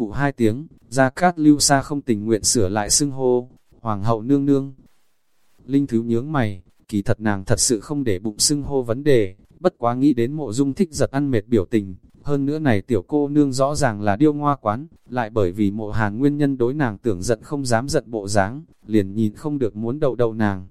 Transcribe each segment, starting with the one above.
khụ hai tiếng, Gia Cát Lưu Sa không tình nguyện sửa lại xưng hô, Hoàng hậu nương nương. Linh Thứ nhướng mày, kỳ thật nàng thật sự không để bụng xưng hô vấn đề, bất quá nghĩ đến mộ dung thích giật ăn mệt biểu tình, hơn nữa này tiểu cô nương rõ ràng là điêu ngoa quán, lại bởi vì mộ hàn nguyên nhân đối nàng tưởng giận không dám giận bộ dáng, liền nhìn không được muốn đầu đầu nàng.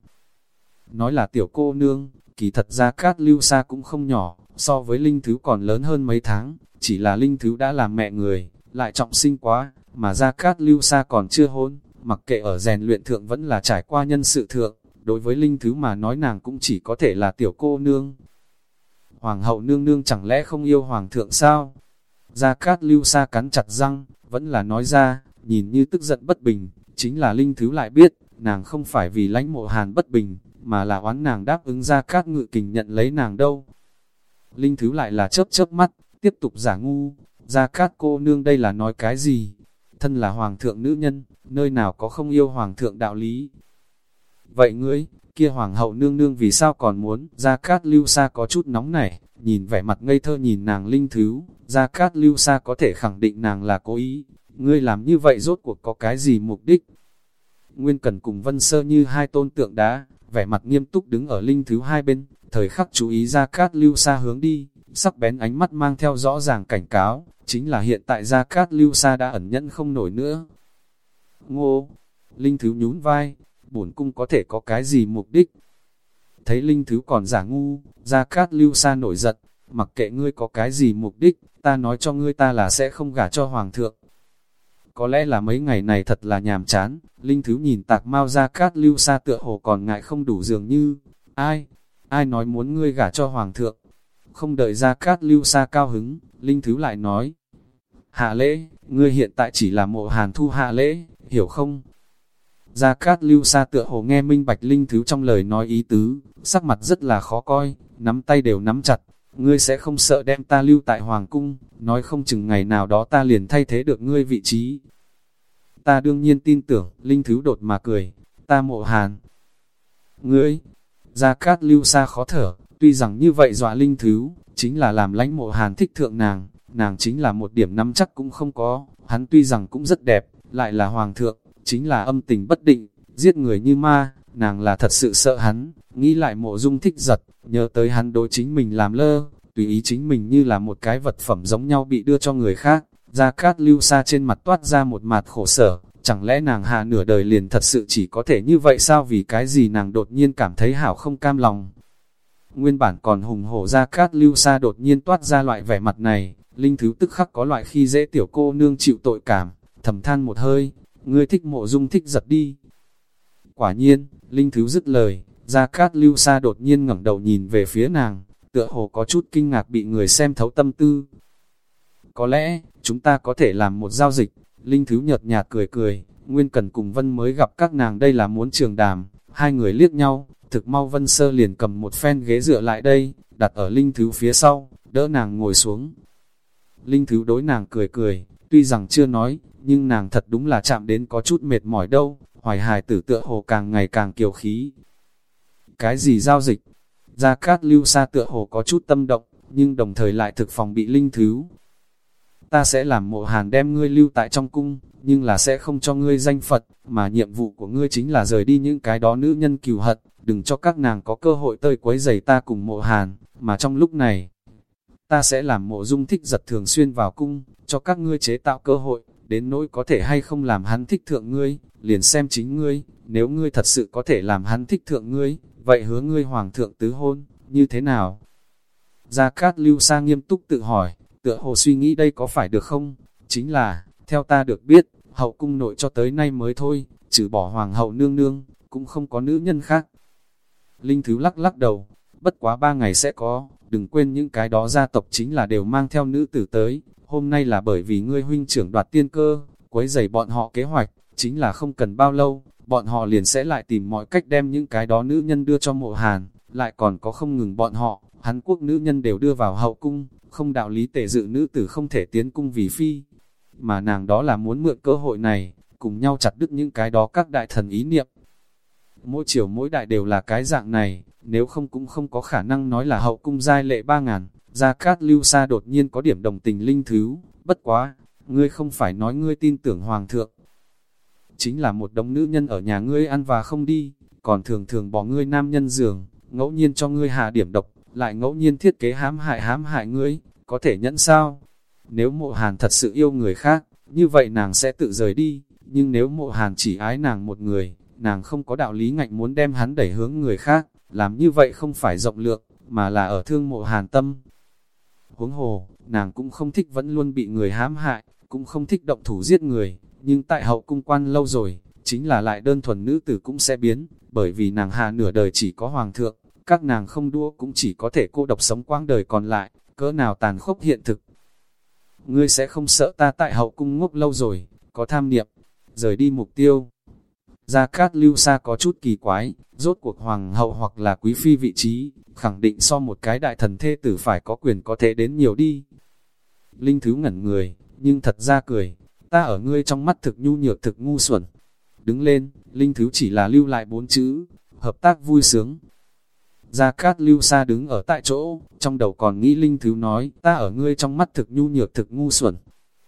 Nói là tiểu cô nương, kỳ thật ra cát lưu xa cũng không nhỏ, so với linh thứ còn lớn hơn mấy tháng, chỉ là linh thứ đã làm mẹ người, lại trọng sinh quá, mà gia cát lưu sa còn chưa hôn, mặc kệ ở rèn luyện thượng vẫn là trải qua nhân sự thượng, đối với linh thứ mà nói nàng cũng chỉ có thể là tiểu cô nương. Hoàng hậu nương nương chẳng lẽ không yêu hoàng thượng sao? Gia Cát lưu sa cắn chặt răng, vẫn là nói ra, nhìn như tức giận bất bình, chính là linh thứ lại biết, nàng không phải vì lãnh mộ hàn bất bình, mà là oán nàng đáp ứng Gia Cát ngự kình nhận lấy nàng đâu. Linh thứ lại là chớp chớp mắt, tiếp tục giả ngu, ra Cát cô nương đây là nói cái gì? Thân là hoàng thượng nữ nhân, nơi nào có không yêu hoàng thượng đạo lý? Vậy ngươi, kia hoàng hậu nương nương vì sao còn muốn, Gia Cát Lưu Sa có chút nóng nảy, nhìn vẻ mặt ngây thơ nhìn nàng linh thứ, Gia Cát Lưu Sa có thể khẳng định nàng là cố ý, ngươi làm như vậy rốt cuộc có cái gì mục đích? Nguyên Cần cùng Vân Sơ như hai tôn tượng đá, vẻ mặt nghiêm túc đứng ở linh thứ hai bên, thời khắc chú ý Gia Cát Lưu Sa hướng đi, sắc bén ánh mắt mang theo rõ ràng cảnh cáo, chính là hiện tại Gia Cát Lưu Sa đã ẩn nhẫn không nổi nữa. Ngô, Linh Thứ nhún vai, bổn cung có thể có cái gì mục đích. Thấy linh thứ còn giả ngu, gia cát lưu sa nổi giận, mặc kệ ngươi có cái gì mục đích, ta nói cho ngươi ta là sẽ không gả cho hoàng thượng. Có lẽ là mấy ngày này thật là nhàm chán, linh thứ nhìn tạc mau gia cát lưu sa tựa hồ còn ngại không đủ dường như, ai, ai nói muốn ngươi gả cho hoàng thượng. Không đợi ra cát lưu sa cao hứng, linh thứ lại nói, hạ lễ, ngươi hiện tại chỉ là mộ hàn thu hạ lễ, hiểu không? Gia Cát Lưu Sa tựa hồ nghe minh bạch linh thứ trong lời nói ý tứ, sắc mặt rất là khó coi, nắm tay đều nắm chặt, ngươi sẽ không sợ đem ta lưu tại Hoàng Cung, nói không chừng ngày nào đó ta liền thay thế được ngươi vị trí. Ta đương nhiên tin tưởng, linh thứ đột mà cười, ta mộ hàn. Ngươi, Gia Cát Lưu Sa khó thở, tuy rằng như vậy dọa linh thứ, chính là làm lãnh mộ hàn thích thượng nàng, nàng chính là một điểm nắm chắc cũng không có, hắn tuy rằng cũng rất đẹp, lại là hoàng thượng, chính là âm tình bất định, giết người như ma, nàng là thật sự sợ hắn, nghĩ lại mộ dung thích giật, nhớ tới hắn đối chính mình làm lơ, tùy ý chính mình như là một cái vật phẩm giống nhau bị đưa cho người khác, ra cát lưu xa trên mặt toát ra một mặt khổ sở, chẳng lẽ nàng hạ nửa đời liền thật sự chỉ có thể như vậy sao? Vì cái gì nàng đột nhiên cảm thấy hảo không cam lòng. Nguyên bản còn hùng hổ ra cát lưu sa đột nhiên toát ra loại vẻ mặt này, linh thứ tức khắc có loại khi dễ tiểu cô nương chịu tội cảm, thầm than một hơi, ngươi thích mộ dung thích giật đi. Quả nhiên, Linh Thứ dứt lời, ra Cát Lưu Sa đột nhiên ngẩng đầu nhìn về phía nàng, tựa hồ có chút kinh ngạc bị người xem thấu tâm tư. Có lẽ, chúng ta có thể làm một giao dịch, Linh Thứ nhợt nhạt cười cười, Nguyên Cần cùng Vân mới gặp các nàng đây là muốn trường đàm, hai người liếc nhau, thực mau Vân Sơ liền cầm một phen ghế dựa lại đây, đặt ở Linh Thứ phía sau, đỡ nàng ngồi xuống. Linh Thứ đối nàng cười cười, tuy rằng chưa nói, nhưng nàng thật đúng là chạm đến có chút mệt mỏi đâu, hoài hài tử tựa hồ càng ngày càng kiều khí. Cái gì giao dịch? Gia Cát lưu sa tựa hồ có chút tâm động, nhưng đồng thời lại thực phòng bị linh thứ. Ta sẽ làm mộ hàn đem ngươi lưu tại trong cung, nhưng là sẽ không cho ngươi danh Phật, mà nhiệm vụ của ngươi chính là rời đi những cái đó nữ nhân cừu hận, đừng cho các nàng có cơ hội tơi quấy giày ta cùng mộ hàn, mà trong lúc này, ta sẽ làm mộ dung thích giật thường xuyên vào cung, cho các ngươi chế tạo cơ hội, đến nỗi có thể hay không làm hắn thích thượng ngươi, liền xem chính ngươi, nếu ngươi thật sự có thể làm hắn thích thượng ngươi, vậy hứa ngươi hoàng thượng tứ hôn, như thế nào? Gia Cát Lưu Sa nghiêm túc tự hỏi, tựa hồ suy nghĩ đây có phải được không? Chính là, theo ta được biết, hậu cung nội cho tới nay mới thôi, trừ bỏ hoàng hậu nương nương, cũng không có nữ nhân khác. Linh Thứ lắc lắc đầu, bất quá ba ngày sẽ có, đừng quên những cái đó gia tộc chính là đều mang theo nữ tử tới, hôm nay là bởi vì ngươi huynh trưởng đoạt tiên cơ, quấy giày bọn họ kế hoạch, chính là không cần bao lâu, bọn họ liền sẽ lại tìm mọi cách đem những cái đó nữ nhân đưa cho mộ hàn, lại còn có không ngừng bọn họ, hắn quốc nữ nhân đều đưa vào hậu cung, không đạo lý tể dự nữ tử không thể tiến cung vì phi, mà nàng đó là muốn mượn cơ hội này, cùng nhau chặt đứt những cái đó các đại thần ý niệm. Mỗi chiều mỗi đại đều là cái dạng này, nếu không cũng không có khả năng nói là hậu cung giai lệ ba ngàn. Gia Cát Lưu Sa đột nhiên có điểm đồng tình linh thứ, bất quá, ngươi không phải nói ngươi tin tưởng Hoàng thượng. Chính là một đống nữ nhân ở nhà ngươi ăn và không đi, còn thường thường bỏ ngươi nam nhân giường, ngẫu nhiên cho ngươi hạ điểm độc, lại ngẫu nhiên thiết kế hãm hại hãm hại ngươi, có thể nhẫn sao? Nếu mộ hàn thật sự yêu người khác, như vậy nàng sẽ tự rời đi, nhưng nếu mộ hàn chỉ ái nàng một người, nàng không có đạo lý ngạnh muốn đem hắn đẩy hướng người khác, làm như vậy không phải rộng lượng, mà là ở thương mộ hàn tâm. Huống hồ, nàng cũng không thích vẫn luôn bị người hãm hại, cũng không thích động thủ giết người, nhưng tại hậu cung quan lâu rồi, chính là lại đơn thuần nữ tử cũng sẽ biến, bởi vì nàng hạ nửa đời chỉ có hoàng thượng, các nàng không đua cũng chỉ có thể cô độc sống quang đời còn lại, cỡ nào tàn khốc hiện thực. Ngươi sẽ không sợ ta tại hậu cung ngốc lâu rồi, có tham niệm, rời đi mục tiêu. Gia Cát Lưu Sa có chút kỳ quái, rốt cuộc hoàng hậu hoặc là quý phi vị trí, khẳng định so một cái đại thần thê tử phải có quyền có thể đến nhiều đi. Linh Thứ ngẩn người, nhưng thật ra cười, ta ở ngươi trong mắt thực nhu nhược thực ngu xuẩn. Đứng lên, Linh Thứ chỉ là lưu lại bốn chữ, hợp tác vui sướng. Gia Cát Lưu Sa đứng ở tại chỗ, trong đầu còn nghĩ Linh Thứ nói, ta ở ngươi trong mắt thực nhu nhược thực ngu xuẩn.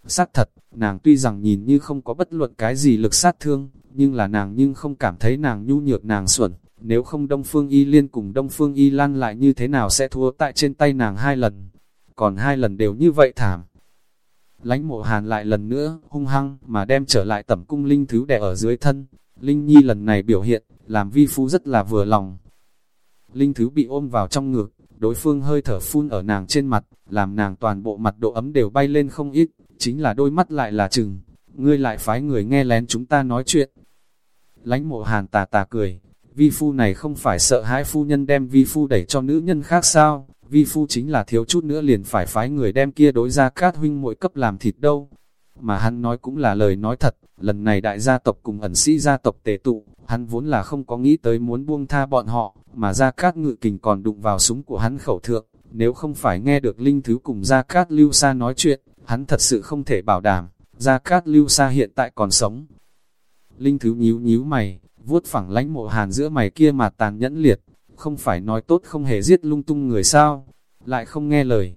Xác thật, nàng tuy rằng nhìn như không có bất luận cái gì lực sát thương, nhưng là nàng nhưng không cảm thấy nàng nhu nhược nàng xuẩn. Nếu không Đông Phương Y Liên cùng Đông Phương Y Lan lại như thế nào sẽ thua tại trên tay nàng hai lần. Còn hai lần đều như vậy thảm. Lánh mộ hàn lại lần nữa, hung hăng, mà đem trở lại tẩm cung Linh Thứ đè ở dưới thân. Linh Nhi lần này biểu hiện, làm vi phu rất là vừa lòng. Linh Thứ bị ôm vào trong ngực, đối phương hơi thở phun ở nàng trên mặt, làm nàng toàn bộ mặt độ ấm đều bay lên không ít, chính là đôi mắt lại là chừng, ngươi lại phái người nghe lén chúng ta nói chuyện. Lánh mộ hàn tà tà cười, vi phu này không phải sợ hãi phu nhân đem vi phu đẩy cho nữ nhân khác sao, vi phu chính là thiếu chút nữa liền phải phái người đem kia đối ra cát huynh mỗi cấp làm thịt đâu. Mà hắn nói cũng là lời nói thật, lần này đại gia tộc cùng ẩn sĩ gia tộc tề tụ, hắn vốn là không có nghĩ tới muốn buông tha bọn họ, mà ra cát ngự kình còn đụng vào súng của hắn khẩu thượng, nếu không phải nghe được linh thứ cùng ra cát lưu xa nói chuyện, hắn thật sự không thể bảo đảm, gia cát lưu sa hiện tại còn sống. Linh thứ nhíu nhíu mày, vuốt phẳng lánh mộ hàn giữa mày kia mà tàn nhẫn liệt, không phải nói tốt không hề giết lung tung người sao, lại không nghe lời.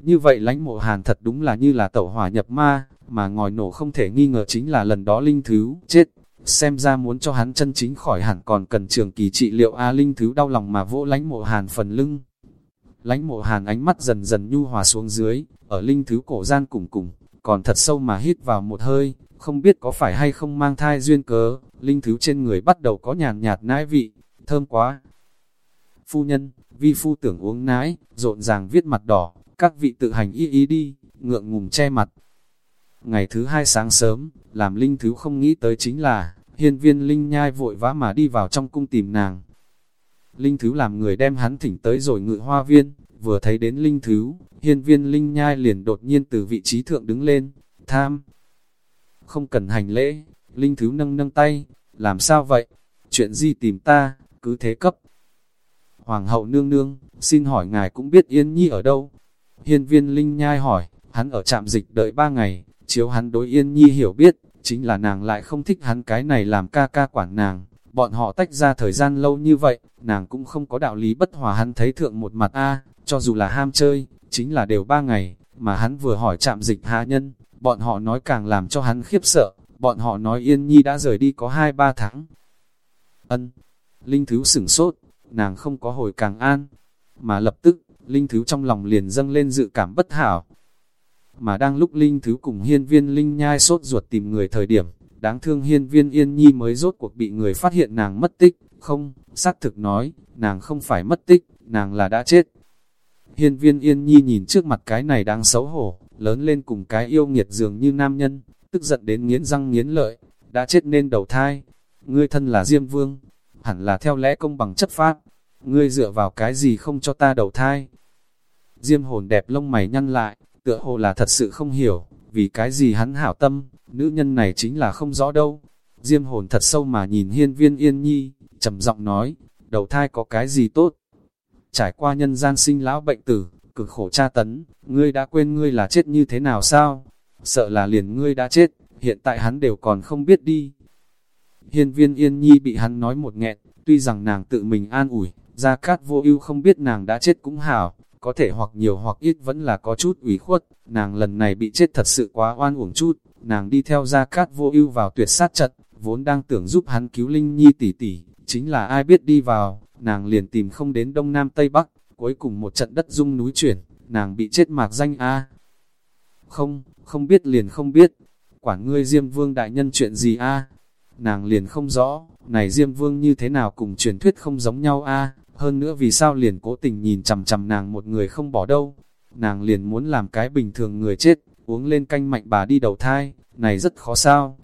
Như vậy lánh mộ hàn thật đúng là như là tẩu hỏa nhập ma, mà ngòi nổ không thể nghi ngờ chính là lần đó linh thứ chết. Xem ra muốn cho hắn chân chính khỏi hẳn còn cần trường kỳ trị liệu A linh thứ đau lòng mà vỗ lánh mộ hàn phần lưng. Lánh mộ hàn ánh mắt dần dần nhu hòa xuống dưới, ở linh thứ cổ gian cùng cùng, còn thật sâu mà hít vào một hơi, không biết có phải hay không mang thai duyên cớ, linh thứ trên người bắt đầu có nhàn nhạt nãi vị, thơm quá. Phu nhân, vi phu tưởng uống nãi, rộn ràng viết mặt đỏ, các vị tự hành y ý đi, ngượng ngùng che mặt. Ngày thứ hai sáng sớm, làm linh thứ không nghĩ tới chính là, hiên viên linh nhai vội vã mà đi vào trong cung tìm nàng. Linh thứ làm người đem hắn thỉnh tới rồi ngự hoa viên, vừa thấy đến linh thứ, hiên viên linh nhai liền đột nhiên từ vị trí thượng đứng lên, tham. Không cần hành lễ, linh thứ nâng nâng tay, làm sao vậy? Chuyện gì tìm ta, cứ thế cấp. Hoàng hậu nương nương, xin hỏi ngài cũng biết Yên Nhi ở đâu? Hiên viên Linh Nhai hỏi, hắn ở trạm dịch đợi ba ngày, chiếu hắn đối Yên Nhi hiểu biết, chính là nàng lại không thích hắn cái này làm ca ca quản nàng. Bọn họ tách ra thời gian lâu như vậy, nàng cũng không có đạo lý bất hòa hắn thấy thượng một mặt A, cho dù là ham chơi, chính là đều ba ngày, mà hắn vừa hỏi chạm dịch hạ nhân, bọn họ nói càng làm cho hắn khiếp sợ, bọn họ nói Yên Nhi đã rời đi có hai ba tháng. Ân, Linh Thứ sửng sốt, nàng không có hồi càng an, mà lập tức, Linh Thứ trong lòng liền dâng lên dự cảm bất hảo. Mà đang lúc Linh Thứ cùng hiên viên Linh nhai sốt ruột tìm người thời điểm, đáng thương hiên viên Yên Nhi mới rốt cuộc bị người phát hiện nàng mất tích, không, xác thực nói, nàng không phải mất tích, nàng là đã chết. Hiên viên Yên Nhi nhìn trước mặt cái này đang xấu hổ, lớn lên cùng cái yêu nghiệt dường như nam nhân, tức giận đến nghiến răng nghiến lợi, đã chết nên đầu thai. Ngươi thân là Diêm Vương, hẳn là theo lẽ công bằng chấp pháp, ngươi dựa vào cái gì không cho ta đầu thai. Diêm hồn đẹp lông mày nhăn lại, tựa hồ là thật sự không hiểu, vì cái gì hắn hảo tâm, nữ nhân này chính là không rõ đâu. Diêm hồn thật sâu mà nhìn hiên viên yên nhi, trầm giọng nói, đầu thai có cái gì tốt. Trải qua nhân gian sinh lão bệnh tử, cực khổ tra tấn, ngươi đã quên ngươi là chết như thế nào sao? Sợ là liền ngươi đã chết, hiện tại hắn đều còn không biết đi. Hiên viên yên nhi bị hắn nói một nghẹn, tuy rằng nàng tự mình an ủi, Gia Cát vô ưu không biết nàng đã chết cũng hảo, có thể hoặc nhiều hoặc ít vẫn là có chút ủy khuất, nàng lần này bị chết thật sự quá oan uổng chút, nàng đi theo gia cát vô ưu vào tuyệt sát trận, vốn đang tưởng giúp hắn cứu Linh Nhi tỷ tỷ, chính là ai biết đi vào, nàng liền tìm không đến Đông Nam Tây Bắc, cuối cùng một trận đất rung núi chuyển, nàng bị chết mạc danh A. Không, không biết liền không biết, quản ngươi Diêm Vương đại nhân chuyện gì A. Nàng liền không rõ, này Diêm Vương như thế nào cùng truyền thuyết không giống nhau A, hơn nữa vì sao liền cố tình nhìn chằm chằm nàng một người không bỏ đâu. Nàng liền muốn làm cái bình thường người chết, uống lên canh mạnh bà đi đầu thai, này rất khó sao.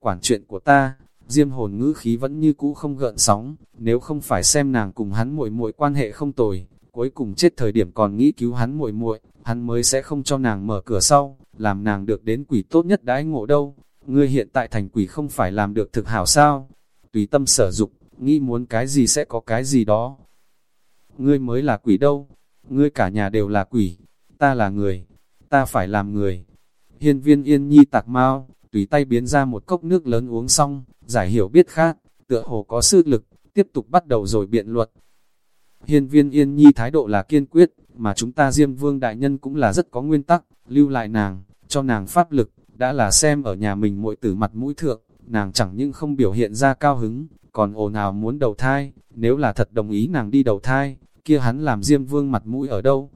Quản chuyện của ta, Diêm hồn ngữ khí vẫn như cũ không gợn sóng, nếu không phải xem nàng cùng hắn muội muội quan hệ không tồi, cuối cùng chết thời điểm còn nghĩ cứu hắn muội muội, hắn mới sẽ không cho nàng mở cửa sau, làm nàng được đến quỷ tốt nhất đãi ngộ đâu. Ngươi hiện tại thành quỷ không phải làm được thực hảo sao? Tùy tâm sở dục, nghĩ muốn cái gì sẽ có cái gì đó. Ngươi mới là quỷ đâu, ngươi cả nhà đều là quỷ, ta là người, ta phải làm người. Hiên viên yên nhi tạc mau, tùy tay biến ra một cốc nước lớn uống xong, giải hiểu biết khác, tựa hồ có sư lực, tiếp tục bắt đầu rồi biện luật. Hiên viên yên nhi thái độ là kiên quyết, mà chúng ta Diêm Vương Đại Nhân cũng là rất có nguyên tắc, lưu lại nàng, cho nàng pháp lực, đã là xem ở nhà mình muội tử mặt mũi thượng, nàng chẳng những không biểu hiện ra cao hứng, còn ồn nào muốn đầu thai, nếu là thật đồng ý nàng đi đầu thai, kia hắn làm Diêm Vương mặt mũi ở đâu?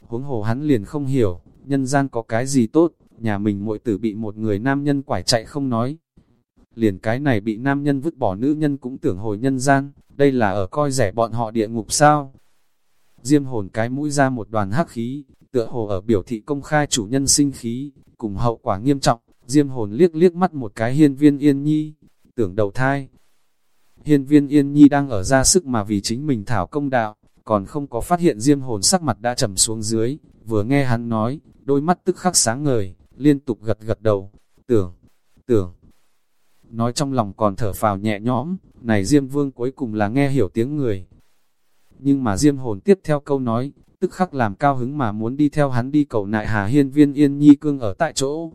Huống hồ hắn liền không hiểu, nhân gian có cái gì tốt, nhà mình muội tử bị một người nam nhân quải chạy không nói. Liền cái này bị nam nhân vứt bỏ nữ nhân cũng tưởng hồi nhân gian, đây là ở coi rẻ bọn họ địa ngục sao? Diêm hồn cái mũi ra một đoàn hắc khí, tựa hồ ở biểu thị công khai chủ nhân sinh khí, cùng hậu quả nghiêm trọng, diêm hồn liếc liếc mắt một cái hiên viên yên nhi, tưởng đầu thai. Hiên viên yên nhi đang ở ra sức mà vì chính mình thảo công đạo, còn không có phát hiện diêm hồn sắc mặt đã trầm xuống dưới, vừa nghe hắn nói, đôi mắt tức khắc sáng ngời, liên tục gật gật đầu, tưởng, tưởng. Nói trong lòng còn thở phào nhẹ nhõm, này diêm vương cuối cùng là nghe hiểu tiếng người, nhưng mà diêm hồn tiếp theo câu nói, tức khắc làm cao hứng mà muốn đi theo hắn đi cầu nại hà hiên viên yên nhi cương ở tại chỗ.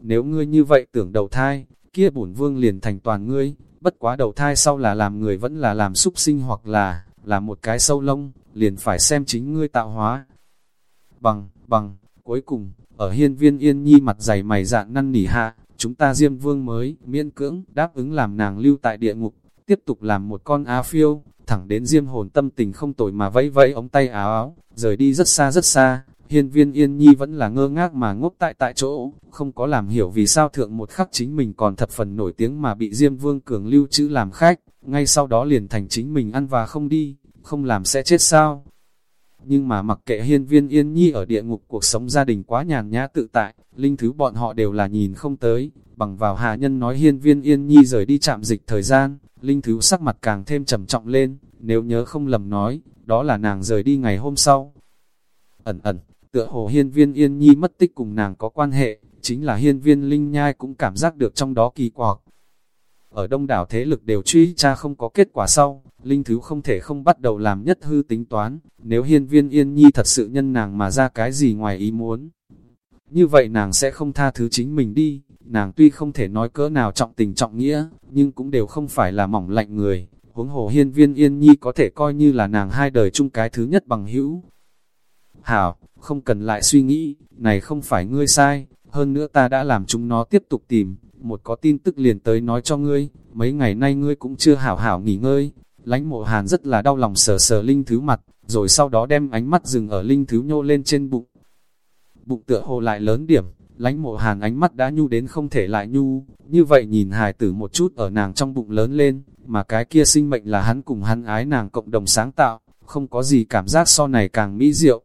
Nếu ngươi như vậy tưởng đầu thai, kia bổn vương liền thành toàn ngươi, bất quá đầu thai sau là làm người vẫn là làm súc sinh hoặc là, là một cái sâu lông, liền phải xem chính ngươi tạo hóa. Bằng, bằng, cuối cùng, ở hiên viên yên nhi mặt dày mày dạn năn nỉ hạ, chúng ta diêm vương mới, miễn cưỡng, đáp ứng làm nàng lưu tại địa ngục, tiếp tục làm một con á phiêu, thẳng đến diêm hồn tâm tình không tội mà vẫy vẫy ống tay áo áo, rời đi rất xa rất xa, hiên viên yên nhi vẫn là ngơ ngác mà ngốc tại tại chỗ, không có làm hiểu vì sao thượng một khắc chính mình còn thập phần nổi tiếng mà bị diêm vương cường lưu chữ làm khách, ngay sau đó liền thành chính mình ăn và không đi, không làm sẽ chết sao. Nhưng mà mặc kệ hiên viên yên nhi ở địa ngục cuộc sống gia đình quá nhàn nhã tự tại, linh thứ bọn họ đều là nhìn không tới, bằng vào hạ nhân nói hiên viên yên nhi rời đi chạm dịch thời gian, Linh Thứ sắc mặt càng thêm trầm trọng lên, nếu nhớ không lầm nói, đó là nàng rời đi ngày hôm sau. Ẩn ẩn, tựa hồ hiên viên yên nhi mất tích cùng nàng có quan hệ, chính là hiên viên Linh Nhai cũng cảm giác được trong đó kỳ quặc. Ở đông đảo thế lực đều truy tra không có kết quả sau, Linh Thứ không thể không bắt đầu làm nhất hư tính toán, nếu hiên viên yên nhi thật sự nhân nàng mà ra cái gì ngoài ý muốn. Như vậy nàng sẽ không tha thứ chính mình đi, nàng tuy không thể nói cỡ nào trọng tình trọng nghĩa, nhưng cũng đều không phải là mỏng lạnh người. Huống hồ hiên viên yên nhi có thể coi như là nàng hai đời chung cái thứ nhất bằng hữu. Hảo, không cần lại suy nghĩ, này không phải ngươi sai, hơn nữa ta đã làm chúng nó tiếp tục tìm, một có tin tức liền tới nói cho ngươi, mấy ngày nay ngươi cũng chưa hảo hảo nghỉ ngơi. Lánh mộ hàn rất là đau lòng sờ sờ linh thứ mặt, rồi sau đó đem ánh mắt dừng ở linh thứ nhô lên trên bụng. Bụng tựa hồ lại lớn điểm, lánh mộ hàn ánh mắt đã nhu đến không thể lại nhu, như vậy nhìn hài tử một chút ở nàng trong bụng lớn lên, mà cái kia sinh mệnh là hắn cùng hắn ái nàng cộng đồng sáng tạo, không có gì cảm giác so này càng mỹ diệu.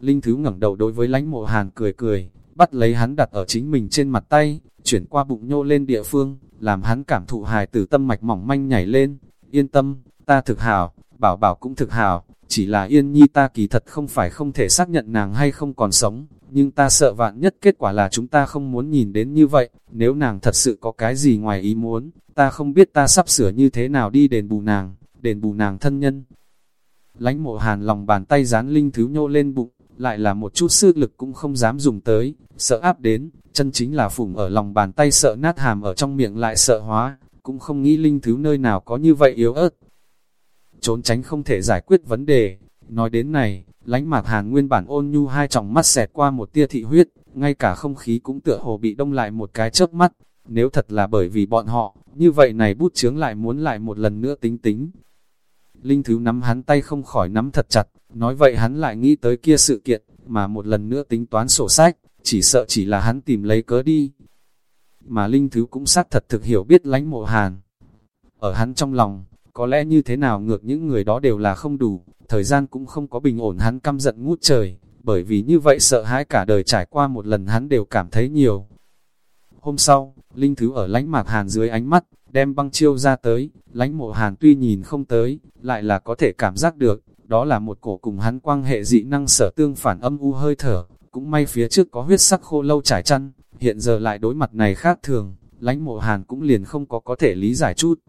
Linh Thứ ngẩng đầu đối với lánh mộ hàn cười cười, bắt lấy hắn đặt ở chính mình trên mặt tay, chuyển qua bụng nhô lên địa phương, làm hắn cảm thụ hài tử tâm mạch mỏng manh nhảy lên, yên tâm, ta thực hảo, bảo bảo cũng thực hảo, chỉ là yên nhi ta kỳ thật không phải không thể xác nhận nàng hay không còn sống, nhưng ta sợ vạn nhất kết quả là chúng ta không muốn nhìn đến như vậy, nếu nàng thật sự có cái gì ngoài ý muốn, ta không biết ta sắp sửa như thế nào đi đền bù nàng, đền bù nàng thân nhân. Lánh mộ hàn lòng bàn tay dán linh thứ nhô lên bụng, lại là một chút sức lực cũng không dám dùng tới, sợ áp đến, chân chính là phủng ở lòng bàn tay sợ nát hàm ở trong miệng lại sợ hóa, cũng không nghĩ linh thứ nơi nào có như vậy yếu ớt. Trốn tránh không thể giải quyết vấn đề, Nói đến này, lánh mạc hàn nguyên bản ôn nhu hai tròng mắt xẹt qua một tia thị huyết, ngay cả không khí cũng tựa hồ bị đông lại một cái chớp mắt. Nếu thật là bởi vì bọn họ, như vậy này bút chướng lại muốn lại một lần nữa tính tính. Linh Thứ nắm hắn tay không khỏi nắm thật chặt, nói vậy hắn lại nghĩ tới kia sự kiện, mà một lần nữa tính toán sổ sách, chỉ sợ chỉ là hắn tìm lấy cớ đi. Mà Linh Thứ cũng xác thật thực hiểu biết lánh mộ hàn. Ở hắn trong lòng, có lẽ như thế nào ngược những người đó đều là không đủ, thời gian cũng không có bình ổn hắn căm giận ngút trời, bởi vì như vậy sợ hãi cả đời trải qua một lần hắn đều cảm thấy nhiều. Hôm sau, Linh Thứ ở lánh mạc hàn dưới ánh mắt, đem băng chiêu ra tới, lánh mộ hàn tuy nhìn không tới, lại là có thể cảm giác được, đó là một cổ cùng hắn quan hệ dị năng sở tương phản âm u hơi thở, cũng may phía trước có huyết sắc khô lâu trải chăn, hiện giờ lại đối mặt này khác thường, lãnh mộ hàn cũng liền không có có thể lý giải chút.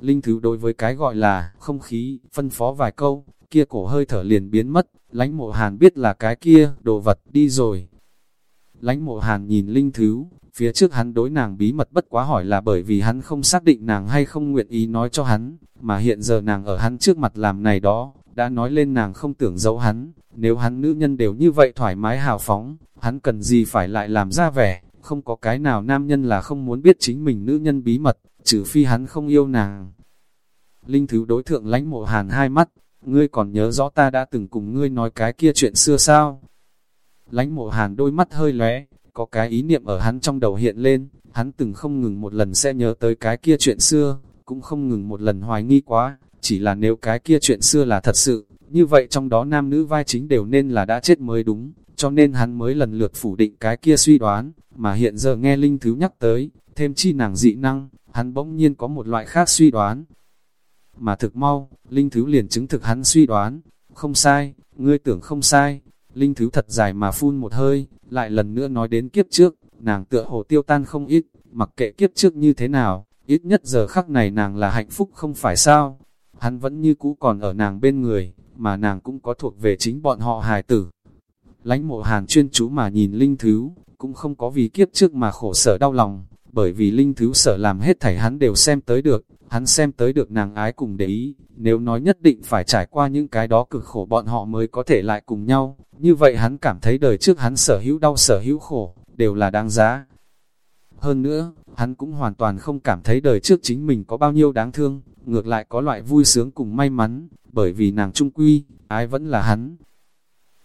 Linh Thứ đối với cái gọi là không khí, phân phó vài câu, kia cổ hơi thở liền biến mất, lãnh mộ hàn biết là cái kia, đồ vật, đi rồi. lãnh mộ hàn nhìn Linh Thứ, phía trước hắn đối nàng bí mật bất quá hỏi là bởi vì hắn không xác định nàng hay không nguyện ý nói cho hắn, mà hiện giờ nàng ở hắn trước mặt làm này đó, đã nói lên nàng không tưởng giấu hắn, nếu hắn nữ nhân đều như vậy thoải mái hào phóng, hắn cần gì phải lại làm ra vẻ, không có cái nào nam nhân là không muốn biết chính mình nữ nhân bí mật, trừ phi hắn không yêu nàng. Linh Thứ đối thượng lánh mộ hàn hai mắt, ngươi còn nhớ rõ ta đã từng cùng ngươi nói cái kia chuyện xưa sao? Lánh mộ hàn đôi mắt hơi lóe, có cái ý niệm ở hắn trong đầu hiện lên, hắn từng không ngừng một lần sẽ nhớ tới cái kia chuyện xưa, cũng không ngừng một lần hoài nghi quá, chỉ là nếu cái kia chuyện xưa là thật sự, như vậy trong đó nam nữ vai chính đều nên là đã chết mới đúng, cho nên hắn mới lần lượt phủ định cái kia suy đoán, mà hiện giờ nghe Linh Thứ nhắc tới, thêm chi nàng dị năng, hắn bỗng nhiên có một loại khác suy đoán. Mà thực mau, Linh Thứ liền chứng thực hắn suy đoán, không sai, ngươi tưởng không sai, Linh Thứ thật dài mà phun một hơi, lại lần nữa nói đến kiếp trước, nàng tựa hồ tiêu tan không ít, mặc kệ kiếp trước như thế nào, ít nhất giờ khắc này nàng là hạnh phúc không phải sao. Hắn vẫn như cũ còn ở nàng bên người, mà nàng cũng có thuộc về chính bọn họ hài tử. Lánh mộ hàn chuyên chú mà nhìn Linh Thứ, cũng không có vì kiếp trước mà khổ sở đau lòng, bởi vì Linh Thứ sở làm hết thảy hắn đều xem tới được, hắn xem tới được nàng ái cùng để ý, nếu nói nhất định phải trải qua những cái đó cực khổ bọn họ mới có thể lại cùng nhau, như vậy hắn cảm thấy đời trước hắn sở hữu đau sở hữu khổ, đều là đáng giá. Hơn nữa, hắn cũng hoàn toàn không cảm thấy đời trước chính mình có bao nhiêu đáng thương, ngược lại có loại vui sướng cùng may mắn, bởi vì nàng trung quy, ai vẫn là hắn.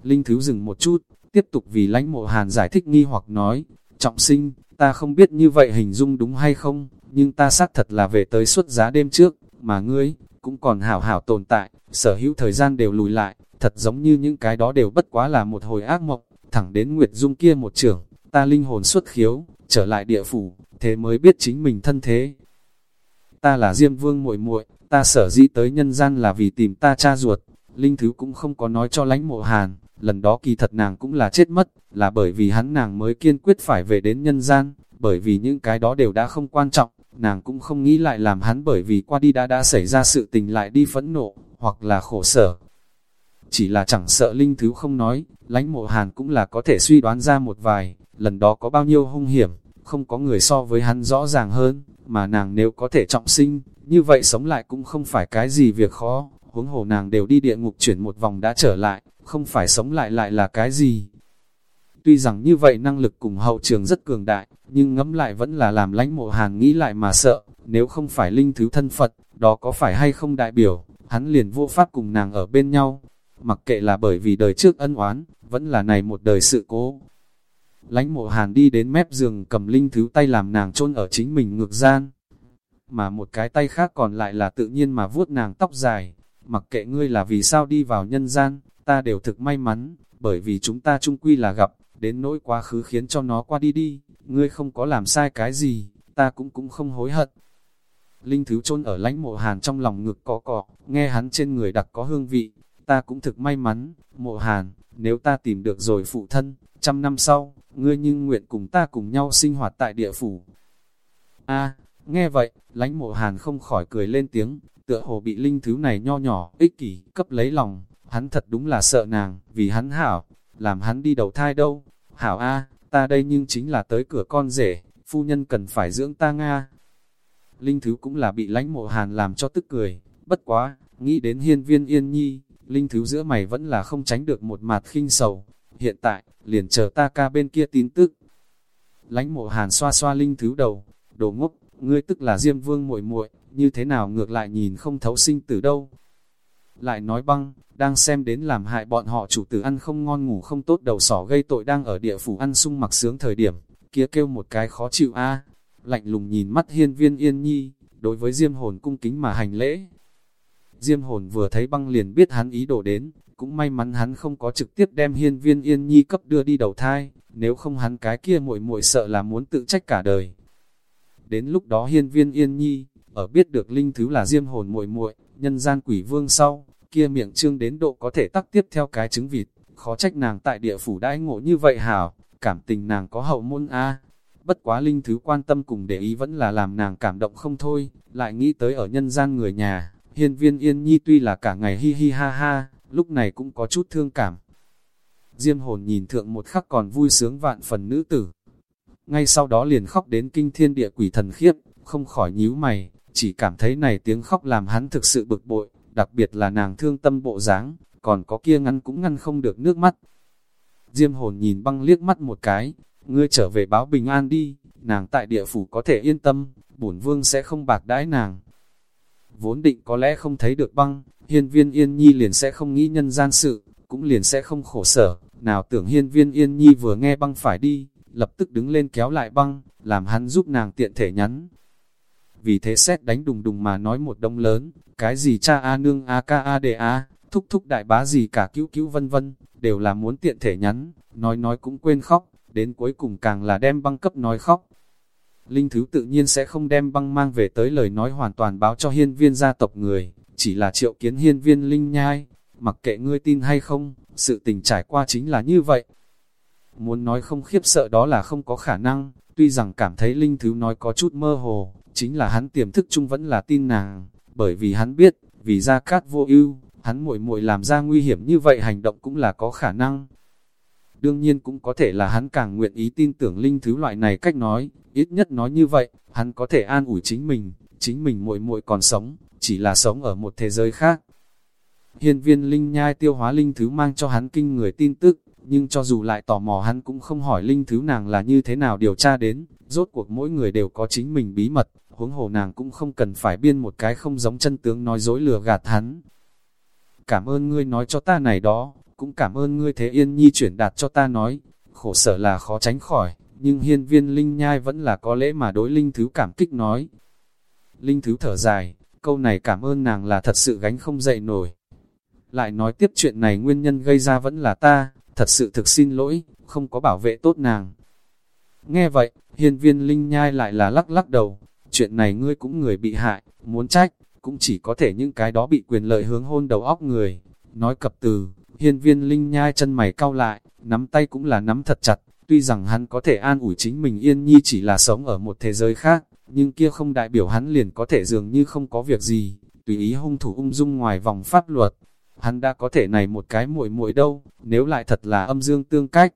Linh Thứ dừng một chút, tiếp tục vì lãnh mộ hàn giải thích nghi hoặc nói, trọng sinh, ta không biết như vậy hình dung đúng hay không, nhưng ta xác thật là về tới suốt giá đêm trước, mà ngươi, cũng còn hảo hảo tồn tại, sở hữu thời gian đều lùi lại, thật giống như những cái đó đều bất quá là một hồi ác mộng, thẳng đến Nguyệt Dung kia một trường, ta linh hồn xuất khiếu, trở lại địa phủ, thế mới biết chính mình thân thế. Ta là Diêm Vương muội muội, ta sở dĩ tới nhân gian là vì tìm ta cha ruột, Linh Thứ cũng không có nói cho lãnh mộ hàn, lần đó kỳ thật nàng cũng là chết mất, là bởi vì hắn nàng mới kiên quyết phải về đến nhân gian, bởi vì những cái đó đều đã không quan trọng, nàng cũng không nghĩ lại làm hắn bởi vì qua đi đã đã xảy ra sự tình lại đi phẫn nộ, hoặc là khổ sở. Chỉ là chẳng sợ Linh Thứ không nói, lãnh mộ hàn cũng là có thể suy đoán ra một vài, lần đó có bao nhiêu hung hiểm, không có người so với hắn rõ ràng hơn, mà nàng nếu có thể trọng sinh, như vậy sống lại cũng không phải cái gì việc khó, huống hồ nàng đều đi địa ngục chuyển một vòng đã trở lại, không phải sống lại lại là cái gì. Tuy rằng như vậy năng lực cùng hậu trường rất cường đại, nhưng ngẫm lại vẫn là làm lãnh mộ hàn nghĩ lại mà sợ, nếu không phải linh thứ thân Phật, đó có phải hay không đại biểu, hắn liền vô pháp cùng nàng ở bên nhau, mặc kệ là bởi vì đời trước ân oán, vẫn là này một đời sự cố. Lánh mộ hàn đi đến mép giường cầm linh thứ tay làm nàng chôn ở chính mình ngược gian, mà một cái tay khác còn lại là tự nhiên mà vuốt nàng tóc dài, mặc kệ ngươi là vì sao đi vào nhân gian, ta đều thực may mắn, bởi vì chúng ta chung quy là gặp, đến nỗi quá khứ khiến cho nó qua đi đi, ngươi không có làm sai cái gì, ta cũng cũng không hối hận. Linh Thứ chôn ở lãnh mộ hàn trong lòng ngực có cọ, nghe hắn trên người đặc có hương vị, ta cũng thực may mắn, mộ hàn, nếu ta tìm được rồi phụ thân, trăm năm sau, ngươi nhưng nguyện cùng ta cùng nhau sinh hoạt tại địa phủ. A, nghe vậy, lãnh mộ hàn không khỏi cười lên tiếng, tựa hồ bị linh thứ này nho nhỏ, ích kỷ, cấp lấy lòng, hắn thật đúng là sợ nàng, vì hắn hảo, làm hắn đi đầu thai đâu, hảo A, ta đây nhưng chính là tới cửa con rể, phu nhân cần phải dưỡng ta Nga. Linh Thứ cũng là bị lãnh mộ hàn làm cho tức cười, bất quá, nghĩ đến hiên viên yên nhi, Linh Thứ giữa mày vẫn là không tránh được một mặt khinh sầu. Hiện tại, liền chờ ta ca bên kia tin tức. Lánh mộ hàn xoa xoa Linh Thứ đầu, đồ ngốc, ngươi tức là Diêm Vương muội muội như thế nào ngược lại nhìn không thấu sinh tử đâu. Lại nói băng, đang xem đến làm hại bọn họ chủ tử ăn không ngon ngủ không tốt đầu sỏ gây tội đang ở địa phủ ăn sung mặc sướng thời điểm, kia kêu một cái khó chịu a lạnh lùng nhìn mắt hiên viên yên nhi, đối với diêm hồn cung kính mà hành lễ. Diêm hồn vừa thấy băng liền biết hắn ý đồ đến, cũng may mắn hắn không có trực tiếp đem hiên viên yên nhi cấp đưa đi đầu thai, nếu không hắn cái kia muội muội sợ là muốn tự trách cả đời. Đến lúc đó hiên viên yên nhi, ở biết được linh thứ là diêm hồn muội muội nhân gian quỷ vương sau, kia miệng trương đến độ có thể tắc tiếp theo cái trứng vịt, khó trách nàng tại địa phủ đãi ngộ như vậy hảo, cảm tình nàng có hậu môn A. Bất quá linh thứ quan tâm cùng để ý vẫn là làm nàng cảm động không thôi, lại nghĩ tới ở nhân gian người nhà, hiên viên yên nhi tuy là cả ngày hi hi ha ha, lúc này cũng có chút thương cảm. Diêm hồn nhìn thượng một khắc còn vui sướng vạn phần nữ tử. Ngay sau đó liền khóc đến kinh thiên địa quỷ thần khiếp, không khỏi nhíu mày, chỉ cảm thấy này tiếng khóc làm hắn thực sự bực bội, đặc biệt là nàng thương tâm bộ dáng, còn có kia ngăn cũng ngăn không được nước mắt. Diêm hồn nhìn băng liếc mắt một cái, ngươi trở về báo bình an đi, nàng tại địa phủ có thể yên tâm, bổn vương sẽ không bạc đãi nàng. Vốn định có lẽ không thấy được băng, hiên viên yên nhi liền sẽ không nghĩ nhân gian sự, cũng liền sẽ không khổ sở, nào tưởng hiên viên yên nhi vừa nghe băng phải đi, lập tức đứng lên kéo lại băng, làm hắn giúp nàng tiện thể nhắn. Vì thế xét đánh đùng đùng mà nói một đông lớn, cái gì cha A nương A ca A đề A, thúc thúc đại bá gì cả cứu cứu vân vân, đều là muốn tiện thể nhắn, nói nói cũng quên khóc, đến cuối cùng càng là đem băng cấp nói khóc. Linh Thứ tự nhiên sẽ không đem băng mang về tới lời nói hoàn toàn báo cho hiên viên gia tộc người, chỉ là triệu kiến hiên viên Linh nhai, mặc kệ ngươi tin hay không, sự tình trải qua chính là như vậy. Muốn nói không khiếp sợ đó là không có khả năng, tuy rằng cảm thấy Linh Thứ nói có chút mơ hồ, chính là hắn tiềm thức chung vẫn là tin nàng, bởi vì hắn biết, vì gia cát vô ưu, hắn muội muội làm ra nguy hiểm như vậy hành động cũng là có khả năng. Đương nhiên cũng có thể là hắn càng nguyện ý tin tưởng linh thứ loại này cách nói, ít nhất nói như vậy, hắn có thể an ủi chính mình, chính mình muội muội còn sống, chỉ là sống ở một thế giới khác. Hiên viên linh nhai tiêu hóa linh thứ mang cho hắn kinh người tin tức, nhưng cho dù lại tò mò hắn cũng không hỏi linh thứ nàng là như thế nào điều tra đến, rốt cuộc mỗi người đều có chính mình bí mật, huống hồ nàng cũng không cần phải biên một cái không giống chân tướng nói dối lừa gạt hắn. Cảm ơn ngươi nói cho ta này đó, cũng cảm ơn ngươi thế yên nhi chuyển đạt cho ta nói, khổ sở là khó tránh khỏi, nhưng hiên viên linh nhai vẫn là có lễ mà đối linh thứ cảm kích nói. Linh thứ thở dài, câu này cảm ơn nàng là thật sự gánh không dậy nổi. Lại nói tiếp chuyện này nguyên nhân gây ra vẫn là ta, thật sự thực xin lỗi, không có bảo vệ tốt nàng. Nghe vậy, hiên viên linh nhai lại là lắc lắc đầu, chuyện này ngươi cũng người bị hại, muốn trách, cũng chỉ có thể những cái đó bị quyền lợi hướng hôn đầu óc người. Nói cập từ, hiên viên linh nhai chân mày cau lại, nắm tay cũng là nắm thật chặt, tuy rằng hắn có thể an ủi chính mình yên nhi chỉ là sống ở một thế giới khác, nhưng kia không đại biểu hắn liền có thể dường như không có việc gì, tùy ý hung thủ ung dung ngoài vòng pháp luật. Hắn đã có thể này một cái muội muội đâu, nếu lại thật là âm dương tương cách.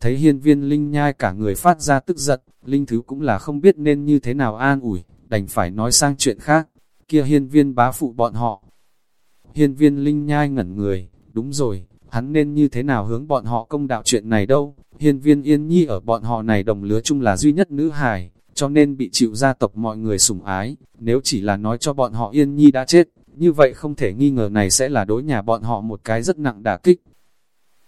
Thấy hiên viên linh nhai cả người phát ra tức giận, linh thứ cũng là không biết nên như thế nào an ủi, đành phải nói sang chuyện khác, kia hiên viên bá phụ bọn họ. Hiên viên linh nhai ngẩn người, đúng rồi, hắn nên như thế nào hướng bọn họ công đạo chuyện này đâu, hiên viên yên nhi ở bọn họ này đồng lứa chung là duy nhất nữ hài, cho nên bị chịu gia tộc mọi người sủng ái, nếu chỉ là nói cho bọn họ yên nhi đã chết, như vậy không thể nghi ngờ này sẽ là đối nhà bọn họ một cái rất nặng đả kích.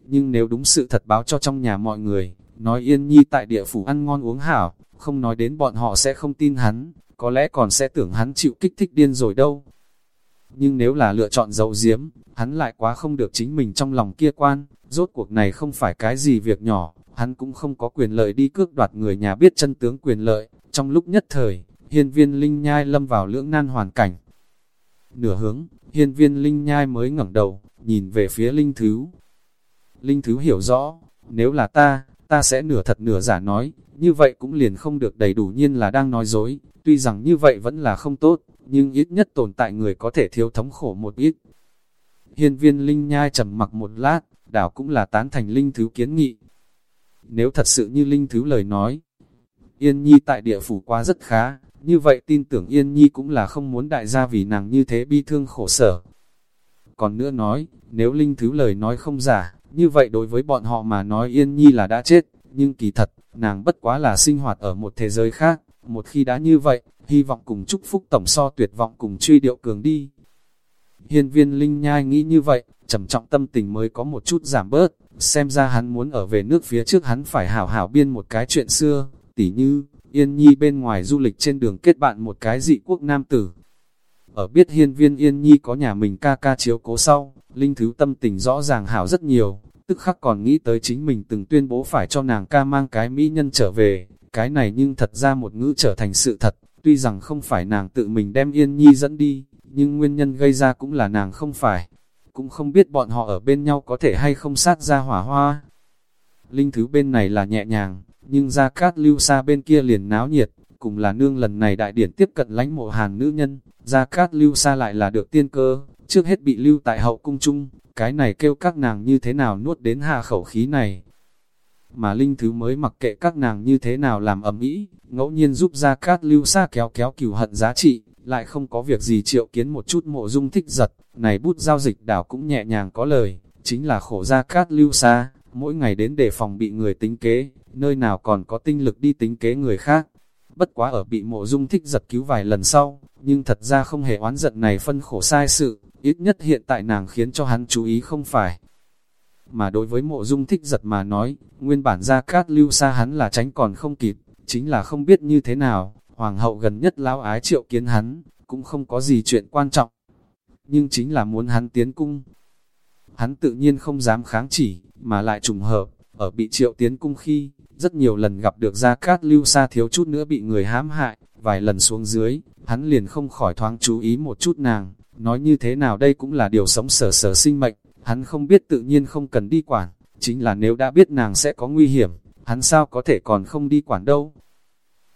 Nhưng nếu đúng sự thật báo cho trong nhà mọi người, nói yên nhi tại địa phủ ăn ngon uống hảo, không nói đến bọn họ sẽ không tin hắn, có lẽ còn sẽ tưởng hắn chịu kích thích điên rồi đâu. Nhưng nếu là lựa chọn dấu diếm, hắn lại quá không được chính mình trong lòng kia quan, rốt cuộc này không phải cái gì việc nhỏ, hắn cũng không có quyền lợi đi cước đoạt người nhà biết chân tướng quyền lợi, trong lúc nhất thời, hiên viên linh nhai lâm vào lưỡng nan hoàn cảnh. Nửa hướng, hiên viên linh nhai mới ngẩng đầu, nhìn về phía linh thứ. Linh thứ hiểu rõ, nếu là ta, ta sẽ nửa thật nửa giả nói, như vậy cũng liền không được đầy đủ nhiên là đang nói dối, tuy rằng như vậy vẫn là không tốt, nhưng ít nhất tồn tại người có thể thiếu thống khổ một ít. Hiên viên Linh Nhai trầm mặc một lát, đảo cũng là tán thành Linh Thứ kiến nghị. Nếu thật sự như Linh Thứ lời nói, Yên Nhi tại địa phủ quá rất khá, như vậy tin tưởng Yên Nhi cũng là không muốn đại gia vì nàng như thế bi thương khổ sở. Còn nữa nói, nếu Linh Thứ lời nói không giả, như vậy đối với bọn họ mà nói Yên Nhi là đã chết, nhưng kỳ thật, nàng bất quá là sinh hoạt ở một thế giới khác. Một khi đã như vậy, hy vọng cùng chúc phúc tổng so tuyệt vọng cùng truy điệu cường đi. Hiên viên Linh Nhai nghĩ như vậy, trầm trọng tâm tình mới có một chút giảm bớt, xem ra hắn muốn ở về nước phía trước hắn phải hảo hảo biên một cái chuyện xưa, tỉ như, Yên Nhi bên ngoài du lịch trên đường kết bạn một cái dị quốc nam tử. Ở biết hiên viên Yên Nhi có nhà mình ca ca chiếu cố sau, Linh Thứ tâm tình rõ ràng hảo rất nhiều, tức khắc còn nghĩ tới chính mình từng tuyên bố phải cho nàng ca mang cái mỹ nhân trở về, cái này nhưng thật ra một ngữ trở thành sự thật, tuy rằng không phải nàng tự mình đem Yên Nhi dẫn đi, nhưng nguyên nhân gây ra cũng là nàng không phải, cũng không biết bọn họ ở bên nhau có thể hay không sát ra hỏa hoa. Linh Thứ bên này là nhẹ nhàng, nhưng ra cát lưu xa bên kia liền náo nhiệt, cùng là nương lần này đại điển tiếp cận lánh mộ hàn nữ nhân, ra cát lưu xa lại là được tiên cơ, trước hết bị lưu tại hậu cung chung, cái này kêu các nàng như thế nào nuốt đến hạ khẩu khí này. Mà linh thứ mới mặc kệ các nàng như thế nào làm ẩm ý, ngẫu nhiên giúp ra cát lưu xa kéo kéo cửu hận giá trị, lại không có việc gì triệu kiến một chút mộ dung thích giật, này bút giao dịch đảo cũng nhẹ nhàng có lời, chính là khổ ra cát lưu xa, mỗi ngày đến để phòng bị người tính kế, nơi nào còn có tinh lực đi tính kế người khác. Bất quá ở bị mộ dung thích giật cứu vài lần sau, nhưng thật ra không hề oán giận này phân khổ sai sự, ít nhất hiện tại nàng khiến cho hắn chú ý không phải. Mà đối với mộ dung thích giật mà nói, nguyên bản ra cát lưu xa hắn là tránh còn không kịp, chính là không biết như thế nào, hoàng hậu gần nhất lão ái triệu kiến hắn, cũng không có gì chuyện quan trọng. Nhưng chính là muốn hắn tiến cung. Hắn tự nhiên không dám kháng chỉ, mà lại trùng hợp, ở bị triệu tiến cung khi, rất nhiều lần gặp được Gia Cát Lưu Sa thiếu chút nữa bị người hãm hại, vài lần xuống dưới, hắn liền không khỏi thoáng chú ý một chút nàng, nói như thế nào đây cũng là điều sống sở sở sinh mệnh, hắn không biết tự nhiên không cần đi quản, chính là nếu đã biết nàng sẽ có nguy hiểm, hắn sao có thể còn không đi quản đâu.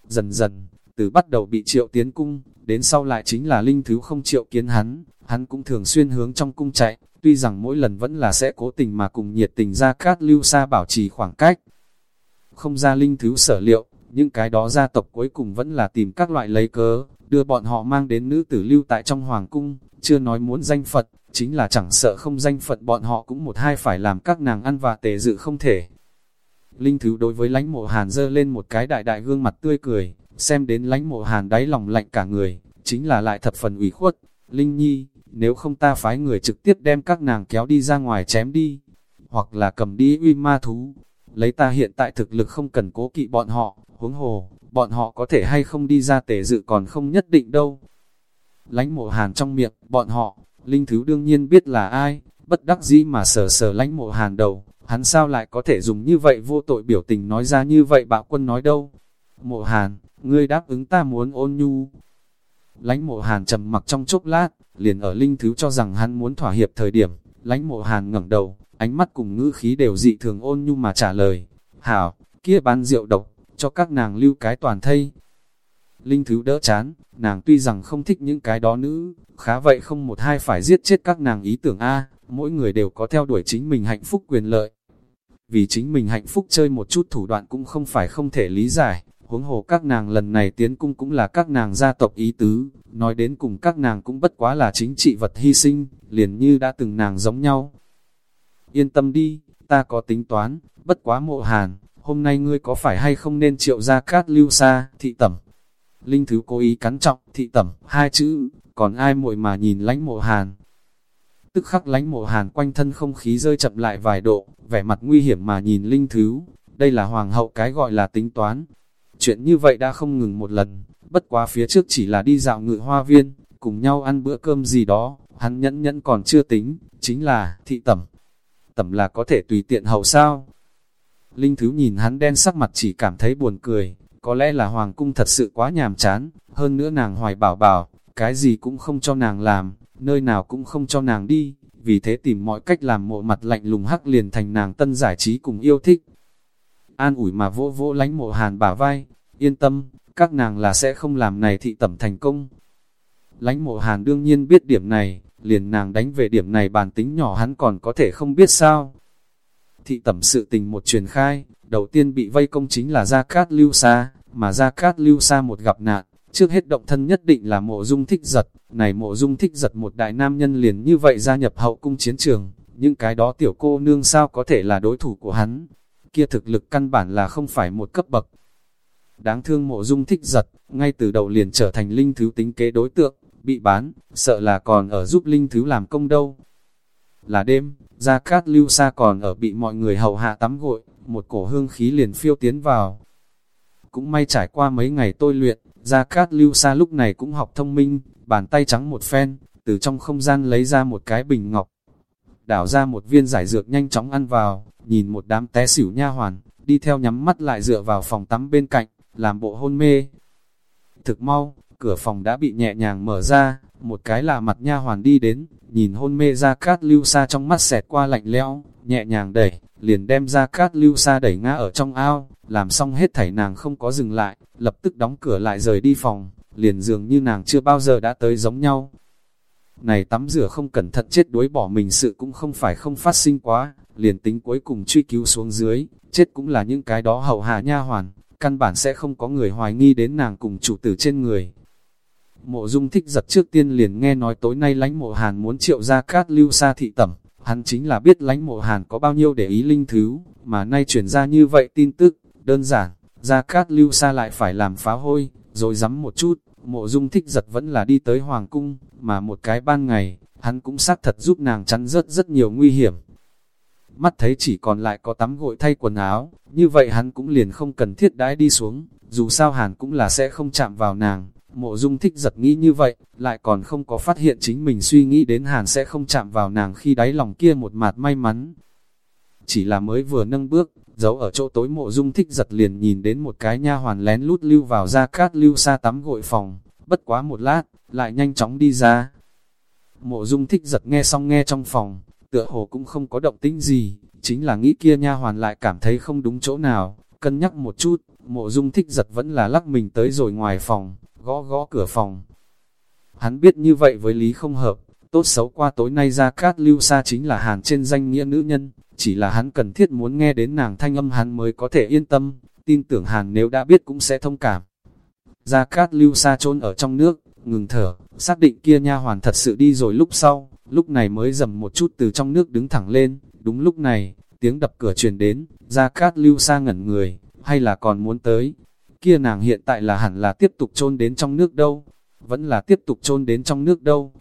Dần dần, từ bắt đầu bị triệu tiến cung, đến sau lại chính là linh thứ không triệu kiến hắn, hắn cũng thường xuyên hướng trong cung chạy, tuy rằng mỗi lần vẫn là sẽ cố tình mà cùng nhiệt tình ra cát lưu xa bảo trì khoảng cách. Không ra linh thứ sở liệu, những cái đó gia tộc cuối cùng vẫn là tìm các loại lấy cớ, đưa bọn họ mang đến nữ tử lưu tại trong hoàng cung, chưa nói muốn danh Phật, chính là chẳng sợ không danh phận bọn họ cũng một hai phải làm các nàng ăn và tề dự không thể. Linh thứ đối với lánh mộ hàn dơ lên một cái đại đại gương mặt tươi cười, xem đến lánh mộ hàn đáy lòng lạnh cả người, chính là lại thập phần ủy khuất. Linh nhi, nếu không ta phái người trực tiếp đem các nàng kéo đi ra ngoài chém đi, hoặc là cầm đi uy ma thú. Lấy ta hiện tại thực lực không cần cố kỵ bọn họ, huống hồ, bọn họ có thể hay không đi ra tề dự còn không nhất định đâu. Lánh mộ hàn trong miệng, bọn họ, linh thứ đương nhiên biết là ai, bất đắc dĩ mà sờ sờ lánh mộ hàn đầu, hắn sao lại có thể dùng như vậy vô tội biểu tình nói ra như vậy bạo quân nói đâu. Mộ hàn, ngươi đáp ứng ta muốn ôn nhu. Lánh mộ hàn trầm mặc trong chốc lát, liền ở linh thứ cho rằng hắn muốn thỏa hiệp thời điểm, lánh mộ hàn ngẩng đầu, ánh mắt cùng ngữ khí đều dị thường ôn nhu mà trả lời. Hảo, kia bán rượu độc, cho các nàng lưu cái toàn thây. Linh thứ đỡ chán, nàng tuy rằng không thích những cái đó nữ, khá vậy không một hai phải giết chết các nàng ý tưởng A, mỗi người đều có theo đuổi chính mình hạnh phúc quyền lợi. Vì chính mình hạnh phúc chơi một chút thủ đoạn cũng không phải không thể lý giải, huống hồ các nàng lần này tiến cung cũng là các nàng gia tộc ý tứ, nói đến cùng các nàng cũng bất quá là chính trị vật hy sinh, liền như đã từng nàng giống nhau. Yên tâm đi, ta có tính toán, bất quá mộ hàn, hôm nay ngươi có phải hay không nên triệu ra cát lưu xa, thị tẩm. Linh Thứ cố ý cắn trọng, thị tẩm, hai chữ, còn ai muội mà nhìn lánh mộ hàn. Tức khắc lánh mộ hàn quanh thân không khí rơi chậm lại vài độ, vẻ mặt nguy hiểm mà nhìn Linh Thứ. Đây là hoàng hậu cái gọi là tính toán, Chuyện như vậy đã không ngừng một lần, bất quá phía trước chỉ là đi dạo ngự hoa viên, cùng nhau ăn bữa cơm gì đó, hắn nhẫn nhẫn còn chưa tính, chính là thị tẩm. Tẩm là có thể tùy tiện hậu sao. Linh Thứ nhìn hắn đen sắc mặt chỉ cảm thấy buồn cười, có lẽ là hoàng cung thật sự quá nhàm chán, hơn nữa nàng hoài bảo bảo, cái gì cũng không cho nàng làm, nơi nào cũng không cho nàng đi, vì thế tìm mọi cách làm mộ mặt lạnh lùng hắc liền thành nàng tân giải trí cùng yêu thích an ủi mà vỗ vỗ lánh mộ hàn bả vai, yên tâm, các nàng là sẽ không làm này thị tẩm thành công. Lánh mộ hàn đương nhiên biết điểm này, liền nàng đánh về điểm này bản tính nhỏ hắn còn có thể không biết sao. Thị tẩm sự tình một truyền khai, đầu tiên bị vây công chính là Gia Cát Lưu Sa, mà Gia Cát Lưu Sa một gặp nạn, trước hết động thân nhất định là mộ dung thích giật, này mộ dung thích giật một đại nam nhân liền như vậy gia nhập hậu cung chiến trường, những cái đó tiểu cô nương sao có thể là đối thủ của hắn, kia thực lực căn bản là không phải một cấp bậc. Đáng thương mộ dung thích giật, ngay từ đầu liền trở thành linh thứ tính kế đối tượng, bị bán, sợ là còn ở giúp linh thứ làm công đâu. Là đêm, Gia Cát Lưu Sa còn ở bị mọi người hầu hạ tắm gội, một cổ hương khí liền phiêu tiến vào. Cũng may trải qua mấy ngày tôi luyện, Gia Cát Lưu Sa lúc này cũng học thông minh, bàn tay trắng một phen, từ trong không gian lấy ra một cái bình ngọc. Đảo ra một viên giải dược nhanh chóng ăn vào, nhìn một đám té xỉu nha hoàn, đi theo nhắm mắt lại dựa vào phòng tắm bên cạnh, làm bộ hôn mê. Thực mau, cửa phòng đã bị nhẹ nhàng mở ra, một cái là mặt nha hoàn đi đến, nhìn hôn mê ra cát lưu xa trong mắt xẹt qua lạnh lẽo, nhẹ nhàng đẩy, liền đem ra cát lưu xa đẩy ngã ở trong ao, làm xong hết thảy nàng không có dừng lại, lập tức đóng cửa lại rời đi phòng, liền dường như nàng chưa bao giờ đã tới giống nhau. Này tắm rửa không cẩn thận chết đuối bỏ mình sự cũng không phải không phát sinh quá, liền tính cuối cùng truy cứu xuống dưới, chết cũng là những cái đó hậu hạ nha hoàn, căn bản sẽ không có người hoài nghi đến nàng cùng chủ tử trên người. Mộ dung thích giật trước tiên liền nghe nói tối nay lánh mộ hàn muốn triệu ra cát lưu xa thị tẩm, hắn chính là biết lánh mộ hàn có bao nhiêu để ý linh thứ, mà nay chuyển ra như vậy tin tức, đơn giản, ra cát lưu xa lại phải làm phá hôi, rồi dám một chút, mộ dung thích giật vẫn là đi tới hoàng cung, mà một cái ban ngày, hắn cũng xác thật giúp nàng chắn rất rất nhiều nguy hiểm. Mắt thấy chỉ còn lại có tắm gội thay quần áo, như vậy hắn cũng liền không cần thiết đãi đi xuống, dù sao hàn cũng là sẽ không chạm vào nàng, Mộ dung thích giật nghĩ như vậy, lại còn không có phát hiện chính mình suy nghĩ đến hàn sẽ không chạm vào nàng khi đáy lòng kia một mạt may mắn. Chỉ là mới vừa nâng bước, giấu ở chỗ tối mộ dung thích giật liền nhìn đến một cái nha hoàn lén lút lưu vào ra cát lưu xa tắm gội phòng, bất quá một lát, lại nhanh chóng đi ra. Mộ dung thích giật nghe xong nghe trong phòng, tựa hồ cũng không có động tĩnh gì, chính là nghĩ kia nha hoàn lại cảm thấy không đúng chỗ nào, cân nhắc một chút, mộ dung thích giật vẫn là lắc mình tới rồi ngoài phòng, gõ gõ cửa phòng. Hắn biết như vậy với Lý không hợp, tốt xấu qua tối nay ra cát lưu xa chính là hàn trên danh nghĩa nữ nhân, chỉ là hắn cần thiết muốn nghe đến nàng thanh âm hắn mới có thể yên tâm, tin tưởng hàn nếu đã biết cũng sẽ thông cảm. Ra cát lưu xa trốn ở trong nước, ngừng thở, xác định kia nha hoàn thật sự đi rồi lúc sau, lúc này mới dầm một chút từ trong nước đứng thẳng lên, đúng lúc này, tiếng đập cửa truyền đến, ra cát lưu xa ngẩn người, hay là còn muốn tới, kia nàng hiện tại là hẳn là tiếp tục chôn đến trong nước đâu, vẫn là tiếp tục chôn đến trong nước đâu.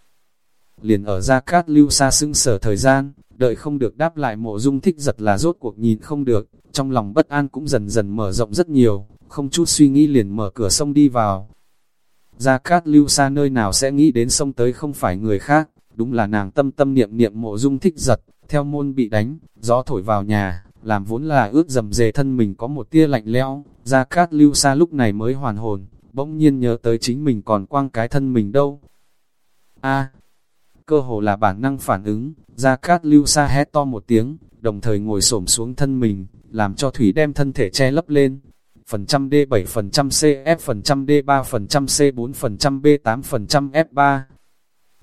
Liền ở ra cát lưu xa xưng sở thời gian, đợi không được đáp lại mộ dung thích giật là rốt cuộc nhìn không được, trong lòng bất an cũng dần dần mở rộng rất nhiều, không chút suy nghĩ liền mở cửa sông đi vào. Ra cát lưu xa nơi nào sẽ nghĩ đến sông tới không phải người khác, đúng là nàng tâm tâm niệm niệm mộ dung thích giật, theo môn bị đánh, gió thổi vào nhà, làm vốn là ướt dầm dề thân mình có một tia lạnh lẽo, Gia Cát Lưu Sa lúc này mới hoàn hồn, bỗng nhiên nhớ tới chính mình còn quang cái thân mình đâu. A, cơ hồ là bản năng phản ứng, Gia Cát Lưu Sa hét to một tiếng, đồng thời ngồi xổm xuống thân mình, làm cho Thủy đem thân thể che lấp lên. Phần trăm D7 phần trăm CF phần trăm D3 phần trăm C4 phần trăm B8 phần trăm F3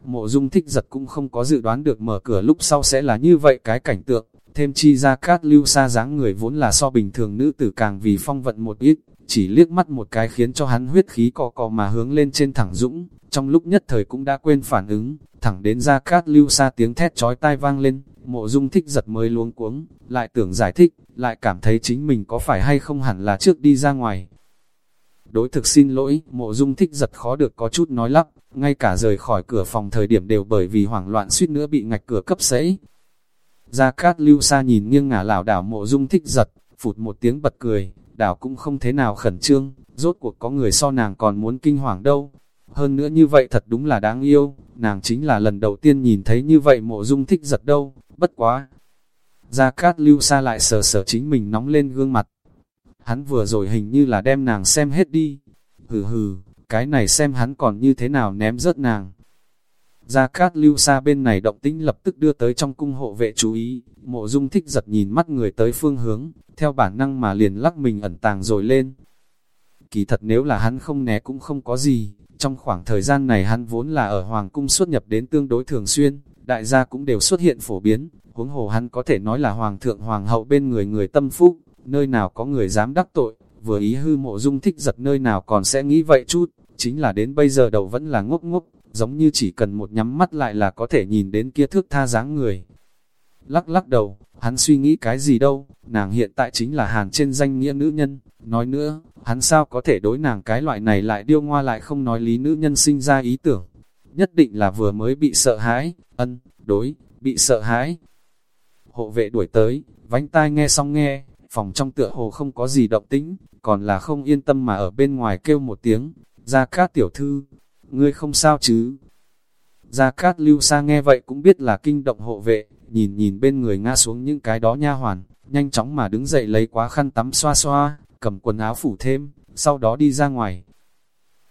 Mộ dung thích giật cũng không có dự đoán được mở cửa lúc sau sẽ là như vậy cái cảnh tượng, thêm chi ra cát lưu xa dáng người vốn là so bình thường nữ tử càng vì phong vận một ít, chỉ liếc mắt một cái khiến cho hắn huyết khí cò cò mà hướng lên trên thẳng dũng, trong lúc nhất thời cũng đã quên phản ứng, thẳng đến ra cát lưu xa tiếng thét chói tai vang lên, mộ dung thích giật mới luống cuống, lại tưởng giải thích, lại cảm thấy chính mình có phải hay không hẳn là trước đi ra ngoài. Đối thực xin lỗi, mộ dung thích giật khó được có chút nói lắp, ngay cả rời khỏi cửa phòng thời điểm đều bởi vì hoảng loạn suýt nữa bị ngạch cửa cấp sẫy. Gia Cát Lưu Sa nhìn nghiêng ngả lảo đảo mộ dung thích giật, phụt một tiếng bật cười, đảo cũng không thế nào khẩn trương, rốt cuộc có người so nàng còn muốn kinh hoàng đâu. Hơn nữa như vậy thật đúng là đáng yêu, nàng chính là lần đầu tiên nhìn thấy như vậy mộ dung thích giật đâu, bất quá. Gia Cát Lưu Sa lại sờ sờ chính mình nóng lên gương mặt. Hắn vừa rồi hình như là đem nàng xem hết đi. Hừ hừ, cái này xem hắn còn như thế nào ném rớt nàng. Gia Cát lưu xa bên này động tĩnh lập tức đưa tới trong cung hộ vệ chú ý, mộ dung thích giật nhìn mắt người tới phương hướng, theo bản năng mà liền lắc mình ẩn tàng rồi lên. Kỳ thật nếu là hắn không né cũng không có gì, trong khoảng thời gian này hắn vốn là ở Hoàng cung xuất nhập đến tương đối thường xuyên, đại gia cũng đều xuất hiện phổ biến, huống hồ hắn có thể nói là Hoàng thượng Hoàng hậu bên người người tâm phúc, nơi nào có người dám đắc tội, vừa ý hư mộ dung thích giật nơi nào còn sẽ nghĩ vậy chút, chính là đến bây giờ đầu vẫn là ngốc ngốc, giống như chỉ cần một nhắm mắt lại là có thể nhìn đến kia thước tha dáng người. Lắc lắc đầu, hắn suy nghĩ cái gì đâu, nàng hiện tại chính là hàn trên danh nghĩa nữ nhân, nói nữa, hắn sao có thể đối nàng cái loại này lại điêu ngoa lại không nói lý nữ nhân sinh ra ý tưởng. Nhất định là vừa mới bị sợ hãi, ân, đối, bị sợ hãi. Hộ vệ đuổi tới, vánh tai nghe xong nghe, phòng trong tựa hồ không có gì động tĩnh, còn là không yên tâm mà ở bên ngoài kêu một tiếng, ra các tiểu thư, ngươi không sao chứ. Gia Cát Lưu Sa nghe vậy cũng biết là kinh động hộ vệ, nhìn nhìn bên người ngã xuống những cái đó nha hoàn, nhanh chóng mà đứng dậy lấy quá khăn tắm xoa xoa, cầm quần áo phủ thêm, sau đó đi ra ngoài.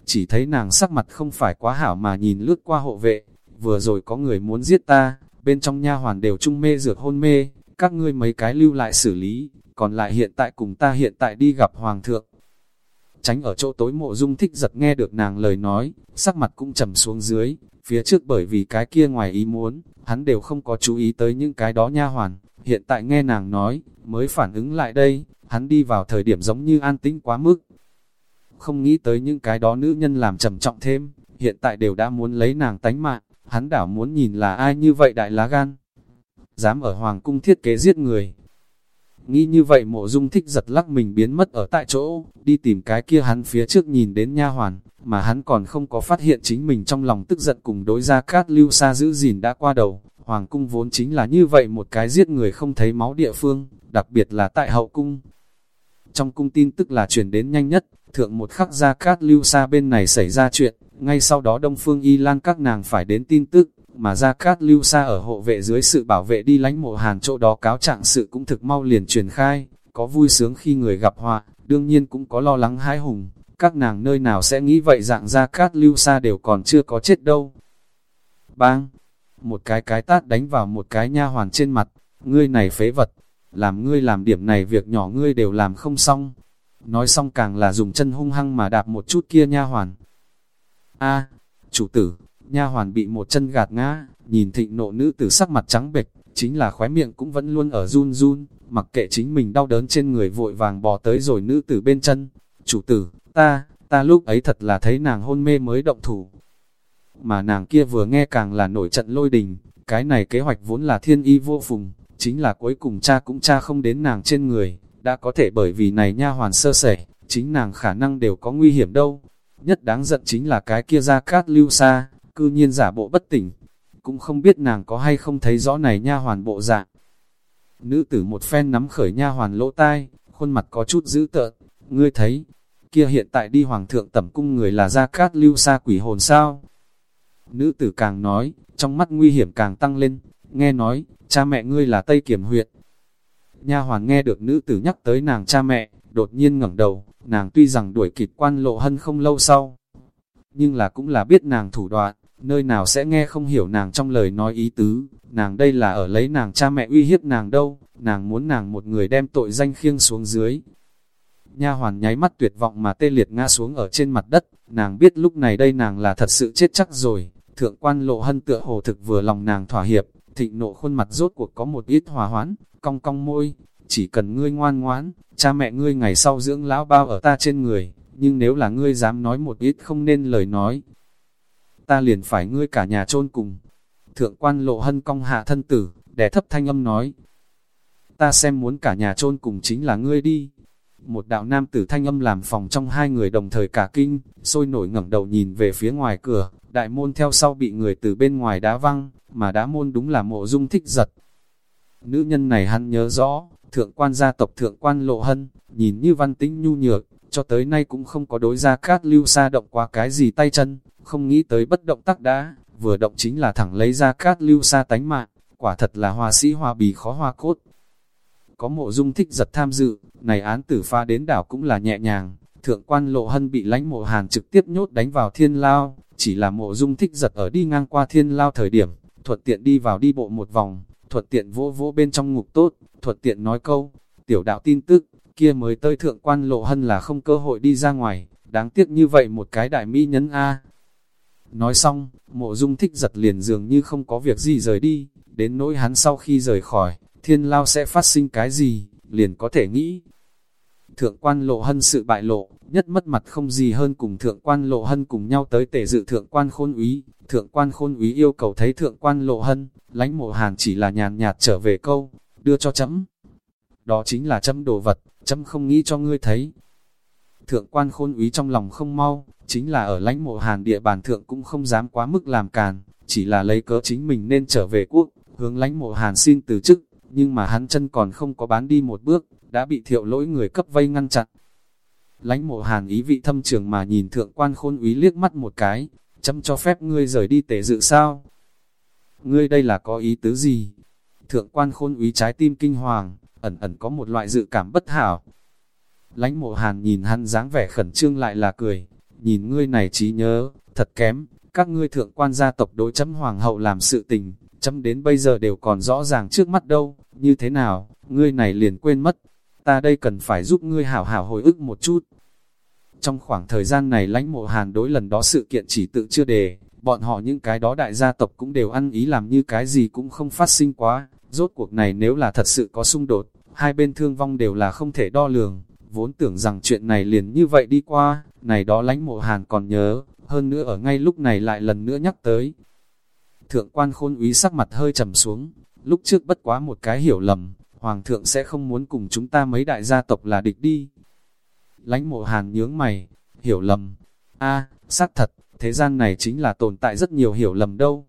Chỉ thấy nàng sắc mặt không phải quá hảo mà nhìn lướt qua hộ vệ, vừa rồi có người muốn giết ta, bên trong nha hoàn đều trung mê dược hôn mê, các ngươi mấy cái lưu lại xử lý, còn lại hiện tại cùng ta hiện tại đi gặp hoàng thượng. Tránh ở chỗ tối mộ dung thích giật nghe được nàng lời nói, sắc mặt cũng trầm xuống dưới, phía trước bởi vì cái kia ngoài ý muốn, hắn đều không có chú ý tới những cái đó nha hoàn, hiện tại nghe nàng nói, mới phản ứng lại đây, hắn đi vào thời điểm giống như an tĩnh quá mức. Không nghĩ tới những cái đó nữ nhân làm trầm trọng thêm, hiện tại đều đã muốn lấy nàng tánh mạng, hắn đảo muốn nhìn là ai như vậy đại lá gan. Dám ở hoàng cung thiết kế giết người. Nghĩ như vậy mộ dung thích giật lắc mình biến mất ở tại chỗ, đi tìm cái kia hắn phía trước nhìn đến nha hoàn, mà hắn còn không có phát hiện chính mình trong lòng tức giận cùng đối ra cát lưu xa giữ gìn đã qua đầu. Hoàng cung vốn chính là như vậy một cái giết người không thấy máu địa phương, đặc biệt là tại hậu cung. Trong cung tin tức là truyền đến nhanh nhất, thượng một khắc ra cát lưu xa bên này xảy ra chuyện, ngay sau đó Đông Phương Y Lan các nàng phải đến tin tức, mà Ra Cát Lưu Sa ở hộ vệ dưới sự bảo vệ đi lánh mộ hàn chỗ đó cáo trạng sự cũng thực mau liền truyền khai, có vui sướng khi người gặp họa, đương nhiên cũng có lo lắng hãi hùng, các nàng nơi nào sẽ nghĩ vậy dạng Ra Cát Lưu Sa đều còn chưa có chết đâu. Bang! Một cái cái tát đánh vào một cái nha hoàn trên mặt, ngươi này phế vật, làm ngươi làm điểm này việc nhỏ ngươi đều làm không xong. Nói xong càng là dùng chân hung hăng mà đạp một chút kia nha hoàn. A, chủ tử, nha hoàn bị một chân gạt ngã, nhìn thịnh nộ nữ tử sắc mặt trắng bệch, chính là khóe miệng cũng vẫn luôn ở run run, mặc kệ chính mình đau đớn trên người vội vàng bò tới rồi nữ tử bên chân. Chủ tử, ta, ta lúc ấy thật là thấy nàng hôn mê mới động thủ. Mà nàng kia vừa nghe càng là nổi trận lôi đình, cái này kế hoạch vốn là thiên y vô phùng, chính là cuối cùng cha cũng cha không đến nàng trên người, đã có thể bởi vì này nha hoàn sơ sẩy, chính nàng khả năng đều có nguy hiểm đâu. Nhất đáng giận chính là cái kia ra cát lưu xa, cư nhiên giả bộ bất tỉnh, cũng không biết nàng có hay không thấy rõ này nha hoàn bộ dạng. Nữ tử một phen nắm khởi nha hoàn lỗ tai, khuôn mặt có chút dữ tợn, ngươi thấy, kia hiện tại đi hoàng thượng tẩm cung người là gia cát lưu sa quỷ hồn sao? Nữ tử càng nói, trong mắt nguy hiểm càng tăng lên, nghe nói, cha mẹ ngươi là Tây Kiểm huyện. Nha hoàn nghe được nữ tử nhắc tới nàng cha mẹ, đột nhiên ngẩng đầu, nàng tuy rằng đuổi kịp quan lộ hân không lâu sau, nhưng là cũng là biết nàng thủ đoạn, nơi nào sẽ nghe không hiểu nàng trong lời nói ý tứ, nàng đây là ở lấy nàng cha mẹ uy hiếp nàng đâu, nàng muốn nàng một người đem tội danh khiêng xuống dưới. Nha hoàn nháy mắt tuyệt vọng mà tê liệt ngã xuống ở trên mặt đất, nàng biết lúc này đây nàng là thật sự chết chắc rồi, thượng quan lộ hân tựa hồ thực vừa lòng nàng thỏa hiệp, thịnh nộ khuôn mặt rốt cuộc có một ít hòa hoãn, cong cong môi, chỉ cần ngươi ngoan ngoãn, cha mẹ ngươi ngày sau dưỡng lão bao ở ta trên người, nhưng nếu là ngươi dám nói một ít không nên lời nói, ta liền phải ngươi cả nhà chôn cùng. Thượng quan lộ hân cong hạ thân tử, đè thấp thanh âm nói, ta xem muốn cả nhà chôn cùng chính là ngươi đi. Một đạo nam tử thanh âm làm phòng trong hai người đồng thời cả kinh, sôi nổi ngẩng đầu nhìn về phía ngoài cửa, đại môn theo sau bị người từ bên ngoài đá văng, mà đá môn đúng là mộ dung thích giật. Nữ nhân này hắn nhớ rõ, thượng quan gia tộc thượng quan lộ hân, nhìn như văn tính nhu nhược, cho tới nay cũng không có đối ra cát lưu xa động qua cái gì tay chân, không nghĩ tới bất động tắc đã, vừa động chính là thẳng lấy ra cát lưu xa tánh mạng, quả thật là hòa sĩ hòa bì khó hoa cốt. Có mộ dung thích giật tham dự, này án tử pha đến đảo cũng là nhẹ nhàng, thượng quan lộ hân bị lánh mộ hàn trực tiếp nhốt đánh vào thiên lao, chỉ là mộ dung thích giật ở đi ngang qua thiên lao thời điểm, thuận tiện đi vào đi bộ một vòng, thuận tiện vỗ vỗ bên trong ngục tốt, thuận tiện nói câu, tiểu đạo tin tức, kia mới tới thượng quan lộ hân là không cơ hội đi ra ngoài, đáng tiếc như vậy một cái đại mỹ nhấn A. Nói xong, mộ dung thích giật liền dường như không có việc gì rời đi, đến nỗi hắn sau khi rời khỏi, thiên lao sẽ phát sinh cái gì, liền có thể nghĩ. Thượng quan lộ hân sự bại lộ, nhất mất mặt không gì hơn cùng thượng quan lộ hân cùng nhau tới tể dự thượng quan khôn úy. Thượng quan khôn úy yêu cầu thấy thượng quan lộ hân, lánh mộ hàn chỉ là nhàn nhạt trở về câu, đưa cho chấm. Đó chính là chấm đồ vật, chấm không nghĩ cho ngươi thấy. Thượng quan khôn úy trong lòng không mau, chính là ở lãnh mộ hàn địa bàn thượng cũng không dám quá mức làm càn, chỉ là lấy cớ chính mình nên trở về quốc, hướng lãnh mộ hàn xin từ chức, nhưng mà hắn chân còn không có bán đi một bước, đã bị thiệu lỗi người cấp vây ngăn chặn. lãnh mộ hàn ý vị thâm trường mà nhìn thượng quan khôn úy liếc mắt một cái, chấm cho phép ngươi rời đi tể dự sao? Ngươi đây là có ý tứ gì? Thượng quan khôn úy trái tim kinh hoàng, ẩn ẩn có một loại dự cảm bất hảo. lãnh mộ hàn nhìn hắn dáng vẻ khẩn trương lại là cười, nhìn ngươi này trí nhớ, thật kém, các ngươi thượng quan gia tộc đối chấm hoàng hậu làm sự tình, chấm đến bây giờ đều còn rõ ràng trước mắt đâu, như thế nào, ngươi này liền quên mất, ta đây cần phải giúp ngươi hảo hảo hồi ức một chút. Trong khoảng thời gian này lãnh mộ hàn đối lần đó sự kiện chỉ tự chưa đề, bọn họ những cái đó đại gia tộc cũng đều ăn ý làm như cái gì cũng không phát sinh quá, rốt cuộc này nếu là thật sự có xung đột, hai bên thương vong đều là không thể đo lường, vốn tưởng rằng chuyện này liền như vậy đi qua, này đó lãnh mộ hàn còn nhớ, hơn nữa ở ngay lúc này lại lần nữa nhắc tới. Thượng quan khôn úy sắc mặt hơi trầm xuống, lúc trước bất quá một cái hiểu lầm, Hoàng thượng sẽ không muốn cùng chúng ta mấy đại gia tộc là địch đi. Lánh mộ hàn nhướng mày, hiểu lầm. a xác thật, thế gian này chính là tồn tại rất nhiều hiểu lầm đâu.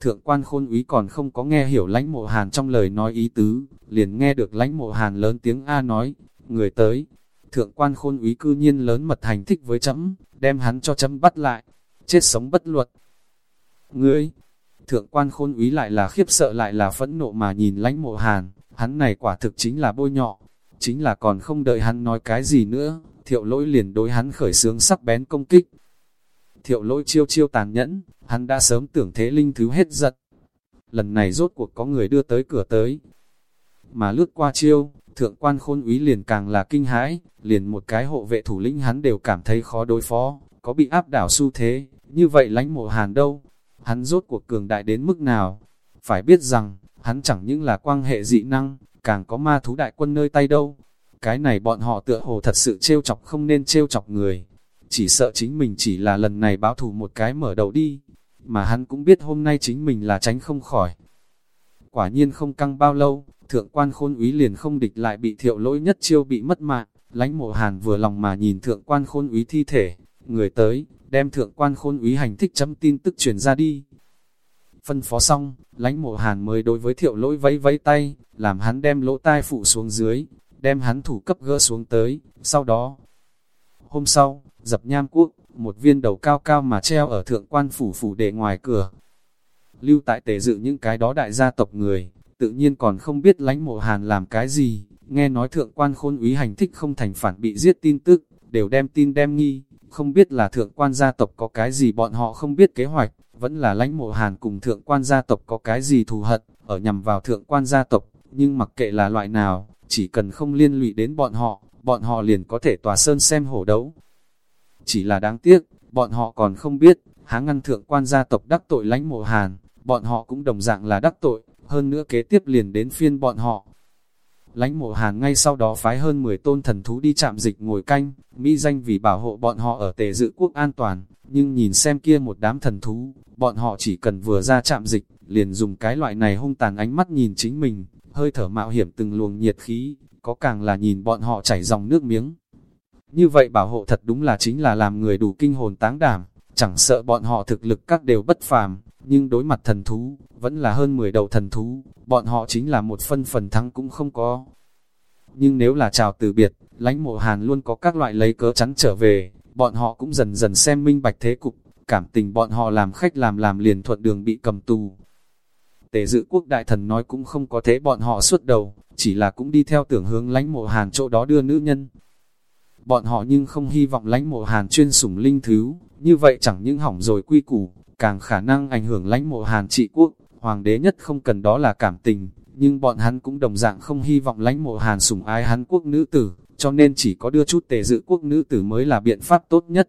Thượng quan khôn úy còn không có nghe hiểu lãnh mộ hàn trong lời nói ý tứ, liền nghe được lãnh mộ hàn lớn tiếng A nói, người tới. Thượng quan khôn úy cư nhiên lớn mật hành thích với chấm, đem hắn cho chấm bắt lại, chết sống bất luật. Ngươi, thượng quan khôn úy lại là khiếp sợ lại là phẫn nộ mà nhìn lãnh mộ hàn, hắn này quả thực chính là bôi nhọ, chính là còn không đợi hắn nói cái gì nữa, thiệu lỗi liền đối hắn khởi sướng sắc bén công kích. Thiệu lỗi chiêu chiêu tàn nhẫn, hắn đã sớm tưởng thế linh thứ hết giật. Lần này rốt cuộc có người đưa tới cửa tới. Mà lướt qua chiêu, thượng quan khôn úy liền càng là kinh hãi, liền một cái hộ vệ thủ lĩnh hắn đều cảm thấy khó đối phó, có bị áp đảo xu thế, như vậy lánh mộ hàn đâu, hắn rốt cuộc cường đại đến mức nào, phải biết rằng, hắn chẳng những là quan hệ dị năng, càng có ma thú đại quân nơi tay đâu. Cái này bọn họ tựa hồ thật sự trêu chọc không nên trêu chọc người. Chỉ sợ chính mình chỉ là lần này báo thù một cái mở đầu đi, mà hắn cũng biết hôm nay chính mình là tránh không khỏi. Quả nhiên không căng bao lâu, thượng quan khôn úy liền không địch lại bị thiệu lỗi nhất chiêu bị mất mạng, lánh mộ hàn vừa lòng mà nhìn thượng quan khôn úy thi thể, người tới, đem thượng quan khôn úy hành thích chấm tin tức truyền ra đi. Phân phó xong, lãnh mộ hàn mới đối với thiệu lỗi vẫy vẫy tay, làm hắn đem lỗ tai phụ xuống dưới, đem hắn thủ cấp gỡ xuống tới, sau đó. Hôm sau, dập nham quốc, một viên đầu cao cao mà treo ở thượng quan phủ phủ để ngoài cửa. Lưu tại tề dự những cái đó đại gia tộc người, tự nhiên còn không biết lãnh mộ hàn làm cái gì, nghe nói thượng quan khôn úy hành thích không thành phản bị giết tin tức, đều đem tin đem nghi, không biết là thượng quan gia tộc có cái gì bọn họ không biết kế hoạch, vẫn là lãnh mộ hàn cùng thượng quan gia tộc có cái gì thù hận, ở nhằm vào thượng quan gia tộc, nhưng mặc kệ là loại nào, chỉ cần không liên lụy đến bọn họ, bọn họ liền có thể tòa sơn xem hổ đấu. Chỉ là đáng tiếc, bọn họ còn không biết, há ngăn thượng quan gia tộc đắc tội lãnh mộ hàn, bọn họ cũng đồng dạng là đắc tội, hơn nữa kế tiếp liền đến phiên bọn họ. Lãnh mộ hàn ngay sau đó phái hơn 10 tôn thần thú đi chạm dịch ngồi canh, mỹ danh vì bảo hộ bọn họ ở tề dự quốc an toàn, nhưng nhìn xem kia một đám thần thú, bọn họ chỉ cần vừa ra chạm dịch, liền dùng cái loại này hung tàn ánh mắt nhìn chính mình, hơi thở mạo hiểm từng luồng nhiệt khí, có càng là nhìn bọn họ chảy dòng nước miếng. Như vậy bảo hộ thật đúng là chính là làm người đủ kinh hồn táng đảm, chẳng sợ bọn họ thực lực các đều bất phàm, nhưng đối mặt thần thú, vẫn là hơn 10 đầu thần thú, bọn họ chính là một phân phần thắng cũng không có. Nhưng nếu là chào từ biệt, lãnh mộ hàn luôn có các loại lấy cớ chắn trở về, bọn họ cũng dần dần xem minh bạch thế cục, cảm tình bọn họ làm khách làm làm liền thuận đường bị cầm tù. Tề dự quốc đại thần nói cũng không có thế bọn họ suốt đầu, chỉ là cũng đi theo tưởng hướng lãnh mộ hàn chỗ đó đưa nữ nhân. Bọn họ nhưng không hy vọng lãnh mộ hàn chuyên sủng linh thứ, như vậy chẳng những hỏng rồi quy củ, càng khả năng ảnh hưởng lãnh mộ hàn trị quốc, hoàng đế nhất không cần đó là cảm tình, nhưng bọn hắn cũng đồng dạng không hy vọng lãnh mộ hàn sủng ái hắn quốc nữ tử, cho nên chỉ có đưa chút tề dự quốc nữ tử mới là biện pháp tốt nhất.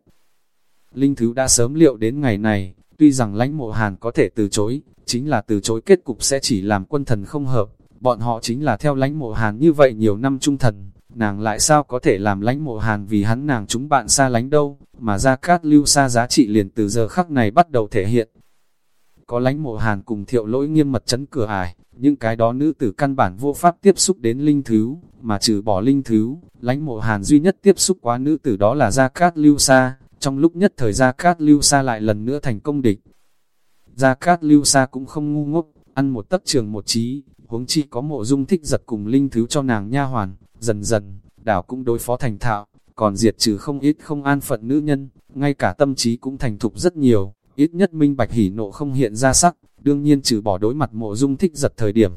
Linh Thứ đã sớm liệu đến ngày này, tuy rằng lãnh mộ hàn có thể từ chối, chính là từ chối kết cục sẽ chỉ làm quân thần không hợp, bọn họ chính là theo lãnh mộ hàn như vậy nhiều năm trung thần, nàng lại sao có thể làm lánh mộ hàn vì hắn nàng chúng bạn xa lánh đâu, mà ra cát lưu xa giá trị liền từ giờ khắc này bắt đầu thể hiện. Có lánh mộ hàn cùng thiệu lỗi nghiêm mật chấn cửa ải, những cái đó nữ tử căn bản vô pháp tiếp xúc đến linh thứ, mà trừ bỏ linh thứ, lánh mộ hàn duy nhất tiếp xúc quá nữ tử đó là ra Cát Lưu xa trong lúc nhất thời ra Cát Lưu xa lại lần nữa thành công địch. Gia Cát Lưu Sa cũng không ngu ngốc, ăn một tấc trường một trí, huống chi có mộ dung thích giật cùng linh thứ cho nàng nha hoàn, dần dần, đảo cũng đối phó thành thạo, còn diệt trừ không ít không an phận nữ nhân, ngay cả tâm trí cũng thành thục rất nhiều, ít nhất minh bạch hỉ nộ không hiện ra sắc, đương nhiên trừ bỏ đối mặt mộ dung thích giật thời điểm.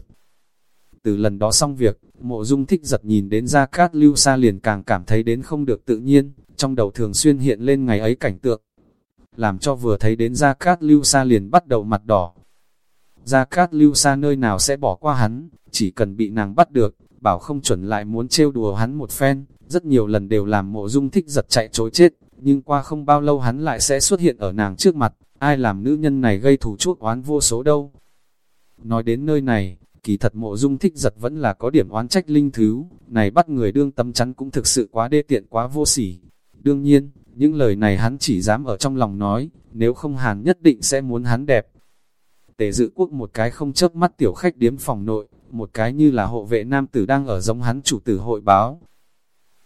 Từ lần đó xong việc, mộ dung thích giật nhìn đến Gia Cát Lưu Sa liền càng cảm thấy đến không được tự nhiên, trong đầu thường xuyên hiện lên ngày ấy cảnh tượng. Làm cho vừa thấy đến Gia Cát Lưu Sa liền bắt đầu mặt đỏ. Gia Cát Lưu Sa nơi nào sẽ bỏ qua hắn, chỉ cần bị nàng bắt được, bảo không chuẩn lại muốn trêu đùa hắn một phen, rất nhiều lần đều làm mộ dung thích giật chạy chối chết, nhưng qua không bao lâu hắn lại sẽ xuất hiện ở nàng trước mặt, ai làm nữ nhân này gây thù chuốc oán vô số đâu. Nói đến nơi này, kỳ thật mộ dung thích giật vẫn là có điểm oán trách linh thứ, này bắt người đương tâm chắn cũng thực sự quá đê tiện quá vô sỉ. Đương nhiên, những lời này hắn chỉ dám ở trong lòng nói, nếu không hàn nhất định sẽ muốn hắn đẹp. Tề dự quốc một cái không chớp mắt tiểu khách điếm phòng nội, một cái như là hộ vệ nam tử đang ở giống hắn chủ tử hội báo.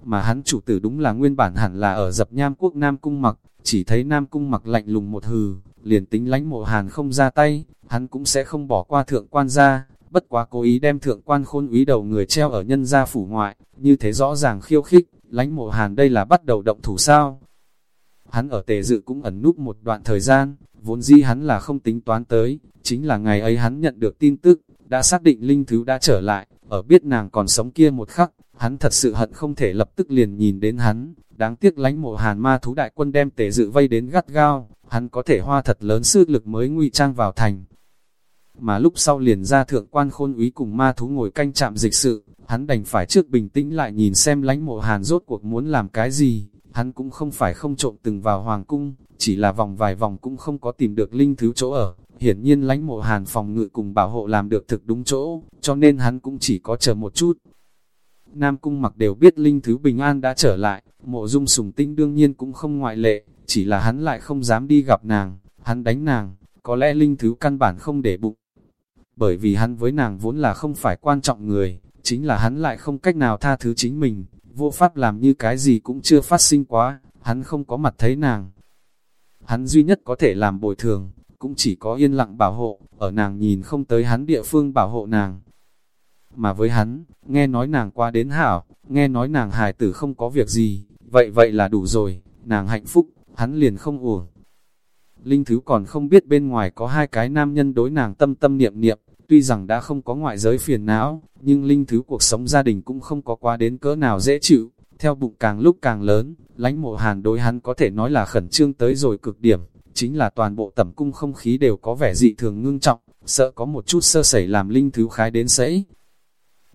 Mà hắn chủ tử đúng là nguyên bản hẳn là ở dập nham quốc Nam Cung mặc, chỉ thấy Nam Cung mặc lạnh lùng một hừ, liền tính lánh mộ hàn không ra tay, hắn cũng sẽ không bỏ qua thượng quan ra, bất quá cố ý đem thượng quan khôn úy đầu người treo ở nhân gia phủ ngoại, như thế rõ ràng khiêu khích, lánh mộ hàn đây là bắt đầu động thủ sao. Hắn ở tề dự cũng ẩn núp một đoạn thời gian, vốn dĩ hắn là không tính toán tới, chính là ngày ấy hắn nhận được tin tức, đã xác định linh thứ đã trở lại, ở biết nàng còn sống kia một khắc, hắn thật sự hận không thể lập tức liền nhìn đến hắn, đáng tiếc lánh mộ hàn ma thú đại quân đem tề dự vây đến gắt gao, hắn có thể hoa thật lớn sức lực mới nguy trang vào thành. Mà lúc sau liền ra thượng quan khôn úy cùng ma thú ngồi canh chạm dịch sự, hắn đành phải trước bình tĩnh lại nhìn xem lánh mộ hàn rốt cuộc muốn làm cái gì, hắn cũng không phải không trộm từng vào hoàng cung, chỉ là vòng vài vòng cũng không có tìm được linh thứ chỗ ở, hiển nhiên lãnh mộ hàn phòng ngự cùng bảo hộ làm được thực đúng chỗ, cho nên hắn cũng chỉ có chờ một chút. Nam cung mặc đều biết linh thứ bình an đã trở lại, mộ dung sùng tinh đương nhiên cũng không ngoại lệ, chỉ là hắn lại không dám đi gặp nàng, hắn đánh nàng, có lẽ linh thứ căn bản không để bụng. Bởi vì hắn với nàng vốn là không phải quan trọng người, chính là hắn lại không cách nào tha thứ chính mình, vô pháp làm như cái gì cũng chưa phát sinh quá, hắn không có mặt thấy nàng. Hắn duy nhất có thể làm bồi thường, cũng chỉ có yên lặng bảo hộ, ở nàng nhìn không tới hắn địa phương bảo hộ nàng. Mà với hắn, nghe nói nàng qua đến hảo, nghe nói nàng hài tử không có việc gì, vậy vậy là đủ rồi, nàng hạnh phúc, hắn liền không uổng. Linh Thứ còn không biết bên ngoài có hai cái nam nhân đối nàng tâm tâm niệm niệm, tuy rằng đã không có ngoại giới phiền não, nhưng Linh Thứ cuộc sống gia đình cũng không có quá đến cỡ nào dễ chịu, theo bụng càng lúc càng lớn, lánh mộ hàn đối hắn có thể nói là khẩn trương tới rồi cực điểm, chính là toàn bộ tẩm cung không khí đều có vẻ dị thường ngưng trọng, sợ có một chút sơ sẩy làm Linh Thứ khái đến sẫy.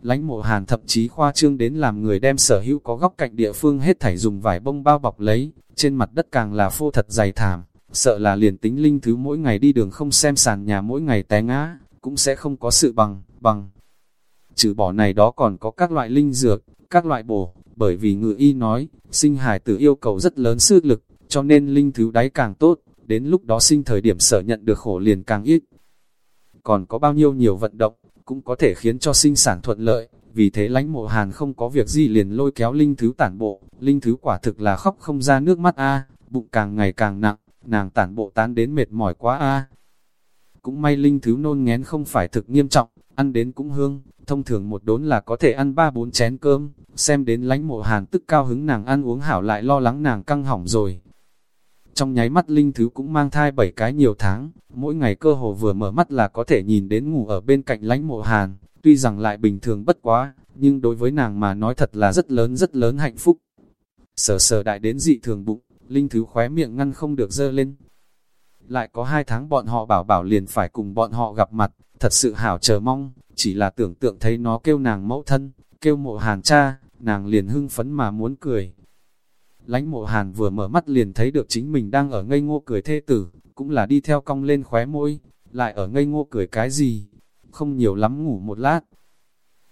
Lánh mộ hàn thậm chí khoa trương đến làm người đem sở hữu có góc cạnh địa phương hết thảy dùng vải bông bao bọc lấy, trên mặt đất càng là phô thật dày thảm, sợ là liền tính linh thứ mỗi ngày đi đường không xem sàn nhà mỗi ngày té ngã, cũng sẽ không có sự bằng, bằng. Trừ bỏ này đó còn có các loại linh dược, các loại bổ, bởi vì ngự y nói, sinh hải tử yêu cầu rất lớn sức lực, cho nên linh thứ đáy càng tốt, đến lúc đó sinh thời điểm sở nhận được khổ liền càng ít. Còn có bao nhiêu nhiều vận động, cũng có thể khiến cho sinh sản thuận lợi, vì thế lãnh mộ hàn không có việc gì liền lôi kéo linh thứ tản bộ, linh thứ quả thực là khóc không ra nước mắt a bụng càng ngày càng nặng, nàng tản bộ tán đến mệt mỏi quá a. Cũng may linh thứ nôn ngén không phải thực nghiêm trọng, ăn đến cũng hương, thông thường một đốn là có thể ăn ba bốn chén cơm, xem đến lánh mộ hàn tức cao hứng nàng ăn uống hảo lại lo lắng nàng căng hỏng rồi. Trong nháy mắt linh thứ cũng mang thai bảy cái nhiều tháng, mỗi ngày cơ hồ vừa mở mắt là có thể nhìn đến ngủ ở bên cạnh lánh mộ hàn, tuy rằng lại bình thường bất quá, nhưng đối với nàng mà nói thật là rất lớn rất lớn hạnh phúc. Sờ sờ đại đến dị thường bụng, linh thứ khóe miệng ngăn không được dơ lên. Lại có hai tháng bọn họ bảo bảo liền phải cùng bọn họ gặp mặt, thật sự hảo chờ mong, chỉ là tưởng tượng thấy nó kêu nàng mẫu thân, kêu mộ hàn cha, nàng liền hưng phấn mà muốn cười. Lánh mộ hàn vừa mở mắt liền thấy được chính mình đang ở ngây ngô cười thê tử, cũng là đi theo cong lên khóe môi, lại ở ngây ngô cười cái gì, không nhiều lắm ngủ một lát.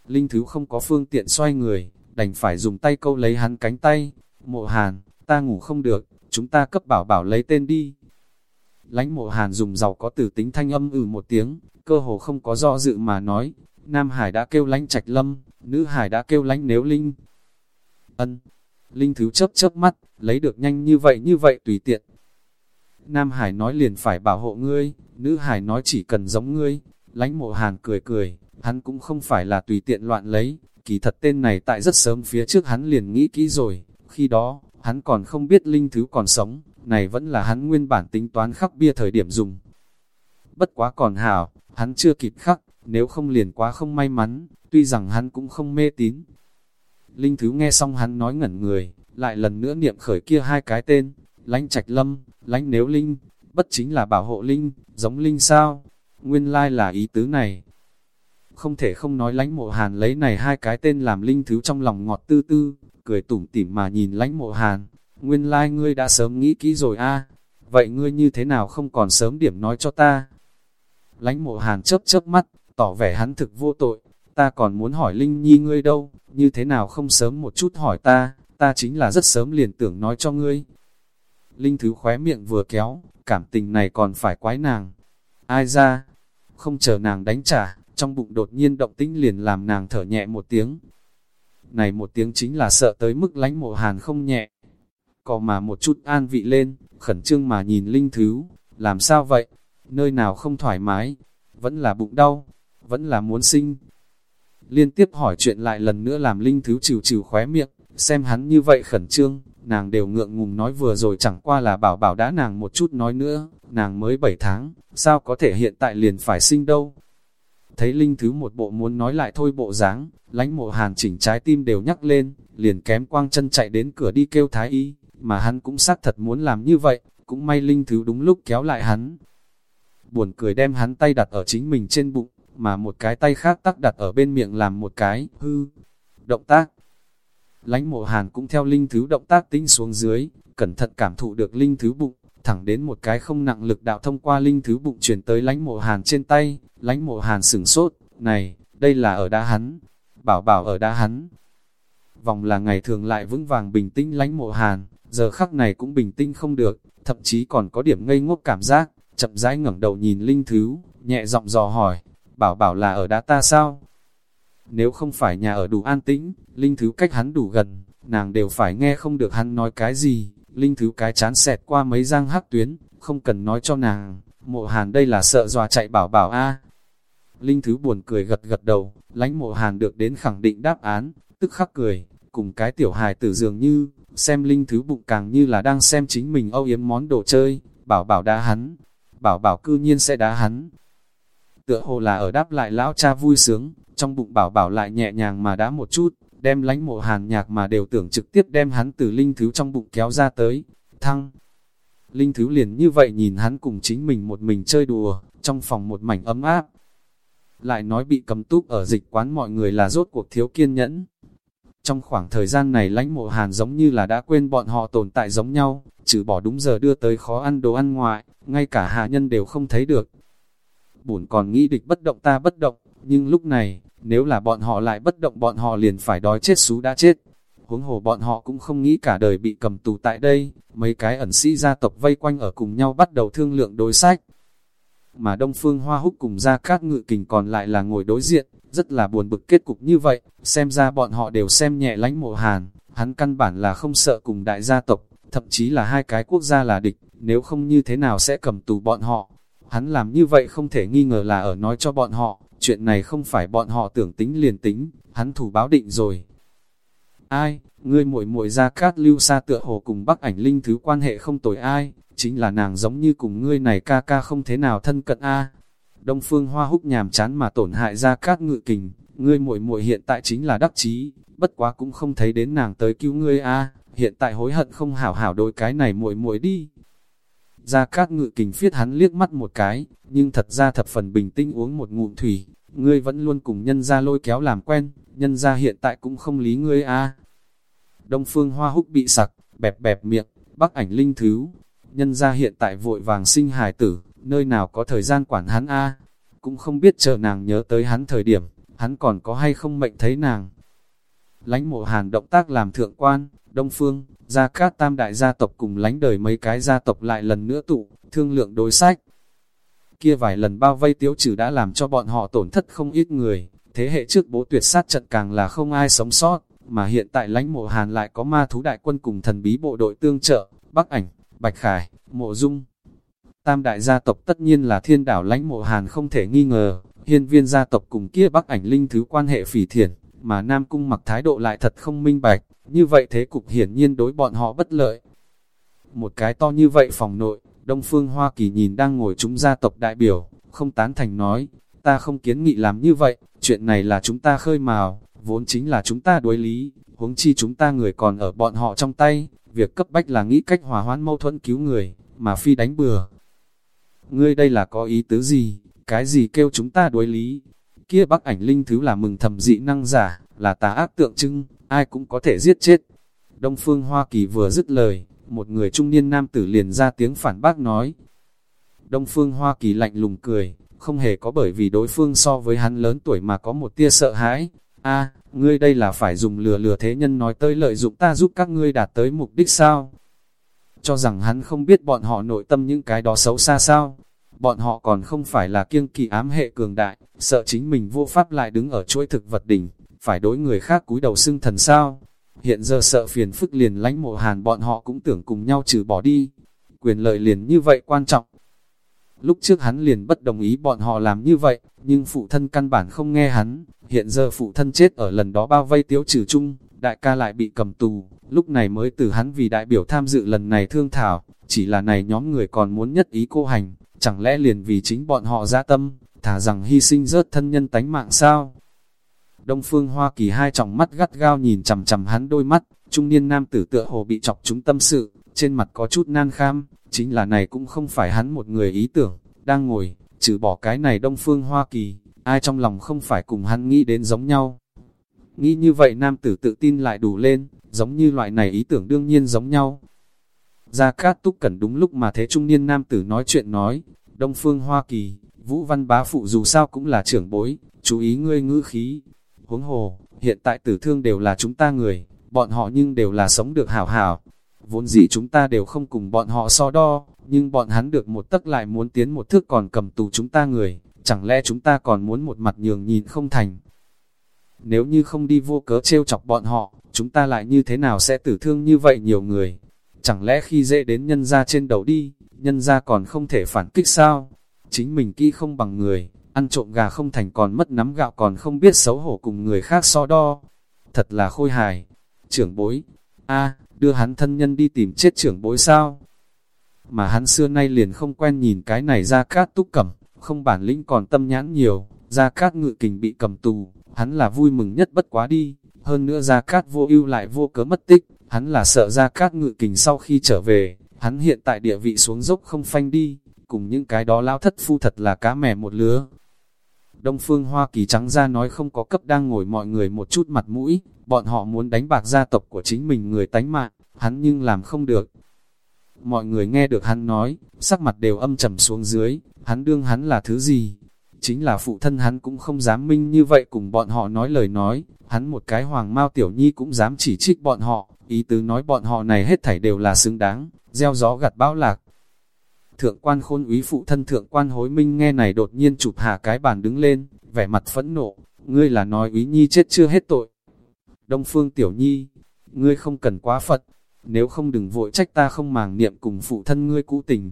Linh Thứ không có phương tiện xoay người, đành phải dùng tay câu lấy hắn cánh tay. Mộ hàn, ta ngủ không được, chúng ta cấp bảo bảo lấy tên đi. Lánh mộ hàn dùng giàu có tử tính thanh âm ừ một tiếng, cơ hồ không có do dự mà nói, Nam Hải đã kêu lánh trạch lâm, nữ Hải đã kêu lánh nếu linh. Ân, linh thứ chớp chớp mắt, lấy được nhanh như vậy như vậy tùy tiện. Nam Hải nói liền phải bảo hộ ngươi, nữ Hải nói chỉ cần giống ngươi, lánh mộ hàn cười cười, hắn cũng không phải là tùy tiện loạn lấy, kỳ thật tên này tại rất sớm phía trước hắn liền nghĩ kỹ rồi, khi đó, hắn còn không biết linh thứ còn sống, này vẫn là hắn nguyên bản tính toán khắc bia thời điểm dùng. Bất quá còn hảo, hắn chưa kịp khắc, nếu không liền quá không may mắn, tuy rằng hắn cũng không mê tín. Linh thứ nghe xong hắn nói ngẩn người, lại lần nữa niệm khởi kia hai cái tên, lánh trạch lâm, lánh nếu linh, bất chính là bảo hộ linh, giống linh sao, nguyên lai là ý tứ này. Không thể không nói lánh mộ hàn lấy này hai cái tên làm linh thứ trong lòng ngọt tư tư, cười tủm tỉm mà nhìn lánh mộ hàn, nguyên lai like ngươi đã sớm nghĩ kỹ rồi a vậy ngươi như thế nào không còn sớm điểm nói cho ta. Lánh mộ hàn chớp chớp mắt, tỏ vẻ hắn thực vô tội, ta còn muốn hỏi Linh Nhi ngươi đâu, như thế nào không sớm một chút hỏi ta, ta chính là rất sớm liền tưởng nói cho ngươi. Linh Thứ khóe miệng vừa kéo, cảm tình này còn phải quái nàng. Ai ra? Không chờ nàng đánh trả, trong bụng đột nhiên động tĩnh liền làm nàng thở nhẹ một tiếng. Này một tiếng chính là sợ tới mức lánh mộ hàn không nhẹ. Có mà một chút an vị lên, khẩn trương mà nhìn Linh Thứ, làm sao vậy? Nơi nào không thoải mái? Vẫn là bụng đau, vẫn là muốn sinh. Liên tiếp hỏi chuyện lại lần nữa làm Linh Thứ trừ trừ khóe miệng, xem hắn như vậy khẩn trương, nàng đều ngượng ngùng nói vừa rồi chẳng qua là bảo bảo đã nàng một chút nói nữa, nàng mới 7 tháng, sao có thể hiện tại liền phải sinh đâu. Thấy Linh Thứ một bộ muốn nói lại thôi bộ dáng, lánh mộ hàn chỉnh trái tim đều nhắc lên, liền kém quang chân chạy đến cửa đi kêu thái y, mà hắn cũng xác thật muốn làm như vậy, cũng may Linh Thứ đúng lúc kéo lại hắn. Buồn cười đem hắn tay đặt ở chính mình trên bụng, mà một cái tay khác tắc đặt ở bên miệng làm một cái, hư, động tác. Lánh mộ hàn cũng theo linh thứ động tác tinh xuống dưới, cẩn thận cảm thụ được linh thứ bụng, thẳng đến một cái không nặng lực đạo thông qua linh thứ bụng chuyển tới lánh mộ hàn trên tay, lánh mộ hàn sửng sốt, này, đây là ở đá hắn, bảo bảo ở đá hắn. Vòng là ngày thường lại vững vàng bình tĩnh lánh mộ hàn, giờ khắc này cũng bình tĩnh không được, thậm chí còn có điểm ngây ngốc cảm giác, chậm rãi ngẩng đầu nhìn linh thứ, nhẹ giọng dò hỏi, bảo bảo là ở đá ta sao? Nếu không phải nhà ở đủ an tĩnh, linh thứ cách hắn đủ gần, nàng đều phải nghe không được hắn nói cái gì, linh thứ cái chán xẹt qua mấy giang hắc tuyến, không cần nói cho nàng, mộ hàn đây là sợ dòa chạy bảo bảo a. Linh thứ buồn cười gật gật đầu, lánh mộ hàn được đến khẳng định đáp án, tức khắc cười, cùng cái tiểu hài tử dường như, xem linh thứ bụng càng như là đang xem chính mình âu yếm món đồ chơi, bảo bảo đá hắn, bảo bảo cư nhiên sẽ đá hắn, tựa hồ là ở đáp lại lão cha vui sướng, trong bụng bảo bảo lại nhẹ nhàng mà đã một chút, đem lánh mộ hàn nhạc mà đều tưởng trực tiếp đem hắn từ linh thứ trong bụng kéo ra tới, thăng. Linh thứ liền như vậy nhìn hắn cùng chính mình một mình chơi đùa, trong phòng một mảnh ấm áp. Lại nói bị cầm túc ở dịch quán mọi người là rốt cuộc thiếu kiên nhẫn. Trong khoảng thời gian này lãnh mộ hàn giống như là đã quên bọn họ tồn tại giống nhau, trừ bỏ đúng giờ đưa tới khó ăn đồ ăn ngoại, ngay cả hạ nhân đều không thấy được, bổn còn nghĩ địch bất động ta bất động, nhưng lúc này, nếu là bọn họ lại bất động bọn họ liền phải đói chết xú đã chết. Huống hồ bọn họ cũng không nghĩ cả đời bị cầm tù tại đây, mấy cái ẩn sĩ gia tộc vây quanh ở cùng nhau bắt đầu thương lượng đối sách. Mà Đông Phương Hoa Húc cùng ra các ngự kình còn lại là ngồi đối diện, rất là buồn bực kết cục như vậy, xem ra bọn họ đều xem nhẹ lánh mộ hàn, hắn căn bản là không sợ cùng đại gia tộc, thậm chí là hai cái quốc gia là địch, nếu không như thế nào sẽ cầm tù bọn họ. Hắn làm như vậy không thể nghi ngờ là ở nói cho bọn họ, chuyện này không phải bọn họ tưởng tính liền tính, hắn thủ báo định rồi. Ai, ngươi muội muội ra cát lưu xa tựa hồ cùng bắc ảnh linh thứ quan hệ không tồi ai, chính là nàng giống như cùng ngươi này ca ca không thế nào thân cận a. Đông phương hoa húc nhàm chán mà tổn hại ra cát ngự kình, ngươi muội muội hiện tại chính là đắc chí, bất quá cũng không thấy đến nàng tới cứu ngươi a, hiện tại hối hận không hảo hảo đôi cái này muội muội đi. Gia Cát ngự kình phiết hắn liếc mắt một cái, nhưng thật ra thập phần bình tĩnh uống một ngụm thủy, ngươi vẫn luôn cùng nhân gia lôi kéo làm quen, nhân gia hiện tại cũng không lý ngươi a. Đông phương hoa húc bị sặc, bẹp bẹp miệng, bắc ảnh linh thứ, nhân gia hiện tại vội vàng sinh hài tử, nơi nào có thời gian quản hắn a, cũng không biết chờ nàng nhớ tới hắn thời điểm, hắn còn có hay không mệnh thấy nàng lãnh mộ hàn động tác làm thượng quan, Đông Phương, Gia Cát Tam đại gia tộc cùng lánh đời mấy cái gia tộc lại lần nữa tụ, thương lượng đối sách. Kia vài lần bao vây tiếu trừ đã làm cho bọn họ tổn thất không ít người, thế hệ trước bố tuyệt sát trận càng là không ai sống sót, mà hiện tại lãnh mộ hàn lại có ma thú đại quân cùng thần bí bộ đội tương trợ, Bắc Ảnh, Bạch Khải, Mộ Dung. Tam đại gia tộc tất nhiên là thiên đảo lãnh mộ hàn không thể nghi ngờ, hiên viên gia tộc cùng kia Bắc Ảnh linh thứ quan hệ phỉ thiện mà Nam Cung mặc thái độ lại thật không minh bạch, như vậy thế cục hiển nhiên đối bọn họ bất lợi. Một cái to như vậy phòng nội, Đông Phương Hoa Kỳ nhìn đang ngồi chúng gia tộc đại biểu, không tán thành nói, ta không kiến nghị làm như vậy, chuyện này là chúng ta khơi mào, vốn chính là chúng ta đối lý, huống chi chúng ta người còn ở bọn họ trong tay, việc cấp bách là nghĩ cách hòa hoãn mâu thuẫn cứu người, mà phi đánh bừa. Ngươi đây là có ý tứ gì, cái gì kêu chúng ta đối lý, kia bắc ảnh linh thứ là mừng thầm dị năng giả, là tà ác tượng trưng, ai cũng có thể giết chết. Đông Phương Hoa Kỳ vừa dứt lời, một người trung niên nam tử liền ra tiếng phản bác nói. Đông Phương Hoa Kỳ lạnh lùng cười, không hề có bởi vì đối phương so với hắn lớn tuổi mà có một tia sợ hãi. a ngươi đây là phải dùng lừa lừa thế nhân nói tới lợi dụng ta giúp các ngươi đạt tới mục đích sao? Cho rằng hắn không biết bọn họ nội tâm những cái đó xấu xa sao? Bọn họ còn không phải là kiêng kỵ ám hệ cường đại, sợ chính mình vô pháp lại đứng ở chuỗi thực vật đỉnh, phải đối người khác cúi đầu xưng thần sao. Hiện giờ sợ phiền phức liền lánh mộ hàn bọn họ cũng tưởng cùng nhau trừ bỏ đi. Quyền lợi liền như vậy quan trọng. Lúc trước hắn liền bất đồng ý bọn họ làm như vậy, nhưng phụ thân căn bản không nghe hắn. Hiện giờ phụ thân chết ở lần đó bao vây tiếu trừ chung, đại ca lại bị cầm tù, lúc này mới từ hắn vì đại biểu tham dự lần này thương thảo, chỉ là này nhóm người còn muốn nhất ý cô hành, chẳng lẽ liền vì chính bọn họ ra tâm, thả rằng hy sinh rớt thân nhân tánh mạng sao? Đông Phương Hoa Kỳ hai tròng mắt gắt gao nhìn chằm chằm hắn đôi mắt, trung niên nam tử tựa hồ bị chọc chúng tâm sự, trên mặt có chút nan kham, chính là này cũng không phải hắn một người ý tưởng, đang ngồi, trừ bỏ cái này Đông Phương Hoa Kỳ, ai trong lòng không phải cùng hắn nghĩ đến giống nhau. Nghĩ như vậy nam tử tự tin lại đủ lên, giống như loại này ý tưởng đương nhiên giống nhau. Gia Cát Túc Cẩn đúng lúc mà thế trung niên nam tử nói chuyện nói, Đông Phương Hoa Kỳ, Vũ Văn Bá Phụ dù sao cũng là trưởng bối, chú ý ngươi ngữ khí, huống hồ, hiện tại tử thương đều là chúng ta người, bọn họ nhưng đều là sống được hảo hảo. Vốn dĩ chúng ta đều không cùng bọn họ so đo, nhưng bọn hắn được một tấc lại muốn tiến một thước còn cầm tù chúng ta người, chẳng lẽ chúng ta còn muốn một mặt nhường nhìn không thành. Nếu như không đi vô cớ trêu chọc bọn họ, chúng ta lại như thế nào sẽ tử thương như vậy nhiều người? Chẳng lẽ khi dễ đến nhân ra trên đầu đi, nhân ra còn không thể phản kích sao? Chính mình kỹ không bằng người, ăn trộm gà không thành còn mất nắm gạo còn không biết xấu hổ cùng người khác so đo. Thật là khôi hài. Trưởng bối, a đưa hắn thân nhân đi tìm chết trưởng bối sao? Mà hắn xưa nay liền không quen nhìn cái này ra cát túc cẩm, không bản lĩnh còn tâm nhãn nhiều, ra cát ngự kình bị cầm tù, hắn là vui mừng nhất bất quá đi, hơn nữa ra cát vô ưu lại vô cớ mất tích, hắn là sợ ra cát ngự kình sau khi trở về, hắn hiện tại địa vị xuống dốc không phanh đi, cùng những cái đó lao thất phu thật là cá mè một lứa, Đông Phương Hoa Kỳ trắng ra nói không có cấp đang ngồi mọi người một chút mặt mũi, bọn họ muốn đánh bạc gia tộc của chính mình người tánh mạng, hắn nhưng làm không được. Mọi người nghe được hắn nói, sắc mặt đều âm trầm xuống dưới, hắn đương hắn là thứ gì? Chính là phụ thân hắn cũng không dám minh như vậy cùng bọn họ nói lời nói, hắn một cái hoàng mao tiểu nhi cũng dám chỉ trích bọn họ, ý tứ nói bọn họ này hết thảy đều là xứng đáng, gieo gió gặt bão lạc, Thượng quan khôn úy phụ thân thượng quan hối minh nghe này đột nhiên chụp hạ cái bàn đứng lên, vẻ mặt phẫn nộ, ngươi là nói úy nhi chết chưa hết tội. Đông phương tiểu nhi, ngươi không cần quá phật, nếu không đừng vội trách ta không màng niệm cùng phụ thân ngươi cũ tình.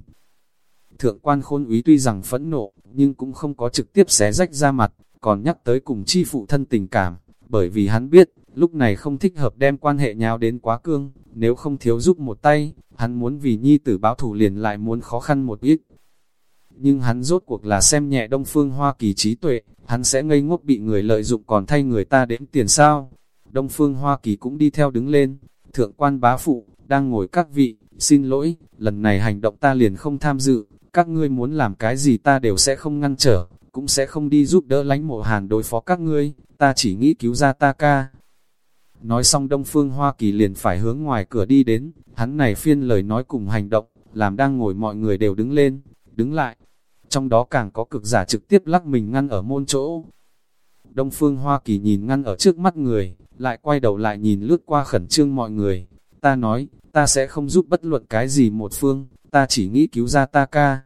Thượng quan khôn úy tuy rằng phẫn nộ, nhưng cũng không có trực tiếp xé rách ra mặt, còn nhắc tới cùng chi phụ thân tình cảm, bởi vì hắn biết, lúc này không thích hợp đem quan hệ nháo đến quá cương, nếu không thiếu giúp một tay, hắn muốn vì nhi tử báo thủ liền lại muốn khó khăn một ít. Nhưng hắn rốt cuộc là xem nhẹ Đông Phương Hoa Kỳ trí tuệ, hắn sẽ ngây ngốc bị người lợi dụng còn thay người ta đếm tiền sao. Đông Phương Hoa Kỳ cũng đi theo đứng lên, thượng quan bá phụ, đang ngồi các vị, xin lỗi, lần này hành động ta liền không tham dự, các ngươi muốn làm cái gì ta đều sẽ không ngăn trở, cũng sẽ không đi giúp đỡ lánh mộ hàn đối phó các ngươi, ta chỉ nghĩ cứu ra ta ca, Nói xong Đông Phương Hoa Kỳ liền phải hướng ngoài cửa đi đến, hắn này phiên lời nói cùng hành động, làm đang ngồi mọi người đều đứng lên, đứng lại. Trong đó càng có cực giả trực tiếp lắc mình ngăn ở môn chỗ. Đông Phương Hoa Kỳ nhìn ngăn ở trước mắt người, lại quay đầu lại nhìn lướt qua khẩn trương mọi người. Ta nói, ta sẽ không giúp bất luận cái gì một phương, ta chỉ nghĩ cứu ra ta ca.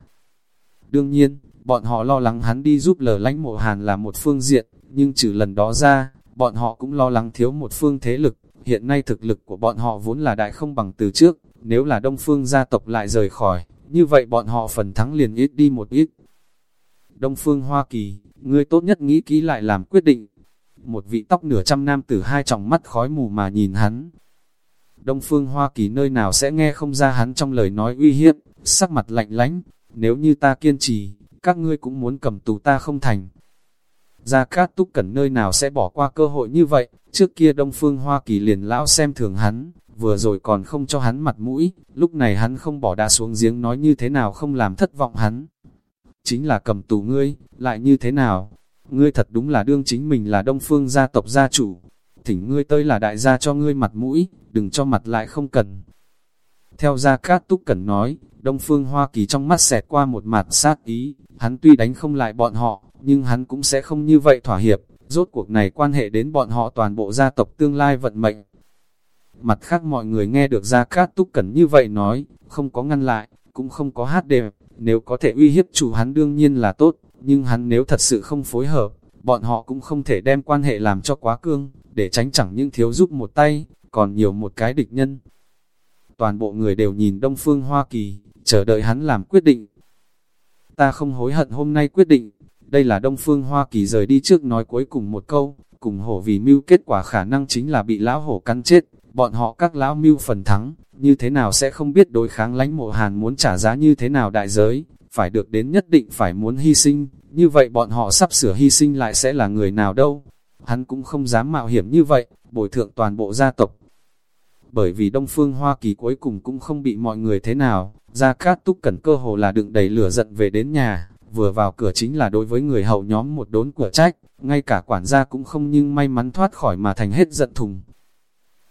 Đương nhiên, bọn họ lo lắng hắn đi giúp lờ lánh mộ hàn là một phương diện, nhưng trừ lần đó ra, bọn họ cũng lo lắng thiếu một phương thế lực. Hiện nay thực lực của bọn họ vốn là đại không bằng từ trước, nếu là đông phương gia tộc lại rời khỏi, như vậy bọn họ phần thắng liền ít đi một ít. Đông phương Hoa Kỳ, ngươi tốt nhất nghĩ kỹ lại làm quyết định. Một vị tóc nửa trăm nam tử hai tròng mắt khói mù mà nhìn hắn. Đông phương Hoa Kỳ nơi nào sẽ nghe không ra hắn trong lời nói uy hiếp, sắc mặt lạnh lánh, nếu như ta kiên trì, các ngươi cũng muốn cầm tù ta không thành. Gia Cát Túc Cẩn nơi nào sẽ bỏ qua cơ hội như vậy, trước kia Đông Phương Hoa Kỳ liền lão xem thường hắn, vừa rồi còn không cho hắn mặt mũi, lúc này hắn không bỏ đa xuống giếng nói như thế nào không làm thất vọng hắn. Chính là cầm tù ngươi, lại như thế nào? Ngươi thật đúng là đương chính mình là Đông Phương gia tộc gia chủ. Thỉnh ngươi tới là đại gia cho ngươi mặt mũi, đừng cho mặt lại không cần. Theo Gia Cát Túc Cẩn nói, Đông Phương Hoa Kỳ trong mắt xẹt qua một mặt sát ý, hắn tuy đánh không lại bọn họ, nhưng hắn cũng sẽ không như vậy thỏa hiệp, rốt cuộc này quan hệ đến bọn họ toàn bộ gia tộc tương lai vận mệnh. Mặt khác mọi người nghe được Gia Cát Túc Cẩn như vậy nói, không có ngăn lại, cũng không có hát đẹp, nếu có thể uy hiếp chủ hắn đương nhiên là tốt, nhưng hắn nếu thật sự không phối hợp, bọn họ cũng không thể đem quan hệ làm cho quá cương, để tránh chẳng những thiếu giúp một tay, còn nhiều một cái địch nhân. Toàn bộ người đều nhìn Đông Phương Hoa Kỳ, chờ đợi hắn làm quyết định. Ta không hối hận hôm nay quyết định, đây là Đông Phương Hoa Kỳ rời đi trước nói cuối cùng một câu, cùng hổ vì mưu kết quả khả năng chính là bị lão hổ cắn chết, bọn họ các lão mưu phần thắng, như thế nào sẽ không biết đối kháng lánh mộ hàn muốn trả giá như thế nào đại giới, phải được đến nhất định phải muốn hy sinh, như vậy bọn họ sắp sửa hy sinh lại sẽ là người nào đâu. Hắn cũng không dám mạo hiểm như vậy, bồi thượng toàn bộ gia tộc. Bởi vì Đông Phương Hoa Kỳ cuối cùng cũng không bị mọi người thế nào, Gia Cát Túc Cẩn cơ hồ là đựng đầy lửa giận về đến nhà, vừa vào cửa chính là đối với người hậu nhóm một đốn của trách, ngay cả quản gia cũng không nhưng may mắn thoát khỏi mà thành hết giận thùng.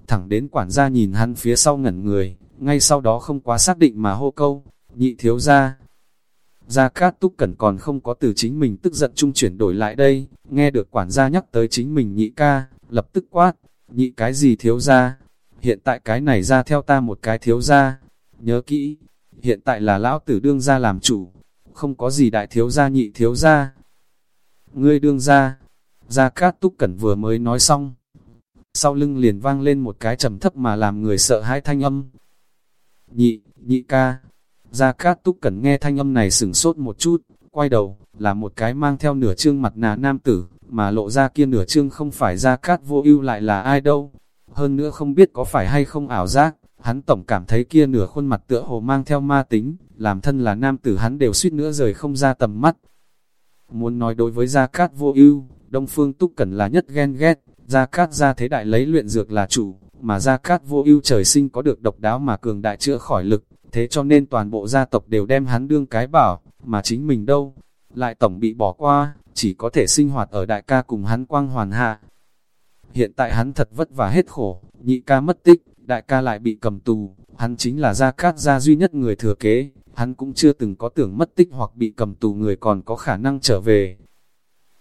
Thẳng đến quản gia nhìn hắn phía sau ngẩn người, ngay sau đó không quá xác định mà hô câu, nhị thiếu gia. Gia Cát Túc Cẩn còn không có từ chính mình tức giận trung chuyển đổi lại đây, nghe được quản gia nhắc tới chính mình nhị ca, lập tức quát, nhị cái gì thiếu gia, hiện tại cái này ra theo ta một cái thiếu gia, nhớ kỹ, hiện tại là lão tử đương gia làm chủ, không có gì đại thiếu gia nhị thiếu gia. Ngươi đương gia, Gia Cát Túc Cẩn vừa mới nói xong, sau lưng liền vang lên một cái trầm thấp mà làm người sợ hãi thanh âm. Nhị, nhị ca, Gia Cát Túc Cẩn nghe thanh âm này sửng sốt một chút, quay đầu, là một cái mang theo nửa trương mặt nà nam tử, mà lộ ra kia nửa trương không phải Gia Cát vô ưu lại là ai đâu. Hơn nữa không biết có phải hay không ảo giác, hắn tổng cảm thấy kia nửa khuôn mặt tựa hồ mang theo ma tính, làm thân là nam tử hắn đều suýt nữa rời không ra tầm mắt. Muốn nói đối với Gia Cát vô ưu, Đông Phương Túc Cẩn là nhất ghen ghét, Gia Cát gia thế đại lấy luyện dược là chủ, mà Gia Cát vô ưu trời sinh có được độc đáo mà cường đại chữa khỏi lực, thế cho nên toàn bộ gia tộc đều đem hắn đương cái bảo, mà chính mình đâu, lại tổng bị bỏ qua, chỉ có thể sinh hoạt ở đại ca cùng hắn quang hoàn hạ. Hiện tại hắn thật vất vả hết khổ, nhị ca mất tích, đại ca lại bị cầm tù, hắn chính là Gia Cát gia duy nhất người thừa kế, hắn cũng chưa từng có tưởng mất tích hoặc bị cầm tù người còn có khả năng trở về.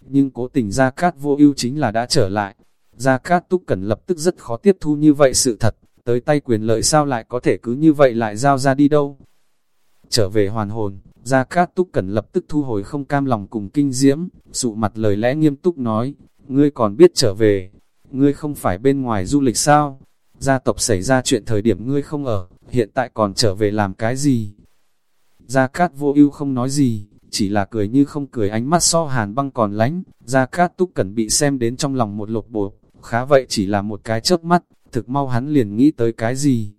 Nhưng cố tình Gia Cát vô ưu chính là đã trở lại, Gia Cát Túc Cẩn lập tức rất khó tiếp thu như vậy sự thật, tới tay quyền lợi sao lại có thể cứ như vậy lại giao ra đi đâu. Trở về hoàn hồn, Gia Cát Túc Cẩn lập tức thu hồi không cam lòng cùng kinh diễm, sụ mặt lời lẽ nghiêm túc nói, ngươi còn biết trở về, ngươi không phải bên ngoài du lịch sao, gia tộc xảy ra chuyện thời điểm ngươi không ở, hiện tại còn trở về làm cái gì. Gia Cát vô ưu không nói gì, chỉ là cười như không cười ánh mắt so hàn băng còn lánh, Gia Cát Túc Cẩn bị xem đến trong lòng một lột bột, khá vậy chỉ là một cái chớp mắt, thực mau hắn liền nghĩ tới cái gì.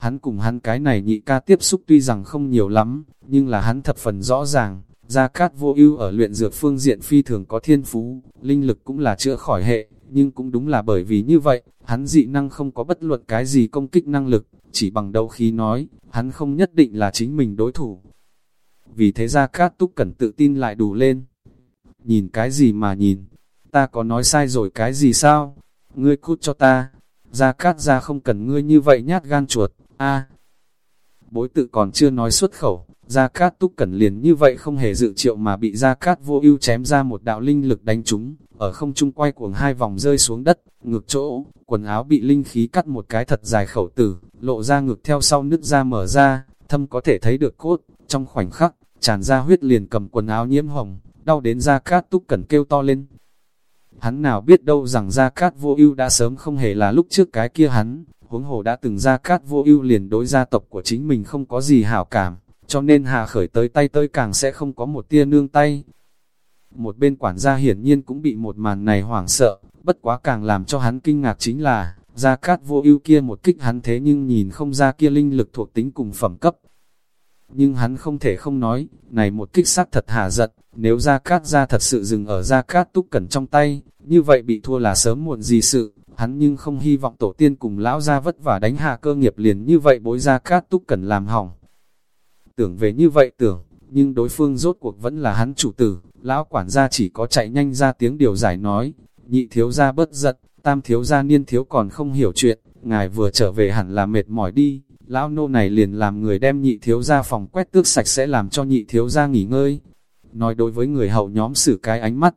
Hắn cùng hắn cái này nhị ca tiếp xúc tuy rằng không nhiều lắm, nhưng là hắn thập phần rõ ràng, Gia Cát vô ưu ở luyện dược phương diện phi thường có thiên phú, linh lực cũng là chữa khỏi hệ, nhưng cũng đúng là bởi vì như vậy, hắn dị năng không có bất luận cái gì công kích năng lực, chỉ bằng đầu khí nói, hắn không nhất định là chính mình đối thủ. Vì thế ra Cát Túc Cẩn tự tin lại đủ lên. Nhìn cái gì mà nhìn, ta có nói sai rồi cái gì sao? Ngươi cút cho ta, ra Cát ra không cần ngươi như vậy nhát gan chuột, a Bối tự còn chưa nói xuất khẩu, Gia Cát Túc Cẩn liền như vậy không hề dự triệu mà bị Gia Cát vô ưu chém ra một đạo linh lực đánh trúng, ở không trung quay cuồng hai vòng rơi xuống đất, ngược chỗ, quần áo bị linh khí cắt một cái thật dài khẩu tử, lộ ra ngược theo sau nứt ra mở ra, thâm có thể thấy được cốt, trong khoảnh khắc, tràn ra huyết liền cầm quần áo nhiễm hồng, đau đến Gia Cát Túc Cẩn kêu to lên. Hắn nào biết đâu rằng Gia Cát vô ưu đã sớm không hề là lúc trước cái kia hắn, huống hồ đã từng Gia Cát vô ưu liền đối gia tộc của chính mình không có gì hảo cảm, cho nên Hà khởi tới tay tới càng sẽ không có một tia nương tay. Một bên quản gia hiển nhiên cũng bị một màn này hoảng sợ, bất quá càng làm cho hắn kinh ngạc chính là, Gia Cát vô ưu kia một kích hắn thế nhưng nhìn không ra kia linh lực thuộc tính cùng phẩm cấp. Nhưng hắn không thể không nói, này một kích sát thật hà giật, nếu Gia Cát ra thật sự dừng ở Gia Cát túc cẩn trong tay, như vậy bị thua là sớm muộn gì sự, hắn nhưng không hy vọng tổ tiên cùng lão gia vất vả đánh hạ cơ nghiệp liền như vậy bối Gia Cát túc cẩn làm hỏng. Tưởng về như vậy tưởng, nhưng đối phương rốt cuộc vẫn là hắn chủ tử, lão quản gia chỉ có chạy nhanh ra tiếng điều giải nói, nhị thiếu gia bất giận, tam thiếu gia niên thiếu còn không hiểu chuyện, ngài vừa trở về hẳn là mệt mỏi đi, lão nô này liền làm người đem nhị thiếu gia phòng quét tước sạch sẽ làm cho nhị thiếu gia nghỉ ngơi. Nói đối với người hậu nhóm xử cái ánh mắt,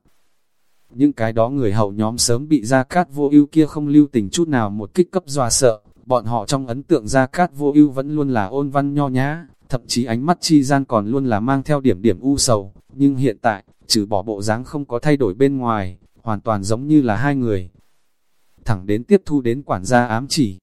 những cái đó người hậu nhóm sớm bị Gia Cát vô ưu kia không lưu tình chút nào một kích cấp dọa sợ, bọn họ trong ấn tượng Gia Cát vô ưu vẫn luôn là ôn văn nho nhã, thậm chí ánh mắt chi gian còn luôn là mang theo điểm điểm u sầu, nhưng hiện tại, trừ bỏ bộ dáng không có thay đổi bên ngoài, hoàn toàn giống như là hai người. Thẳng đến tiếp thu đến quản gia ám chỉ.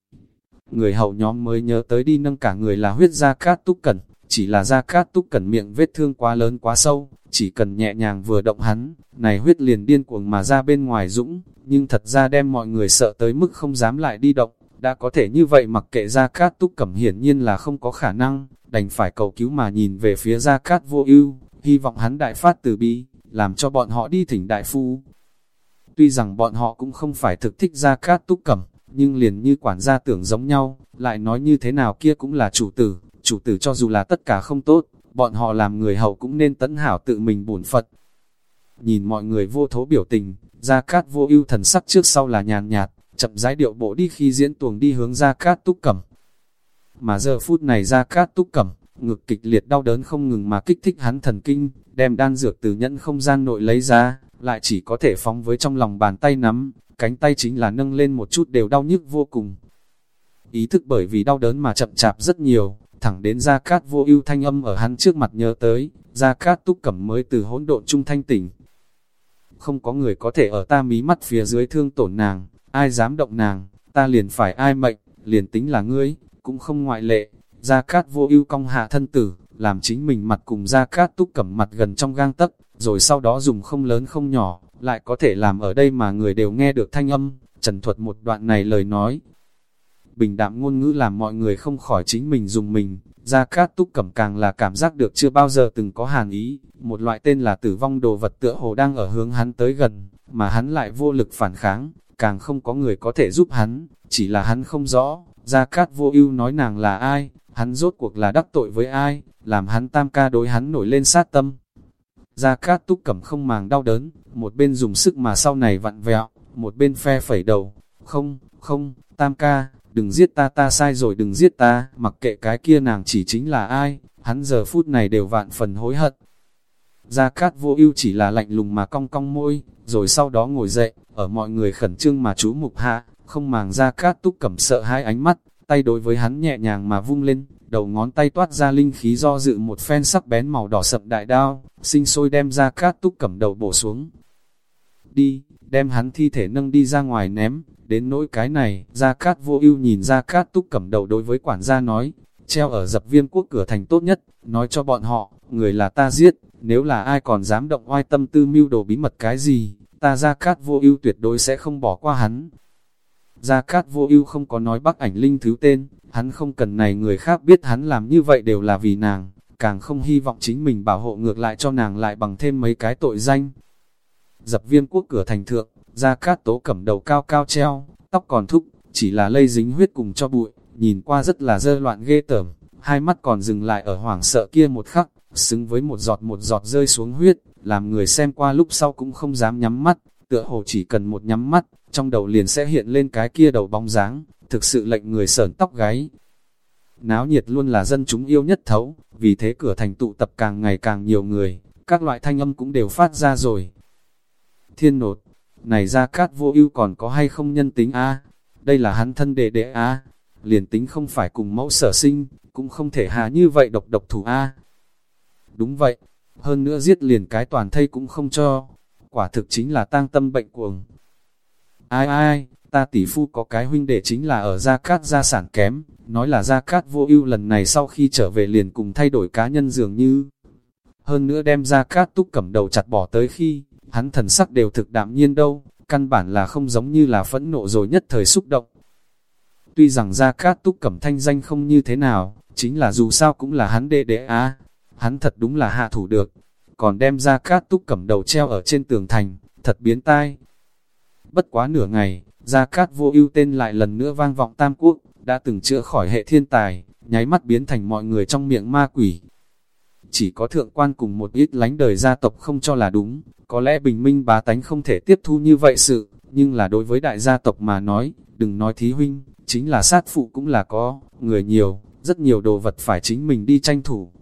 Người hậu nhóm mới nhớ tới đi nâng cả người là huyết Gia Cát Túc Cẩn, chỉ là Gia Cát Túc Cẩn miệng vết thương quá lớn quá sâu, chỉ cần nhẹ nhàng vừa động hắn, này huyết liền điên cuồng mà ra bên ngoài dũng, nhưng thật ra đem mọi người sợ tới mức không dám lại đi động, đã có thể như vậy mặc kệ Gia Cát Túc Cẩm hiển nhiên là không có khả năng, đành phải cầu cứu mà nhìn về phía Gia Cát vô ưu, hy vọng hắn đại phát từ bi, làm cho bọn họ đi thỉnh đại phu. Tuy rằng bọn họ cũng không phải thực thích Gia Cát Túc Cẩm, nhưng liền như quản gia tưởng giống nhau, lại nói như thế nào kia cũng là chủ tử, chủ tử cho dù là tất cả không tốt, bọn họ làm người hậu cũng nên tấn hảo tự mình bổn phật. Nhìn mọi người vô thố biểu tình, Gia Cát vô ưu thần sắc trước sau là nhàn nhạt, chậm rãi điệu bộ đi khi diễn tuồng đi hướng ra Cát túc cẩm. Mà giờ phút này ra Cát túc cẩm, ngực kịch liệt đau đớn không ngừng mà kích thích hắn thần kinh, đem đan dược từ nhẫn không gian nội lấy ra, lại chỉ có thể phóng với trong lòng bàn tay nắm, cánh tay chính là nâng lên một chút đều đau nhức vô cùng. Ý thức bởi vì đau đớn mà chậm chạp rất nhiều, thẳng đến Gia Cát vô ưu thanh âm ở hắn trước mặt nhớ tới, Gia Cát túc cẩm mới từ hỗn độn trung thanh tỉnh. Không có người có thể ở ta mí mắt phía dưới thương tổn nàng, ai dám động nàng, ta liền phải ai mệnh, liền tính là ngươi, cũng không ngoại lệ. Gia Cát vô ưu cong hạ thân tử, làm chính mình mặt cùng Gia Cát túc cẩm mặt gần trong gang tấc, rồi sau đó dùng không lớn không nhỏ, lại có thể làm ở đây mà người đều nghe được thanh âm, trần thuật một đoạn này lời nói, bình đạm ngôn ngữ làm mọi người không khỏi chính mình dùng mình, Gia Cát Túc Cẩm càng là cảm giác được chưa bao giờ từng có hàn ý, một loại tên là tử vong đồ vật tựa hồ đang ở hướng hắn tới gần, mà hắn lại vô lực phản kháng, càng không có người có thể giúp hắn, chỉ là hắn không rõ, Gia Cát vô ưu nói nàng là ai, hắn rốt cuộc là đắc tội với ai, làm hắn tam ca đối hắn nổi lên sát tâm. Gia Cát Túc Cẩm không màng đau đớn, một bên dùng sức mà sau này vặn vẹo, một bên phe phẩy đầu, không, không, tam ca, đừng giết ta ta sai rồi đừng giết ta, mặc kệ cái kia nàng chỉ chính là ai, hắn giờ phút này đều vạn phần hối hận. Gia Cát vô ưu chỉ là lạnh lùng mà cong cong môi, rồi sau đó ngồi dậy, ở mọi người khẩn trương mà chú mục hạ, không màng ra Cát túc cẩm sợ hai ánh mắt, tay đối với hắn nhẹ nhàng mà vung lên, đầu ngón tay toát ra linh khí do dự một phen sắc bén màu đỏ sậm đại đao, sinh sôi đem ra Cát túc cẩm đầu bổ xuống. Đi, đem hắn thi thể nâng đi ra ngoài ném, Đến nỗi cái này, ra Cát vô ưu nhìn ra Cát túc cẩm đầu đối với quản gia nói, treo ở dập viêm quốc cửa thành tốt nhất, nói cho bọn họ, người là ta giết, nếu là ai còn dám động oai tâm tư mưu đồ bí mật cái gì, ta Gia Cát vô ưu tuyệt đối sẽ không bỏ qua hắn. Gia Cát vô ưu không có nói bắc ảnh linh thứ tên, hắn không cần này người khác biết hắn làm như vậy đều là vì nàng, càng không hy vọng chính mình bảo hộ ngược lại cho nàng lại bằng thêm mấy cái tội danh. Dập viêm quốc cửa thành thượng, Gia Cát Tố cầm đầu cao cao treo, tóc còn thúc, chỉ là lây dính huyết cùng cho bụi, nhìn qua rất là dơ loạn ghê tởm, hai mắt còn dừng lại ở hoảng sợ kia một khắc, xứng với một giọt một giọt rơi xuống huyết, làm người xem qua lúc sau cũng không dám nhắm mắt, tựa hồ chỉ cần một nhắm mắt, trong đầu liền sẽ hiện lên cái kia đầu bóng dáng, thực sự lệnh người sởn tóc gáy. náo nhiệt luôn là dân chúng yêu nhất thấu, vì thế cửa thành tụ tập càng ngày càng nhiều người, các loại thanh âm cũng đều phát ra rồi. Thiên nột, này ra cát vô ưu còn có hay không nhân tính a đây là hắn thân đệ đệ a liền tính không phải cùng mẫu sở sinh, cũng không thể hạ như vậy độc độc thủ a Đúng vậy, hơn nữa giết liền cái toàn thây cũng không cho, quả thực chính là tang tâm bệnh cuồng. Ai ai, ta tỷ phu có cái huynh đệ chính là ở Gia Cát gia sản kém, nói là Gia Cát vô ưu lần này sau khi trở về liền cùng thay đổi cá nhân dường như. Hơn nữa đem Gia Cát túc cẩm đầu chặt bỏ tới khi, hắn thần sắc đều thực đạm nhiên đâu, căn bản là không giống như là phẫn nộ rồi nhất thời xúc động. Tuy rằng Gia Cát túc cẩm thanh danh không như thế nào, chính là dù sao cũng là hắn đệ đệ á, hắn thật đúng là hạ thủ được, còn đem ra Cát túc cẩm đầu treo ở trên tường thành, thật biến tai. Bất quá nửa ngày, Gia Cát vô ưu tên lại lần nữa vang vọng Tam Quốc, đã từng chữa khỏi hệ thiên tài, nháy mắt biến thành mọi người trong miệng ma quỷ. Chỉ có thượng quan cùng một ít lánh đời gia tộc không cho là đúng, có lẽ bình minh bá tánh không thể tiếp thu như vậy sự, nhưng là đối với đại gia tộc mà nói, đừng nói thí huynh, chính là sát phụ cũng là có, người nhiều, rất nhiều đồ vật phải chính mình đi tranh thủ.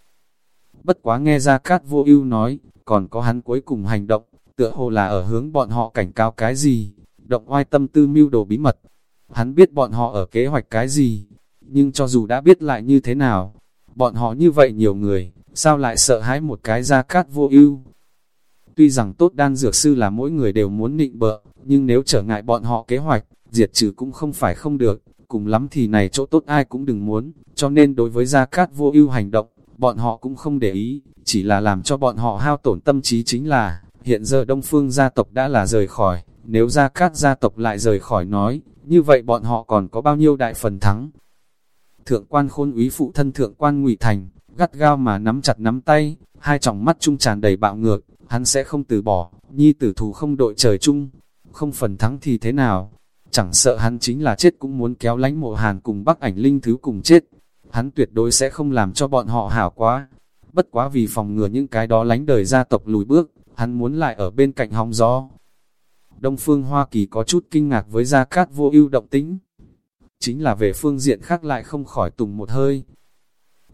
Bất quá nghe ra Cát vô ưu nói, còn có hắn cuối cùng hành động, tựa hồ là ở hướng bọn họ cảnh cáo cái gì, động oai tâm tư mưu đồ bí mật. Hắn biết bọn họ ở kế hoạch cái gì, nhưng cho dù đã biết lại như thế nào, bọn họ như vậy nhiều người, sao lại sợ hãi một cái ra cát vô ưu Tuy rằng tốt đan dược sư là mỗi người đều muốn nịnh bợ, nhưng nếu trở ngại bọn họ kế hoạch, diệt trừ cũng không phải không được, cùng lắm thì này chỗ tốt ai cũng đừng muốn, cho nên đối với Gia Cát vô ưu hành động, bọn họ cũng không để ý, chỉ là làm cho bọn họ hao tổn tâm trí chính là, hiện giờ Đông Phương gia tộc đã là rời khỏi, nếu Gia Cát gia tộc lại rời khỏi nói, như vậy bọn họ còn có bao nhiêu đại phần thắng. Thượng quan khôn úy phụ thân thượng quan ngụy Thành, gắt gao mà nắm chặt nắm tay, hai tròng mắt trung tràn đầy bạo ngược, hắn sẽ không từ bỏ, nhi tử thù không đội trời chung, không phần thắng thì thế nào, chẳng sợ hắn chính là chết cũng muốn kéo lánh mộ hàn cùng bắc ảnh linh thứ cùng chết, hắn tuyệt đối sẽ không làm cho bọn họ hảo quá, bất quá vì phòng ngừa những cái đó lánh đời gia tộc lùi bước, hắn muốn lại ở bên cạnh hóng gió. Đông phương Hoa Kỳ có chút kinh ngạc với Gia Cát vô ưu động tĩnh, chính là về phương diện khác lại không khỏi tùng một hơi,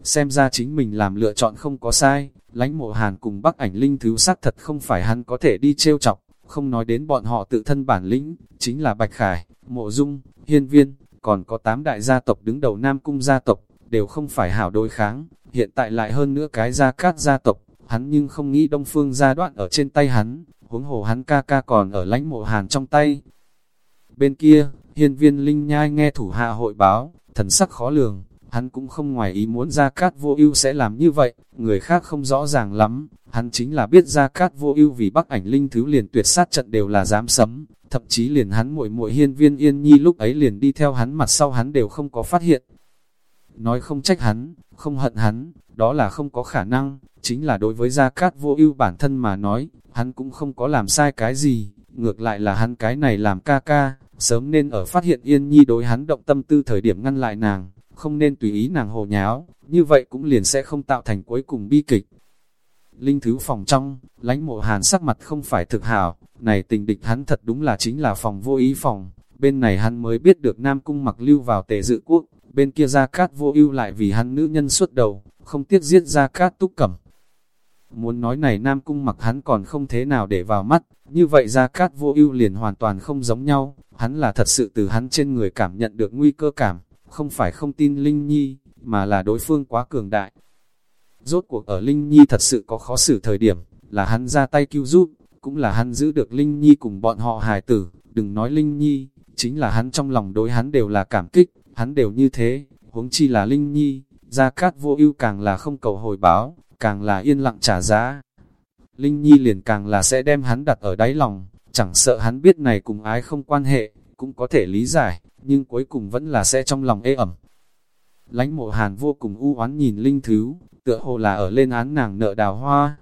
xem ra chính mình làm lựa chọn không có sai, lánh mộ hàn cùng bắc ảnh linh thứ xác thật không phải hắn có thể đi trêu chọc, không nói đến bọn họ tự thân bản lĩnh, chính là Bạch Khải, Mộ Dung, Hiên Viên, còn có tám đại gia tộc đứng đầu Nam Cung gia tộc, đều không phải hảo đối kháng, hiện tại lại hơn nữa cái gia cát gia tộc, hắn nhưng không nghĩ Đông Phương gia đoạn ở trên tay hắn, huống hồ hắn ca ca còn ở lãnh mộ hàn trong tay. Bên kia, hiên viên linh nhai nghe thủ hạ hội báo, thần sắc khó lường, hắn cũng không ngoài ý muốn Gia Cát Vô Ưu sẽ làm như vậy, người khác không rõ ràng lắm, hắn chính là biết Gia Cát Vô Ưu vì Bắc Ảnh Linh thứ liền tuyệt sát trận đều là dám sấm, thậm chí liền hắn muội muội Hiên Viên Yên Nhi lúc ấy liền đi theo hắn mặt sau hắn đều không có phát hiện. Nói không trách hắn, không hận hắn, đó là không có khả năng, chính là đối với Gia Cát Vô Ưu bản thân mà nói, hắn cũng không có làm sai cái gì, ngược lại là hắn cái này làm ca ca, sớm nên ở phát hiện Yên Nhi đối hắn động tâm tư thời điểm ngăn lại nàng không nên tùy ý nàng hồ nháo, như vậy cũng liền sẽ không tạo thành cuối cùng bi kịch. Linh thứ phòng trong, lãnh mộ hàn sắc mặt không phải thực hảo, này tình địch hắn thật đúng là chính là phòng vô ý phòng, bên này hắn mới biết được Nam Cung mặc lưu vào tề dự quốc, bên kia ra cát vô ưu lại vì hắn nữ nhân suốt đầu, không tiếc giết ra cát túc cẩm. Muốn nói này Nam Cung mặc hắn còn không thế nào để vào mắt, như vậy ra cát vô ưu liền hoàn toàn không giống nhau, hắn là thật sự từ hắn trên người cảm nhận được nguy cơ cảm, không phải không tin Linh Nhi, mà là đối phương quá cường đại. Rốt cuộc ở Linh Nhi thật sự có khó xử thời điểm, là hắn ra tay cứu giúp, cũng là hắn giữ được Linh Nhi cùng bọn họ hài tử, đừng nói Linh Nhi, chính là hắn trong lòng đối hắn đều là cảm kích, hắn đều như thế, huống chi là Linh Nhi, Gia Cát vô ưu càng là không cầu hồi báo, càng là yên lặng trả giá. Linh Nhi liền càng là sẽ đem hắn đặt ở đáy lòng, chẳng sợ hắn biết này cùng ái không quan hệ, cũng có thể lý giải, nhưng cuối cùng vẫn là sẽ trong lòng ê ẩm. Lánh mộ hàn vô cùng u oán nhìn Linh Thứ, tựa hồ là ở lên án nàng nợ đào hoa.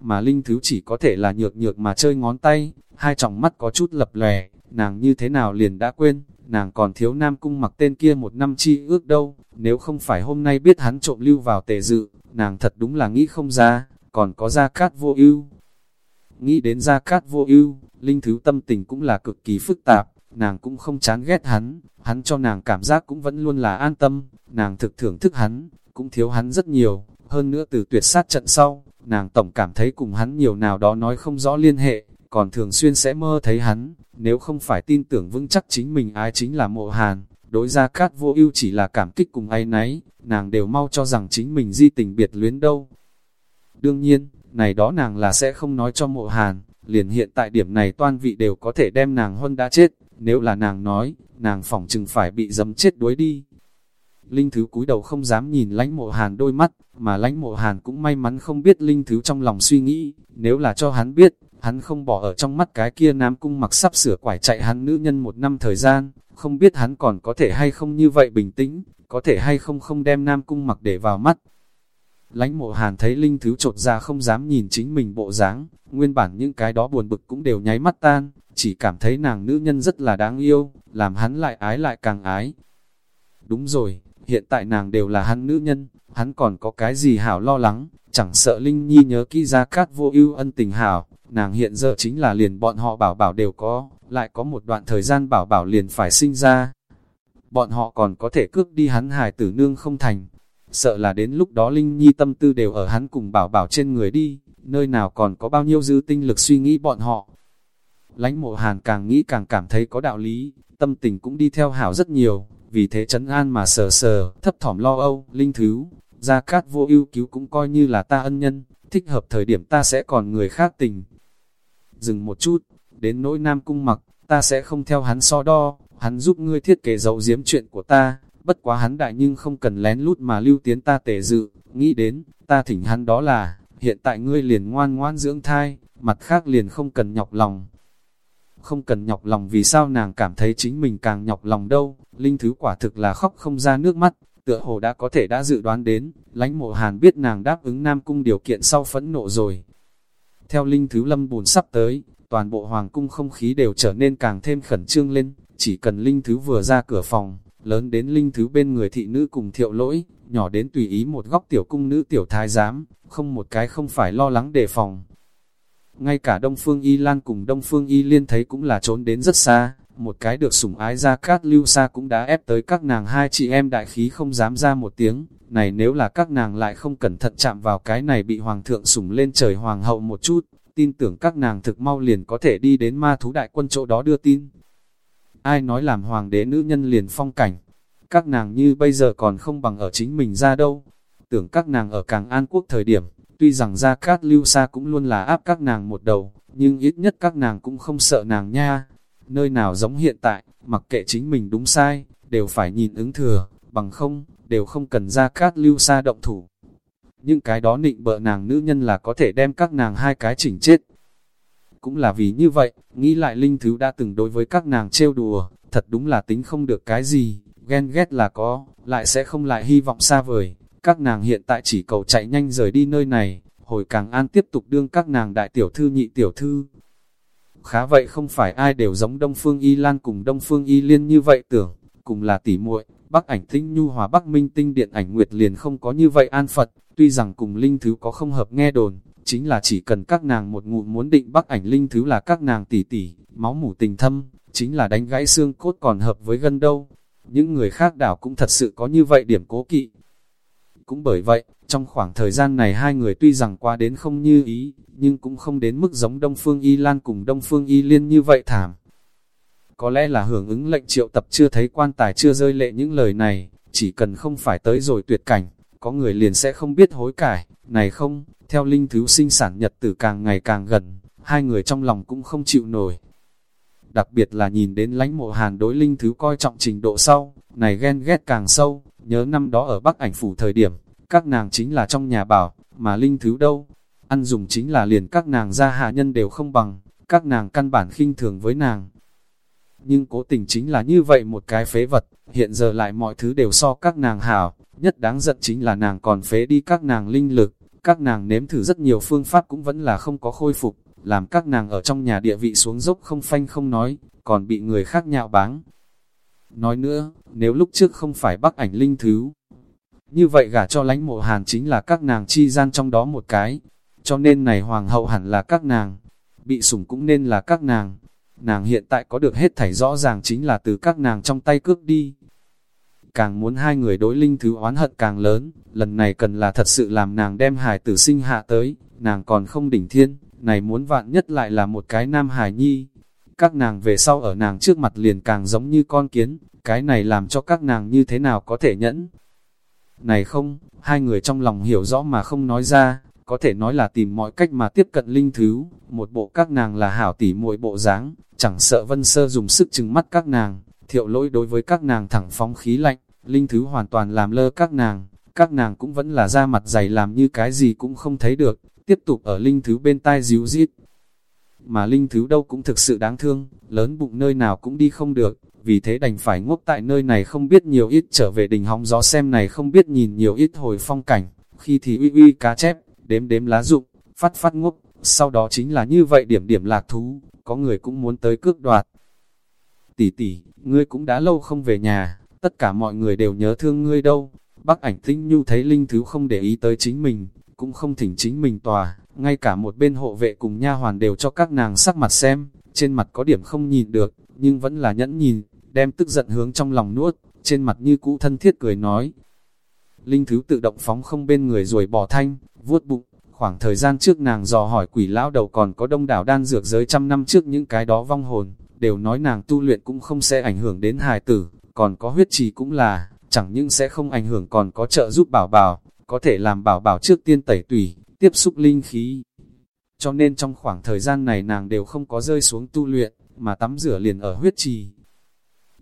Mà Linh Thứ chỉ có thể là nhược nhược mà chơi ngón tay, hai tròng mắt có chút lập lè, nàng như thế nào liền đã quên, nàng còn thiếu nam cung mặc tên kia một năm chi ước đâu, nếu không phải hôm nay biết hắn trộm lưu vào tề dự, nàng thật đúng là nghĩ không ra, còn có gia cát vô ưu. Nghĩ đến gia cát vô ưu, Linh Thứ tâm tình cũng là cực kỳ phức tạp, nàng cũng không chán ghét hắn, hắn cho nàng cảm giác cũng vẫn luôn là an tâm, nàng thực thưởng thức hắn, cũng thiếu hắn rất nhiều, hơn nữa từ tuyệt sát trận sau, nàng tổng cảm thấy cùng hắn nhiều nào đó nói không rõ liên hệ, còn thường xuyên sẽ mơ thấy hắn, nếu không phải tin tưởng vững chắc chính mình ái chính là mộ hàn, đối ra cát vô ưu chỉ là cảm kích cùng ai nấy, nàng đều mau cho rằng chính mình di tình biệt luyến đâu. Đương nhiên, này đó nàng là sẽ không nói cho mộ hàn, liền hiện tại điểm này toan vị đều có thể đem nàng huân đã chết, nếu là nàng nói, nàng phỏng chừng phải bị dấm chết đuối đi. Linh Thứ cúi đầu không dám nhìn lãnh mộ hàn đôi mắt, mà lãnh mộ hàn cũng may mắn không biết Linh Thứ trong lòng suy nghĩ, nếu là cho hắn biết, hắn không bỏ ở trong mắt cái kia Nam Cung mặc sắp sửa quải chạy hắn nữ nhân một năm thời gian, không biết hắn còn có thể hay không như vậy bình tĩnh, có thể hay không không đem Nam Cung mặc để vào mắt. Lánh mộ hàn thấy Linh Thứ trột ra không dám nhìn chính mình bộ dáng, nguyên bản những cái đó buồn bực cũng đều nháy mắt tan, chỉ cảm thấy nàng nữ nhân rất là đáng yêu, làm hắn lại ái lại càng ái. Đúng rồi, hiện tại nàng đều là hắn nữ nhân, hắn còn có cái gì hảo lo lắng, chẳng sợ Linh Nhi nhớ kỹ ra cát vô ưu ân tình hảo, nàng hiện giờ chính là liền bọn họ bảo bảo đều có, lại có một đoạn thời gian bảo bảo liền phải sinh ra. Bọn họ còn có thể cướp đi hắn hài tử nương không thành, sợ là đến lúc đó Linh Nhi tâm tư đều ở hắn cùng bảo bảo trên người đi, nơi nào còn có bao nhiêu dư tinh lực suy nghĩ bọn họ. Lánh mộ hàn càng nghĩ càng cảm thấy có đạo lý, tâm tình cũng đi theo hảo rất nhiều, vì thế chấn an mà sờ sờ, thấp thỏm lo âu, linh thứ, gia cát vô ưu cứu cũng coi như là ta ân nhân, thích hợp thời điểm ta sẽ còn người khác tình. Dừng một chút, đến nỗi nam cung mặc, ta sẽ không theo hắn so đo, hắn giúp ngươi thiết kế dấu giếm chuyện của ta, bất quá hắn đại nhưng không cần lén lút mà lưu tiến ta tề dự, nghĩ đến, ta thỉnh hắn đó là, hiện tại ngươi liền ngoan ngoan dưỡng thai, mặt khác liền không cần nhọc lòng. Không cần nhọc lòng vì sao nàng cảm thấy chính mình càng nhọc lòng đâu, linh thứ quả thực là khóc không ra nước mắt, tựa hồ đã có thể đã dự đoán đến, lãnh mộ hàn biết nàng đáp ứng Nam Cung điều kiện sau phẫn nộ rồi. Theo linh thứ lâm bùn sắp tới, toàn bộ hoàng cung không khí đều trở nên càng thêm khẩn trương lên, chỉ cần linh thứ vừa ra cửa phòng, lớn đến linh thứ bên người thị nữ cùng thiệu lỗi, nhỏ đến tùy ý một góc tiểu cung nữ tiểu thái giám, không một cái không phải lo lắng đề phòng. Ngay cả Đông Phương Y Lan cùng Đông Phương Y Liên thấy cũng là trốn đến rất xa, một cái được sủng ái ra cát lưu xa cũng đã ép tới các nàng hai chị em đại khí không dám ra một tiếng, này nếu là các nàng lại không cẩn thận chạm vào cái này bị hoàng thượng sủng lên trời hoàng hậu một chút, tin tưởng các nàng thực mau liền có thể đi đến ma thú đại quân chỗ đó đưa tin. Ai nói làm hoàng đế nữ nhân liền phong cảnh, các nàng như bây giờ còn không bằng ở chính mình ra đâu. Tưởng các nàng ở càng an quốc thời điểm, tuy rằng ra cát lưu xa cũng luôn là áp các nàng một đầu, nhưng ít nhất các nàng cũng không sợ nàng nha. Nơi nào giống hiện tại, mặc kệ chính mình đúng sai, đều phải nhìn ứng thừa, bằng không, đều không cần ra cát lưu xa động thủ. Những cái đó nịnh bợ nàng nữ nhân là có thể đem các nàng hai cái chỉnh chết. Cũng là vì như vậy, nghĩ lại linh thứ đã từng đối với các nàng trêu đùa, thật đúng là tính không được cái gì, ghen ghét là có, lại sẽ không lại hy vọng xa vời. Các nàng hiện tại chỉ cầu chạy nhanh rời đi nơi này, hồi càng an tiếp tục đương các nàng đại tiểu thư nhị tiểu thư. Khá vậy không phải ai đều giống Đông Phương Y Lan cùng Đông Phương Y Liên như vậy tưởng, cùng là tỉ muội Bắc ảnh tinh nhu hòa Bắc minh tinh điện ảnh nguyệt liền không có như vậy an Phật, tuy rằng cùng linh thứ có không hợp nghe đồn, chính là chỉ cần các nàng một ngụ muốn định Bắc ảnh linh thứ là các nàng tỷ tỷ, máu mủ tình thâm, chính là đánh gãy xương cốt còn hợp với gân đâu. Những người khác đảo cũng thật sự có như vậy điểm cố kỵ. Cũng bởi vậy, trong khoảng thời gian này hai người tuy rằng qua đến không như ý, nhưng cũng không đến mức giống Đông Phương Y Lan cùng Đông Phương Y Liên như vậy thảm. Có lẽ là hưởng ứng lệnh triệu tập chưa thấy quan tài chưa rơi lệ những lời này, chỉ cần không phải tới rồi tuyệt cảnh, có người liền sẽ không biết hối cải, này không, theo linh thứ sinh sản nhật tử càng ngày càng gần, hai người trong lòng cũng không chịu nổi. Đặc biệt là nhìn đến lãnh mộ hàn đối linh thứ coi trọng trình độ sau, này ghen ghét càng sâu, nhớ năm đó ở Bắc ảnh phủ thời điểm, các nàng chính là trong nhà bảo, mà linh thứ đâu, ăn dùng chính là liền các nàng gia hạ nhân đều không bằng, các nàng căn bản khinh thường với nàng, nhưng cố tình chính là như vậy một cái phế vật, hiện giờ lại mọi thứ đều so các nàng hảo, nhất đáng giận chính là nàng còn phế đi các nàng linh lực, các nàng nếm thử rất nhiều phương pháp cũng vẫn là không có khôi phục, làm các nàng ở trong nhà địa vị xuống dốc không phanh không nói, còn bị người khác nhạo báng. Nói nữa, nếu lúc trước không phải bắc ảnh linh thứ, như vậy gả cho lánh mộ hàn chính là các nàng chi gian trong đó một cái, cho nên này hoàng hậu hẳn là các nàng, bị sủng cũng nên là các nàng, nàng hiện tại có được hết thảy rõ ràng chính là từ các nàng trong tay cướp đi. Càng muốn hai người đối linh thứ oán hận càng lớn, lần này cần là thật sự làm nàng đem hài tử sinh hạ tới, nàng còn không đỉnh thiên, này muốn vạn nhất lại là một cái nam hài nhi. Các nàng về sau ở nàng trước mặt liền càng giống như con kiến, cái này làm cho các nàng như thế nào có thể nhẫn. Này không, hai người trong lòng hiểu rõ mà không nói ra, có thể nói là tìm mọi cách mà tiếp cận linh thứ, một bộ các nàng là hảo tỉ muội bộ dáng, chẳng sợ vân sơ dùng sức chừng mắt các nàng, thiệu lỗi đối với các nàng thẳng phóng khí lạnh, linh thứ hoàn toàn làm lơ các nàng, các nàng cũng vẫn là ra mặt dày làm như cái gì cũng không thấy được, tiếp tục ở linh thứ bên tai díu dít. Mà linh thứ đâu cũng thực sự đáng thương, lớn bụng nơi nào cũng đi không được, vì thế đành phải ngốc tại nơi này không biết nhiều ít trở về đình hóng gió xem này không biết nhìn nhiều ít hồi phong cảnh, khi thì uy uy cá chép, đếm đếm lá rụng, phát phát ngốc, sau đó chính là như vậy điểm điểm lạc thú, có người cũng muốn tới cước đoạt. Tỷ tỷ, ngươi cũng đã lâu không về nhà, tất cả mọi người đều nhớ thương ngươi đâu. Bác ảnh tinh nhu thấy linh thứ không để ý tới chính mình, cũng không thỉnh chính mình tòa, ngay cả một bên hộ vệ cùng nha hoàn đều cho các nàng sắc mặt xem, trên mặt có điểm không nhìn được, nhưng vẫn là nhẫn nhìn, đem tức giận hướng trong lòng nuốt, trên mặt như cũ thân thiết cười nói. Linh thứ tự động phóng không bên người rồi bỏ thanh, vuốt bụng, khoảng thời gian trước nàng dò hỏi quỷ lão đầu còn có đông đảo đan dược giới trăm năm trước những cái đó vong hồn, đều nói nàng tu luyện cũng không sẽ ảnh hưởng đến hài tử, còn có huyết trì cũng là, chẳng những sẽ không ảnh hưởng còn có trợ giúp bảo bảo, có thể làm bảo bảo trước tiên tẩy tủy, tiếp xúc linh khí. Cho nên trong khoảng thời gian này nàng đều không có rơi xuống tu luyện, mà tắm rửa liền ở huyết trì.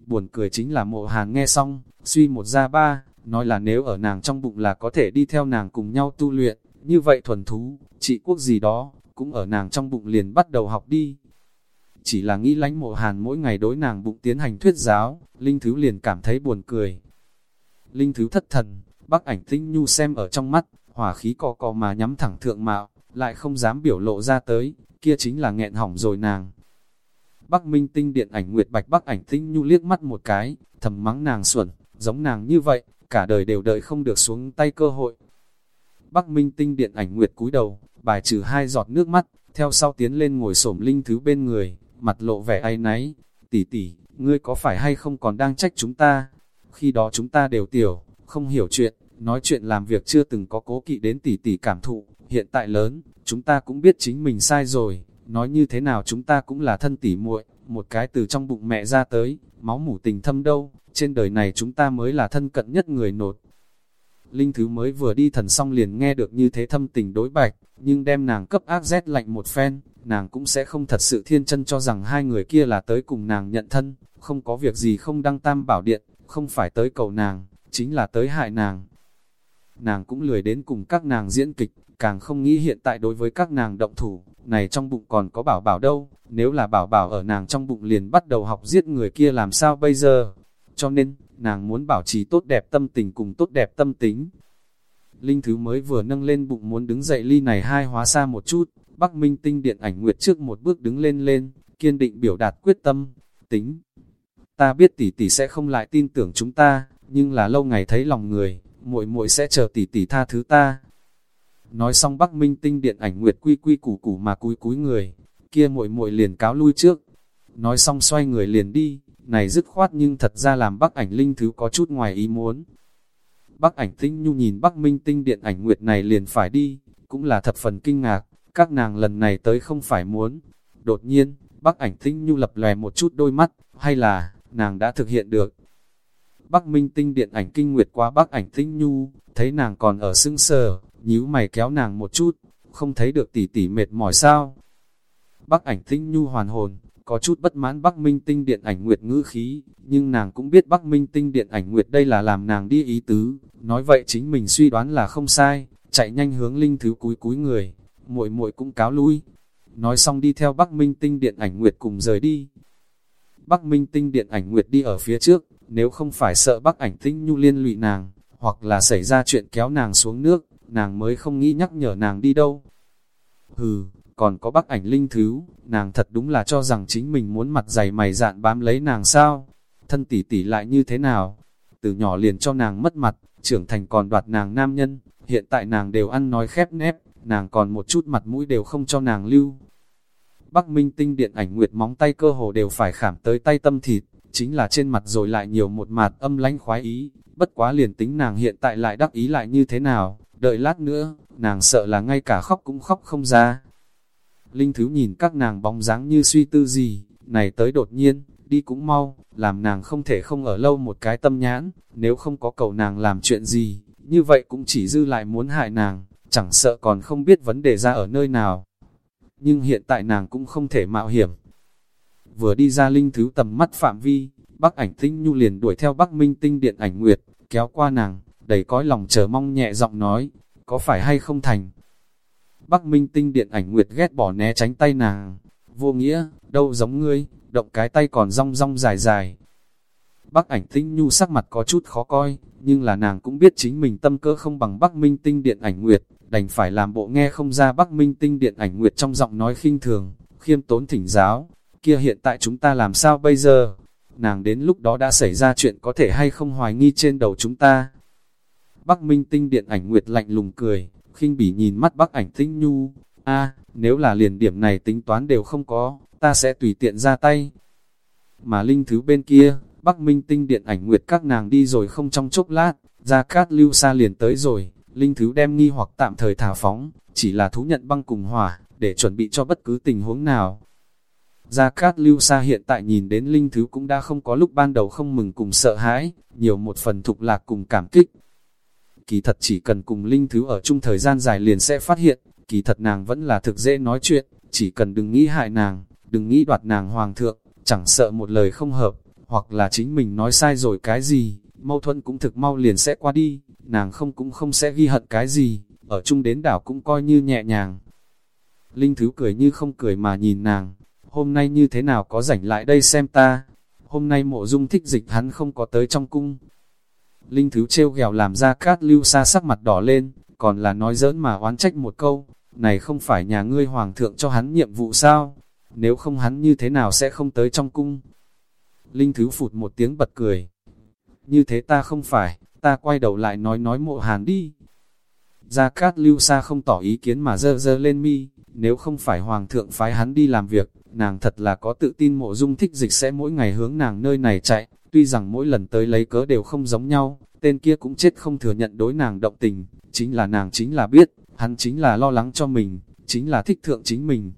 Buồn cười chính là mộ hàng nghe xong, suy một ra ba, nói là nếu ở nàng trong bụng là có thể đi theo nàng cùng nhau tu luyện, như vậy thuần thú, trị quốc gì đó, cũng ở nàng trong bụng liền bắt đầu học đi. Chỉ là nghĩ lánh mộ hàn mỗi ngày đối nàng bụng tiến hành thuyết giáo, Linh Thứ liền cảm thấy buồn cười. Linh Thứ thất thần, bác ảnh tinh nhu xem ở trong mắt, hỏa khí cò cò mà nhắm thẳng thượng mạo, lại không dám biểu lộ ra tới, kia chính là nghẹn hỏng rồi nàng. Bắc Minh Tinh điện ảnh Nguyệt Bạch Bắc ảnh Tinh Nhu liếc mắt một cái, thầm mắng nàng xuẩn, giống nàng như vậy, cả đời đều đợi không được xuống tay cơ hội. Bắc Minh Tinh điện ảnh Nguyệt cúi đầu, bài trừ hai giọt nước mắt, theo sau tiến lên ngồi xổm linh thứ bên người, mặt lộ vẻ ai náy. Tỷ tỷ, ngươi có phải hay không còn đang trách chúng ta? Khi đó chúng ta đều tiểu, không hiểu chuyện, nói chuyện làm việc chưa từng có cố kỵ đến tỷ tỷ cảm thụ, hiện tại lớn, chúng ta cũng biết chính mình sai rồi, nói như thế nào chúng ta cũng là thân tỷ muội, một cái từ trong bụng mẹ ra tới, máu mủ tình thâm đâu, trên đời này chúng ta mới là thân cận nhất người nột. Linh Thứ mới vừa đi thần xong liền nghe được như thế thâm tình đối bạch, nhưng đem nàng cấp ác rét lạnh một phen, nàng cũng sẽ không thật sự thiên chân cho rằng hai người kia là tới cùng nàng nhận thân, không có việc gì không đăng tam bảo điện, không phải tới cầu nàng, chính là tới hại nàng. Nàng cũng lười đến cùng các nàng diễn kịch, càng không nghĩ hiện tại đối với các nàng động thủ, này trong bụng còn có bảo bảo đâu, nếu là bảo bảo ở nàng trong bụng liền bắt đầu học giết người kia làm sao bây giờ. Cho nên, nàng muốn bảo trì tốt đẹp tâm tình cùng tốt đẹp tâm tính. Linh Thứ mới vừa nâng lên bụng muốn đứng dậy ly này hai hóa xa một chút, Bắc Minh Tinh điện ảnh nguyệt trước một bước đứng lên lên, kiên định biểu đạt quyết tâm, tính. Ta biết tỷ tỷ sẽ không lại tin tưởng chúng ta, nhưng là lâu ngày thấy lòng người, muội muội sẽ chờ tỷ tỷ tha thứ ta. Nói xong Bắc Minh Tinh điện ảnh nguyệt quy quy củ củ mà cúi cúi người, kia muội muội liền cáo lui trước. Nói xong xoay người liền đi, này dứt khoát nhưng thật ra làm Bắc ảnh linh thứ có chút ngoài ý muốn. Bắc ảnh tinh nhu nhìn Bắc Minh Tinh điện ảnh nguyệt này liền phải đi, cũng là thập phần kinh ngạc, các nàng lần này tới không phải muốn. Đột nhiên, Bắc ảnh tinh nhu lập lòe một chút đôi mắt, hay là, nàng đã thực hiện được. Bắc Minh Tinh điện ảnh kinh nguyệt qua Bắc ảnh tinh nhu, thấy nàng còn ở sưng sờ, nhíu mày kéo nàng một chút, không thấy được tỉ tỉ mệt mỏi sao. Bắc ảnh tinh nhu hoàn hồn, có chút bất mãn Bắc Minh Tinh điện ảnh nguyệt ngữ khí, nhưng nàng cũng biết Bắc Minh Tinh điện ảnh nguyệt đây là làm nàng đi ý tứ, nói vậy chính mình suy đoán là không sai, chạy nhanh hướng linh thứ cúi cúi người, muội muội cũng cáo lui. Nói xong đi theo Bắc Minh Tinh điện ảnh nguyệt cùng rời đi. Bắc Minh Tinh điện ảnh nguyệt đi ở phía trước, nếu không phải sợ Bắc ảnh tinh nhu liên lụy nàng, hoặc là xảy ra chuyện kéo nàng xuống nước, nàng mới không nghĩ nhắc nhở nàng đi đâu. Hừ, còn có Bắc ảnh linh thứ, nàng thật đúng là cho rằng chính mình muốn mặt dày mày dạn bám lấy nàng sao, thân tỷ tỷ lại như thế nào, từ nhỏ liền cho nàng mất mặt, trưởng thành còn đoạt nàng nam nhân, hiện tại nàng đều ăn nói khép nép, nàng còn một chút mặt mũi đều không cho nàng lưu. Bắc Minh tinh điện ảnh nguyệt móng tay cơ hồ đều phải khảm tới tay tâm thịt, chính là trên mặt rồi lại nhiều một mặt âm lánh khoái ý, bất quá liền tính nàng hiện tại lại đắc ý lại như thế nào, đợi lát nữa, nàng sợ là ngay cả khóc cũng khóc không ra. Linh Thứ nhìn các nàng bóng dáng như suy tư gì, này tới đột nhiên, đi cũng mau, làm nàng không thể không ở lâu một cái tâm nhãn, nếu không có cầu nàng làm chuyện gì, như vậy cũng chỉ dư lại muốn hại nàng, chẳng sợ còn không biết vấn đề ra ở nơi nào. Nhưng hiện tại nàng cũng không thể mạo hiểm. Vừa đi ra linh thứ tầm mắt phạm vi, Bắc ảnh tinh nhu liền đuổi theo Bắc Minh tinh điện ảnh nguyệt, kéo qua nàng, đầy cõi lòng chờ mong nhẹ giọng nói, có phải hay không thành. Bắc Minh tinh điện ảnh nguyệt ghét bỏ né tránh tay nàng, vô nghĩa, đâu giống ngươi, động cái tay còn rong rong dài dài. Bắc ảnh tinh nhu sắc mặt có chút khó coi, nhưng là nàng cũng biết chính mình tâm cơ không bằng Bắc Minh tinh điện ảnh nguyệt, đành phải làm bộ nghe không ra Bắc Minh tinh điện ảnh nguyệt trong giọng nói khinh thường, khiêm tốn thỉnh giáo, kia hiện tại chúng ta làm sao bây giờ? Nàng đến lúc đó đã xảy ra chuyện có thể hay không hoài nghi trên đầu chúng ta. Bắc Minh tinh điện ảnh nguyệt lạnh lùng cười, khinh bỉ nhìn mắt Bắc ảnh tinh nhu, a nếu là liền điểm này tính toán đều không có, ta sẽ tùy tiện ra tay. Mà linh thứ bên kia, Bắc Minh tinh điện ảnh nguyệt các nàng đi rồi không trong chốc lát, ra cát lưu xa liền tới rồi, linh thứ đem nghi hoặc tạm thời thả phóng, chỉ là thú nhận băng cùng hỏa, để chuẩn bị cho bất cứ tình huống nào. Gia Cát Lưu Sa hiện tại nhìn đến linh thứ cũng đã không có lúc ban đầu không mừng cùng sợ hãi, nhiều một phần thục lạc cùng cảm kích. Kỳ thật chỉ cần cùng linh thứ ở chung thời gian dài liền sẽ phát hiện, kỳ thật nàng vẫn là thực dễ nói chuyện, chỉ cần đừng nghĩ hại nàng, đừng nghĩ đoạt nàng hoàng thượng, chẳng sợ một lời không hợp, hoặc là chính mình nói sai rồi cái gì, mâu thuẫn cũng thực mau liền sẽ qua đi, nàng không cũng không sẽ ghi hận cái gì, ở chung đến đảo cũng coi như nhẹ nhàng. Linh Thứ cười như không cười mà nhìn nàng, hôm nay như thế nào có rảnh lại đây xem ta, hôm nay mộ dung thích dịch hắn không có tới trong cung. Linh Thứ trêu ghèo làm ra cát lưu xa sắc mặt đỏ lên, còn là nói giỡn mà oán trách một câu, này không phải nhà ngươi hoàng thượng cho hắn nhiệm vụ sao, nếu không hắn như thế nào sẽ không tới trong cung. Linh Thứ phụt một tiếng bật cười. Như thế ta không phải, ta quay đầu lại nói nói mộ hàn đi. Gia Cát Lưu Sa không tỏ ý kiến mà dơ dơ lên mi, nếu không phải Hoàng thượng phái hắn đi làm việc, nàng thật là có tự tin mộ dung thích dịch sẽ mỗi ngày hướng nàng nơi này chạy, tuy rằng mỗi lần tới lấy cớ đều không giống nhau, tên kia cũng chết không thừa nhận đối nàng động tình, chính là nàng chính là biết, hắn chính là lo lắng cho mình, chính là thích thượng chính mình.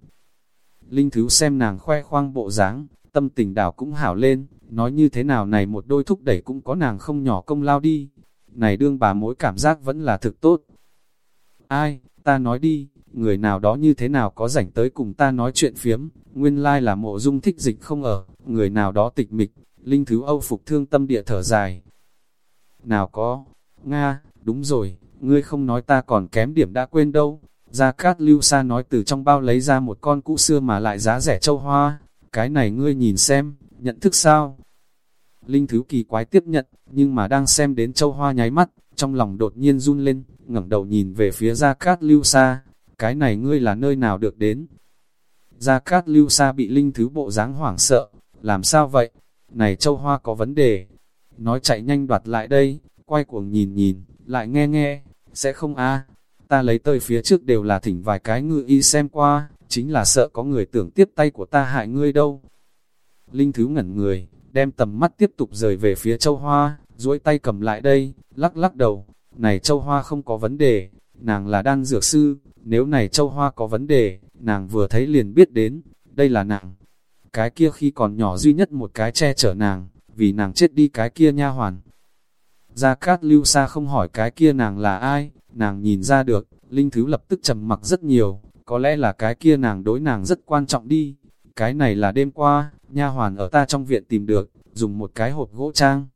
Linh Thứ xem nàng khoe khoang bộ dáng, tâm tình đảo cũng hảo lên, nói như thế nào này một đôi thúc đẩy cũng có nàng không nhỏ công lao đi. Này đương bà mối cảm giác vẫn là thực tốt. Ai, ta nói đi, người nào đó như thế nào có rảnh tới cùng ta nói chuyện phiếm, nguyên lai là mộ dung thích dịch không ở, người nào đó tịch mịch, linh thứ âu phục thương tâm địa thở dài. Nào có, Nga, đúng rồi, ngươi không nói ta còn kém điểm đã quên đâu. Gia Cát Lưu Sa nói từ trong bao lấy ra một con cũ xưa mà lại giá rẻ châu hoa, cái này ngươi nhìn xem, nhận thức sao? Linh Thứ kỳ quái tiếp nhận, nhưng mà đang xem đến châu hoa nháy mắt, trong lòng đột nhiên run lên, ngẩng đầu nhìn về phía Gia Cát Lưu Sa, cái này ngươi là nơi nào được đến? Gia Cát Lưu Sa bị Linh Thứ bộ dáng hoảng sợ, làm sao vậy? Này châu hoa có vấn đề. Nói chạy nhanh đoạt lại đây, quay cuồng nhìn nhìn, lại nghe nghe, sẽ không a Ta lấy tơi phía trước đều là thỉnh vài cái ngư y xem qua, chính là sợ có người tưởng tiếp tay của ta hại ngươi đâu. Linh Thứ ngẩn người, đem tầm mắt tiếp tục rời về phía châu hoa, duỗi tay cầm lại đây, lắc lắc đầu, này châu hoa không có vấn đề, nàng là đan dược sư, nếu này châu hoa có vấn đề, nàng vừa thấy liền biết đến, đây là nàng. Cái kia khi còn nhỏ duy nhất một cái che chở nàng, vì nàng chết đi cái kia nha hoàn. Gia Cát Lưu Sa không hỏi cái kia nàng là ai, nàng nhìn ra được, Linh Thứ lập tức trầm mặc rất nhiều, có lẽ là cái kia nàng đối nàng rất quan trọng đi. Cái này là đêm qua, nha hoàn ở ta trong viện tìm được, dùng một cái hộp gỗ trang.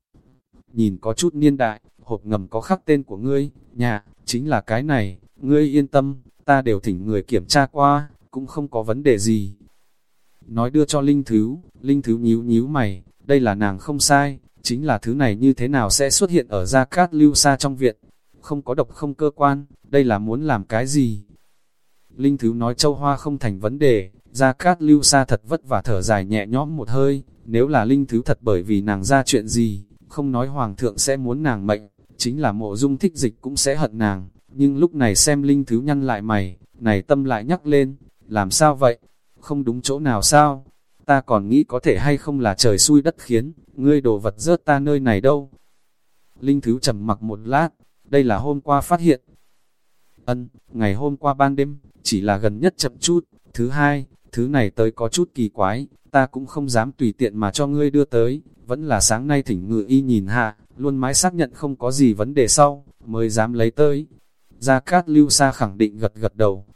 Nhìn có chút niên đại, hộp ngầm có khắc tên của ngươi, nhà, chính là cái này, ngươi yên tâm, ta đều thỉnh người kiểm tra qua, cũng không có vấn đề gì. Nói đưa cho Linh Thứ, Linh Thứ nhíu nhíu mày, đây là nàng không sai, chính là thứ này như thế nào sẽ xuất hiện ở Gia Cát Lưu Sa trong viện. Không có độc không cơ quan, đây là muốn làm cái gì? Linh Thứ nói châu hoa không thành vấn đề, Gia Cát Lưu Sa thật vất vả thở dài nhẹ nhõm một hơi, nếu là Linh Thứ thật bởi vì nàng ra chuyện gì, không nói Hoàng thượng sẽ muốn nàng mệnh, chính là mộ dung thích dịch cũng sẽ hận nàng, nhưng lúc này xem Linh Thứ nhăn lại mày, này tâm lại nhắc lên, làm sao vậy? Không đúng chỗ nào sao? Ta còn nghĩ có thể hay không là trời xui đất khiến, ngươi đồ vật rớt ta nơi này đâu. Linh Thứ trầm mặc một lát, đây là hôm qua phát hiện. Ân, ngày hôm qua ban đêm, chỉ là gần nhất chậm chút. Thứ hai, thứ này tới có chút kỳ quái, ta cũng không dám tùy tiện mà cho ngươi đưa tới, vẫn là sáng nay thỉnh ngự y nhìn hạ, luôn mãi xác nhận không có gì vấn đề sau, mới dám lấy tới. Gia Cát Lưu Sa khẳng định gật gật đầu.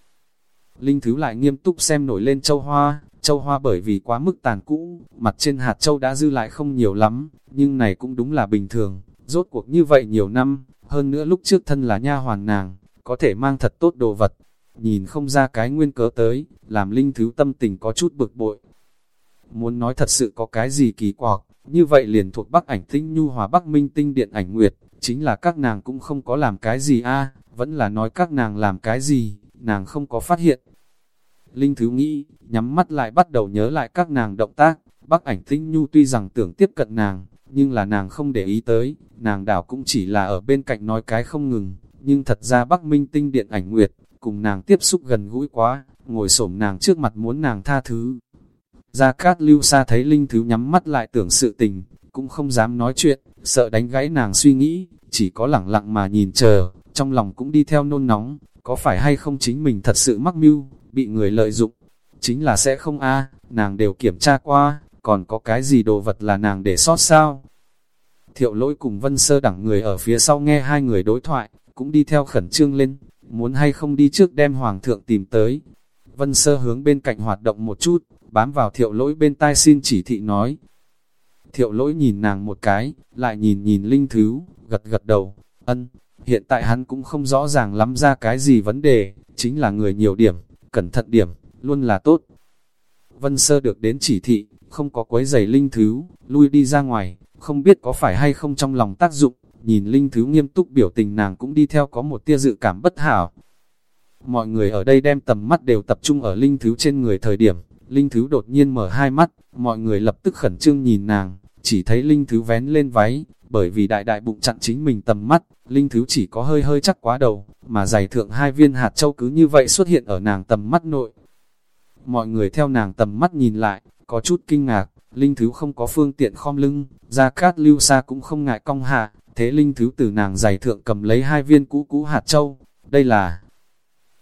Linh Thứ lại nghiêm túc xem nổi lên châu hoa, châu hoa bởi vì quá mức tàn cũ, mặt trên hạt châu đã dư lại không nhiều lắm, nhưng này cũng đúng là bình thường, rốt cuộc như vậy nhiều năm, hơn nữa lúc trước thân là nha hoàn nàng, có thể mang thật tốt đồ vật, nhìn không ra cái nguyên cớ tới, làm Linh Thứ tâm tình có chút bực bội. Muốn nói thật sự có cái gì kỳ quặc, như vậy liền thuộc Bắc ảnh tinh nhu hòa Bắc minh tinh điện ảnh nguyệt, chính là các nàng cũng không có làm cái gì a vẫn là nói các nàng làm cái gì, nàng không có phát hiện. Linh Thứ nghĩ, nhắm mắt lại bắt đầu nhớ lại các nàng động tác, Bắc ảnh tinh nhu tuy rằng tưởng tiếp cận nàng, nhưng là nàng không để ý tới, nàng đảo cũng chỉ là ở bên cạnh nói cái không ngừng, nhưng thật ra Bắc Minh tinh điện ảnh nguyệt, cùng nàng tiếp xúc gần gũi quá, ngồi xổm nàng trước mặt muốn nàng tha thứ. Gia Cát Lưu Sa thấy Linh Thứ nhắm mắt lại tưởng sự tình, cũng không dám nói chuyện, sợ đánh gãy nàng suy nghĩ, chỉ có lặng lặng mà nhìn chờ, trong lòng cũng đi theo nôn nóng, có phải hay không chính mình thật sự mắc mưu, bị người lợi dụng, chính là sẽ không a nàng đều kiểm tra qua, còn có cái gì đồ vật là nàng để sót sao? Thiệu lỗi cùng vân sơ đẳng người ở phía sau nghe hai người đối thoại, cũng đi theo khẩn trương lên, muốn hay không đi trước đem hoàng thượng tìm tới. Vân sơ hướng bên cạnh hoạt động một chút, bám vào thiệu lỗi bên tai xin chỉ thị nói. Thiệu lỗi nhìn nàng một cái, lại nhìn nhìn linh thứ, gật gật đầu, ân, hiện tại hắn cũng không rõ ràng lắm ra cái gì vấn đề, chính là người nhiều điểm, cẩn thận điểm, luôn là tốt. Vân sơ được đến chỉ thị, không có quấy giày linh thứ, lui đi ra ngoài, không biết có phải hay không trong lòng tác dụng, nhìn linh thứ nghiêm túc biểu tình nàng cũng đi theo có một tia dự cảm bất hảo. Mọi người ở đây đem tầm mắt đều tập trung ở linh thứ trên người thời điểm, linh thứ đột nhiên mở hai mắt, mọi người lập tức khẩn trương nhìn nàng, chỉ thấy linh thứ vén lên váy, bởi vì đại đại bụng chặn chính mình tầm mắt, linh thứ chỉ có hơi hơi chắc quá đầu, mà giày thượng hai viên hạt châu cứ như vậy xuất hiện ở nàng tầm mắt nội. Mọi người theo nàng tầm mắt nhìn lại, có chút kinh ngạc, linh thứ không có phương tiện khom lưng, ra cát lưu xa cũng không ngại cong hạ, thế linh thứ từ nàng giày thượng cầm lấy hai viên cũ cũ hạt châu, đây là...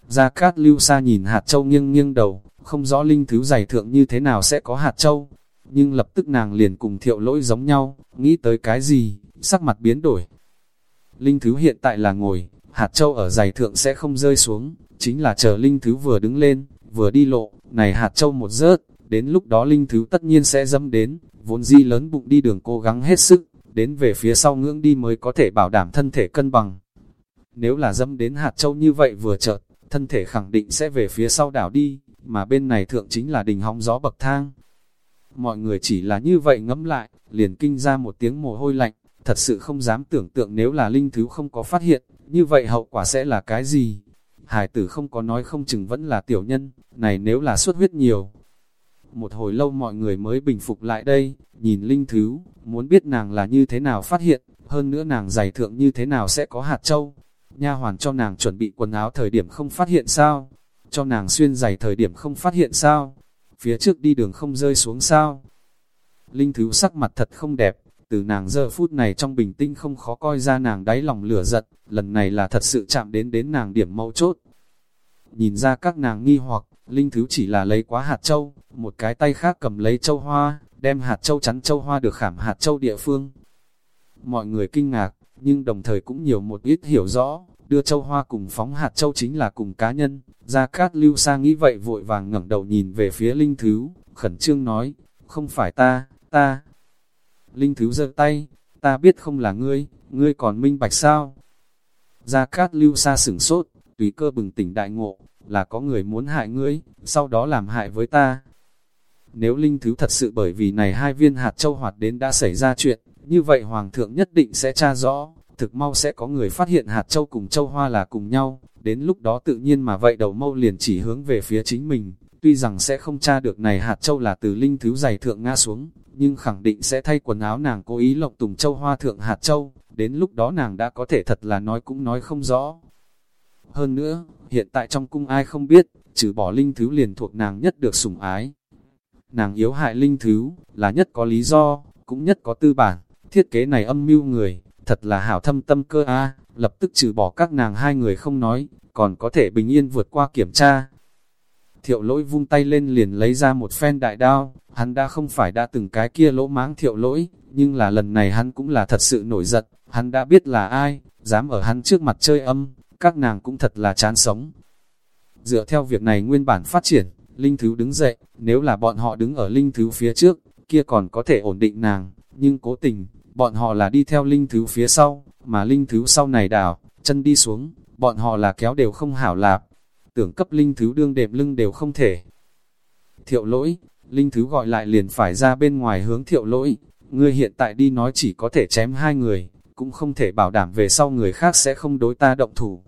Gia Cát Lưu Sa nhìn hạt châu nghiêng nghiêng đầu, không rõ linh thứ giày thượng như thế nào sẽ có hạt châu, nhưng lập tức nàng liền cùng thiệu lỗi giống nhau, nghĩ tới cái gì, sắc mặt biến đổi. Linh thứ hiện tại là ngồi, hạt châu ở giày thượng sẽ không rơi xuống, chính là chờ linh thứ vừa đứng lên, vừa đi lộ, này hạt châu một rớt, đến lúc đó linh thứ tất nhiên sẽ dâm đến, vốn di lớn bụng đi đường cố gắng hết sức, đến về phía sau ngưỡng đi mới có thể bảo đảm thân thể cân bằng. Nếu là dâm đến hạt châu như vậy vừa chợt, thân thể khẳng định sẽ về phía sau đảo đi, mà bên này thượng chính là đình hóng gió bậc thang. Mọi người chỉ là như vậy ngẫm lại, liền kinh ra một tiếng mồ hôi lạnh, thật sự không dám tưởng tượng nếu là linh thứ không có phát hiện, như vậy hậu quả sẽ là cái gì? Hải tử không có nói không chừng vẫn là tiểu nhân, này nếu là suất huyết nhiều. Một hồi lâu mọi người mới bình phục lại đây, nhìn linh thứ, muốn biết nàng là như thế nào phát hiện, hơn nữa nàng giải thượng như thế nào sẽ có hạt châu. Nha hoàn cho nàng chuẩn bị quần áo thời điểm không phát hiện sao, cho nàng xuyên giày thời điểm không phát hiện sao, phía trước đi đường không rơi xuống sao. Linh thứ sắc mặt thật không đẹp, từ nàng giờ phút này trong bình tĩnh không khó coi ra nàng đáy lòng lửa giật, lần này là thật sự chạm đến đến nàng điểm mâu chốt. Nhìn ra các nàng nghi hoặc, Linh thứ chỉ là lấy quá hạt châu, một cái tay khác cầm lấy châu hoa, đem hạt châu chắn châu hoa được khảm hạt châu địa phương. Mọi người kinh ngạc, nhưng đồng thời cũng nhiều một ít hiểu rõ, đưa châu hoa cùng phóng hạt châu chính là cùng cá nhân. Gia Cát Lưu Sa nghĩ vậy vội vàng ngẩng đầu nhìn về phía Linh Thứ, khẩn trương nói, không phải ta, ta. Linh Thứ giơ tay, ta biết không là ngươi, ngươi còn minh bạch sao? Gia Cát Lưu Sa sửng sốt, tùy cơ bừng tỉnh đại ngộ, là có người muốn hại ngươi, sau đó làm hại với ta. Nếu Linh Thứ thật sự bởi vì này hai viên hạt châu hoạt đến đã xảy ra chuyện, như vậy Hoàng thượng nhất định sẽ tra rõ, thực mau sẽ có người phát hiện hạt châu cùng châu hoa là cùng nhau, đến lúc đó tự nhiên mà vậy đầu mâu liền chỉ hướng về phía chính mình, tuy rằng sẽ không tra được này hạt châu là từ linh thứ giày thượng ngã xuống, nhưng khẳng định sẽ thay quần áo nàng cố ý lộng tùng châu hoa thượng hạt châu, đến lúc đó nàng đã có thể thật là nói cũng nói không rõ. Hơn nữa, hiện tại trong cung ai không biết, trừ bỏ linh thứ liền thuộc nàng nhất được sủng ái. Nàng yếu hại linh thứ, là nhất có lý do, cũng nhất có tư bản, thiết kế này âm mưu người, thật là hảo thâm tâm cơ a lập tức trừ bỏ các nàng hai người không nói, còn có thể bình yên vượt qua kiểm tra. Thiệu lỗi vung tay lên liền lấy ra một phen đại đao, hắn đã không phải đã từng cái kia lỗ máng thiệu lỗi, nhưng là lần này hắn cũng là thật sự nổi giận, hắn đã biết là ai, dám ở hắn trước mặt chơi âm, các nàng cũng thật là chán sống. Dựa theo việc này nguyên bản phát triển, Linh Thứ đứng dậy, nếu là bọn họ đứng ở Linh Thứ phía trước, kia còn có thể ổn định nàng, nhưng cố tình, bọn họ là đi theo Linh Thứ phía sau, mà Linh Thứ sau này đảo, chân đi xuống, bọn họ là kéo đều không hảo lạp, tưởng cấp Linh Thứ đương đệm lưng đều không thể. Thiệu lỗi, Linh Thứ gọi lại liền phải ra bên ngoài hướng thiệu lỗi, ngươi hiện tại đi nói chỉ có thể chém hai người, cũng không thể bảo đảm về sau người khác sẽ không đối ta động thủ.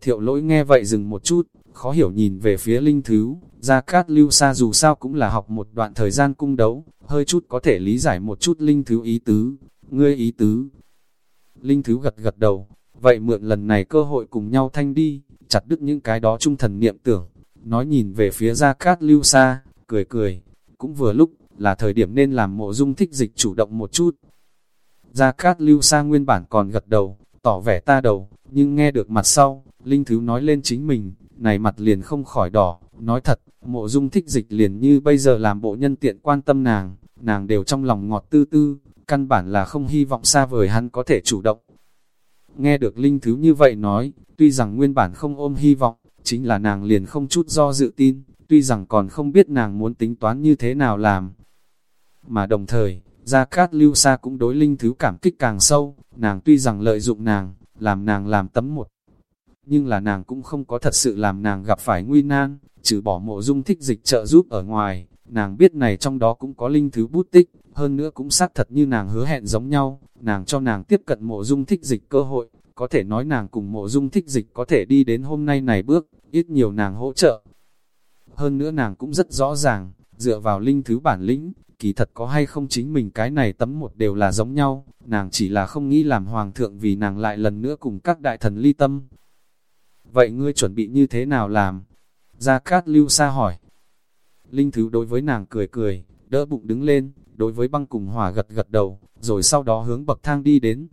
Thiệu lỗi nghe vậy dừng một chút, khó hiểu nhìn về phía Linh Thứ, Gia Cát Lưu Sa dù sao cũng là học một đoạn thời gian cung đấu, hơi chút có thể lý giải một chút Linh Thứ ý tứ, ngươi ý tứ. Linh Thứ gật gật đầu, vậy mượn lần này cơ hội cùng nhau thanh đi, chặt đứt những cái đó trung thần niệm tưởng, nói nhìn về phía Gia Cát Lưu Sa, cười cười, cũng vừa lúc, là thời điểm nên làm mộ dung thích dịch chủ động một chút. Gia Cát Lưu Sa nguyên bản còn gật đầu, tỏ vẻ ta đầu, nhưng nghe được mặt sau, Linh Thứ nói lên chính mình, này mặt liền không khỏi đỏ, nói thật, mộ dung thích dịch liền như bây giờ làm bộ nhân tiện quan tâm nàng, nàng đều trong lòng ngọt tư tư, căn bản là không hy vọng xa vời hắn có thể chủ động. Nghe được Linh Thứ như vậy nói, tuy rằng nguyên bản không ôm hy vọng, chính là nàng liền không chút do dự tin, tuy rằng còn không biết nàng muốn tính toán như thế nào làm. Mà đồng thời, Gia Cát Lưu Sa cũng đối Linh Thứ cảm kích càng sâu, nàng tuy rằng lợi dụng nàng, làm nàng làm tấm một. Nhưng là nàng cũng không có thật sự làm nàng gặp phải nguy nan, trừ bỏ mộ dung thích dịch trợ giúp ở ngoài, nàng biết này trong đó cũng có Linh Thứ bút tích, hơn nữa cũng xác thật như nàng hứa hẹn giống nhau, nàng cho nàng tiếp cận mộ dung thích dịch cơ hội, có thể nói nàng cùng mộ dung thích dịch có thể đi đến hôm nay này bước, ít nhiều nàng hỗ trợ. Hơn nữa nàng cũng rất rõ ràng, dựa vào linh thứ bản lĩnh, kỳ thật có hay không chính mình cái này tấm một đều là giống nhau, nàng chỉ là không nghĩ làm hoàng thượng vì nàng lại lần nữa cùng các đại thần ly tâm. Vậy ngươi chuẩn bị như thế nào làm? Gia Cát Lưu Sa hỏi. Linh Thứ đối với nàng cười cười, đỡ bụng đứng lên, đối với băng cùng hỏa gật gật đầu, rồi sau đó hướng bậc thang đi đến.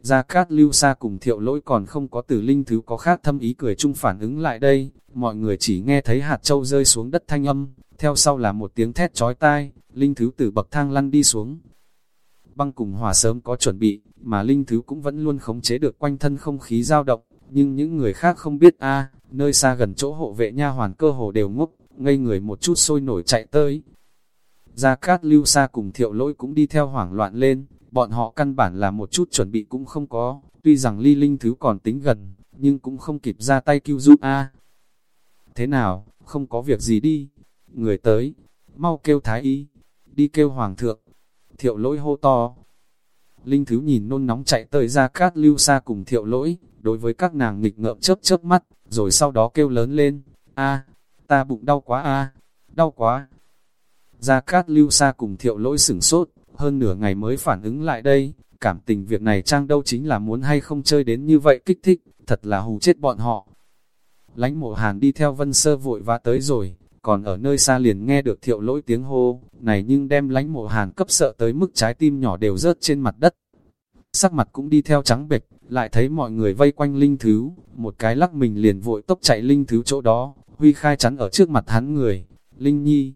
Gia Cát Lưu Sa cùng thiệu lỗi còn không có từ Linh Thứ có khác thâm ý cười chung phản ứng lại đây, mọi người chỉ nghe thấy hạt châu rơi xuống đất thanh âm, theo sau là một tiếng thét chói tai, Linh Thứ từ bậc thang lăn đi xuống. Băng cùng hỏa sớm có chuẩn bị, mà Linh Thứ cũng vẫn luôn khống chế được quanh thân không khí dao động, nhưng những người khác không biết a nơi xa gần chỗ hộ vệ nha hoàn cơ hồ đều ngốc, ngây người một chút sôi nổi chạy tới. Gia Cát Lưu Sa cùng thiệu lỗi cũng đi theo hoảng loạn lên, bọn họ căn bản là một chút chuẩn bị cũng không có, tuy rằng ly linh thứ còn tính gần, nhưng cũng không kịp ra tay cứu giúp a. Thế nào, không có việc gì đi, người tới, mau kêu thái y, đi kêu hoàng thượng, thiệu lỗi hô to. Linh thứ nhìn nôn nóng chạy tới gia cát lưu xa cùng thiệu lỗi, đối với các nàng nghịch ngợm chớp chớp mắt, rồi sau đó kêu lớn lên, a ta bụng đau quá a đau quá. Gia Cát Lưu Sa cùng thiệu lỗi sửng sốt, hơn nửa ngày mới phản ứng lại đây, cảm tình việc này trang đâu chính là muốn hay không chơi đến như vậy kích thích, thật là hù chết bọn họ. Lánh mộ hàn đi theo vân sơ vội và tới rồi, còn ở nơi xa liền nghe được thiệu lỗi tiếng hô, này nhưng đem lánh mộ hàn cấp sợ tới mức trái tim nhỏ đều rớt trên mặt đất. Sắc mặt cũng đi theo trắng bệch, lại thấy mọi người vây quanh linh thứ, một cái lắc mình liền vội tốc chạy linh thứ chỗ đó, huy khai chắn ở trước mặt hắn người, linh nhi.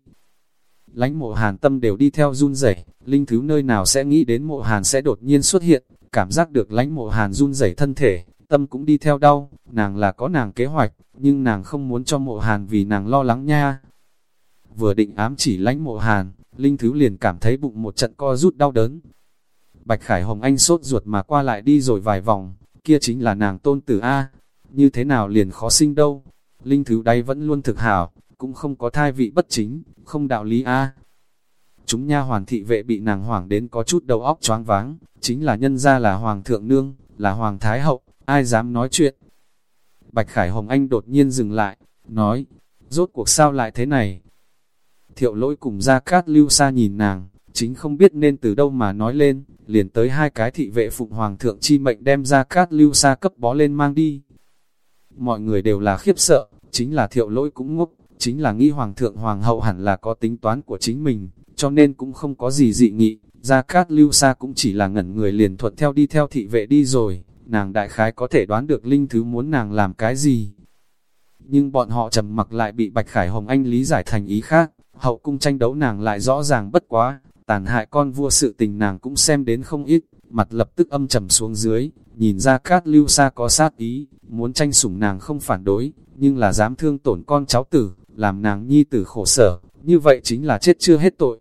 Lánh mộ hàn tâm đều đi theo run rẩy linh thứ nơi nào sẽ nghĩ đến mộ hàn sẽ đột nhiên xuất hiện, cảm giác được lánh mộ hàn run rẩy thân thể, tâm cũng đi theo đau, nàng là có nàng kế hoạch, nhưng nàng không muốn cho mộ hàn vì nàng lo lắng nha. Vừa định ám chỉ lánh mộ hàn, linh thứ liền cảm thấy bụng một trận co rút đau đớn. Bạch Khải Hồng Anh sốt ruột mà qua lại đi rồi vài vòng, kia chính là nàng tôn tử A, như thế nào liền khó sinh đâu. Linh thứ đây vẫn luôn thực hảo, cũng không có thai vị bất chính, không đạo lý A. Chúng nha hoàn thị vệ bị nàng hoảng đến có chút đầu óc choáng váng, chính là nhân ra là hoàng thượng nương, là hoàng thái hậu, ai dám nói chuyện. Bạch Khải Hồng Anh đột nhiên dừng lại, nói, rốt cuộc sao lại thế này? Thiệu lỗi cùng ra cát lưu xa nhìn nàng, chính không biết nên từ đâu mà nói lên, liền tới hai cái thị vệ phụng hoàng thượng chi mệnh đem ra cát lưu xa cấp bó lên mang đi. Mọi người đều là khiếp sợ, chính là thiệu lỗi cũng ngốc, chính là nghĩ hoàng thượng hoàng hậu hẳn là có tính toán của chính mình, cho nên cũng không có gì dị nghị, ra Cát Lưu Sa cũng chỉ là ngẩn người liền thuận theo đi theo thị vệ đi rồi, nàng đại khái có thể đoán được Linh Thứ muốn nàng làm cái gì. Nhưng bọn họ trầm mặc lại bị Bạch Khải Hồng Anh lý giải thành ý khác, hậu cung tranh đấu nàng lại rõ ràng bất quá, tàn hại con vua sự tình nàng cũng xem đến không ít, mặt lập tức âm trầm xuống dưới, nhìn ra Cát Lưu Sa có sát ý, muốn tranh sủng nàng không phản đối, nhưng là dám thương tổn con cháu tử, làm nàng nhi tử khổ sở, như vậy chính là chết chưa hết tội.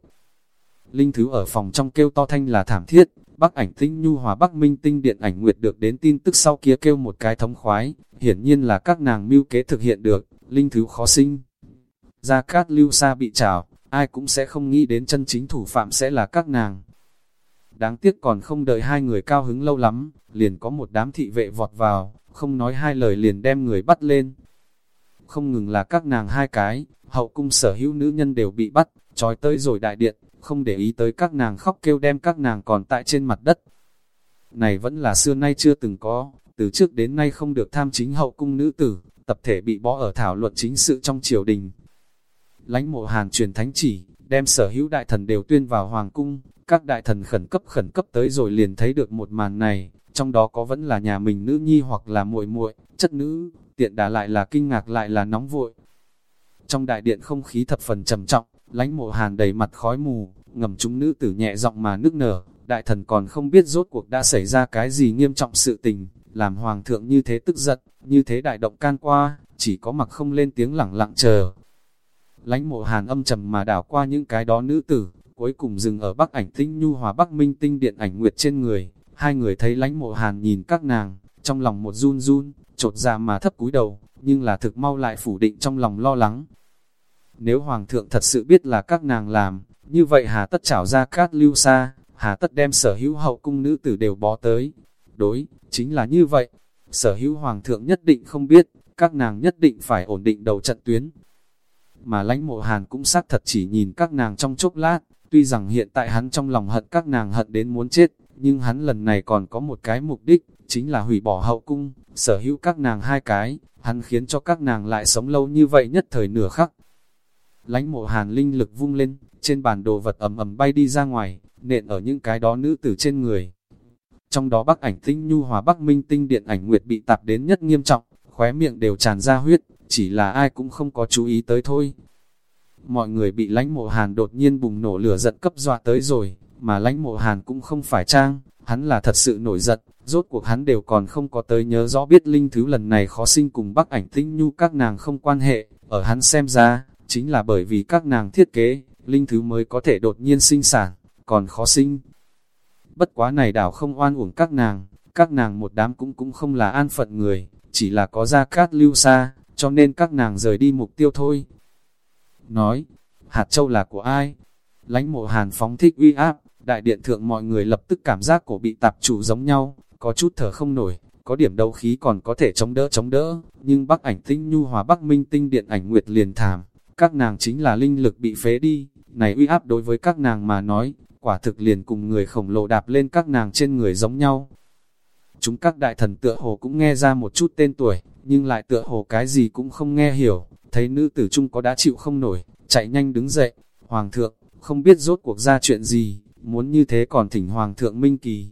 Linh Thứ ở phòng trong kêu to thanh là thảm thiết, Bắc ảnh tinh nhu hòa Bắc minh tinh điện ảnh nguyệt được đến tin tức sau kia kêu một cái thống khoái, hiển nhiên là các nàng mưu kế thực hiện được, Linh Thứ khó sinh. Gia Cát Lưu Sa bị trào, ai cũng sẽ không nghĩ đến chân chính thủ phạm sẽ là các nàng. Đáng tiếc còn không đợi hai người cao hứng lâu lắm, liền có một đám thị vệ vọt vào, không nói hai lời liền đem người bắt lên. Không ngừng là các nàng hai cái, hậu cung sở hữu nữ nhân đều bị bắt, trói tới rồi đại điện, không để ý tới các nàng khóc kêu đem các nàng còn tại trên mặt đất. Này vẫn là xưa nay chưa từng có, từ trước đến nay không được tham chính hậu cung nữ tử, tập thể bị bó ở thảo luận chính sự trong triều đình. Lánh mộ hàn truyền thánh chỉ, đem sở hữu đại thần đều tuyên vào hoàng cung, các đại thần khẩn cấp khẩn cấp tới rồi liền thấy được một màn này, trong đó có vẫn là nhà mình nữ nhi hoặc là muội muội chất nữ, tiện đà lại là kinh ngạc lại là nóng vội. Trong đại điện không khí thập phần trầm trọng, lãnh mộ hàn đầy mặt khói mù, ngầm chúng nữ tử nhẹ giọng mà nức nở, đại thần còn không biết rốt cuộc đã xảy ra cái gì nghiêm trọng sự tình, làm hoàng thượng như thế tức giận, như thế đại động can qua, chỉ có mặc không lên tiếng lẳng lặng chờ. Lánh mộ hàn âm trầm mà đảo qua những cái đó nữ tử, cuối cùng dừng ở bắc ảnh tinh nhu hòa bắc minh tinh điện ảnh nguyệt trên người, hai người thấy lánh mộ hàn nhìn các nàng, trong lòng một run run, trột ra mà thấp cúi đầu, nhưng là thực mau lại phủ định trong lòng lo lắng. Nếu hoàng thượng thật sự biết là các nàng làm, như vậy hà tất trảo ra cát lưu xa, hà tất đem sở hữu hậu cung nữ tử đều bó tới. Đối, chính là như vậy, sở hữu hoàng thượng nhất định không biết, các nàng nhất định phải ổn định đầu trận tuyến. Mà lãnh mộ hàn cũng xác thật chỉ nhìn các nàng trong chốc lát, tuy rằng hiện tại hắn trong lòng hận các nàng hận đến muốn chết, nhưng hắn lần này còn có một cái mục đích, chính là hủy bỏ hậu cung, sở hữu các nàng hai cái, hắn khiến cho các nàng lại sống lâu như vậy nhất thời nửa khắc. Lánh mộ hàn linh lực vung lên, trên bàn đồ vật ầm ầm bay đi ra ngoài, nện ở những cái đó nữ tử trên người. Trong đó bắc ảnh tinh nhu hòa bắc minh tinh điện ảnh nguyệt bị tạp đến nhất nghiêm trọng, khóe miệng đều tràn ra huyết, chỉ là ai cũng không có chú ý tới thôi. Mọi người bị lánh mộ hàn đột nhiên bùng nổ lửa giận cấp dọa tới rồi, mà lánh mộ hàn cũng không phải trang, hắn là thật sự nổi giận, rốt cuộc hắn đều còn không có tới nhớ rõ biết linh thứ lần này khó sinh cùng bắc ảnh tinh nhu các nàng không quan hệ, ở hắn xem ra, chính là bởi vì các nàng thiết kế, linh thứ mới có thể đột nhiên sinh sản, còn khó sinh. Bất quá này đảo không oan uổng các nàng, các nàng một đám cũng cũng không là an phận người, chỉ là có ra cát lưu xa, cho nên các nàng rời đi mục tiêu thôi. Nói, hạt châu là của ai? Lánh mộ hàn phóng thích uy áp, đại điện thượng mọi người lập tức cảm giác cổ bị tạp chủ giống nhau, có chút thở không nổi, có điểm đấu khí còn có thể chống đỡ chống đỡ, nhưng bắc ảnh tinh nhu hòa bắc minh tinh điện ảnh nguyệt liền thảm, các nàng chính là linh lực bị phế đi, này uy áp đối với các nàng mà nói, quả thực liền cùng người khổng lồ đạp lên các nàng trên người giống nhau. Chúng các đại thần tựa hồ cũng nghe ra một chút tên tuổi, nhưng lại tựa hồ cái gì cũng không nghe hiểu, thấy nữ tử trung có đã chịu không nổi, chạy nhanh đứng dậy, hoàng thượng, không biết rốt cuộc ra chuyện gì, muốn như thế còn thỉnh hoàng thượng minh kỳ.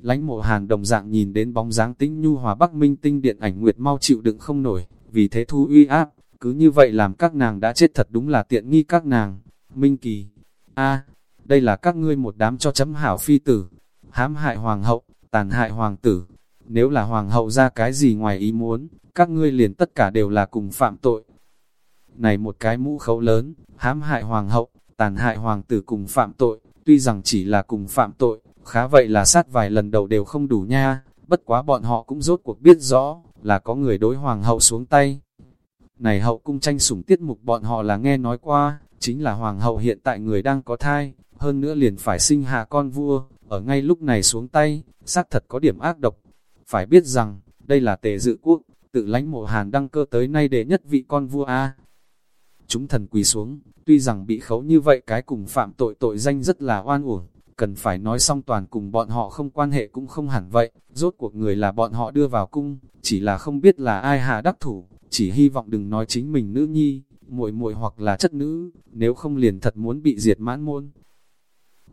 Lánh mộ hàn đồng dạng nhìn đến bóng dáng tinh nhu hòa bắc minh tinh điện ảnh nguyệt mau chịu đựng không nổi, vì thế thu uy áp, cứ như vậy làm các nàng đã chết thật đúng là tiện nghi các nàng. Minh Kỳ, a đây là các ngươi một đám cho chấm hảo phi tử, hãm hại hoàng hậu, tàn hại hoàng tử. Nếu là hoàng hậu ra cái gì ngoài ý muốn, các ngươi liền tất cả đều là cùng phạm tội. Này một cái mũ khấu lớn, hãm hại hoàng hậu, tàn hại hoàng tử cùng phạm tội, tuy rằng chỉ là cùng phạm tội, khá vậy là sát vài lần đầu đều không đủ nha, bất quá bọn họ cũng rốt cuộc biết rõ, là có người đối hoàng hậu xuống tay. Này hậu cung tranh sủng tiết mục bọn họ là nghe nói qua, chính là hoàng hậu hiện tại người đang có thai, hơn nữa liền phải sinh hạ con vua, ở ngay lúc này xuống tay, xác thật có điểm ác độc. Phải biết rằng, đây là tề dự quốc, tự lãnh mộ hàn đăng cơ tới nay đệ nhất vị con vua A. Chúng thần quỳ xuống, tuy rằng bị khấu như vậy cái cùng phạm tội tội danh rất là oan uổng, cần phải nói xong toàn cùng bọn họ không quan hệ cũng không hẳn vậy, rốt cuộc người là bọn họ đưa vào cung, chỉ là không biết là ai hạ đắc thủ, chỉ hy vọng đừng nói chính mình nữ nhi, muội muội hoặc là chất nữ, nếu không liền thật muốn bị diệt mãn môn.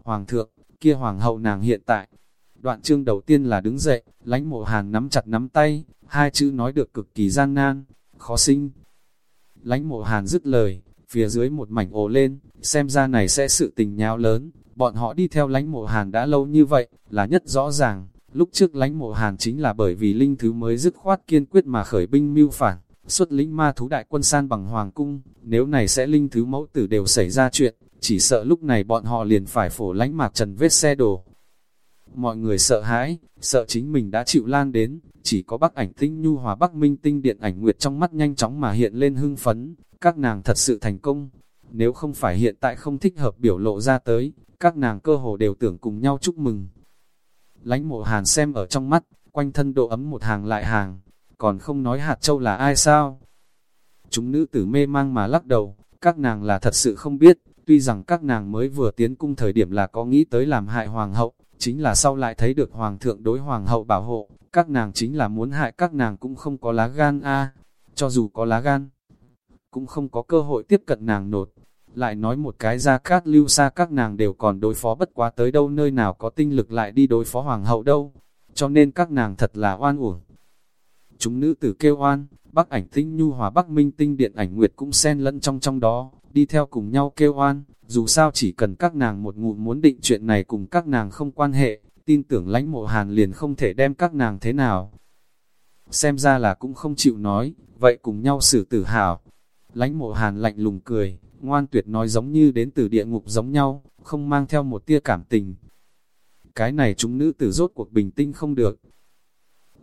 Hoàng thượng, kia hoàng hậu nàng hiện tại, đoạn chương đầu tiên là đứng dậy, lánh mộ hàn nắm chặt nắm tay, hai chữ nói được cực kỳ gian nan, khó sinh. Lánh mộ hàn dứt lời, phía dưới một mảnh ồ lên, xem ra này sẽ sự tình nháo lớn, bọn họ đi theo lánh mộ hàn đã lâu như vậy, là nhất rõ ràng, lúc trước lánh mộ hàn chính là bởi vì linh thứ mới dứt khoát kiên quyết mà khởi binh mưu phản, xuất lĩnh ma thú đại quân san bằng hoàng cung, nếu này sẽ linh thứ mẫu tử đều xảy ra chuyện, chỉ sợ lúc này bọn họ liền phải phổ lánh mạc trần vết xe đổ. Mọi người sợ hãi, sợ chính mình đã chịu lan đến, chỉ có bắc ảnh tinh nhu hòa bắc minh tinh điện ảnh nguyệt trong mắt nhanh chóng mà hiện lên hưng phấn, các nàng thật sự thành công. Nếu không phải hiện tại không thích hợp biểu lộ ra tới, các nàng cơ hồ đều tưởng cùng nhau chúc mừng. Lánh mộ hàn xem ở trong mắt, quanh thân độ ấm một hàng lại hàng, còn không nói hạt châu là ai sao. Chúng nữ tử mê mang mà lắc đầu, các nàng là thật sự không biết, tuy rằng các nàng mới vừa tiến cung thời điểm là có nghĩ tới làm hại hoàng hậu, chính là sau lại thấy được hoàng thượng đối hoàng hậu bảo hộ, các nàng chính là muốn hại các nàng cũng không có lá gan a cho dù có lá gan, cũng không có cơ hội tiếp cận nàng nột. Lại nói một cái ra cát lưu xa các nàng đều còn đối phó bất quá tới đâu nơi nào có tinh lực lại đi đối phó hoàng hậu đâu, cho nên các nàng thật là oan uổng. Chúng nữ tử kêu oan, bắc ảnh tinh nhu hòa bắc minh tinh điện ảnh nguyệt cũng xen lẫn trong trong đó, đi theo cùng nhau kêu oan, dù sao chỉ cần các nàng một ngụm muốn định chuyện này cùng các nàng không quan hệ, tin tưởng lãnh mộ hàn liền không thể đem các nàng thế nào. Xem ra là cũng không chịu nói, vậy cùng nhau xử tử hào. Lãnh mộ hàn lạnh lùng cười, ngoan tuyệt nói giống như đến từ địa ngục giống nhau, không mang theo một tia cảm tình. Cái này chúng nữ tử rốt cuộc bình tinh không được.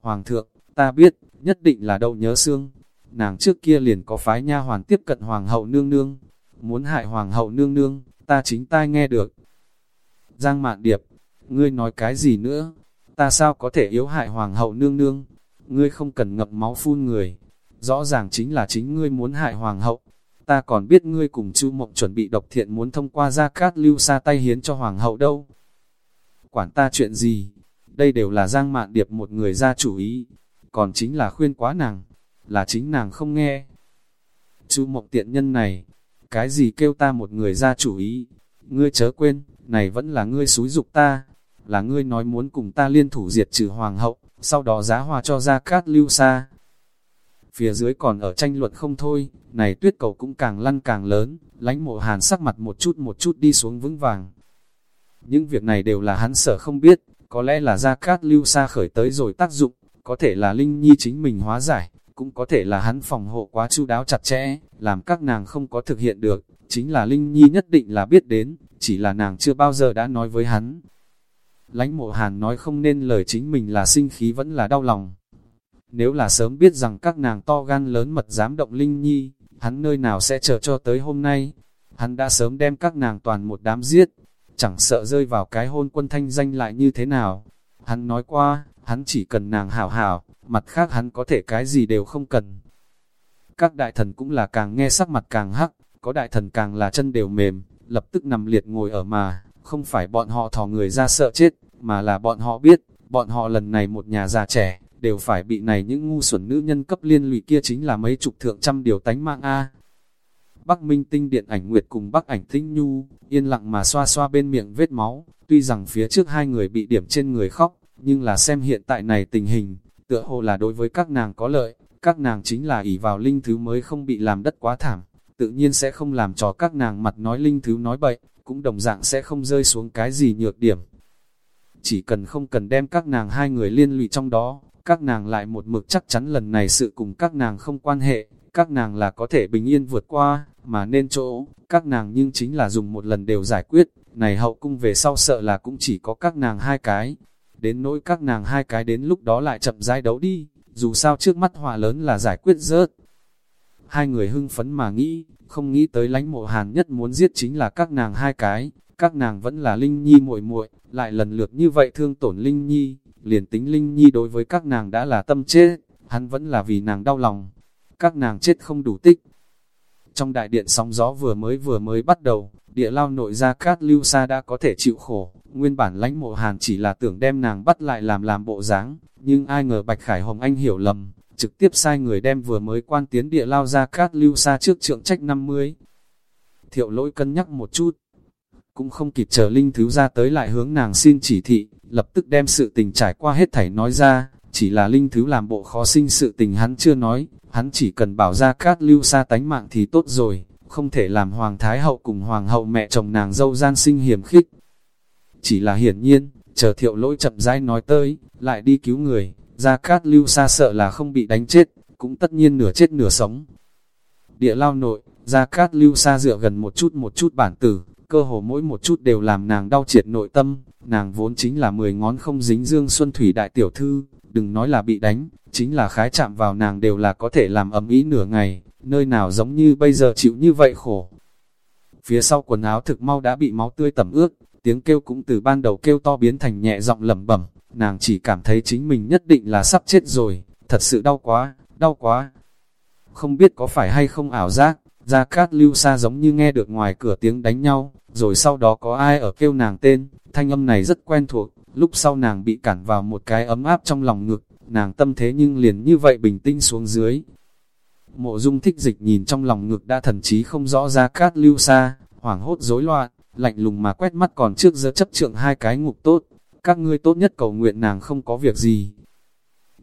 Hoàng thượng, ta biết, nhất định là đậu nhớ xương. Nàng trước kia liền có phái nha hoàn tiếp cận hoàng hậu nương nương. Muốn hại hoàng hậu nương nương, ta chính tai nghe được. Giang mạn điệp, ngươi nói cái gì nữa? Ta sao có thể yếu hại hoàng hậu nương nương? Ngươi không cần ngập máu phun người. Rõ ràng chính là chính ngươi muốn hại hoàng hậu. Ta còn biết ngươi cùng chu mộng chuẩn bị độc thiện muốn thông qua gia cát lưu xa tay hiến cho hoàng hậu đâu. Quản ta chuyện gì? Đây đều là giang mạn điệp một người ra chủ ý. Còn chính là khuyên quá nàng. Là chính nàng không nghe. Chu mộng tiện nhân này, cái gì kêu ta một người ra chủ ý, ngươi chớ quên, này vẫn là ngươi xúi dục ta, là ngươi nói muốn cùng ta liên thủ diệt trừ hoàng hậu, sau đó giá hòa cho ra cát lưu xa. Phía dưới còn ở tranh luận không thôi, này tuyết cầu cũng càng lăn càng lớn, lánh mộ hàn sắc mặt một chút một chút đi xuống vững vàng. Những việc này đều là hắn sở không biết, có lẽ là ra cát lưu xa khởi tới rồi tác dụng, có thể là Linh Nhi chính mình hóa giải, cũng có thể là hắn phòng hộ quá chu đáo chặt chẽ, làm các nàng không có thực hiện được, chính là Linh Nhi nhất định là biết đến, chỉ là nàng chưa bao giờ đã nói với hắn. Lánh mộ hàn nói không nên lời chính mình là sinh khí vẫn là đau lòng. Nếu là sớm biết rằng các nàng to gan lớn mật dám động Linh Nhi, hắn nơi nào sẽ chờ cho tới hôm nay. Hắn đã sớm đem các nàng toàn một đám giết, chẳng sợ rơi vào cái hôn quân thanh danh lại như thế nào. Hắn nói qua, hắn chỉ cần nàng hảo hảo, mặt khác hắn có thể cái gì đều không cần. Các đại thần cũng là càng nghe sắc mặt càng hắc, có đại thần càng là chân đều mềm, lập tức nằm liệt ngồi ở mà, không phải bọn họ thò người ra sợ chết, mà là bọn họ biết, bọn họ lần này một nhà già trẻ, đều phải bị này những ngu xuẩn nữ nhân cấp liên lụy kia chính là mấy chục thượng trăm điều tánh mạng A. Bắc Minh Tinh điện ảnh Nguyệt cùng Bắc ảnh Tinh Nhu, yên lặng mà xoa xoa bên miệng vết máu, tuy rằng phía trước hai người bị điểm trên người khóc, nhưng là xem hiện tại này tình hình, tựa hồ là đối với các nàng có lợi, các nàng chính là ỷ vào linh thứ mới không bị làm đất quá thảm, tự nhiên sẽ không làm cho các nàng mặt nói linh thứ nói bậy, cũng đồng dạng sẽ không rơi xuống cái gì nhược điểm. Chỉ cần không cần đem các nàng hai người liên lụy trong đó, các nàng lại một mực chắc chắn lần này sự cùng các nàng không quan hệ, các nàng là có thể bình yên vượt qua, mà nên chỗ, các nàng nhưng chính là dùng một lần đều giải quyết, này hậu cung về sau sợ là cũng chỉ có các nàng hai cái, đến nỗi các nàng hai cái đến lúc đó lại chậm rãi đấu đi, dù sao trước mắt họa lớn là giải quyết rớt. Hai người hưng phấn mà nghĩ, không nghĩ tới lánh mộ hàn nhất muốn giết chính là các nàng hai cái, các nàng vẫn là Linh Nhi muội muội lại lần lượt như vậy thương tổn Linh Nhi, liền tính Linh Nhi đối với các nàng đã là tâm chết, hắn vẫn là vì nàng đau lòng, các nàng chết không đủ tích. Trong đại điện sóng gió vừa mới vừa mới bắt đầu, địa lao nội ra cát lưu xa đã có thể chịu khổ, nguyên bản lãnh mộ hàn chỉ là tưởng đem nàng bắt lại làm làm bộ dáng nhưng ai ngờ Bạch Khải Hồng Anh hiểu lầm, trực tiếp sai người đem vừa mới quan tiến địa lao ra cát lưu xa trước trượng trách 50. Thiệu lỗi cân nhắc một chút, cũng không kịp chờ Linh Thứ ra tới lại hướng nàng xin chỉ thị, lập tức đem sự tình trải qua hết thảy nói ra, chỉ là Linh Thứ làm bộ khó sinh sự tình hắn chưa nói, hắn chỉ cần bảo ra cát lưu xa tánh mạng thì tốt rồi, không thể làm Hoàng Thái Hậu cùng Hoàng Hậu mẹ chồng nàng dâu gian sinh hiểm khích. Chỉ là hiển nhiên, chờ thiệu lỗi chậm rãi nói tới, lại đi cứu người, ra cát lưu xa sợ là không bị đánh chết, cũng tất nhiên nửa chết nửa sống. Địa lao nội, ra cát lưu xa dựa gần một chút một chút bản tử, cơ hồ mỗi một chút đều làm nàng đau triệt nội tâm, nàng vốn chính là mười ngón không dính dương xuân thủy đại tiểu thư, đừng nói là bị đánh, chính là khái chạm vào nàng đều là có thể làm ấm ý nửa ngày, nơi nào giống như bây giờ chịu như vậy khổ. Phía sau quần áo thực mau đã bị máu tươi tẩm ướt, tiếng kêu cũng từ ban đầu kêu to biến thành nhẹ giọng lẩm bẩm, nàng chỉ cảm thấy chính mình nhất định là sắp chết rồi, thật sự đau quá, đau quá. Không biết có phải hay không ảo giác, Gia Cát Lưu Sa giống như nghe được ngoài cửa tiếng đánh nhau, rồi sau đó có ai ở kêu nàng tên, thanh âm này rất quen thuộc, lúc sau nàng bị cản vào một cái ấm áp trong lòng ngực, nàng tâm thế nhưng liền như vậy bình tĩnh xuống dưới. Mộ dung thích dịch nhìn trong lòng ngực đã thần trí không rõ ra Cát Lưu Sa, hoảng hốt rối loạn, lạnh lùng mà quét mắt còn trước giờ chấp trượng hai cái ngục tốt, các ngươi tốt nhất cầu nguyện nàng không có việc gì.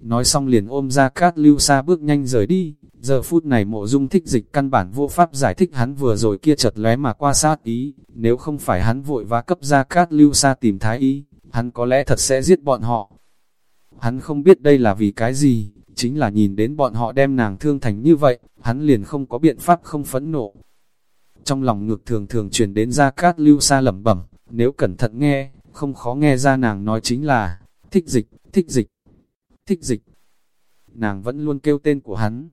Nói xong liền ôm ra cát lưu xa bước nhanh rời đi, giờ phút này mộ dung thích dịch căn bản vô pháp giải thích hắn vừa rồi kia chợt lé mà qua sát ý, nếu không phải hắn vội vã cấp ra cát lưu xa tìm thái ý, hắn có lẽ thật sẽ giết bọn họ. Hắn không biết đây là vì cái gì, chính là nhìn đến bọn họ đem nàng thương thành như vậy, hắn liền không có biện pháp không phẫn nộ. Trong lòng ngược thường thường truyền đến ra cát lưu xa lẩm bẩm, nếu cẩn thận nghe, không khó nghe ra nàng nói chính là, thích dịch, thích dịch, thích dịch. Nàng vẫn luôn kêu tên của hắn.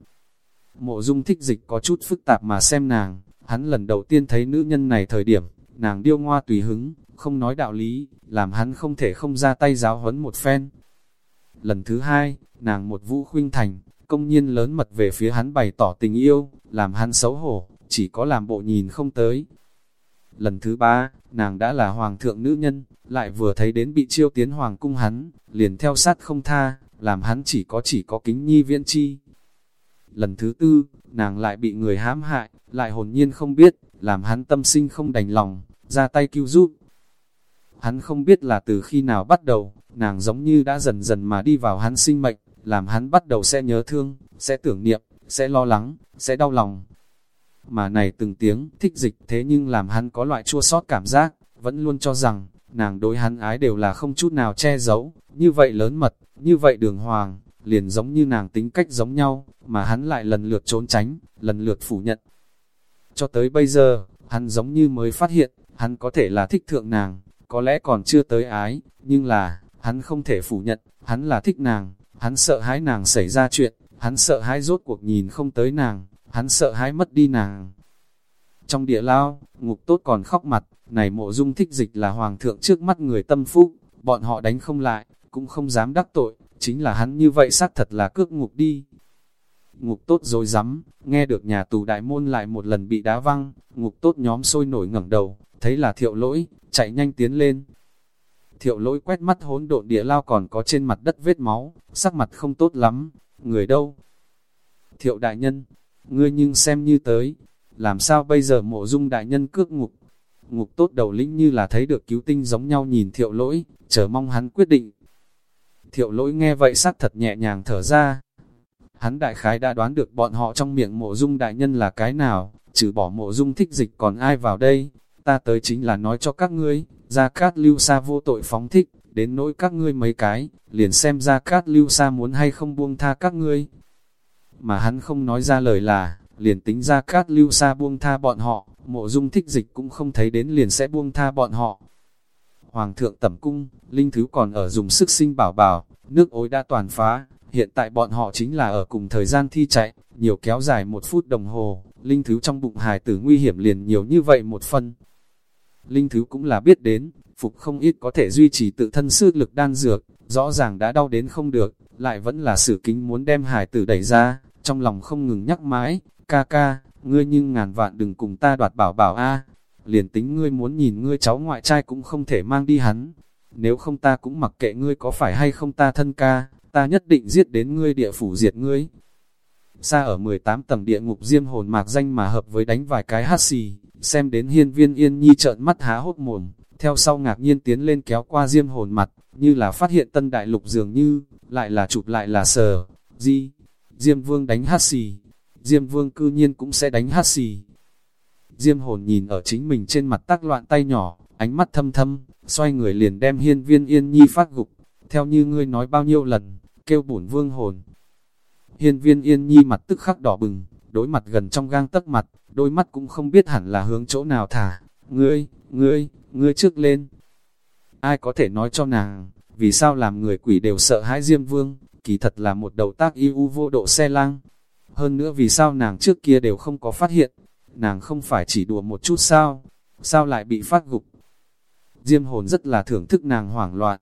Mộ dung thích dịch có chút phức tạp mà xem nàng, hắn lần đầu tiên thấy nữ nhân này thời điểm, nàng điêu ngoa tùy hứng, không nói đạo lý, làm hắn không thể không ra tay giáo huấn một phen. Lần thứ hai, nàng một vũ khuynh thành, công nhiên lớn mật về phía hắn bày tỏ tình yêu, làm hắn xấu hổ, chỉ có làm bộ nhìn không tới. Lần thứ ba, nàng đã là hoàng thượng nữ nhân, lại vừa thấy đến bị chiêu tiến hoàng cung hắn, liền theo sát không tha, làm hắn chỉ có chỉ có kính nhi viễn chi. Lần thứ tư, nàng lại bị người hãm hại, lại hồn nhiên không biết, làm hắn tâm sinh không đành lòng, ra tay cứu giúp. Hắn không biết là từ khi nào bắt đầu, nàng giống như đã dần dần mà đi vào hắn sinh mệnh, làm hắn bắt đầu sẽ nhớ thương, sẽ tưởng niệm, sẽ lo lắng, sẽ đau lòng. Mà này từng tiếng thích dịch thế nhưng làm hắn có loại chua sót cảm giác, vẫn luôn cho rằng, nàng đối hắn ái đều là không chút nào che giấu, như vậy lớn mật, như vậy đường hoàng, liền giống như nàng tính cách giống nhau, mà hắn lại lần lượt trốn tránh, lần lượt phủ nhận. Cho tới bây giờ, hắn giống như mới phát hiện, hắn có thể là thích thượng nàng, có lẽ còn chưa tới ái, nhưng là, hắn không thể phủ nhận, hắn là thích nàng, hắn sợ hãi nàng xảy ra chuyện, hắn sợ hãi rốt cuộc nhìn không tới nàng, hắn sợ hãi mất đi nàng. Trong địa lao, ngục tốt còn khóc mặt, này mộ dung thích dịch là hoàng thượng trước mắt người tâm phúc, bọn họ đánh không lại, cũng không dám đắc tội, chính là hắn như vậy xác thật là cước ngục đi. Ngục tốt rồi rắm nghe được nhà tù đại môn lại một lần bị đá văng, ngục tốt nhóm sôi nổi ngẩng đầu, thấy là thiệu lỗi, chạy nhanh tiến lên. Thiệu lỗi quét mắt hỗn độn địa lao còn có trên mặt đất vết máu, sắc mặt không tốt lắm, người đâu? Thiệu đại nhân, ngươi nhưng xem như tới, làm sao bây giờ mộ dung đại nhân cước ngục? Ngục tốt đầu lĩnh như là thấy được cứu tinh giống nhau nhìn thiệu lỗi, chờ mong hắn quyết định. Thiệu lỗi nghe vậy sắc thật nhẹ nhàng thở ra. Hắn đại khái đã đoán được bọn họ trong miệng mộ dung đại nhân là cái nào, trừ bỏ mộ dung thích dịch còn ai vào đây. Ta tới chính là nói cho các ngươi, ra cát lưu Sa vô tội phóng thích, đến nỗi các ngươi mấy cái, liền xem ra cát lưu Sa muốn hay không buông tha các ngươi. Mà hắn không nói ra lời là, liền tính ra cát lưu Sa buông tha bọn họ, mộ dung thích dịch cũng không thấy đến liền sẽ buông tha bọn họ. Hoàng thượng tẩm cung, linh thứ còn ở dùng sức sinh bảo bảo, nước ối đã toàn phá, hiện tại bọn họ chính là ở cùng thời gian thi chạy, nhiều kéo dài một phút đồng hồ, linh thứ trong bụng hài tử nguy hiểm liền nhiều như vậy một phân. Linh thứ cũng là biết đến, phục không ít có thể duy trì tự thân sức lực đan dược, rõ ràng đã đau đến không được, lại vẫn là sử kính muốn đem hải tử đẩy ra, trong lòng không ngừng nhắc mãi, ca ca, ngươi nhưng ngàn vạn đừng cùng ta đoạt bảo bảo a liền tính ngươi muốn nhìn ngươi cháu ngoại trai cũng không thể mang đi hắn, nếu không ta cũng mặc kệ ngươi có phải hay không ta thân ca, ta nhất định giết đến ngươi địa phủ diệt ngươi. Xa ở 18 tầng địa ngục diêm hồn mạc danh mà hợp với đánh vài cái hát xì, xem đến hiên viên yên nhi trợn mắt há hốt mồm, theo sau ngạc nhiên tiến lên kéo qua diêm hồn mặt, như là phát hiện tân đại lục dường như, lại là chụp lại là sờ, di, diêm vương đánh hát xì, diêm vương cư nhiên cũng sẽ đánh hát xì. Diêm hồn nhìn ở chính mình trên mặt tác loạn tay nhỏ, ánh mắt thâm thâm, xoay người liền đem hiên viên yên nhi phát gục, theo như ngươi nói bao nhiêu lần, kêu bổn vương hồn. Hiên viên yên nhi mặt tức khắc đỏ bừng, đối mặt gần trong gang tấc mặt, đôi mắt cũng không biết hẳn là hướng chỗ nào thả. Ngươi, ngươi, ngươi trước lên. Ai có thể nói cho nàng, vì sao làm người quỷ đều sợ hãi Diêm Vương, kỳ thật là một đầu tác yêu vô độ xe lang. Hơn nữa vì sao nàng trước kia đều không có phát hiện, nàng không phải chỉ đùa một chút sao, sao lại bị phát gục. Diêm hồn rất là thưởng thức nàng hoảng loạn.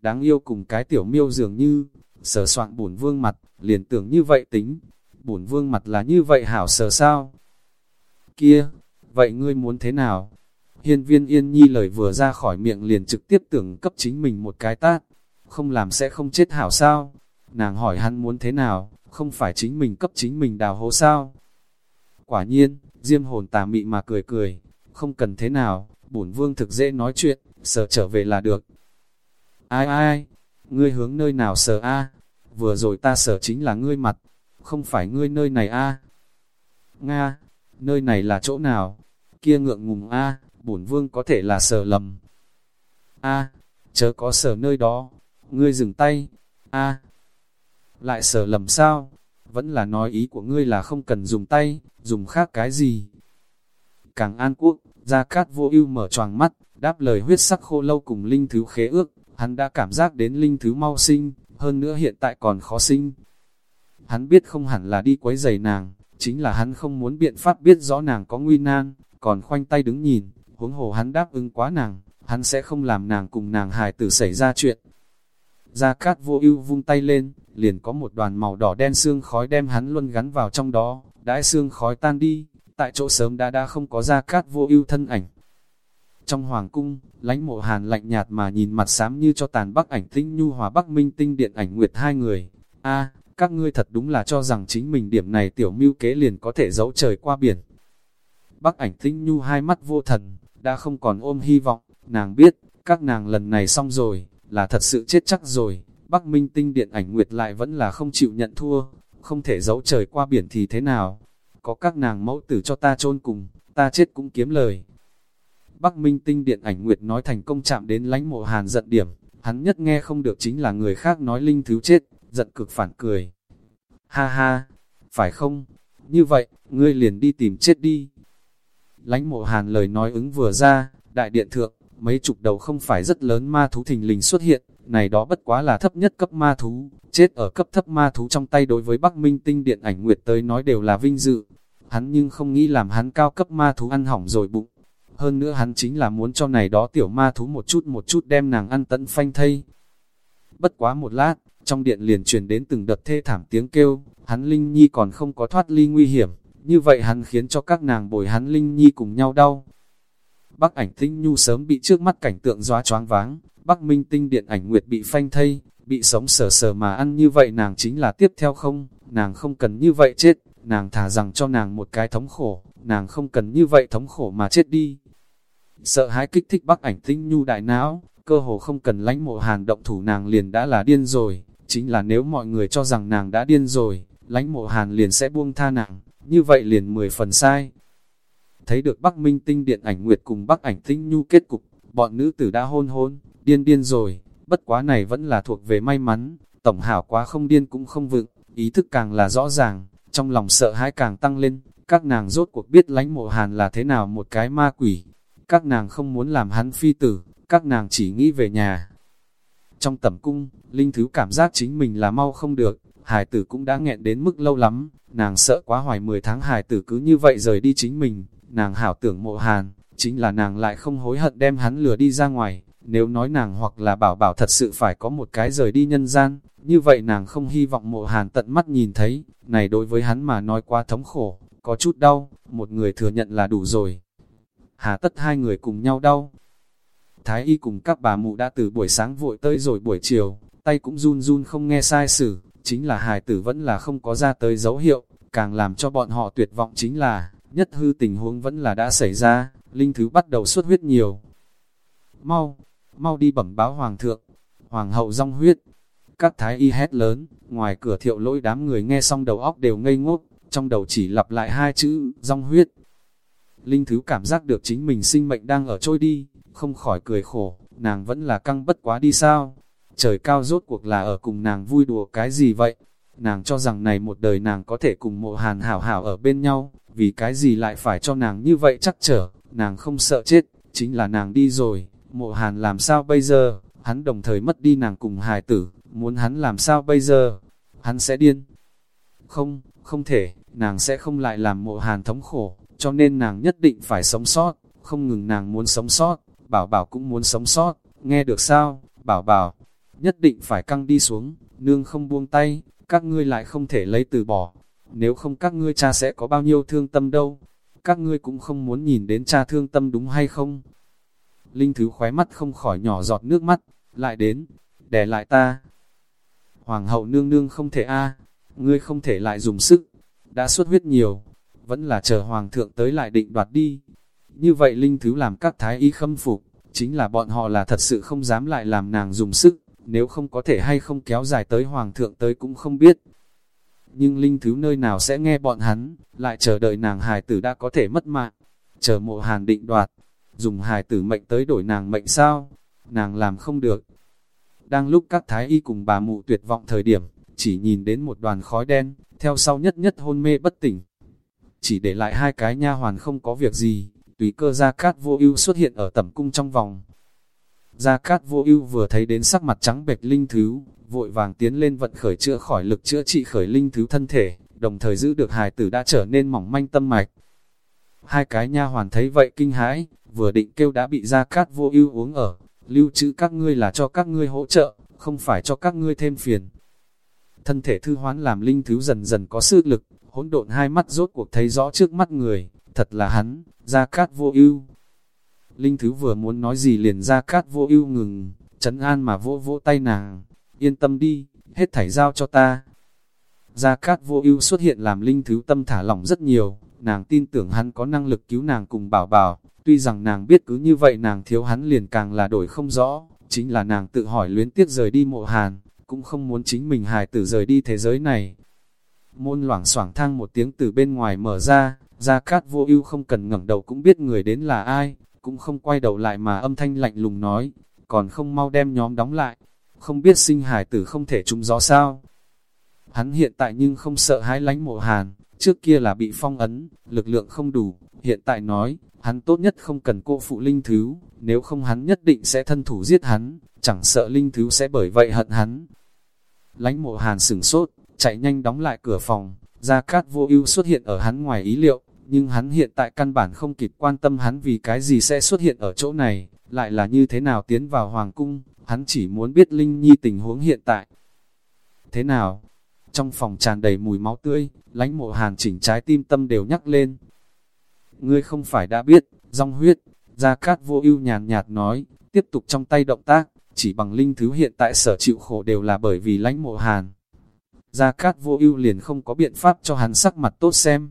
Đáng yêu cùng cái tiểu miêu dường như, sờ soạn bổn vương mặt, liền tưởng như vậy tính. Bổn vương mặt là như vậy hảo sờ sao? Kia, vậy ngươi muốn thế nào? Hiên viên yên nhi lời vừa ra khỏi miệng liền trực tiếp tưởng cấp chính mình một cái tát. Không làm sẽ không chết hảo sao? Nàng hỏi hắn muốn thế nào, không phải chính mình cấp chính mình đào hố sao? Quả nhiên, diêm hồn tà mị mà cười cười, không cần thế nào, bổn vương thực dễ nói chuyện, sợ trở về là được. Ai ai, ngươi hướng nơi nào sờ a? Vừa rồi ta sờ chính là ngươi mặt, không phải ngươi nơi này a. Nga, nơi này là chỗ nào? Kia ngượng ngùng a, bổn vương có thể là sờ lầm. A, chớ có sờ nơi đó, ngươi dừng tay. A, lại sờ lầm sao? Vẫn là nói ý của ngươi là không cần dùng tay, dùng khác cái gì? Càng an quốc, Gia Cát vô ưu mở choàng mắt, đáp lời huyết sắc khô lâu cùng linh thứ khế ước, hắn đã cảm giác đến linh thứ mau sinh, hơn nữa hiện tại còn khó sinh. Hắn biết không hẳn là đi quấy giày nàng, chính là hắn không muốn biện pháp biết rõ nàng có nguy nan, còn khoanh tay đứng nhìn, huống hồ hắn đáp ứng quá nàng, hắn sẽ không làm nàng cùng nàng hài tử xảy ra chuyện. Gia Cát vô ưu vung tay lên, liền có một đoàn màu đỏ đen xương khói đem hắn luân gắn vào trong đó, đãi xương khói tan đi, tại chỗ sớm đã đã không có Gia Cát vô ưu thân ảnh. Trong hoàng cung, lãnh mộ hàn lạnh nhạt mà nhìn mặt xám như cho tàn bắc ảnh tinh nhu hòa bắc minh tinh điện ảnh nguyệt hai người. a các ngươi thật đúng là cho rằng chính mình điểm này tiểu mưu kế liền có thể giấu trời qua biển. Bắc ảnh tinh nhu hai mắt vô thần, đã không còn ôm hy vọng, nàng biết, các nàng lần này xong rồi, là thật sự chết chắc rồi. Bắc Minh tinh điện ảnh nguyệt lại vẫn là không chịu nhận thua, không thể giấu trời qua biển thì thế nào. Có các nàng mẫu tử cho ta chôn cùng, ta chết cũng kiếm lời. Bắc Minh tinh điện ảnh nguyệt nói thành công chạm đến lánh mộ hàn giận điểm, hắn nhất nghe không được chính là người khác nói linh thứ chết, giận cực phản cười. Ha ha, phải không? Như vậy, ngươi liền đi tìm chết đi. Lánh mộ hàn lời nói ứng vừa ra, đại điện thượng, mấy chục đầu không phải rất lớn ma thú thình lình xuất hiện, này đó bất quá là thấp nhất cấp ma thú, chết ở cấp thấp ma thú trong tay đối với Bắc Minh tinh điện ảnh nguyệt tới nói đều là vinh dự. Hắn nhưng không nghĩ làm hắn cao cấp ma thú ăn hỏng rồi bụng. Hơn nữa hắn chính là muốn cho này đó tiểu ma thú một chút một chút đem nàng ăn tận phanh thây. Bất quá một lát, trong điện liền truyền đến từng đợt thê thảm tiếng kêu, hắn Linh Nhi còn không có thoát ly nguy hiểm, như vậy hắn khiến cho các nàng bồi hắn Linh Nhi cùng nhau đau. Bắc ảnh tinh nhu sớm bị trước mắt cảnh tượng doa choáng váng, Bắc minh tinh điện ảnh nguyệt bị phanh thây, bị sống sờ sờ mà ăn như vậy nàng chính là tiếp theo không, nàng không cần như vậy chết, nàng thả rằng cho nàng một cái thống khổ, nàng không cần như vậy thống khổ mà chết đi. Sợ hãi kích thích Bắc ảnh tinh nhu đại não, cơ hồ không cần lãnh mộ hàn động thủ nàng liền đã là điên rồi, chính là nếu mọi người cho rằng nàng đã điên rồi, lãnh mộ hàn liền sẽ buông tha nàng, như vậy liền 10 phần sai. Thấy được Bắc Minh Tinh Điện ảnh Nguyệt cùng Bắc ảnh Tinh Nhu kết cục, bọn nữ tử đã hôn hôn, điên điên rồi, bất quá này vẫn là thuộc về may mắn, tổng hảo quá không điên cũng không vựng, ý thức càng là rõ ràng, trong lòng sợ hãi càng tăng lên, các nàng rốt cuộc biết lãnh mộ hàn là thế nào một cái ma quỷ, các nàng không muốn làm hắn phi tử, các nàng chỉ nghĩ về nhà. Trong tẩm cung, Linh Thứ cảm giác chính mình là mau không được, hài tử cũng đã nghẹn đến mức lâu lắm, nàng sợ quá hoài 10 tháng hài tử cứ như vậy rời đi chính mình, nàng hảo tưởng mộ hàn, chính là nàng lại không hối hận đem hắn lừa đi ra ngoài, nếu nói nàng hoặc là bảo bảo thật sự phải có một cái rời đi nhân gian, như vậy nàng không hy vọng mộ hàn tận mắt nhìn thấy, này đối với hắn mà nói quá thống khổ, có chút đau, một người thừa nhận là đủ rồi. Hà tất hai người cùng nhau đau. Thái y cùng các bà mụ đã từ buổi sáng vội tới rồi buổi chiều, tay cũng run run không nghe sai sử, chính là hài tử vẫn là không có ra tới dấu hiệu, càng làm cho bọn họ tuyệt vọng chính là, nhất hư tình huống vẫn là đã xảy ra, linh thứ bắt đầu xuất huyết nhiều. Mau, mau đi bẩm báo hoàng thượng, hoàng hậu rong huyết. Các thái y hét lớn, ngoài cửa thiệu lỗi đám người nghe xong đầu óc đều ngây ngốc, trong đầu chỉ lặp lại hai chữ, rong huyết. Linh thứ cảm giác được chính mình sinh mệnh đang ở trôi đi, không khỏi cười khổ, nàng vẫn là căng bất quá đi sao. Trời cao rốt cuộc là ở cùng nàng vui đùa cái gì vậy? Nàng cho rằng này một đời nàng có thể cùng mộ hàn hảo hảo ở bên nhau, vì cái gì lại phải cho nàng như vậy chắc trở, nàng không sợ chết, chính là nàng đi rồi, mộ hàn làm sao bây giờ, hắn đồng thời mất đi nàng cùng hài tử, muốn hắn làm sao bây giờ, hắn sẽ điên. Không, không thể, nàng sẽ không lại làm mộ hàn thống khổ, cho nên nàng nhất định phải sống sót, không ngừng nàng muốn sống sót, bảo bảo cũng muốn sống sót, nghe được sao, bảo bảo, nhất định phải căng đi xuống, nương không buông tay, các ngươi lại không thể lấy từ bỏ, nếu không các ngươi cha sẽ có bao nhiêu thương tâm đâu, các ngươi cũng không muốn nhìn đến cha thương tâm đúng hay không. Linh Thứ khóe mắt không khỏi nhỏ giọt nước mắt, lại đến, đè lại ta. Hoàng hậu nương nương không thể a ngươi không thể lại dùng sức, đã xuất huyết nhiều, vẫn là chờ hoàng thượng tới lại định đoạt đi. Như vậy Linh Thứ làm các thái y khâm phục, chính là bọn họ là thật sự không dám lại làm nàng dùng sức, nếu không có thể hay không kéo dài tới hoàng thượng tới cũng không biết. Nhưng Linh Thứ nơi nào sẽ nghe bọn hắn, lại chờ đợi nàng hài tử đã có thể mất mạng, chờ mộ hàn định đoạt, dùng hài tử mệnh tới đổi nàng mệnh sao, nàng làm không được. Đang lúc các thái y cùng bà mụ tuyệt vọng thời điểm, chỉ nhìn đến một đoàn khói đen, theo sau nhất nhất hôn mê bất tỉnh. Chỉ để lại hai cái nha hoàn không có việc gì, tùy cơ Gia Cát vô ưu xuất hiện ở tẩm cung trong vòng. Gia Cát vô ưu vừa thấy đến sắc mặt trắng bệch linh thứ, vội vàng tiến lên vận khởi chữa khỏi lực chữa trị khởi linh thứ thân thể, đồng thời giữ được hài tử đã trở nên mỏng manh tâm mạch. Hai cái nha hoàn thấy vậy kinh hãi, vừa định kêu đã bị Gia Cát vô ưu uống ở, lưu trữ các ngươi là cho các ngươi hỗ trợ, không phải cho các ngươi thêm phiền. Thân thể thư hoán làm linh thứ dần dần có sức lực, hỗn độn hai mắt rốt cuộc thấy rõ trước mắt người, thật là hắn, Gia Cát vô ưu. Linh Thứ vừa muốn nói gì liền Gia Cát vô ưu ngừng, chấn an mà vỗ vỗ tay nàng, yên tâm đi, hết thảy giao cho ta. Gia Cát vô ưu xuất hiện làm Linh Thứ tâm thả lỏng rất nhiều, nàng tin tưởng hắn có năng lực cứu nàng cùng bảo bảo, tuy rằng nàng biết cứ như vậy nàng thiếu hắn liền càng là đổi không rõ, chính là nàng tự hỏi luyến tiếc rời đi mộ hàn, cũng không muốn chính mình hài tử rời đi thế giới này. Môn loảng xoảng thang một tiếng từ bên ngoài mở ra, Gia Cát vô ưu không cần ngẩng đầu cũng biết người đến là ai, cũng không quay đầu lại mà âm thanh lạnh lùng nói, còn không mau đem nhóm đóng lại, không biết sinh hải tử không thể trúng gió sao. Hắn hiện tại nhưng không sợ hãi lánh mộ hàn, trước kia là bị phong ấn, lực lượng không đủ, hiện tại nói, hắn tốt nhất không cần cô phụ linh thứ, nếu không hắn nhất định sẽ thân thủ giết hắn, chẳng sợ linh thứ sẽ bởi vậy hận hắn. Lánh mộ hàn sửng sốt, chạy nhanh đóng lại cửa phòng, Gia Cát vô ưu xuất hiện ở hắn ngoài ý liệu, nhưng hắn hiện tại căn bản không kịp quan tâm hắn vì cái gì sẽ xuất hiện ở chỗ này, lại là như thế nào tiến vào hoàng cung, hắn chỉ muốn biết Linh Nhi tình huống hiện tại. Thế nào? Trong phòng tràn đầy mùi máu tươi, lánh mộ hàn chỉnh trái tim tâm đều nhắc lên. Ngươi không phải đã biết, rong huyết, Gia Cát vô ưu nhàn nhạt nói, tiếp tục trong tay động tác, chỉ bằng linh thứ hiện tại sở chịu khổ đều là bởi vì lánh mộ hàn. Gia Cát vô ưu liền không có biện pháp cho hắn sắc mặt tốt xem.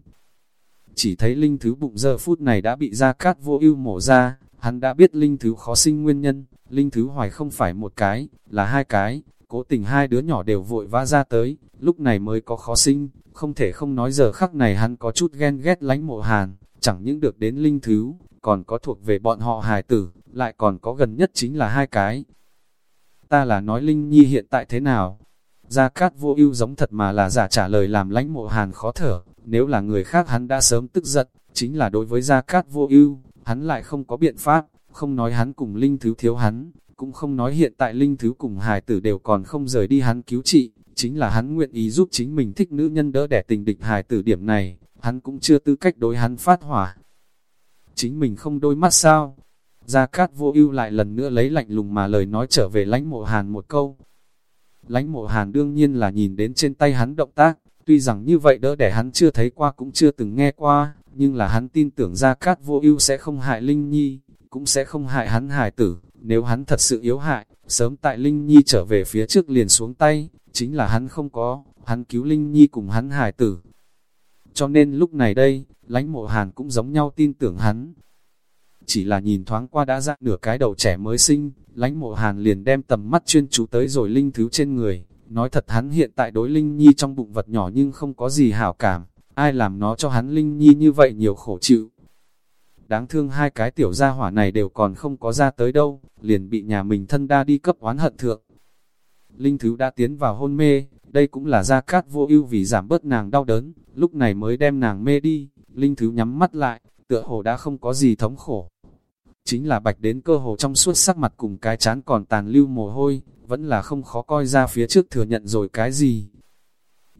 Chỉ thấy linh thứ bụng giờ phút này đã bị Gia Cát vô ưu mổ ra, hắn đã biết linh thứ khó sinh nguyên nhân, linh thứ hoài không phải một cái, là hai cái, cố tình hai đứa nhỏ đều vội vã ra tới, lúc này mới có khó sinh, không thể không nói giờ khắc này hắn có chút ghen ghét lánh mộ hàn, chẳng những được đến linh thứ, còn có thuộc về bọn họ hài tử, lại còn có gần nhất chính là hai cái. Ta là nói Linh Nhi hiện tại thế nào? Gia Cát vô ưu giống thật mà là giả trả lời làm lãnh mộ hàn khó thở, nếu là người khác hắn đã sớm tức giận, chính là đối với Gia Cát vô ưu, hắn lại không có biện pháp, không nói hắn cùng linh thứ thiếu hắn, cũng không nói hiện tại linh thứ cùng hài tử đều còn không rời đi hắn cứu trị, chính là hắn nguyện ý giúp chính mình thích nữ nhân đỡ đẻ tình địch hài tử điểm này, hắn cũng chưa tư cách đối hắn phát hỏa. Chính mình không đôi mắt sao? Gia Cát vô ưu lại lần nữa lấy lạnh lùng mà lời nói trở về lãnh mộ hàn một câu, Lánh mộ hàn đương nhiên là nhìn đến trên tay hắn động tác, tuy rằng như vậy đỡ để hắn chưa thấy qua cũng chưa từng nghe qua, nhưng là hắn tin tưởng ra cát vô ưu sẽ không hại Linh Nhi, cũng sẽ không hại hắn hài tử, nếu hắn thật sự yếu hại, sớm tại Linh Nhi trở về phía trước liền xuống tay, chính là hắn không có, hắn cứu Linh Nhi cùng hắn hài tử. Cho nên lúc này đây, lãnh mộ hàn cũng giống nhau tin tưởng hắn. Chỉ là nhìn thoáng qua đã ra nửa cái đầu trẻ mới sinh, lãnh mộ hàn liền đem tầm mắt chuyên chú tới rồi Linh thứ trên người. Nói thật hắn hiện tại đối Linh Nhi trong bụng vật nhỏ nhưng không có gì hảo cảm, ai làm nó cho hắn Linh Nhi như vậy nhiều khổ chịu. Đáng thương hai cái tiểu gia hỏa này đều còn không có ra tới đâu, liền bị nhà mình thân đa đi cấp oán hận thượng. Linh Thứ đã tiến vào hôn mê, đây cũng là gia cát vô ưu vì giảm bớt nàng đau đớn, lúc này mới đem nàng mê đi, Linh Thứ nhắm mắt lại, tựa hồ đã không có gì thống khổ. Chính là bạch đến cơ hồ trong suốt sắc mặt cùng cái chán còn tàn lưu mồ hôi, vẫn là không khó coi ra phía trước thừa nhận rồi cái gì.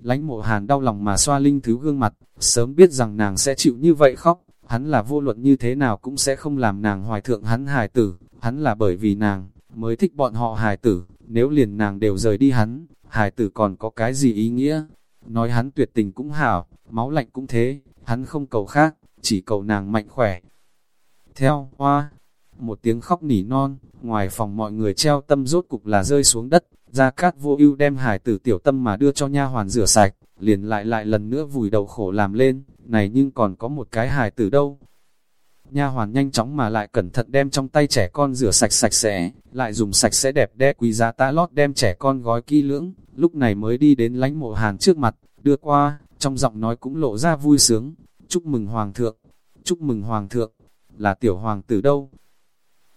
Lánh mộ hàn đau lòng mà xoa Linh Thứ gương mặt, sớm biết rằng nàng sẽ chịu như vậy khóc, hắn là vô luận như thế nào cũng sẽ không làm nàng hoài thượng hắn hài tử, hắn là bởi vì nàng, mới thích bọn họ hài tử, nếu liền nàng đều rời đi hắn, hài tử còn có cái gì ý nghĩa? Nói hắn tuyệt tình cũng hảo, máu lạnh cũng thế, hắn không cầu khác, chỉ cầu nàng mạnh khỏe. Theo, hoa, một tiếng khóc nỉ non, ngoài phòng mọi người treo tâm rốt cục là rơi xuống đất, Ra Cát vô ưu đem hải tử tiểu tâm mà đưa cho nha hoàn rửa sạch, liền lại lại lần nữa vùi đầu khổ làm lên, này nhưng còn có một cái hải tử đâu. Nha hoàn nhanh chóng mà lại cẩn thận đem trong tay trẻ con rửa sạch sạch sẽ, lại dùng sạch sẽ đẹp đẽ quý giá ta lót đem trẻ con gói kỹ lưỡng, lúc này mới đi đến lánh mộ hàn trước mặt, đưa qua, trong giọng nói cũng lộ ra vui sướng, chúc mừng hoàng thượng, chúc mừng hoàng thượng, là tiểu hoàng tử đâu.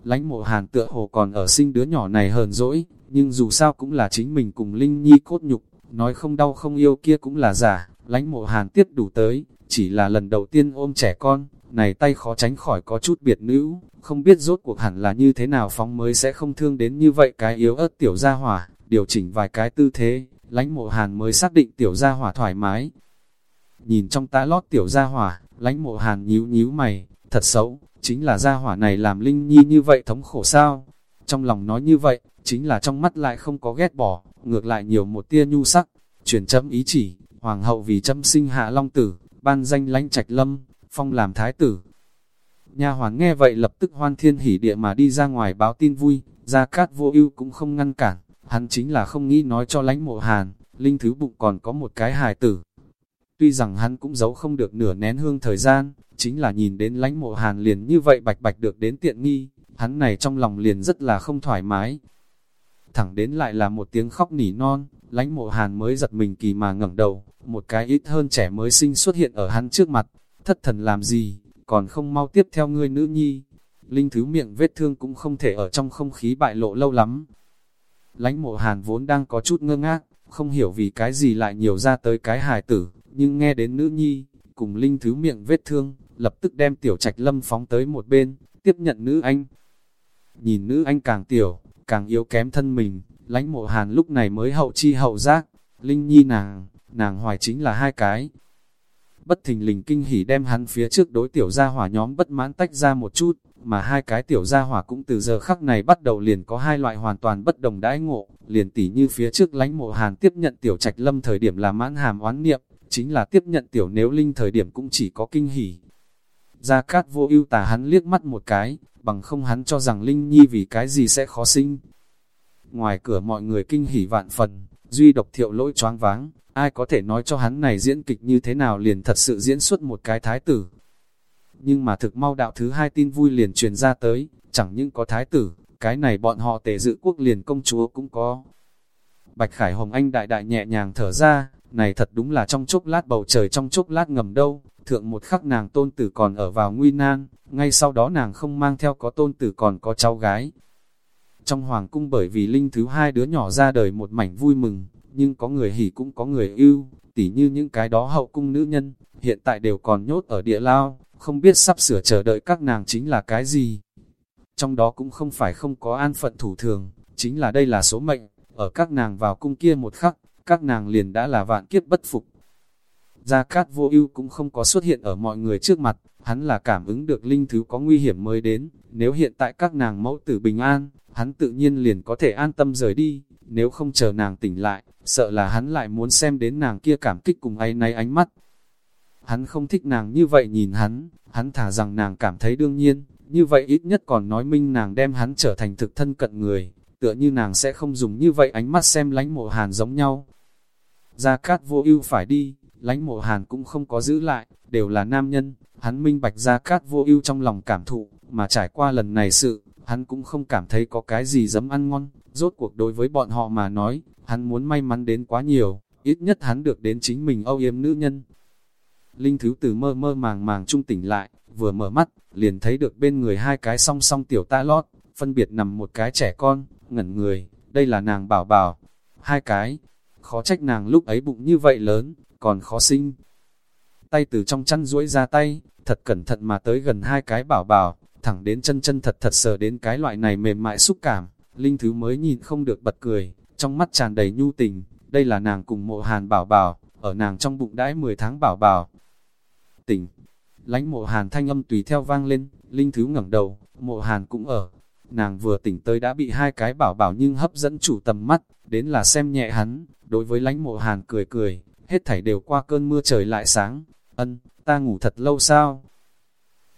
Lánh mộ hàn tựa hồ còn ở sinh đứa nhỏ này hờn dỗi, nhưng dù sao cũng là chính mình cùng Linh Nhi cốt nhục, nói không đau không yêu kia cũng là giả, lánh mộ hàn tiết đủ tới, chỉ là lần đầu tiên ôm trẻ con, này tay khó tránh khỏi có chút biệt nữ, không biết rốt cuộc hẳn là như thế nào phóng mới sẽ không thương đến như vậy cái yếu ớt tiểu gia hỏa, điều chỉnh vài cái tư thế, lánh mộ hàn mới xác định tiểu gia hỏa thoải mái. Nhìn trong tá lót tiểu gia hỏa, lánh mộ hàn nhíu nhíu mày, thật xấu, chính là gia hỏa này làm Linh Nhi như vậy thống khổ sao? Trong lòng nói như vậy, chính là trong mắt lại không có ghét bỏ, ngược lại nhiều một tia nhu sắc, truyền chấm ý chỉ, hoàng hậu vì chấm sinh hạ long tử, ban danh lãnh trạch lâm, phong làm thái tử. nhà hoàng nghe vậy lập tức hoan thiên hỉ địa mà đi ra ngoài báo tin vui, Gia Cát vô ưu cũng không ngăn cản, hắn chính là không nghĩ nói cho lãnh mộ hàn, linh thứ bụng còn có một cái hài tử. Tuy rằng hắn cũng giấu không được nửa nén hương thời gian, chính là nhìn đến lãnh mộ hàn liền như vậy bạch bạch được đến tiện nghi, hắn này trong lòng liền rất là không thoải mái. Thẳng đến lại là một tiếng khóc nỉ non, lãnh mộ hàn mới giật mình kỳ mà ngẩng đầu, một cái ít hơn trẻ mới sinh xuất hiện ở hắn trước mặt, thất thần làm gì, còn không mau tiếp theo ngươi nữ nhi. Linh thứ miệng vết thương cũng không thể ở trong không khí bại lộ lâu lắm. Lánh mộ hàn vốn đang có chút ngơ ngác, không hiểu vì cái gì lại nhiều ra tới cái hài tử, nhưng nghe đến nữ nhi, cùng linh thứ miệng vết thương, lập tức đem tiểu trạch lâm phóng tới một bên, tiếp nhận nữ anh. Nhìn nữ anh càng tiểu, càng yếu kém thân mình, lãnh mộ hàn lúc này mới hậu chi hậu giác, linh nhi nàng, nàng hoài chính là hai cái. Bất thình lình kinh hỉ đem hắn phía trước đối tiểu gia hỏa nhóm bất mãn tách ra một chút, mà hai cái tiểu gia hỏa cũng từ giờ khắc này bắt đầu liền có hai loại hoàn toàn bất đồng đãi ngộ, liền tỉ như phía trước lánh mộ hàn tiếp nhận tiểu trạch lâm thời điểm là mãn hàm oán niệm, chính là tiếp nhận tiểu nếu linh thời điểm cũng chỉ có kinh hỉ. Gia Cát vô ưu tà hắn liếc mắt một cái, bằng không hắn cho rằng Linh Nhi vì cái gì sẽ khó sinh. Ngoài cửa mọi người kinh hỉ vạn phần, duy độc thiệu lỗi choáng váng, ai có thể nói cho hắn này diễn kịch như thế nào liền thật sự diễn xuất một cái thái tử. Nhưng mà thực mau đạo thứ hai tin vui liền truyền ra tới, chẳng những có thái tử, cái này bọn họ tề dự quốc liền công chúa cũng có. Bạch Khải Hồng Anh đại đại nhẹ nhàng thở ra, này thật đúng là trong chốc lát bầu trời trong chốc lát ngầm đâu, thượng một khắc nàng tôn tử còn ở vào nguy nan, ngay sau đó nàng không mang theo có tôn tử còn có cháu gái. Trong hoàng cung bởi vì linh thứ hai đứa nhỏ ra đời một mảnh vui mừng, nhưng có người hỉ cũng có người ưu, tỉ như những cái đó hậu cung nữ nhân, hiện tại đều còn nhốt ở địa lao, không biết sắp sửa chờ đợi các nàng chính là cái gì. Trong đó cũng không phải không có an phận thủ thường, chính là đây là số mệnh, ở các nàng vào cung kia một khắc, các nàng liền đã là vạn kiếp bất phục. Gia Cát vô ưu cũng không có xuất hiện ở mọi người trước mặt, hắn là cảm ứng được linh thứ có nguy hiểm mới đến, nếu hiện tại các nàng mẫu tử bình an, hắn tự nhiên liền có thể an tâm rời đi, nếu không chờ nàng tỉnh lại, sợ là hắn lại muốn xem đến nàng kia cảm kích cùng ấy náy ánh mắt. Hắn không thích nàng như vậy nhìn hắn, hắn thả rằng nàng cảm thấy đương nhiên, như vậy ít nhất còn nói minh nàng đem hắn trở thành thực thân cận người, tựa như nàng sẽ không dùng như vậy ánh mắt xem lánh mộ hàn giống nhau. Gia Cát vô ưu phải đi, lãnh mộ hàn cũng không có giữ lại, đều là nam nhân, hắn minh bạch Gia Cát vô ưu trong lòng cảm thụ, mà trải qua lần này sự, hắn cũng không cảm thấy có cái gì dấm ăn ngon, rốt cuộc đối với bọn họ mà nói, hắn muốn may mắn đến quá nhiều, ít nhất hắn được đến chính mình âu yếm nữ nhân. Linh Thứ từ mơ mơ màng màng trung tỉnh lại, vừa mở mắt, liền thấy được bên người hai cái song song tiểu ta lót, phân biệt nằm một cái trẻ con, ngẩn người, đây là nàng bảo bảo, hai cái, khó trách nàng lúc ấy bụng như vậy lớn, còn khó sinh. Tay từ trong chăn duỗi ra tay, thật cẩn thận mà tới gần hai cái bảo bảo, thẳng đến chân chân thật thật sờ đến cái loại này mềm mại xúc cảm, Linh Thứ mới nhìn không được bật cười, trong mắt tràn đầy nhu tình, đây là nàng cùng mộ hàn bảo bảo, ở nàng trong bụng đãi 10 tháng bảo bảo. Tỉnh, lánh mộ hàn thanh âm tùy theo vang lên, Linh Thứ ngẩng đầu, mộ hàn cũng ở. Nàng vừa tỉnh tới đã bị hai cái bảo bảo nhưng hấp dẫn chủ tầm mắt, đến là xem nhẹ hắn, đối với lánh mộ hàn cười cười, hết thảy đều qua cơn mưa trời lại sáng, ân, ta ngủ thật lâu sao?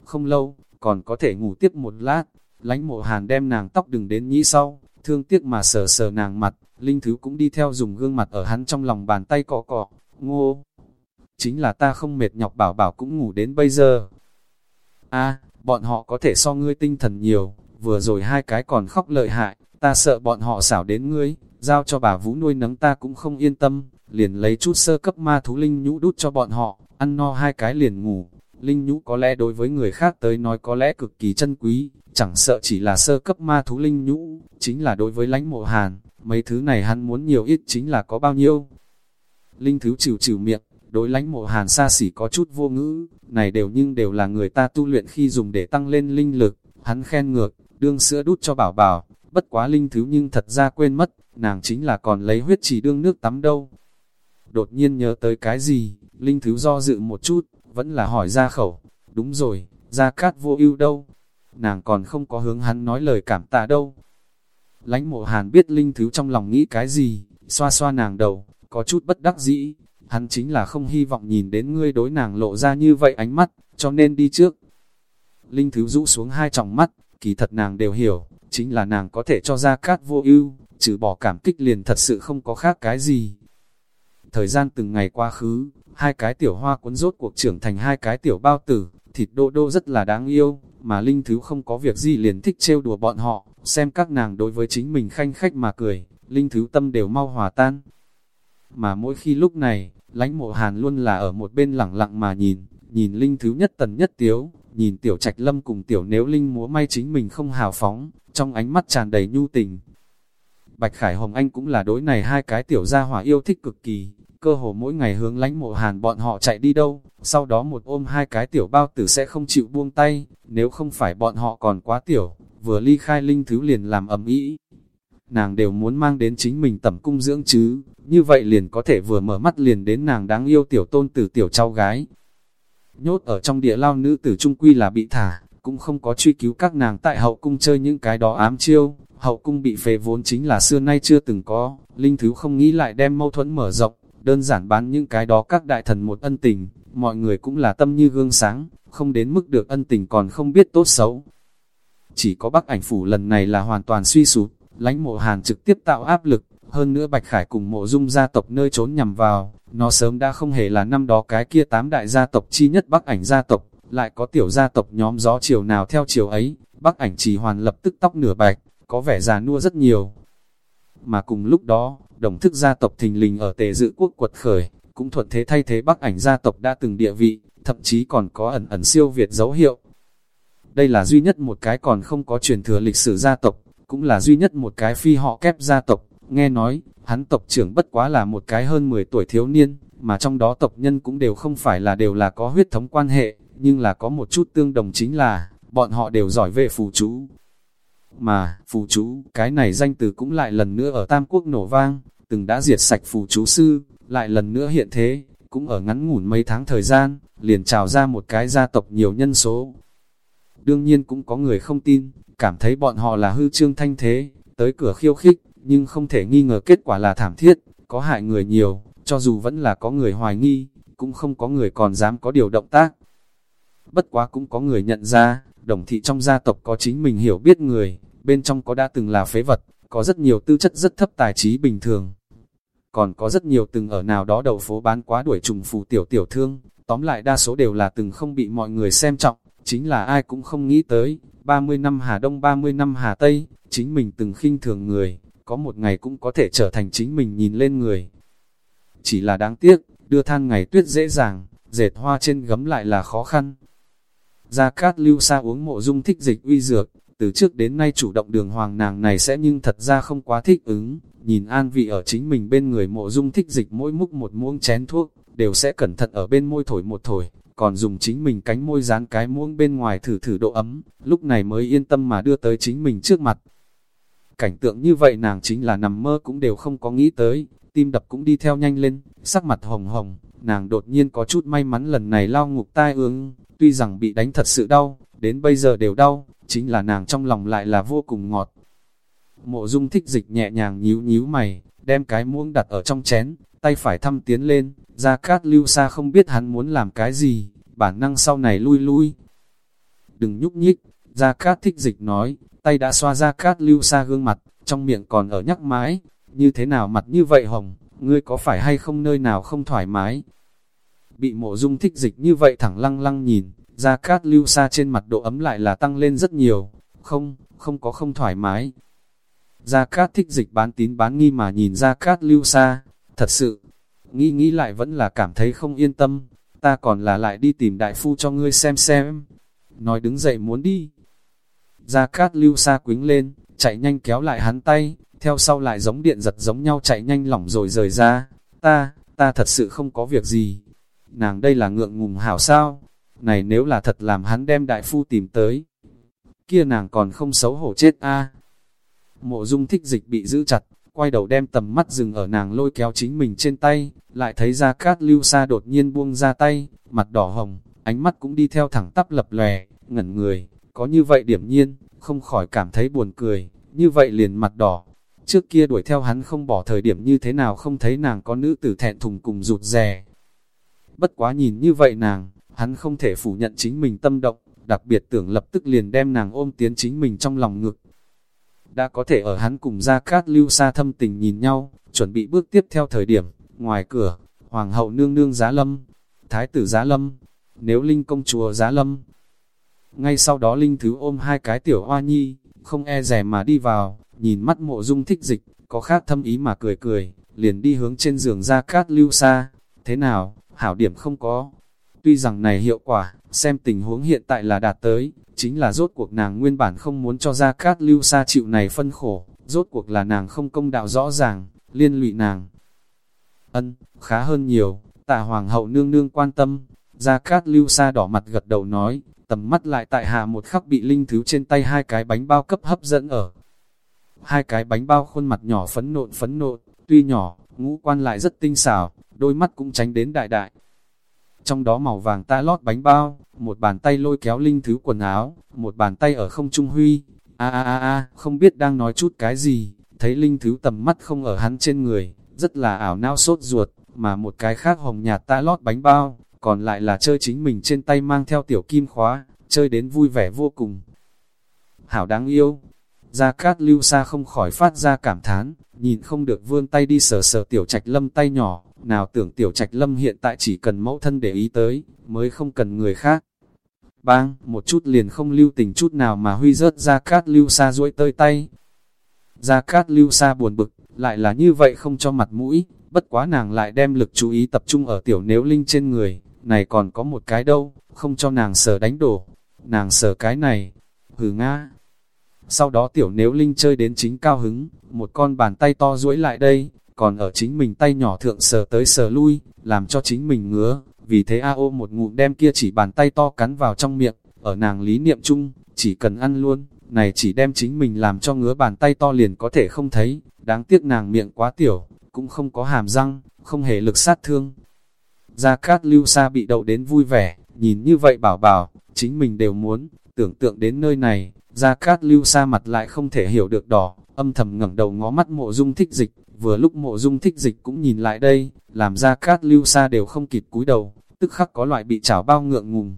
Không lâu, còn có thể ngủ tiếp một lát, lánh mộ hàn đem nàng tóc đừng đến nhĩ sau, thương tiếc mà sờ sờ nàng mặt, Linh Thứ cũng đi theo dùng gương mặt ở hắn trong lòng bàn tay cọ cọ, ngô. Chính là ta không mệt nhọc bảo bảo cũng ngủ đến bây giờ. a bọn họ có thể so ngươi tinh thần nhiều, vừa rồi hai cái còn khóc lợi hại, ta sợ bọn họ xảo đến ngươi, giao cho bà Vũ nuôi nấng ta cũng không yên tâm, liền lấy chút sơ cấp ma thú linh nhũ đút cho bọn họ, ăn no hai cái liền ngủ. Linh nhũ có lẽ đối với người khác tới nói có lẽ cực kỳ chân quý, chẳng sợ chỉ là sơ cấp ma thú linh nhũ, chính là đối với lãnh mộ hàn, mấy thứ này hắn muốn nhiều ít chính là có bao nhiêu. Linh thứ chịu chịu miệng, đối lãnh mộ hàn xa xỉ có chút vô ngữ, này đều nhưng đều là người ta tu luyện khi dùng để tăng lên linh lực, hắn khen ngược, đương sữa đút cho bảo bảo, bất quá linh thứ nhưng thật ra quên mất, nàng chính là còn lấy huyết chỉ đương nước tắm đâu. Đột nhiên nhớ tới cái gì, linh thứ do dự một chút, vẫn là hỏi ra khẩu, đúng rồi, ra cát vô ưu đâu, nàng còn không có hướng hắn nói lời cảm tạ đâu. Lánh mộ hàn biết linh thứ trong lòng nghĩ cái gì, xoa xoa nàng đầu, có chút bất đắc dĩ, hắn chính là không hy vọng nhìn đến ngươi đối nàng lộ ra như vậy ánh mắt, cho nên đi trước. Linh thứ rũ xuống hai tròng mắt, kỳ thật nàng đều hiểu, chính là nàng có thể cho ra cát vô ưu, trừ bỏ cảm kích liền thật sự không có khác cái gì. Thời gian từng ngày qua khứ, hai cái tiểu hoa cuốn rốt cuộc trưởng thành hai cái tiểu bao tử, thịt đô đô rất là đáng yêu, mà Linh Thứ không có việc gì liền thích trêu đùa bọn họ, xem các nàng đối với chính mình khanh khách mà cười, Linh Thứ tâm đều mau hòa tan. Mà mỗi khi lúc này, lãnh mộ hàn luôn là ở một bên lặng lặng mà nhìn, nhìn Linh Thứ nhất tần nhất tiếu, nhìn tiểu trạch lâm cùng tiểu nếu Linh múa may chính mình không hào phóng, trong ánh mắt tràn đầy nhu tình. Bạch Khải Hồng Anh cũng là đối này hai cái tiểu gia hỏa yêu thích cực kỳ, cơ hồ mỗi ngày hướng lánh mộ hàn bọn họ chạy đi đâu, sau đó một ôm hai cái tiểu bao tử sẽ không chịu buông tay, nếu không phải bọn họ còn quá tiểu, vừa ly khai linh thứ liền làm ầm ĩ. Nàng đều muốn mang đến chính mình tẩm cung dưỡng chứ, như vậy liền có thể vừa mở mắt liền đến nàng đáng yêu tiểu tôn tử tiểu cháu gái. Nhốt ở trong địa lao nữ tử trung quy là bị thả, cũng không có truy cứu các nàng tại hậu cung chơi những cái đó ám chiêu, hậu cung bị phế vốn chính là xưa nay chưa từng có, linh thứ không nghĩ lại đem mâu thuẫn mở rộng, đơn giản bán những cái đó các đại thần một ân tình, mọi người cũng là tâm như gương sáng, không đến mức được ân tình còn không biết tốt xấu. Chỉ có Bắc ảnh phủ lần này là hoàn toàn suy sụp, lãnh mộ hàn trực tiếp tạo áp lực, hơn nữa Bạch Khải cùng mộ dung gia tộc nơi trốn nhằm vào, nó sớm đã không hề là năm đó cái kia tám đại gia tộc chi nhất Bắc ảnh gia tộc, lại có tiểu gia tộc nhóm gió chiều nào theo chiều ấy, Bắc ảnh chỉ hoàn lập tức tóc nửa bạch, có vẻ già nua rất nhiều. Mà cùng lúc đó, đồng thức gia tộc thình lình ở tề dự quốc quật khởi, cũng thuận thế thay thế Bắc ảnh gia tộc đã từng địa vị, thậm chí còn có ẩn ẩn siêu Việt dấu hiệu. Đây là duy nhất một cái còn không có truyền thừa lịch sử gia tộc, cũng là duy nhất một cái phi họ kép gia tộc. Nghe nói, hắn tộc trưởng bất quá là một cái hơn 10 tuổi thiếu niên, mà trong đó tộc nhân cũng đều không phải là đều là có huyết thống quan hệ, nhưng là có một chút tương đồng chính là, bọn họ đều giỏi về phù chú. Mà, phù chú, cái này danh từ cũng lại lần nữa ở Tam Quốc nổ vang, từng đã diệt sạch phù chú sư, lại lần nữa hiện thế, cũng ở ngắn ngủn mấy tháng thời gian, liền trào ra một cái gia tộc nhiều nhân số. Đương nhiên cũng có người không tin, cảm thấy bọn họ là hư trương thanh thế, tới cửa khiêu khích, nhưng không thể nghi ngờ kết quả là thảm thiết, có hại người nhiều, cho dù vẫn là có người hoài nghi, cũng không có người còn dám có điều động tác. Bất quá cũng có người nhận ra, Đồng thị trong gia tộc có chính mình hiểu biết người, bên trong có đã từng là phế vật, có rất nhiều tư chất rất thấp tài trí bình thường. Còn có rất nhiều từng ở nào đó đầu phố bán quá đuổi trùng phù tiểu tiểu thương, tóm lại đa số đều là từng không bị mọi người xem trọng, chính là ai cũng không nghĩ tới, 30 năm Hà Đông 30 năm Hà Tây, chính mình từng khinh thường người, có một ngày cũng có thể trở thành chính mình nhìn lên người. Chỉ là đáng tiếc, đưa than ngày tuyết dễ dàng, dệt hoa trên gấm lại là khó khăn. Gia Cát lưu xa uống mộ dung thích dịch uy dược, từ trước đến nay chủ động đường hoàng nàng này sẽ nhưng thật ra không quá thích ứng, nhìn an vị ở chính mình bên người mộ dung thích dịch mỗi múc một muỗng chén thuốc, đều sẽ cẩn thận ở bên môi thổi một thổi, còn dùng chính mình cánh môi dán cái muỗng bên ngoài thử thử độ ấm, lúc này mới yên tâm mà đưa tới chính mình trước mặt. Cảnh tượng như vậy nàng chính là nằm mơ cũng đều không có nghĩ tới, tim đập cũng đi theo nhanh lên, sắc mặt hồng hồng, nàng đột nhiên có chút may mắn lần này lao ngục tai ương, tuy rằng bị đánh thật sự đau, đến bây giờ đều đau, chính là nàng trong lòng lại là vô cùng ngọt. Mộ dung thích dịch nhẹ nhàng nhíu nhíu mày, đem cái muỗng đặt ở trong chén, tay phải thăm tiến lên, ra cát lưu xa không biết hắn muốn làm cái gì, bản năng sau này lui lui. Đừng nhúc nhích, ra cát thích dịch nói, tay đã xoa ra cát lưu xa gương mặt, trong miệng còn ở nhắc mái như thế nào mặt như vậy hồng, ngươi có phải hay không nơi nào không thoải mái. Bị mộ dung thích dịch như vậy thẳng lăng lăng nhìn, ra cát lưu xa trên mặt độ ấm lại là tăng lên rất nhiều, không, không có không thoải mái. Gia Cát thích dịch bán tín bán nghi mà nhìn Gia Cát lưu xa, thật sự, nghĩ nghĩ lại vẫn là cảm thấy không yên tâm, ta còn là lại đi tìm đại phu cho ngươi xem xem. Nói đứng dậy muốn đi. Gia Cát lưu xa quính lên, chạy nhanh kéo lại hắn tay, theo sau lại giống điện giật giống nhau chạy nhanh lỏng rồi rời ra. Ta, ta thật sự không có việc gì. Nàng đây là ngượng ngùng hảo sao? Này nếu là thật làm hắn đem đại phu tìm tới. Kia nàng còn không xấu hổ chết a Mộ dung thích dịch bị giữ chặt, quay đầu đem tầm mắt dừng ở nàng lôi kéo chính mình trên tay, lại thấy ra cát lưu xa đột nhiên buông ra tay, mặt đỏ hồng, ánh mắt cũng đi theo thẳng tắp lập lòe, ngẩn người, có như vậy điểm nhiên, không khỏi cảm thấy buồn cười, như vậy liền mặt đỏ. Trước kia đuổi theo hắn không bỏ thời điểm như thế nào không thấy nàng có nữ tử thẹn thùng cùng rụt rè. Bất quá nhìn như vậy nàng, hắn không thể phủ nhận chính mình tâm động, đặc biệt tưởng lập tức liền đem nàng ôm tiến chính mình trong lòng ngực, đã có thể ở hắn cùng ra cát lưu xa thâm tình nhìn nhau, chuẩn bị bước tiếp theo thời điểm, ngoài cửa, hoàng hậu nương nương giá lâm, thái tử giá lâm, nếu linh công chúa giá lâm. Ngay sau đó linh thứ ôm hai cái tiểu hoa nhi, không e rẻ mà đi vào, nhìn mắt mộ dung thích dịch, có khác thâm ý mà cười cười, liền đi hướng trên giường ra cát lưu xa. Thế nào, hảo điểm không có. Tuy rằng này hiệu quả, xem tình huống hiện tại là đạt tới, chính là rốt cuộc nàng nguyên bản không muốn cho ra cát lưu xa chịu này phân khổ, rốt cuộc là nàng không công đạo rõ ràng, liên lụy nàng. Ân, khá hơn nhiều, tạ hoàng hậu nương nương quan tâm, ra cát lưu xa đỏ mặt gật đầu nói, tầm mắt lại tại hạ một khắc bị linh thứ trên tay hai cái bánh bao cấp hấp dẫn ở. Hai cái bánh bao khuôn mặt nhỏ phấn nộn phấn nộn, tuy nhỏ, ngũ quan lại rất tinh xảo, đôi mắt cũng tránh đến đại đại, trong đó màu vàng ta lót bánh bao, một bàn tay lôi kéo linh thứ quần áo, một bàn tay ở không trung huy, a a a a, không biết đang nói chút cái gì, thấy linh thứ tầm mắt không ở hắn trên người, rất là ảo nao sốt ruột, mà một cái khác hồng nhạt ta lót bánh bao, còn lại là chơi chính mình trên tay mang theo tiểu kim khóa, chơi đến vui vẻ vô cùng. Hảo đáng yêu, Gia Cát Lưu Sa không khỏi phát ra cảm thán, nhìn không được vươn tay đi sờ sờ tiểu trạch lâm tay nhỏ, nào tưởng tiểu trạch lâm hiện tại chỉ cần mẫu thân để ý tới, mới không cần người khác. Bang, một chút liền không lưu tình chút nào mà huy rớt Gia Cát Lưu Sa duỗi tơi tay. Gia Cát Lưu Sa buồn bực, lại là như vậy không cho mặt mũi, bất quá nàng lại đem lực chú ý tập trung ở tiểu nếu linh trên người, này còn có một cái đâu, không cho nàng sờ đánh đổ, nàng sờ cái này, hừ nga. Sau đó tiểu nếu linh chơi đến chính cao hứng, một con bàn tay to duỗi lại đây, còn ở chính mình tay nhỏ thượng sờ tới sờ lui, làm cho chính mình ngứa, vì thế A ô một ngụm đem kia chỉ bàn tay to cắn vào trong miệng, ở nàng lý niệm chung, chỉ cần ăn luôn, này chỉ đem chính mình làm cho ngứa bàn tay to liền có thể không thấy, đáng tiếc nàng miệng quá tiểu, cũng không có hàm răng, không hề lực sát thương. Gia Cát Lưu Sa bị đậu đến vui vẻ, nhìn như vậy bảo bảo, chính mình đều muốn, tưởng tượng đến nơi này, Gia Cát Lưu Sa mặt lại không thể hiểu được đỏ, âm thầm ngẩng đầu ngó mắt mộ dung thích dịch, vừa lúc mộ dung thích dịch cũng nhìn lại đây, làm Gia Cát Lưu Sa đều không kịp cúi đầu, tức khắc có loại bị chảo bao ngượng ngùng.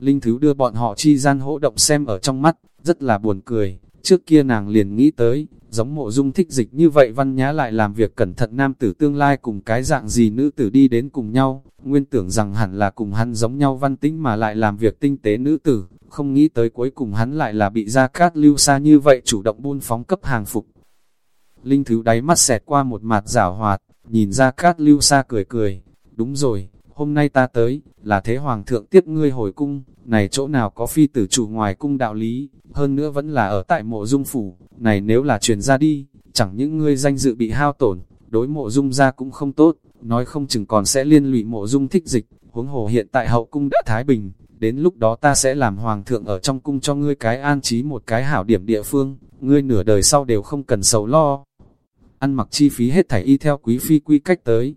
Linh Thứ đưa bọn họ chi gian hỗ động xem ở trong mắt, rất là buồn cười. Trước kia nàng liền nghĩ tới, giống mộ dung thích dịch như vậy văn nhã lại làm việc cẩn thận nam tử tương lai cùng cái dạng gì nữ tử đi đến cùng nhau. Nguyên tưởng rằng hẳn là cùng hắn giống nhau văn tính mà lại làm việc tinh tế nữ tử, không nghĩ tới cuối cùng hắn lại là bị ra cát lưu xa như vậy chủ động buôn phóng cấp hàng phục. Linh Thứ đáy mắt xẹt qua một mặt rảo hoạt, nhìn ra cát lưu xa cười cười, đúng rồi, hôm nay ta tới, là thế hoàng thượng tiếp ngươi hồi cung, này chỗ nào có phi tử chủ ngoài cung đạo lý, hơn nữa vẫn là ở tại mộ dung phủ, này nếu là truyền ra đi, chẳng những ngươi danh dự bị hao tổn, đối mộ dung ra cũng không tốt, nói không chừng còn sẽ liên lụy mộ dung thích dịch, huống hồ hiện tại hậu cung đã thái bình, đến lúc đó ta sẽ làm hoàng thượng ở trong cung cho ngươi cái an trí một cái hảo điểm địa phương, ngươi nửa đời sau đều không cần sầu lo. Ăn mặc chi phí hết thảy y theo quý phi quy cách tới,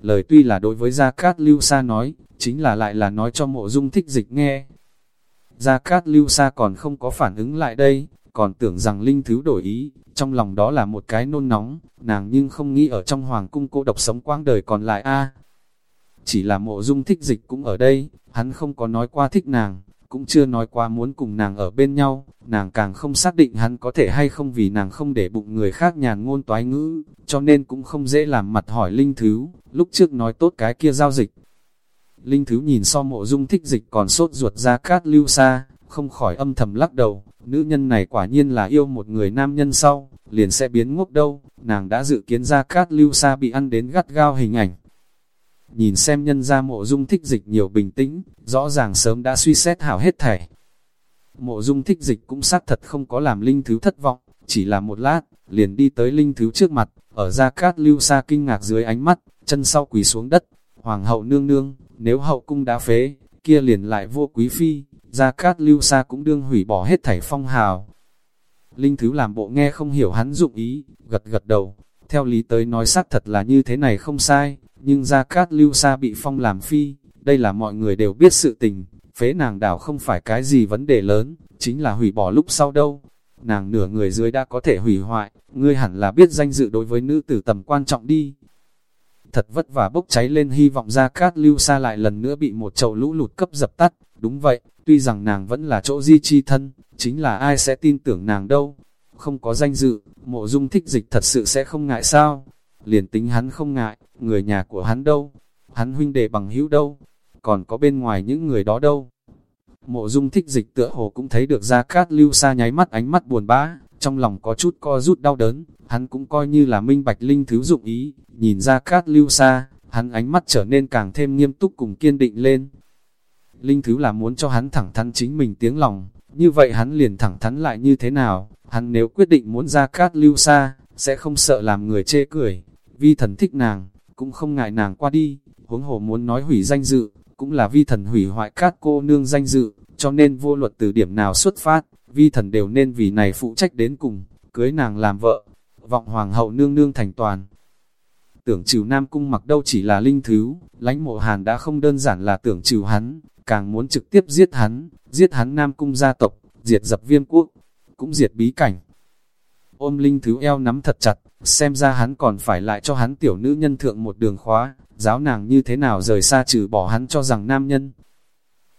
Lời tuy là đối với Gia Cát Lưu Sa nói, chính là lại là nói cho mộ dung thích dịch nghe. Gia Cát Lưu Sa còn không có phản ứng lại đây, còn tưởng rằng Linh Thứ đổi ý, trong lòng đó là một cái nôn nóng, nàng nhưng không nghĩ ở trong hoàng cung cô độc sống quang đời còn lại a Chỉ là mộ dung thích dịch cũng ở đây, hắn không có nói qua thích nàng, cũng chưa nói qua muốn cùng nàng ở bên nhau, nàng càng không xác định hắn có thể hay không vì nàng không để bụng người khác nhàn ngôn toái ngữ, cho nên cũng không dễ làm mặt hỏi Linh Thứ, lúc trước nói tốt cái kia giao dịch. Linh Thứ nhìn so mộ dung thích dịch còn sốt ruột ra cát lưu xa, không khỏi âm thầm lắc đầu, nữ nhân này quả nhiên là yêu một người nam nhân sau, liền sẽ biến ngốc đâu, nàng đã dự kiến ra cát lưu xa bị ăn đến gắt gao hình ảnh, Nhìn xem nhân ra mộ dung thích dịch nhiều bình tĩnh, rõ ràng sớm đã suy xét hảo hết thảy. Mộ dung thích dịch cũng xác thật không có làm linh thứ thất vọng, chỉ là một lát, liền đi tới linh thứ trước mặt, ở ra cát lưu xa kinh ngạc dưới ánh mắt, chân sau quỳ xuống đất. Hoàng hậu nương nương, nếu hậu cung đã phế, kia liền lại vô quý phi, ra cát lưu xa cũng đương hủy bỏ hết thảy phong hào. Linh thứ làm bộ nghe không hiểu hắn dụng ý, gật gật đầu, theo lý tới nói xác thật là như thế này không sai, nhưng Gia Cát Lưu Sa bị phong làm phi, đây là mọi người đều biết sự tình, phế nàng đảo không phải cái gì vấn đề lớn, chính là hủy bỏ lúc sau đâu. Nàng nửa người dưới đã có thể hủy hoại, ngươi hẳn là biết danh dự đối với nữ tử tầm quan trọng đi. Thật vất vả bốc cháy lên hy vọng Gia Cát Lưu Sa lại lần nữa bị một chậu lũ lụt cấp dập tắt, đúng vậy, tuy rằng nàng vẫn là chỗ di chi thân, chính là ai sẽ tin tưởng nàng đâu. Không có danh dự, mộ dung thích dịch thật sự sẽ không ngại sao liền tính hắn không ngại, người nhà của hắn đâu, hắn huynh đệ bằng hữu đâu, còn có bên ngoài những người đó đâu. Mộ dung thích dịch tựa hồ cũng thấy được ra cát lưu xa nháy mắt ánh mắt buồn bã, trong lòng có chút co rút đau đớn, hắn cũng coi như là minh bạch linh thứ dụng ý, nhìn ra cát lưu xa, hắn ánh mắt trở nên càng thêm nghiêm túc cùng kiên định lên. Linh thứ là muốn cho hắn thẳng thắn chính mình tiếng lòng, như vậy hắn liền thẳng thắn lại như thế nào, hắn nếu quyết định muốn ra cát lưu xa, sẽ không sợ làm người chê cười, vi thần thích nàng, cũng không ngại nàng qua đi, huống hồ muốn nói hủy danh dự, cũng là vi thần hủy hoại cát cô nương danh dự, cho nên vô luật từ điểm nào xuất phát, vi thần đều nên vì này phụ trách đến cùng, cưới nàng làm vợ, vọng hoàng hậu nương nương thành toàn. Tưởng trừ Nam Cung mặc đâu chỉ là linh thứ, lãnh mộ hàn đã không đơn giản là tưởng trừ hắn, càng muốn trực tiếp giết hắn, giết hắn Nam Cung gia tộc, diệt dập viêm quốc, cũng diệt bí cảnh. Ôm linh thứ eo nắm thật chặt, xem ra hắn còn phải lại cho hắn tiểu nữ nhân thượng một đường khóa, giáo nàng như thế nào rời xa trừ bỏ hắn cho rằng nam nhân.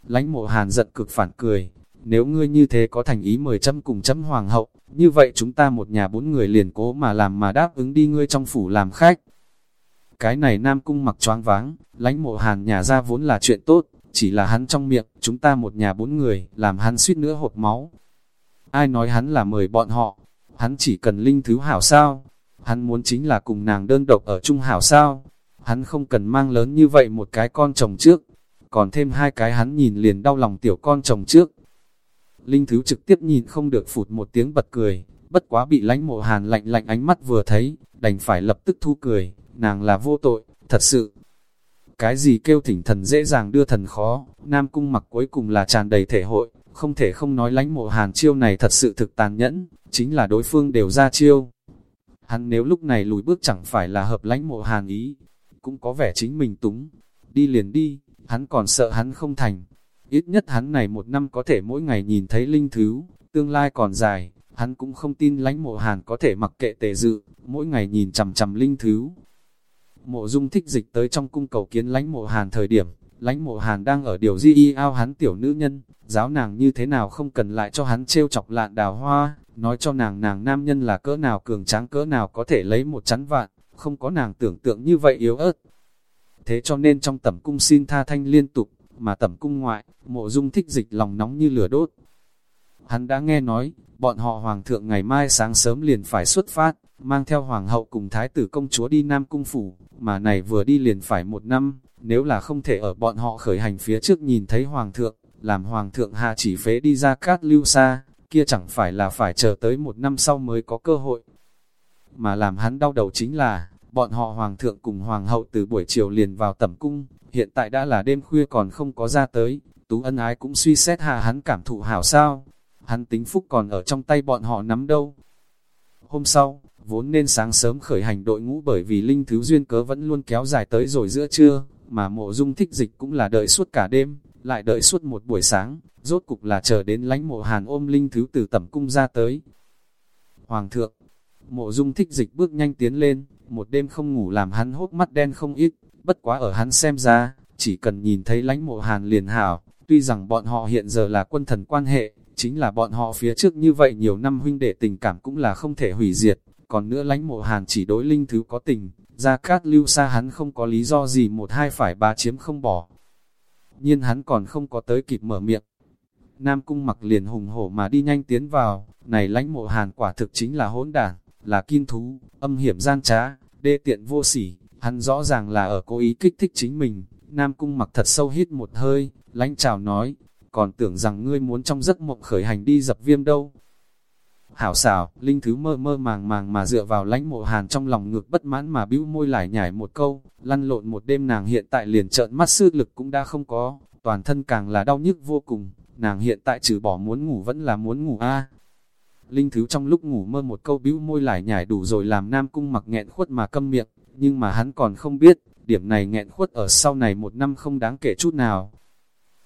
Lánh mộ hàn giận cực phản cười, nếu ngươi như thế có thành ý mời chấm cùng chấm hoàng hậu, như vậy chúng ta một nhà bốn người liền cố mà làm mà đáp ứng đi ngươi trong phủ làm khách. Cái này nam cung mặc choáng váng, lánh mộ hàn nhà ra vốn là chuyện tốt, chỉ là hắn trong miệng, chúng ta một nhà bốn người, làm hắn suýt nữa hột máu. Ai nói hắn là mời bọn họ, hắn chỉ cần linh thứ hảo sao, Hắn muốn chính là cùng nàng đơn độc ở chung hảo sao. Hắn không cần mang lớn như vậy một cái con chồng trước. Còn thêm hai cái hắn nhìn liền đau lòng tiểu con chồng trước. Linh Thứ trực tiếp nhìn không được phụt một tiếng bật cười. Bất quá bị lánh mộ hàn lạnh lạnh ánh mắt vừa thấy, đành phải lập tức thu cười. Nàng là vô tội, thật sự. Cái gì kêu thỉnh thần dễ dàng đưa thần khó, Nam Cung mặc cuối cùng là tràn đầy thể hội, không thể không nói lánh mộ hàn chiêu này thật sự thực tàn nhẫn, chính là đối phương đều ra chiêu. Hắn nếu lúc này lùi bước chẳng phải là hợp lãnh mộ hàn ý, cũng có vẻ chính mình túng. Đi liền đi, hắn còn sợ hắn không thành. Ít nhất hắn này một năm có thể mỗi ngày nhìn thấy linh thứ, tương lai còn dài, hắn cũng không tin lãnh mộ hàn có thể mặc kệ tề dự, mỗi ngày nhìn chằm chằm linh thứ. Mộ dung thích dịch tới trong cung cầu kiến lãnh mộ hàn thời điểm, lãnh mộ hàn đang ở điều di y ao hắn tiểu nữ nhân, giáo nàng như thế nào không cần lại cho hắn trêu chọc lạn đào hoa, nói cho nàng nàng nam nhân là cỡ nào cường tráng cỡ nào có thể lấy một chắn vạn, không có nàng tưởng tượng như vậy yếu ớt. Thế cho nên trong tẩm cung xin tha thanh liên tục, mà tẩm cung ngoại, mộ dung thích dịch lòng nóng như lửa đốt. Hắn đã nghe nói, bọn họ hoàng thượng ngày mai sáng sớm liền phải xuất phát, mang theo hoàng hậu cùng thái tử công chúa đi Nam Cung Phủ, mà này vừa đi liền phải một năm, nếu là không thể ở bọn họ khởi hành phía trước nhìn thấy hoàng thượng, làm hoàng thượng hạ chỉ phế đi ra cát lưu xa, kia chẳng phải là phải chờ tới một năm sau mới có cơ hội. Mà làm hắn đau đầu chính là, bọn họ hoàng thượng cùng hoàng hậu từ buổi chiều liền vào tẩm cung, hiện tại đã là đêm khuya còn không có ra tới, tú ân ái cũng suy xét hạ hắn cảm thụ hảo sao, hắn tính phúc còn ở trong tay bọn họ nắm đâu. Hôm sau, vốn nên sáng sớm khởi hành đội ngũ bởi vì linh thứ duyên cớ vẫn luôn kéo dài tới rồi giữa trưa, mà mộ dung thích dịch cũng là đợi suốt cả đêm, lại đợi suốt một buổi sáng, rốt cục là chờ đến lánh mộ hàn ôm linh thứ từ tẩm cung ra tới. Hoàng thượng, mộ dung thích dịch bước nhanh tiến lên, một đêm không ngủ làm hắn hốt mắt đen không ít, bất quá ở hắn xem ra, chỉ cần nhìn thấy lánh mộ hàn liền hảo, tuy rằng bọn họ hiện giờ là quân thần quan hệ, chính là bọn họ phía trước như vậy nhiều năm huynh đệ tình cảm cũng là không thể hủy diệt, còn nữa lánh mộ hàn chỉ đối linh thứ có tình, gia cát lưu xa hắn không có lý do gì một hai phải ba chiếm không bỏ. nhiên hắn còn không có tới kịp mở miệng. Nam cung mặc liền hùng hổ mà đi nhanh tiến vào, này lãnh mộ hàn quả thực chính là hỗn đảng, là kim thú, âm hiểm gian trá, đê tiện vô sỉ, hắn rõ ràng là ở cố ý kích thích chính mình. Nam cung mặc thật sâu hít một hơi, lãnh chào nói, còn tưởng rằng ngươi muốn trong giấc mộng khởi hành đi dập viêm đâu. Hảo xảo, Linh Thứ mơ mơ màng màng mà dựa vào lãnh mộ hàn trong lòng ngược bất mãn mà bĩu môi lại nhảy một câu, lăn lộn một đêm nàng hiện tại liền trợn mắt sư lực cũng đã không có, toàn thân càng là đau nhức vô cùng, nàng hiện tại trừ bỏ muốn ngủ vẫn là muốn ngủ a Linh Thứ trong lúc ngủ mơ một câu bĩu môi lại nhảy đủ rồi làm Nam Cung mặc nghẹn khuất mà câm miệng, nhưng mà hắn còn không biết, điểm này nghẹn khuất ở sau này một năm không đáng kể chút nào.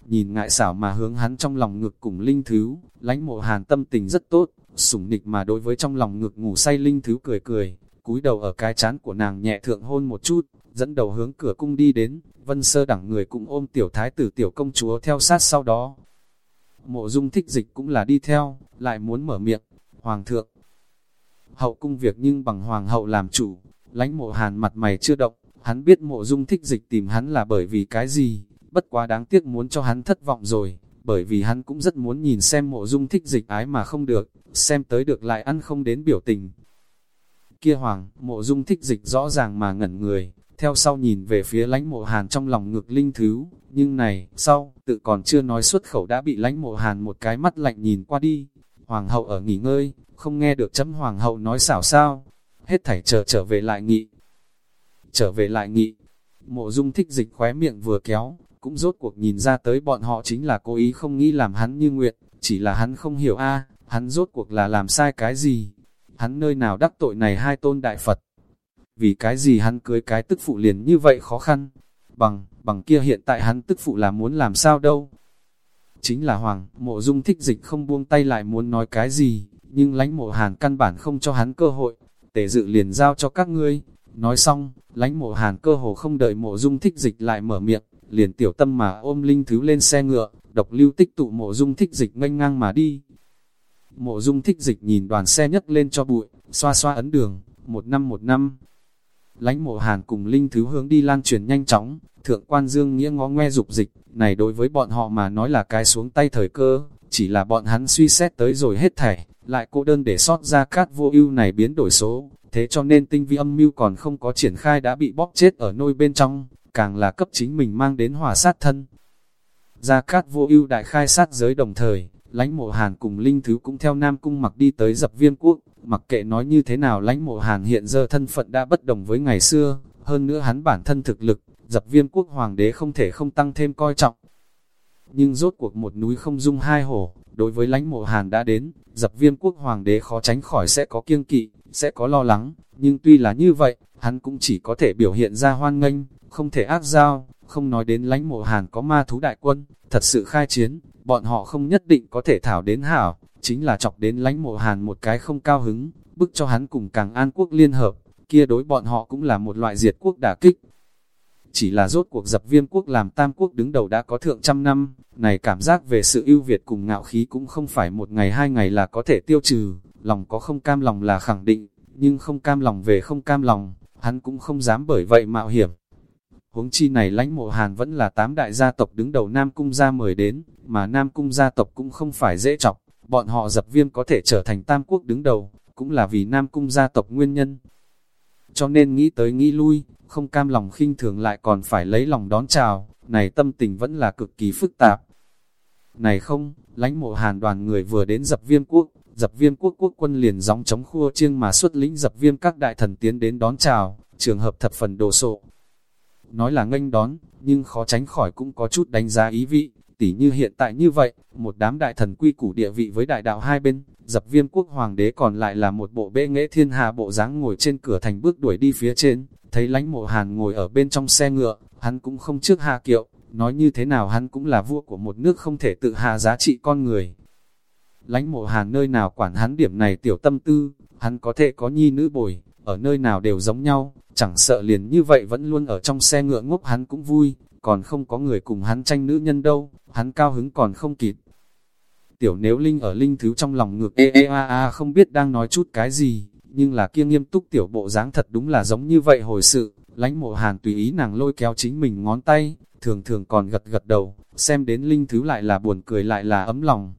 Nhìn ngại xảo mà hướng hắn trong lòng ngực cùng Linh Thứ, lãnh mộ hàn tâm tình rất tốt, sủng nịch mà đối với trong lòng ngực ngủ say Linh Thứ cười cười, cúi đầu ở cái chán của nàng nhẹ thượng hôn một chút, dẫn đầu hướng cửa cung đi đến, vân sơ đẳng người cũng ôm tiểu thái tử tiểu công chúa theo sát sau đó. Mộ dung thích dịch cũng là đi theo, lại muốn mở miệng, Hoàng thượng. Hậu cung việc nhưng bằng Hoàng hậu làm chủ, lãnh mộ hàn mặt mày chưa động, hắn biết mộ dung thích dịch tìm hắn là bởi vì cái gì, bất quá đáng tiếc muốn cho hắn thất vọng rồi, bởi vì hắn cũng rất muốn nhìn xem mộ dung thích dịch ái mà không được, xem tới được lại ăn không đến biểu tình. Kia hoàng, mộ dung thích dịch rõ ràng mà ngẩn người, theo sau nhìn về phía lãnh mộ hàn trong lòng ngực linh thứ, nhưng này, sau, tự còn chưa nói xuất khẩu đã bị lãnh mộ hàn một cái mắt lạnh nhìn qua đi. Hoàng hậu ở nghỉ ngơi, không nghe được chấm hoàng hậu nói xảo sao, hết thảy chờ trở về lại nghị. Trở về lại nghị, mộ dung thích dịch khóe miệng vừa kéo, cũng rốt cuộc nhìn ra tới bọn họ chính là cố ý không nghĩ làm hắn như nguyện, chỉ là hắn không hiểu a hắn rốt cuộc là làm sai cái gì, hắn nơi nào đắc tội này hai tôn đại Phật. Vì cái gì hắn cưới cái tức phụ liền như vậy khó khăn, bằng, bằng kia hiện tại hắn tức phụ là muốn làm sao đâu. Chính là Hoàng, mộ dung thích dịch không buông tay lại muốn nói cái gì, nhưng lánh mộ hàn căn bản không cho hắn cơ hội, tề dự liền giao cho các ngươi. Nói xong, lánh mộ hàn cơ hồ không đợi mộ dung thích dịch lại mở miệng, liền tiểu tâm mà ôm linh thứ lên xe ngựa, độc lưu tích tụ mộ dung thích dịch nganh ngang mà đi. Mộ dung thích dịch nhìn đoàn xe nhấc lên cho bụi, xoa xoa ấn đường, một năm một năm. Lánh mộ hàn cùng linh thứ hướng đi lan truyền nhanh chóng, thượng quan dương nghĩa ngó ngoe dục dịch, này đối với bọn họ mà nói là cái xuống tay thời cơ, chỉ là bọn hắn suy xét tới rồi hết thảy, lại cô đơn để sót ra cát vô ưu này biến đổi số, thế cho nên tinh vi âm mưu còn không có triển khai đã bị bóp chết ở nôi bên trong, càng là cấp chính mình mang đến hỏa sát thân. Gia Cát vô ưu đại khai sát giới đồng thời, lãnh mộ hàn cùng linh thứ cũng theo Nam Cung mặc đi tới dập viên quốc, mặc kệ nói như thế nào lãnh mộ hàn hiện giờ thân phận đã bất đồng với ngày xưa, hơn nữa hắn bản thân thực lực, dập viên quốc hoàng đế không thể không tăng thêm coi trọng. Nhưng rốt cuộc một núi không dung hai hổ, đối với lãnh mộ hàn đã đến, dập viên quốc hoàng đế khó tránh khỏi sẽ có kiêng kỵ, sẽ có lo lắng, nhưng tuy là như vậy, hắn cũng chỉ có thể biểu hiện ra hoan nghênh, không thể ác giao, không nói đến lãnh mộ hàn có ma thú đại quân, thật sự khai chiến, bọn họ không nhất định có thể thảo đến hảo, chính là chọc đến lãnh mộ hàn một cái không cao hứng, bức cho hắn cùng càng an quốc liên hợp, kia đối bọn họ cũng là một loại diệt quốc đả kích. chỉ là rốt cuộc dập viêm quốc làm tam quốc đứng đầu đã có thượng trăm năm, này cảm giác về sự ưu việt cùng ngạo khí cũng không phải một ngày hai ngày là có thể tiêu trừ, lòng có không cam lòng là khẳng định, nhưng không cam lòng về không cam lòng, hắn cũng không dám bởi vậy mạo hiểm. Huống chi này lãnh mộ hàn vẫn là tám đại gia tộc đứng đầu Nam Cung gia mời đến, mà Nam Cung gia tộc cũng không phải dễ chọc, bọn họ dập viêm có thể trở thành tam quốc đứng đầu, cũng là vì Nam Cung gia tộc nguyên nhân. Cho nên nghĩ tới nghĩ lui, không cam lòng khinh thường lại còn phải lấy lòng đón chào, này tâm tình vẫn là cực kỳ phức tạp. Này không, lãnh mộ hàn đoàn người vừa đến dập viêm quốc, dập viêm quốc quốc quân liền gióng chống khua chiêng mà xuất lĩnh dập viêm các đại thần tiến đến đón chào, trường hợp thập phần đồ sộ. Nói là nghênh đón, nhưng khó tránh khỏi cũng có chút đánh giá ý vị, tỉ như hiện tại như vậy, một đám đại thần quy củ địa vị với đại đạo hai bên, dập viêm quốc hoàng đế còn lại là một bộ bệ nghệ thiên hà bộ dáng ngồi trên cửa thành bước đuổi đi phía trên, thấy lánh mộ hàn ngồi ở bên trong xe ngựa, hắn cũng không trước hạ kiệu, nói như thế nào hắn cũng là vua của một nước không thể tự hạ giá trị con người. Lánh mộ hàn nơi nào quản hắn điểm này tiểu tâm tư, hắn có thể có nhi nữ bồi, ở nơi nào đều giống nhau, chẳng sợ liền như vậy vẫn luôn ở trong xe ngựa ngốc hắn cũng vui, còn không có người cùng hắn tranh nữ nhân đâu, hắn cao hứng còn không kịp. Tiểu nếu linh ở linh thứ trong lòng ngược ê ê a a không biết đang nói chút cái gì, nhưng là kia nghiêm túc tiểu bộ dáng thật đúng là giống như vậy hồi sự, lánh mộ hàn tùy ý nàng lôi kéo chính mình ngón tay, thường thường còn gật gật đầu, xem đến linh thứ lại là buồn cười lại là ấm lòng.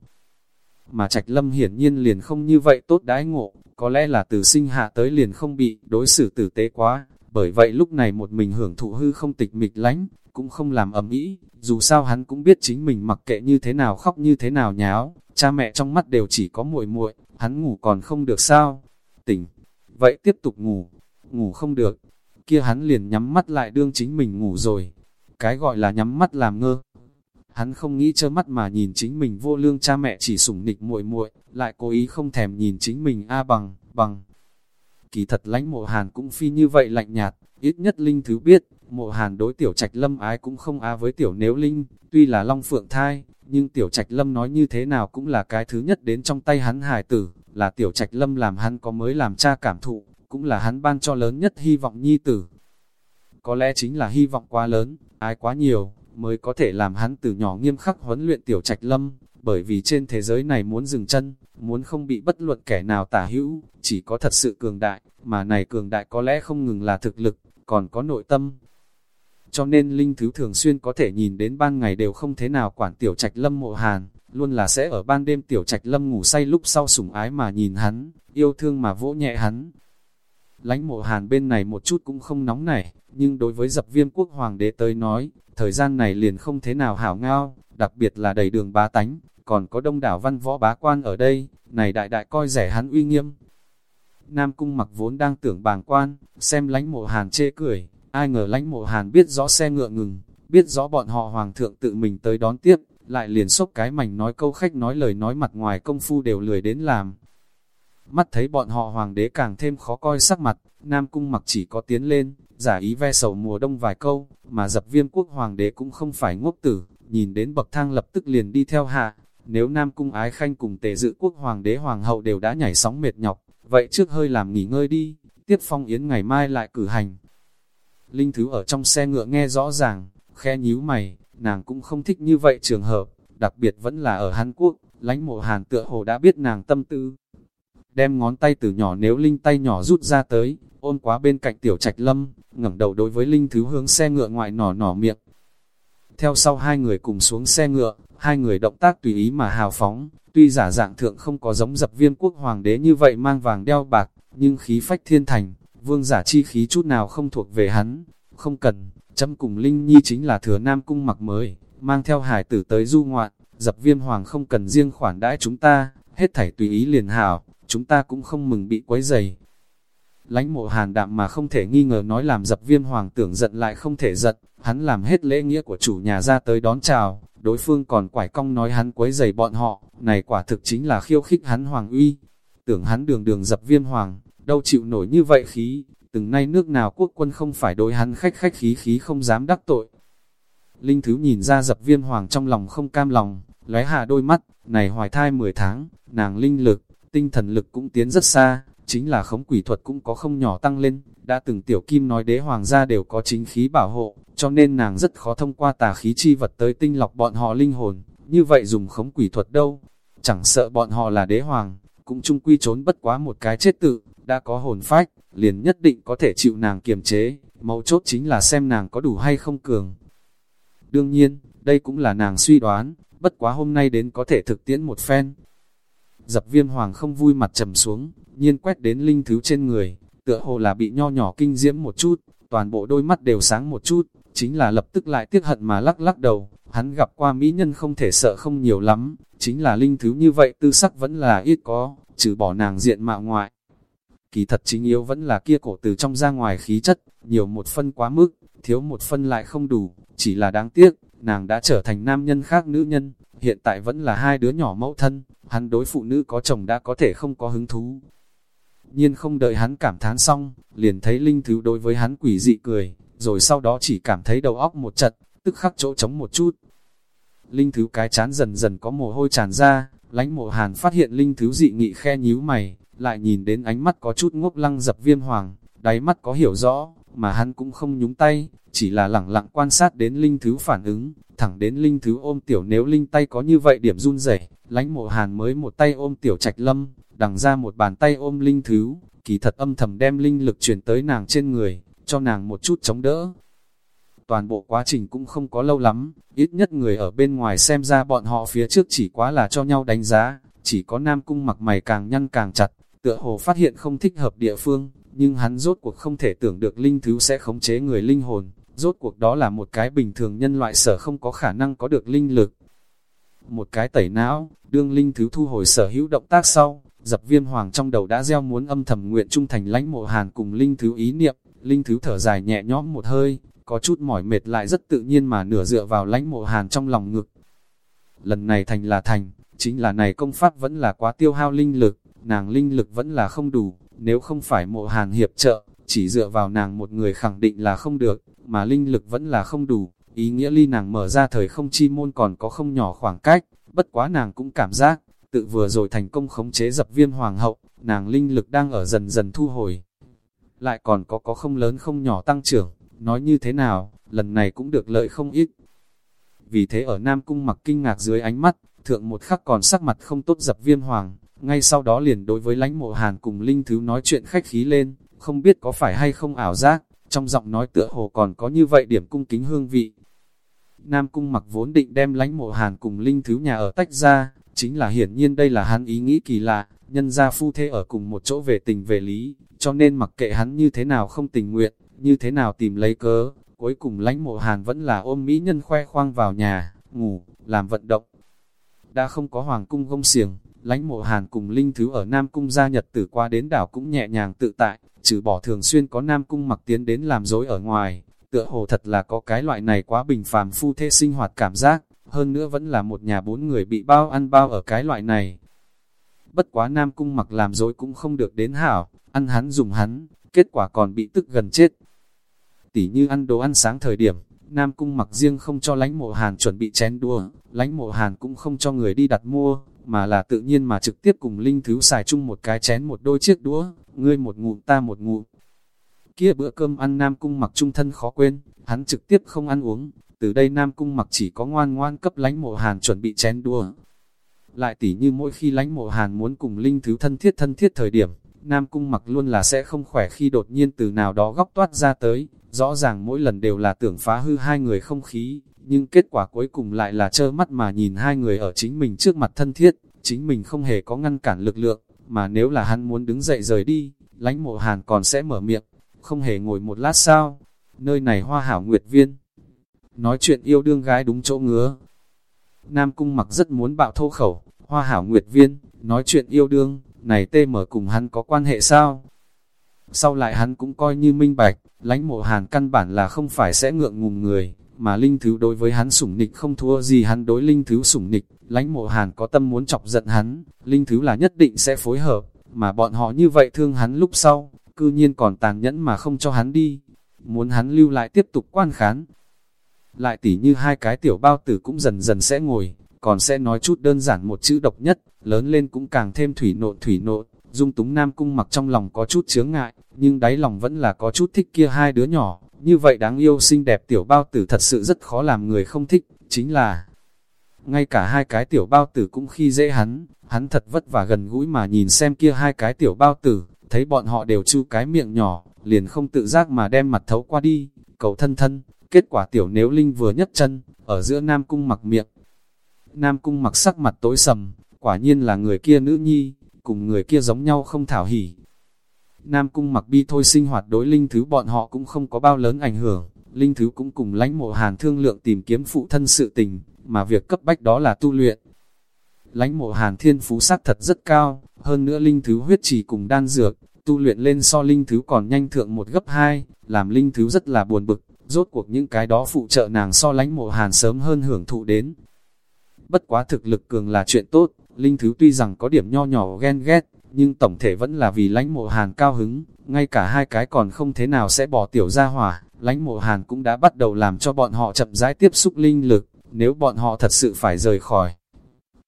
Mà trạch lâm hiển nhiên liền không như vậy tốt đãi ngộ, có lẽ là từ sinh hạ tới liền không bị đối xử tử tế quá, bởi vậy lúc này một mình hưởng thụ hư không tịch mịch lánh, cũng không làm ầm ĩ, dù sao hắn cũng biết chính mình mặc kệ như thế nào khóc như thế nào nháo, cha mẹ trong mắt đều chỉ có muội muội, hắn ngủ còn không được sao? Tỉnh. Vậy tiếp tục ngủ, ngủ không được, kia hắn liền nhắm mắt lại đương chính mình ngủ rồi. Cái gọi là nhắm mắt làm ngơ. Hắn không nghĩ trơ mắt mà nhìn chính mình vô lương cha mẹ chỉ sủng nịch muội muội, lại cố ý không thèm nhìn chính mình a bằng, bằng. Kỳ thật lãnh mộ hàn cũng phi như vậy lạnh nhạt, ít nhất linh thứ biết, Mộ hàn đối tiểu trạch lâm ái cũng không á với tiểu nếu linh, tuy là long phượng thai, nhưng tiểu trạch lâm nói như thế nào cũng là cái thứ nhất đến trong tay hắn hài tử, là tiểu trạch lâm làm hắn có mới làm cha cảm thụ, cũng là hắn ban cho lớn nhất hy vọng nhi tử. Có lẽ chính là hy vọng quá lớn, ái quá nhiều, mới có thể làm hắn từ nhỏ nghiêm khắc huấn luyện tiểu trạch lâm, bởi vì trên thế giới này muốn dừng chân, muốn không bị bất luận kẻ nào tả hữu, chỉ có thật sự cường đại, mà này cường đại có lẽ không ngừng là thực lực, còn có nội tâm, cho nên Linh Thứ thường xuyên có thể nhìn đến ban ngày đều không thế nào quản tiểu trạch lâm mộ hàn, luôn là sẽ ở ban đêm tiểu trạch lâm ngủ say lúc sau sủng ái mà nhìn hắn, yêu thương mà vỗ nhẹ hắn. Lánh mộ hàn bên này một chút cũng không nóng nảy, nhưng đối với dập viêm quốc hoàng đế tới nói, thời gian này liền không thế nào hảo ngao, đặc biệt là đầy đường bá tánh, còn có đông đảo văn võ bá quan ở đây, này đại đại coi rẻ hắn uy nghiêm. Nam cung mặc vốn đang tưởng bàng quan, xem lánh mộ hàn chê cười, Ai ngờ lãnh mộ hàn biết rõ xe ngựa ngừng, biết rõ bọn họ hoàng thượng tự mình tới đón tiếp, lại liền sốc cái mảnh nói câu khách nói lời nói mặt ngoài công phu đều lười đến làm. Mắt thấy bọn họ hoàng đế càng thêm khó coi sắc mặt, Nam Cung mặc chỉ có tiến lên, giả ý ve sầu mùa đông vài câu, mà dập viêm quốc hoàng đế cũng không phải ngốc tử, nhìn đến bậc thang lập tức liền đi theo hạ. Nếu Nam Cung ái khanh cùng tề dự quốc hoàng đế hoàng hậu đều đã nhảy sóng mệt nhọc, vậy trước hơi làm nghỉ ngơi đi, tiếp phong yến ngày mai lại cử hành. Linh Thứ ở trong xe ngựa nghe rõ ràng, khe nhíu mày, nàng cũng không thích như vậy trường hợp, đặc biệt vẫn là ở Hàn Quốc, lãnh mộ hàn tựa hồ đã biết nàng tâm tư. Đem ngón tay từ nhỏ nếu Linh tay nhỏ rút ra tới, ôm quá bên cạnh tiểu trạch lâm, ngẩng đầu đối với Linh Thứ hướng xe ngựa ngoại nỏ nỏ miệng. Theo sau hai người cùng xuống xe ngựa, hai người động tác tùy ý mà hào phóng, tuy giả dạng thượng không có giống dập viên quốc hoàng đế như vậy mang vàng đeo bạc, nhưng khí phách thiên thành, vương giả chi khí chút nào không thuộc về hắn, không cần, chấm cùng Linh Nhi chính là thừa nam cung mặc mới, mang theo hải tử tới du ngoạn, dập viêm hoàng không cần riêng khoản đãi chúng ta, hết thảy tùy ý liền hảo, chúng ta cũng không mừng bị quấy dày. Lánh mộ hàn đạm mà không thể nghi ngờ nói làm dập viêm hoàng tưởng giận lại không thể giận, hắn làm hết lễ nghĩa của chủ nhà ra tới đón chào, đối phương còn quải cong nói hắn quấy dày bọn họ, này quả thực chính là khiêu khích hắn hoàng uy. Tưởng hắn đường đường dập viêm hoàng, đâu chịu nổi như vậy khí, từng nay nước nào quốc quân không phải đối hắn khách khách khí khí không dám đắc tội. Linh Thứ nhìn ra dập viêm hoàng trong lòng không cam lòng, lóe hạ đôi mắt, này hoài thai 10 tháng, nàng linh lực, tinh thần lực cũng tiến rất xa, chính là khống quỷ thuật cũng có không nhỏ tăng lên, đã từng tiểu kim nói đế hoàng gia đều có chính khí bảo hộ, cho nên nàng rất khó thông qua tà khí chi vật tới tinh lọc bọn họ linh hồn, như vậy dùng khống quỷ thuật đâu, chẳng sợ bọn họ là đế hoàng, cũng chung quy trốn bất quá một cái chết tự, đã có hồn phách, liền nhất định có thể chịu nàng kiềm chế, mấu chốt chính là xem nàng có đủ hay không cường. Đương nhiên, đây cũng là nàng suy đoán, bất quá hôm nay đến có thể thực tiễn một phen. Dập viêm hoàng không vui mặt trầm xuống, nhiên quét đến linh thứ trên người, tựa hồ là bị nho nhỏ kinh diễm một chút, toàn bộ đôi mắt đều sáng một chút, chính là lập tức lại tiếc hận mà lắc lắc đầu, hắn gặp qua mỹ nhân không thể sợ không nhiều lắm, chính là linh thứ như vậy tư sắc vẫn là ít có, trừ bỏ nàng diện mạo ngoại. Kỳ thật chính yếu vẫn là kia cổ từ trong ra ngoài khí chất, nhiều một phân quá mức, thiếu một phân lại không đủ, chỉ là đáng tiếc, nàng đã trở thành nam nhân khác nữ nhân, hiện tại vẫn là hai đứa nhỏ mẫu thân, hắn đối phụ nữ có chồng đã có thể không có hứng thú. Nhiên không đợi hắn cảm thán xong, liền thấy linh thứ đối với hắn quỷ dị cười, rồi sau đó chỉ cảm thấy đầu óc một chật, tức khắc chỗ trống một chút. Linh thứ cái chán dần dần có mồ hôi tràn ra, lánh mộ hàn phát hiện linh thứ dị nghị khe nhíu mày, lại nhìn đến ánh mắt có chút ngốc lăng dập viêm hoàng, đáy mắt có hiểu rõ, mà hắn cũng không nhúng tay, chỉ là lẳng lặng quan sát đến linh thứ phản ứng, thẳng đến linh thứ ôm tiểu nếu linh tay có như vậy điểm run rẩy lánh mộ hàn mới một tay ôm tiểu trạch lâm, đằng ra một bàn tay ôm linh thứ, kỳ thật âm thầm đem linh lực truyền tới nàng trên người, cho nàng một chút chống đỡ. Toàn bộ quá trình cũng không có lâu lắm, ít nhất người ở bên ngoài xem ra bọn họ phía trước chỉ quá là cho nhau đánh giá, chỉ có nam cung mặc mày càng nhăn càng chặt, tựa hồ phát hiện không thích hợp địa phương, nhưng hắn rốt cuộc không thể tưởng được linh thứ sẽ khống chế người linh hồn, rốt cuộc đó là một cái bình thường nhân loại sở không có khả năng có được linh lực. Một cái tẩy não, đương linh thứ thu hồi sở hữu động tác sau, dập viêm hoàng trong đầu đã gieo muốn âm thầm nguyện trung thành lãnh mộ hàn cùng linh thứ ý niệm, linh thứ thở dài nhẹ nhõm một hơi, có chút mỏi mệt lại rất tự nhiên mà nửa dựa vào lãnh mộ hàn trong lòng ngực. Lần này thành là thành, chính là này công pháp vẫn là quá tiêu hao linh lực, nàng linh lực vẫn là không đủ, nếu không phải mộ hàn hiệp trợ, chỉ dựa vào nàng một người khẳng định là không được, mà linh lực vẫn là không đủ, ý nghĩa ly nàng mở ra thời không chi môn còn có không nhỏ khoảng cách, bất quá nàng cũng cảm giác, tự vừa rồi thành công khống chế dập viêm hoàng hậu, nàng linh lực đang ở dần dần thu hồi. Lại còn có có không lớn không nhỏ tăng trưởng, nói như thế nào, lần này cũng được lợi không ít. Vì thế ở Nam Cung mặc kinh ngạc dưới ánh mắt, thượng một khắc còn sắc mặt không tốt dập viêm hoàng, ngay sau đó liền đối với lãnh mộ hàn cùng linh thứ nói chuyện khách khí lên, không biết có phải hay không ảo giác, trong giọng nói tựa hồ còn có như vậy điểm cung kính hương vị. Nam cung mặc vốn định đem lãnh mộ hàn cùng linh thứ nhà ở tách ra, chính là hiển nhiên đây là hắn ý nghĩ kỳ lạ, nhân gia phu thế ở cùng một chỗ về tình về lý, cho nên mặc kệ hắn như thế nào không tình nguyện, như thế nào tìm lấy cớ, cuối cùng lãnh mộ hàn vẫn là ôm mỹ nhân khoe khoang vào nhà, ngủ, làm vận động. Đã không có hoàng cung gông xiềng, lãnh mộ hàn cùng linh thứ ở Nam Cung gia nhật tử qua đến đảo cũng nhẹ nhàng tự tại, trừ bỏ thường xuyên có Nam Cung mặc tiến đến làm dối ở ngoài, tựa hồ thật là có cái loại này quá bình phàm phu thế sinh hoạt cảm giác, hơn nữa vẫn là một nhà bốn người bị bao ăn bao ở cái loại này. Bất quá Nam Cung mặc làm dối cũng không được đến hảo, ăn hắn dùng hắn, kết quả còn bị tức gần chết. Tỉ như ăn đồ ăn sáng thời điểm, Nam Cung mặc riêng không cho lãnh mộ hàn chuẩn bị chén đua, lãnh mộ hàn cũng không cho người đi đặt mua, mà là tự nhiên mà trực tiếp cùng linh thứ xài chung một cái chén một đôi chiếc đũa, ngươi một ngụm ta một ngụm. Kia bữa cơm ăn Nam Cung mặc trung thân khó quên, hắn trực tiếp không ăn uống, từ đây Nam Cung mặc chỉ có ngoan ngoan cấp lánh mộ hàn chuẩn bị chén đua. Lại tỉ như mỗi khi lánh mộ hàn muốn cùng linh thứ thân thiết thân thiết thời điểm, Nam Cung mặc luôn là sẽ không khỏe khi đột nhiên từ nào đó góc toát ra tới, rõ ràng mỗi lần đều là tưởng phá hư hai người không khí, nhưng kết quả cuối cùng lại là trơ mắt mà nhìn hai người ở chính mình trước mặt thân thiết, chính mình không hề có ngăn cản lực lượng, mà nếu là hắn muốn đứng dậy rời đi, lãnh mộ hàn còn sẽ mở miệng, không hề ngồi một lát sao, nơi này hoa hảo nguyệt viên. Nói chuyện yêu đương gái đúng chỗ ngứa. Nam cung mặc rất muốn bạo thô khẩu, hoa hảo nguyệt viên, nói chuyện yêu đương, này tê mở cùng hắn có quan hệ sao? Sau lại hắn cũng coi như minh bạch, lãnh mộ hàn căn bản là không phải sẽ ngượng ngùng người, mà linh thứ đối với hắn sủng nịch không thua gì hắn đối linh thứ sủng nịch, lãnh mộ hàn có tâm muốn chọc giận hắn, linh thứ là nhất định sẽ phối hợp, mà bọn họ như vậy thương hắn lúc sau, cư nhiên còn tàn nhẫn mà không cho hắn đi, muốn hắn lưu lại tiếp tục quan khán. Lại tỉ như hai cái tiểu bao tử cũng dần dần sẽ ngồi, còn sẽ nói chút đơn giản một chữ độc nhất, lớn lên cũng càng thêm thủy nộn thủy nộn, dung túng Nam Cung mặc trong lòng có chút chướng ngại, nhưng đáy lòng vẫn là có chút thích kia hai đứa nhỏ, như vậy đáng yêu xinh đẹp tiểu bao tử thật sự rất khó làm người không thích, chính là ngay cả hai cái tiểu bao tử cũng khi dễ hắn, hắn thật vất vả gần gũi mà nhìn xem kia hai cái tiểu bao tử, thấy bọn họ đều chu cái miệng nhỏ, liền không tự giác mà đem mặt thấu qua đi, cầu thân thân, kết quả tiểu nếu linh vừa nhấc chân, ở giữa Nam Cung mặc miệng. Nam Cung mặc sắc mặt tối sầm, quả nhiên là người kia nữ nhi, cùng người kia giống nhau không thảo hỉ. Nam Cung mặc bi thôi sinh hoạt đối linh thứ bọn họ cũng không có bao lớn ảnh hưởng, linh thứ cũng cùng lãnh mộ hàn thương lượng tìm kiếm phụ thân sự tình, mà việc cấp bách đó là tu luyện. Lãnh mộ hàn thiên phú sắc thật rất cao, hơn nữa linh thứ huyết trì cùng đan dược, tu luyện lên so linh thứ còn nhanh thượng một gấp hai, làm linh thứ rất là buồn bực, rốt cuộc những cái đó phụ trợ nàng so lãnh mộ hàn sớm hơn hưởng thụ đến. Bất quá thực lực cường là chuyện tốt, linh thứ tuy rằng có điểm nho nhỏ ghen ghét, nhưng tổng thể vẫn là vì lãnh mộ hàn cao hứng, ngay cả hai cái còn không thế nào sẽ bỏ tiểu ra hỏa, lãnh mộ hàn cũng đã bắt đầu làm cho bọn họ chậm rãi tiếp xúc linh lực, nếu bọn họ thật sự phải rời khỏi.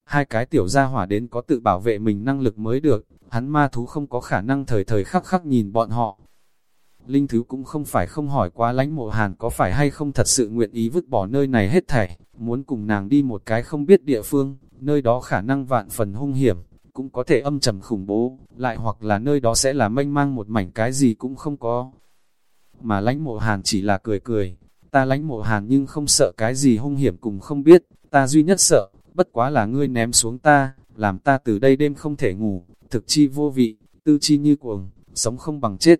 Hai cái tiểu gia hỏa đến có tự bảo vệ mình năng lực mới được, hắn ma thú không có khả năng thời thời khắc khắc nhìn bọn họ. Linh Thứ cũng không phải không hỏi qua lãnh mộ hàn có phải hay không thật sự nguyện ý vứt bỏ nơi này hết thảy, muốn cùng nàng đi một cái không biết địa phương, nơi đó khả năng vạn phần hung hiểm, cũng có thể âm trầm khủng bố, lại hoặc là nơi đó sẽ là mênh mang một mảnh cái gì cũng không có. Mà lãnh mộ hàn chỉ là cười cười, ta lãnh mộ hàn nhưng không sợ cái gì hung hiểm cùng không biết, ta duy nhất sợ, bất quá là ngươi ném xuống ta, làm ta từ đây đêm không thể ngủ, thực chi vô vị, tư chi như cuồng, sống không bằng chết.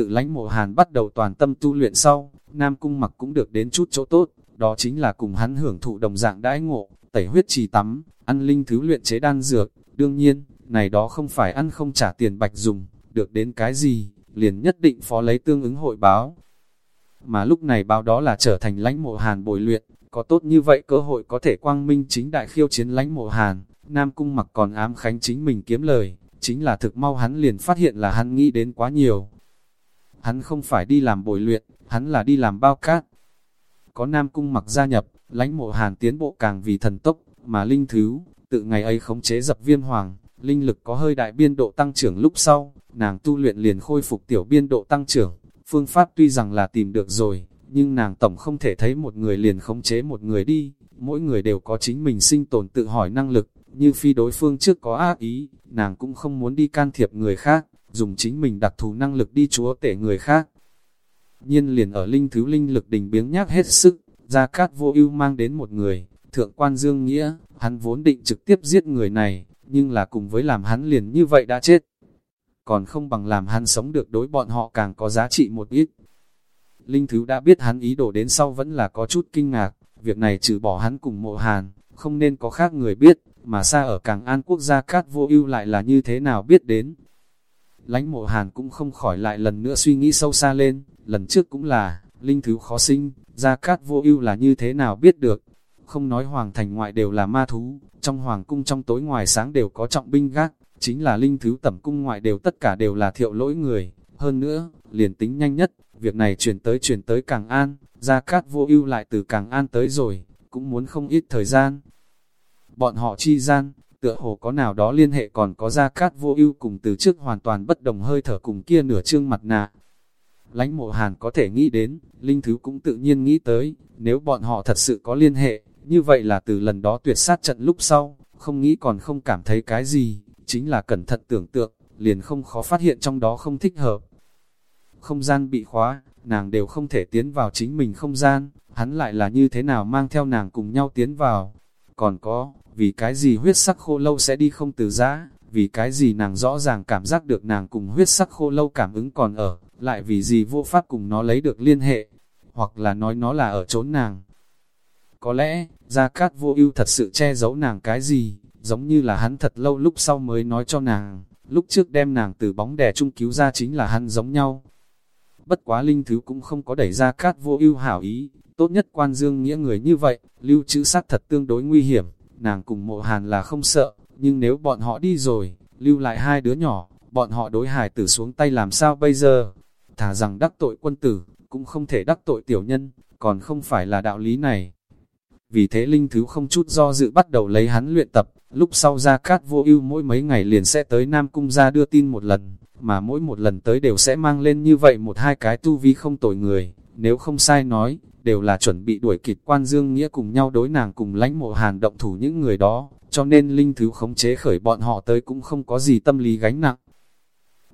Tự lãnh mộ hàn bắt đầu toàn tâm tu luyện sau, Nam Cung mặc cũng được đến chút chỗ tốt, đó chính là cùng hắn hưởng thụ đồng dạng đãi ngộ, tẩy huyết trì tắm, ăn linh thứ luyện chế đan dược, đương nhiên, này đó không phải ăn không trả tiền bạch dùng, được đến cái gì, liền nhất định phó lấy tương ứng hội báo. Mà lúc này báo đó là trở thành lãnh mộ hàn bồi luyện, có tốt như vậy cơ hội có thể quang minh chính đại khiêu chiến lãnh mộ hàn, Nam Cung mặc còn ám khánh chính mình kiếm lời, chính là thực mau hắn liền phát hiện là hắn nghĩ đến quá nhiều. Hắn không phải đi làm bồi luyện, hắn là đi làm bao cát. Có Nam Cung mặc gia nhập, lãnh mộ hàn tiến bộ càng vì thần tốc, mà linh thứ, tự ngày ấy khống chế dập viêm hoàng, linh lực có hơi đại biên độ tăng trưởng lúc sau, nàng tu luyện liền khôi phục tiểu biên độ tăng trưởng, phương pháp tuy rằng là tìm được rồi, nhưng nàng tổng không thể thấy một người liền khống chế một người đi, mỗi người đều có chính mình sinh tồn tự hỏi năng lực, như phi đối phương trước có ác ý, nàng cũng không muốn đi can thiệp người khác, dùng chính mình đặc thù năng lực đi chúa tể người khác. Nhiên liền ở linh thứ linh lực đình biếng nhác hết sức, Gia Cát vô ưu mang đến một người, thượng quan Dương Nghĩa, hắn vốn định trực tiếp giết người này, nhưng là cùng với làm hắn liền như vậy đã chết. Còn không bằng làm hắn sống được đối bọn họ càng có giá trị một ít. Linh Thứ đã biết hắn ý đồ đến sau vẫn là có chút kinh ngạc, việc này trừ bỏ hắn cùng mộ hàn, không nên có khác người biết, mà xa ở càng an quốc gia cát vô ưu lại là như thế nào biết đến. Lánh mộ hàn cũng không khỏi lại lần nữa suy nghĩ sâu xa lên, lần trước cũng là, Linh Thứ khó sinh, gia cát vô ưu là như thế nào biết được. Không nói hoàng thành ngoại đều là ma thú, trong hoàng cung trong tối ngoài sáng đều có trọng binh gác, chính là linh thứ tẩm cung ngoại đều tất cả đều là thiệu lỗi người. Hơn nữa, liền tính nhanh nhất, việc này truyền tới truyền tới Càng An, Gia Cát vô ưu lại từ Càng An tới rồi, cũng muốn không ít thời gian. Bọn họ chi gian, tựa hồ có nào đó liên hệ còn có ra Cát vô ưu cùng từ trước hoàn toàn bất đồng hơi thở cùng kia nửa trương mặt nạ. Lánh mộ hàn có thể nghĩ đến, Linh Thứ cũng tự nhiên nghĩ tới, nếu bọn họ thật sự có liên hệ, như vậy là từ lần đó tuyệt sát trận lúc sau, không nghĩ còn không cảm thấy cái gì, chính là cẩn thận tưởng tượng, liền không khó phát hiện trong đó không thích hợp. Không gian bị khóa, nàng đều không thể tiến vào chính mình không gian, hắn lại là như thế nào mang theo nàng cùng nhau tiến vào. Còn có, vì cái gì huyết sắc khô lâu sẽ đi không từ giã, vì cái gì nàng rõ ràng cảm giác được nàng cùng huyết sắc khô lâu cảm ứng còn ở, lại vì gì vô pháp cùng nó lấy được liên hệ, hoặc là nói nó là ở trốn nàng. Có lẽ, Gia Cát vô ưu thật sự che giấu nàng cái gì, giống như là hắn thật lâu lúc sau mới nói cho nàng, lúc trước đem nàng từ bóng đè chung cứu ra chính là hắn giống nhau. Bất quá linh thứ cũng không có đẩy Gia Cát vô ưu hảo ý, tốt nhất quan dương nghĩa người như vậy, lưu trữ sát thật tương đối nguy hiểm, nàng cùng mộ hàn là không sợ, nhưng nếu bọn họ đi rồi, lưu lại hai đứa nhỏ, bọn họ đối hải tử xuống tay làm sao bây giờ? Thả rằng đắc tội quân tử, cũng không thể đắc tội tiểu nhân, còn không phải là đạo lý này. Vì thế Linh Thứ không chút do dự bắt đầu lấy hắn luyện tập, Lúc sau ra cát vô ưu mỗi mấy ngày liền sẽ tới Nam Cung ra đưa tin một lần, mà mỗi một lần tới đều sẽ mang lên như vậy một hai cái tu vi không tội người, nếu không sai nói, đều là chuẩn bị đuổi kịp quan dương nghĩa cùng nhau đối nàng cùng lãnh mộ hàn động thủ những người đó, cho nên linh thứ khống chế khởi bọn họ tới cũng không có gì tâm lý gánh nặng.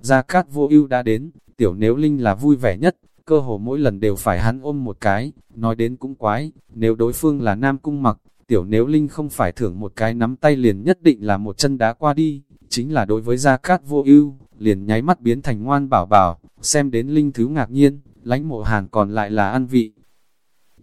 Gia Cát vô ưu đã đến, tiểu nếu linh là vui vẻ nhất, cơ hồ mỗi lần đều phải hắn ôm một cái, nói đến cũng quái, nếu đối phương là nam cung mặc, tiểu nếu linh không phải thưởng một cái nắm tay liền nhất định là một chân đá qua đi, chính là đối với Gia Cát vô ưu liền nháy mắt biến thành ngoan bảo bảo, xem đến linh thứ ngạc nhiên, lãnh mộ hàn còn lại là ăn vị.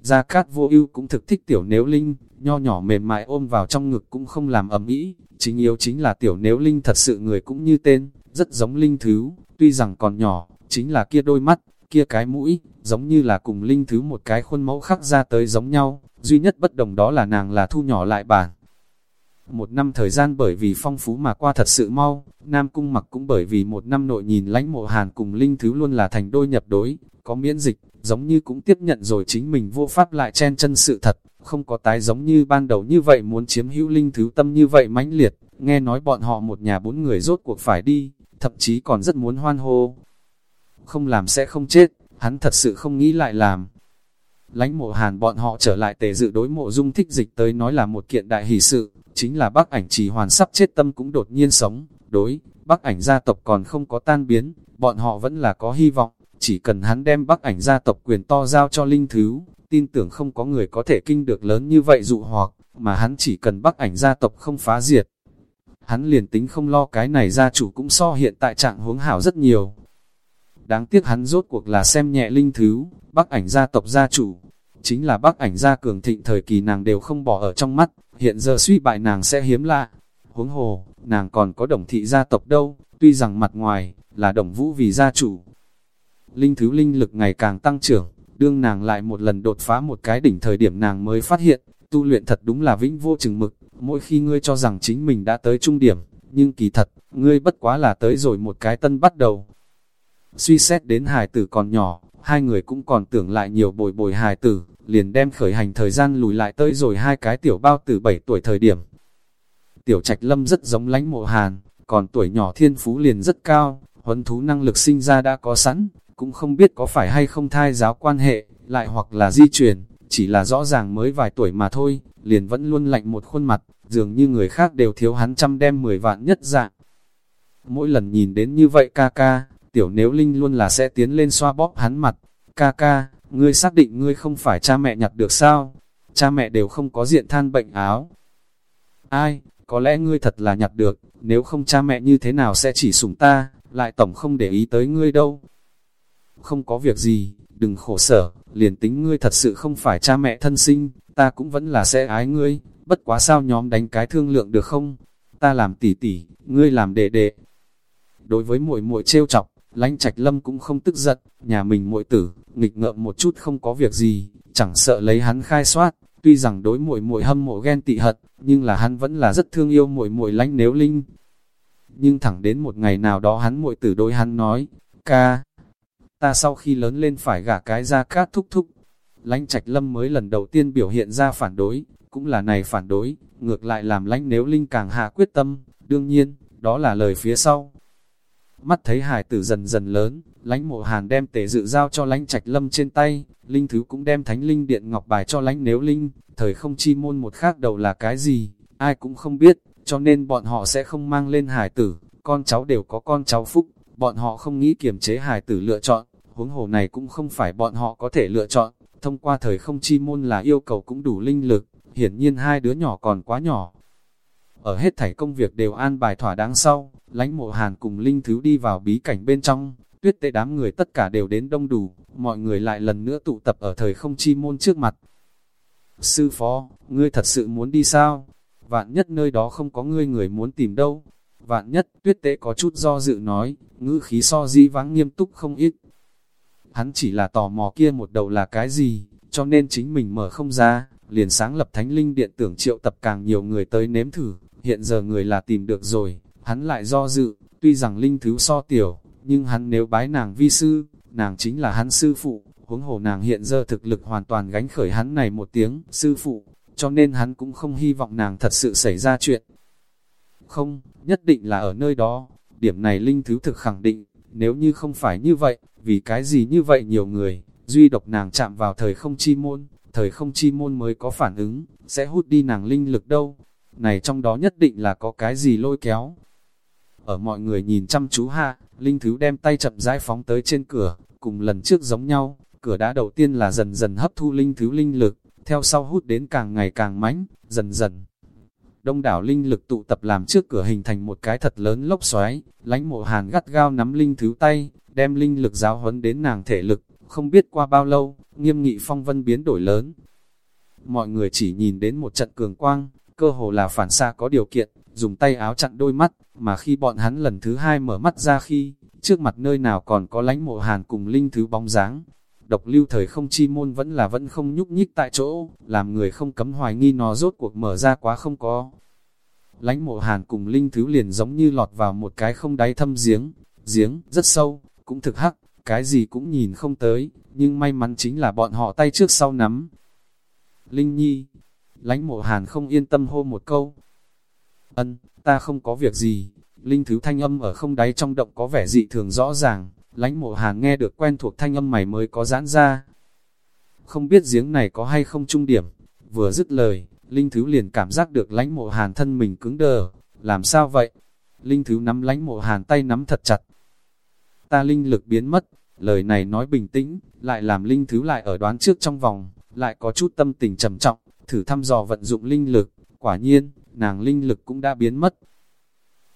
Gia Cát vô ưu cũng thực thích tiểu nếu linh, nho nhỏ mềm mại ôm vào trong ngực cũng không làm ầm ĩ. chính yếu chính là tiểu nếu linh thật sự người cũng như tên, rất giống linh thứ, tuy rằng còn nhỏ, chính là kia đôi mắt, kia cái mũi, giống như là cùng linh thứ một cái khuôn mẫu khắc ra tới giống nhau, duy nhất bất đồng đó là nàng là thu nhỏ lại bản. Một năm thời gian bởi vì phong phú mà qua thật sự mau, Nam Cung mặc cũng bởi vì một năm nội nhìn lãnh mộ hàn cùng linh thứ luôn là thành đôi nhập đối, có miễn dịch, giống như cũng tiếp nhận rồi chính mình vô pháp lại chen chân sự thật, không có tái giống như ban đầu như vậy muốn chiếm hữu linh thứ tâm như vậy mãnh liệt, nghe nói bọn họ một nhà bốn người rốt cuộc phải đi, thậm chí còn rất muốn hoan hô. Không làm sẽ không chết, hắn thật sự không nghĩ lại làm. Lánh mộ hàn bọn họ trở lại tề dự đối mộ dung thích dịch tới nói là một kiện đại hỷ sự, chính là bác ảnh trì hoàn sắp chết tâm cũng đột nhiên sống, đối, bác ảnh gia tộc còn không có tan biến, bọn họ vẫn là có hy vọng, chỉ cần hắn đem bác ảnh gia tộc quyền to giao cho linh thứ, tin tưởng không có người có thể kinh được lớn như vậy dụ hoặc, mà hắn chỉ cần bác ảnh gia tộc không phá diệt, hắn liền tính không lo cái này gia chủ cũng so hiện tại trạng huống hảo rất nhiều. Đáng tiếc hắn rốt cuộc là xem nhẹ linh thứ, bác ảnh gia tộc gia chủ, chính là bác ảnh gia cường thịnh thời kỳ nàng đều không bỏ ở trong mắt, hiện giờ suy bại nàng sẽ hiếm lạ. Huống hồ, nàng còn có đồng thị gia tộc đâu, tuy rằng mặt ngoài, là đồng vũ vì gia chủ. Linh thứ linh lực ngày càng tăng trưởng, đương nàng lại một lần đột phá một cái đỉnh thời điểm nàng mới phát hiện, tu luyện thật đúng là vĩnh vô chừng mực, mỗi khi ngươi cho rằng chính mình đã tới trung điểm, nhưng kỳ thật, ngươi bất quá là tới rồi một cái tân bắt đầu. Suy xét đến hài tử còn nhỏ, hai người cũng còn tưởng lại nhiều bồi bồi hài tử, liền đem khởi hành thời gian lùi lại tới rồi hai cái tiểu bao từ 7 tuổi thời điểm. Tiểu Trạch Lâm rất giống lánh mộ hàn, còn tuổi nhỏ thiên phú liền rất cao, huấn thú năng lực sinh ra đã có sẵn, cũng không biết có phải hay không thai giáo quan hệ, lại hoặc là di truyền, chỉ là rõ ràng mới vài tuổi mà thôi, liền vẫn luôn lạnh một khuôn mặt, dường như người khác đều thiếu hắn trăm đem mười vạn nhất dạng. Mỗi lần nhìn đến như vậy ca ca, tiểu nếu linh luôn là sẽ tiến lên xoa bóp hắn mặt, ca ca, ngươi xác định ngươi không phải cha mẹ nhặt được sao, cha mẹ đều không có diện than bệnh áo. Ai, có lẽ ngươi thật là nhặt được, nếu không cha mẹ như thế nào sẽ chỉ sủng ta, lại tổng không để ý tới ngươi đâu. Không có việc gì, đừng khổ sở, liền tính ngươi thật sự không phải cha mẹ thân sinh, ta cũng vẫn là sẽ ái ngươi, bất quá sao nhóm đánh cái thương lượng được không? Ta làm tỷ tỷ, ngươi làm đệ đệ. Đối với muội muội trêu chọc, lãnh trạch lâm cũng không tức giận, nhà mình muội tử, nghịch ngợm một chút không có việc gì, chẳng sợ lấy hắn khai soát, tuy rằng đối muội muội hâm mộ ghen tị hận, nhưng là hắn vẫn là rất thương yêu muội muội lãnh nếu linh. Nhưng thẳng đến một ngày nào đó hắn muội tử đối hắn nói, ca, ta sau khi lớn lên phải gả cái ra cát thúc thúc. Lãnh trạch lâm mới lần đầu tiên biểu hiện ra phản đối, cũng là này phản đối, ngược lại làm lãnh nếu linh càng hạ quyết tâm, đương nhiên, đó là lời phía sau. Mắt thấy hải tử dần dần lớn, lãnh mộ hàn đem tể dự giao cho lãnh trạch lâm trên tay, linh thứ cũng đem thánh linh điện ngọc bài cho lãnh nếu linh, thời không chi môn một khác đầu là cái gì, ai cũng không biết, cho nên bọn họ sẽ không mang lên hải tử, con cháu đều có con cháu phúc, bọn họ không nghĩ kiềm chế hải tử lựa chọn, huống hồ này cũng không phải bọn họ có thể lựa chọn, thông qua thời không chi môn là yêu cầu cũng đủ linh lực, hiển nhiên hai đứa nhỏ còn quá nhỏ. Ở hết thảy công việc đều an bài thỏa đáng sau, lãnh mộ hàn cùng linh thứ đi vào bí cảnh bên trong, tuyết tệ đám người tất cả đều đến đông đủ, mọi người lại lần nữa tụ tập ở thời không chi môn trước mặt. Sư phó, ngươi thật sự muốn đi sao? Vạn nhất nơi đó không có ngươi người muốn tìm đâu. Vạn nhất, tuyết tế có chút do dự nói, ngữ khí so di vắng nghiêm túc không ít. Hắn chỉ là tò mò kia một đầu là cái gì, cho nên chính mình mở không ra, liền sáng lập thánh linh điện tưởng triệu tập càng nhiều người tới nếm thử, hiện giờ người là tìm được rồi, hắn lại do dự, tuy rằng linh thứ so tiểu, nhưng hắn nếu bái nàng vi sư, nàng chính là hắn sư phụ, huống hồ nàng hiện giờ thực lực hoàn toàn gánh khởi hắn này một tiếng sư phụ, cho nên hắn cũng không hy vọng nàng thật sự xảy ra chuyện. Không, nhất định là ở nơi đó. Điểm này Linh Thứ thực khẳng định, nếu như không phải như vậy, vì cái gì như vậy nhiều người, duy độc nàng chạm vào thời không chi môn, thời không chi môn mới có phản ứng, sẽ hút đi nàng linh lực đâu. Này trong đó nhất định là có cái gì lôi kéo. Ở mọi người nhìn chăm chú hạ, Linh Thứ đem tay chậm rãi phóng tới trên cửa, cùng lần trước giống nhau, cửa đá đầu tiên là dần dần hấp thu Linh Thứ linh lực, theo sau hút đến càng ngày càng mãnh, dần dần. Đông đảo linh lực tụ tập làm trước cửa hình thành một cái thật lớn lốc xoáy, lánh mộ hàn gắt gao nắm Linh Thứ tay, đem linh lực giáo huấn đến nàng thể lực, không biết qua bao lâu, nghiêm nghị phong vân biến đổi lớn. Mọi người chỉ nhìn đến một trận cường quang, cơ hồ là phản xa có điều kiện, dùng tay áo chặn đôi mắt, mà khi bọn hắn lần thứ hai mở mắt ra khi, trước mặt nơi nào còn có lánh mộ hàn cùng linh thứ bóng dáng. Độc lưu thời không chi môn vẫn là vẫn không nhúc nhích tại chỗ, làm người không cấm hoài nghi nó rốt cuộc mở ra quá không có. Lánh mộ hàn cùng linh thứ liền giống như lọt vào một cái không đáy thâm giếng, giếng rất sâu, cũng thực hắc, cái gì cũng nhìn không tới, nhưng may mắn chính là bọn họ tay trước sau nắm. Linh Nhi, lánh mộ hàn không yên tâm hô một câu. Ân, ta không có việc gì, Linh Thứ thanh âm ở không đáy trong động có vẻ dị thường rõ ràng, lánh mộ hàn nghe được quen thuộc thanh âm mày mới có giãn ra. Không biết giếng này có hay không trung điểm, vừa dứt lời, Linh Thứ liền cảm giác được lãnh mộ hàn thân mình cứng đờ, làm sao vậy? Linh Thứ nắm lãnh mộ hàn tay nắm thật chặt, ta linh lực biến mất. Lời này nói bình tĩnh, lại làm linh thứ lại ở đoán trước trong vòng, lại có chút tâm tình trầm trọng, thử thăm dò vận dụng linh lực, quả nhiên, nàng linh lực cũng đã biến mất.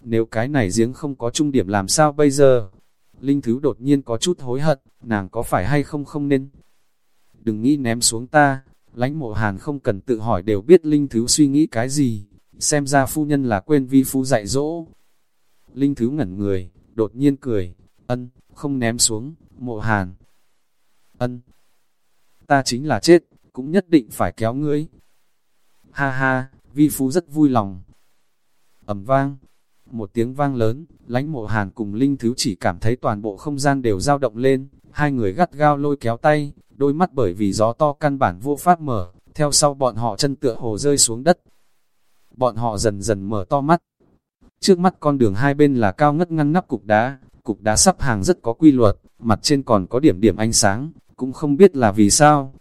Nếu cái này giếng không có trung điểm làm sao bây giờ? Linh thứ đột nhiên có chút hối hận, nàng có phải hay không không nên? Đừng nghĩ ném xuống ta, lãnh mộ hàn không cần tự hỏi đều biết linh thứ suy nghĩ cái gì, xem ra phu nhân là quên vi phu dạy dỗ. Linh thứ ngẩn người, đột nhiên cười, Ân, không ném xuống, mộ hàn. Ân, ta chính là chết, cũng nhất định phải kéo ngươi. Ha ha, vi phu rất vui lòng. ầm vang, một tiếng vang lớn, lánh mộ hàn cùng linh thứ chỉ cảm thấy toàn bộ không gian đều dao động lên, hai người gắt gao lôi kéo tay, đôi mắt bởi vì gió to căn bản vô pháp mở, theo sau bọn họ chân tựa hồ rơi xuống đất. Bọn họ dần dần mở to mắt. Trước mắt con đường hai bên là cao ngất ngăn nắp cục đá, cục đá sắp hàng rất có quy luật, mặt trên còn có điểm điểm ánh sáng, cũng không biết là vì sao.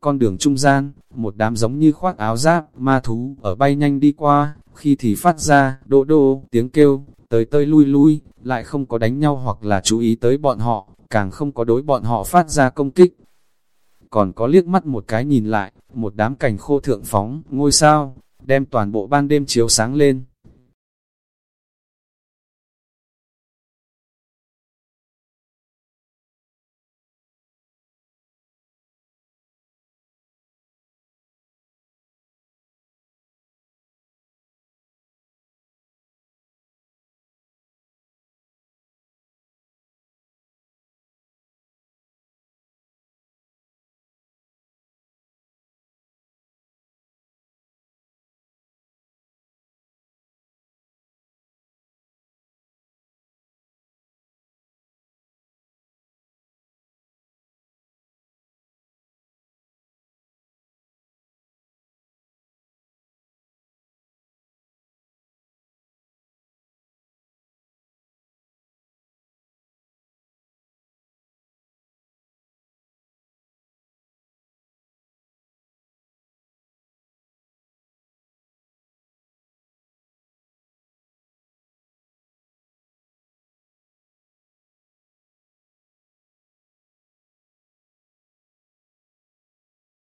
Con đường trung gian, một đám giống như khoác áo giáp, ma thú, ở bay nhanh đi qua, khi thì phát ra, đô đô, tiếng kêu, tới tơi lui lui, lại không có đánh nhau hoặc là chú ý tới bọn họ, càng không có đối bọn họ phát ra công kích. Còn có liếc mắt một cái nhìn lại, một đám cảnh khô thượng phóng, ngôi sao, đem toàn bộ ban đêm chiếu sáng lên.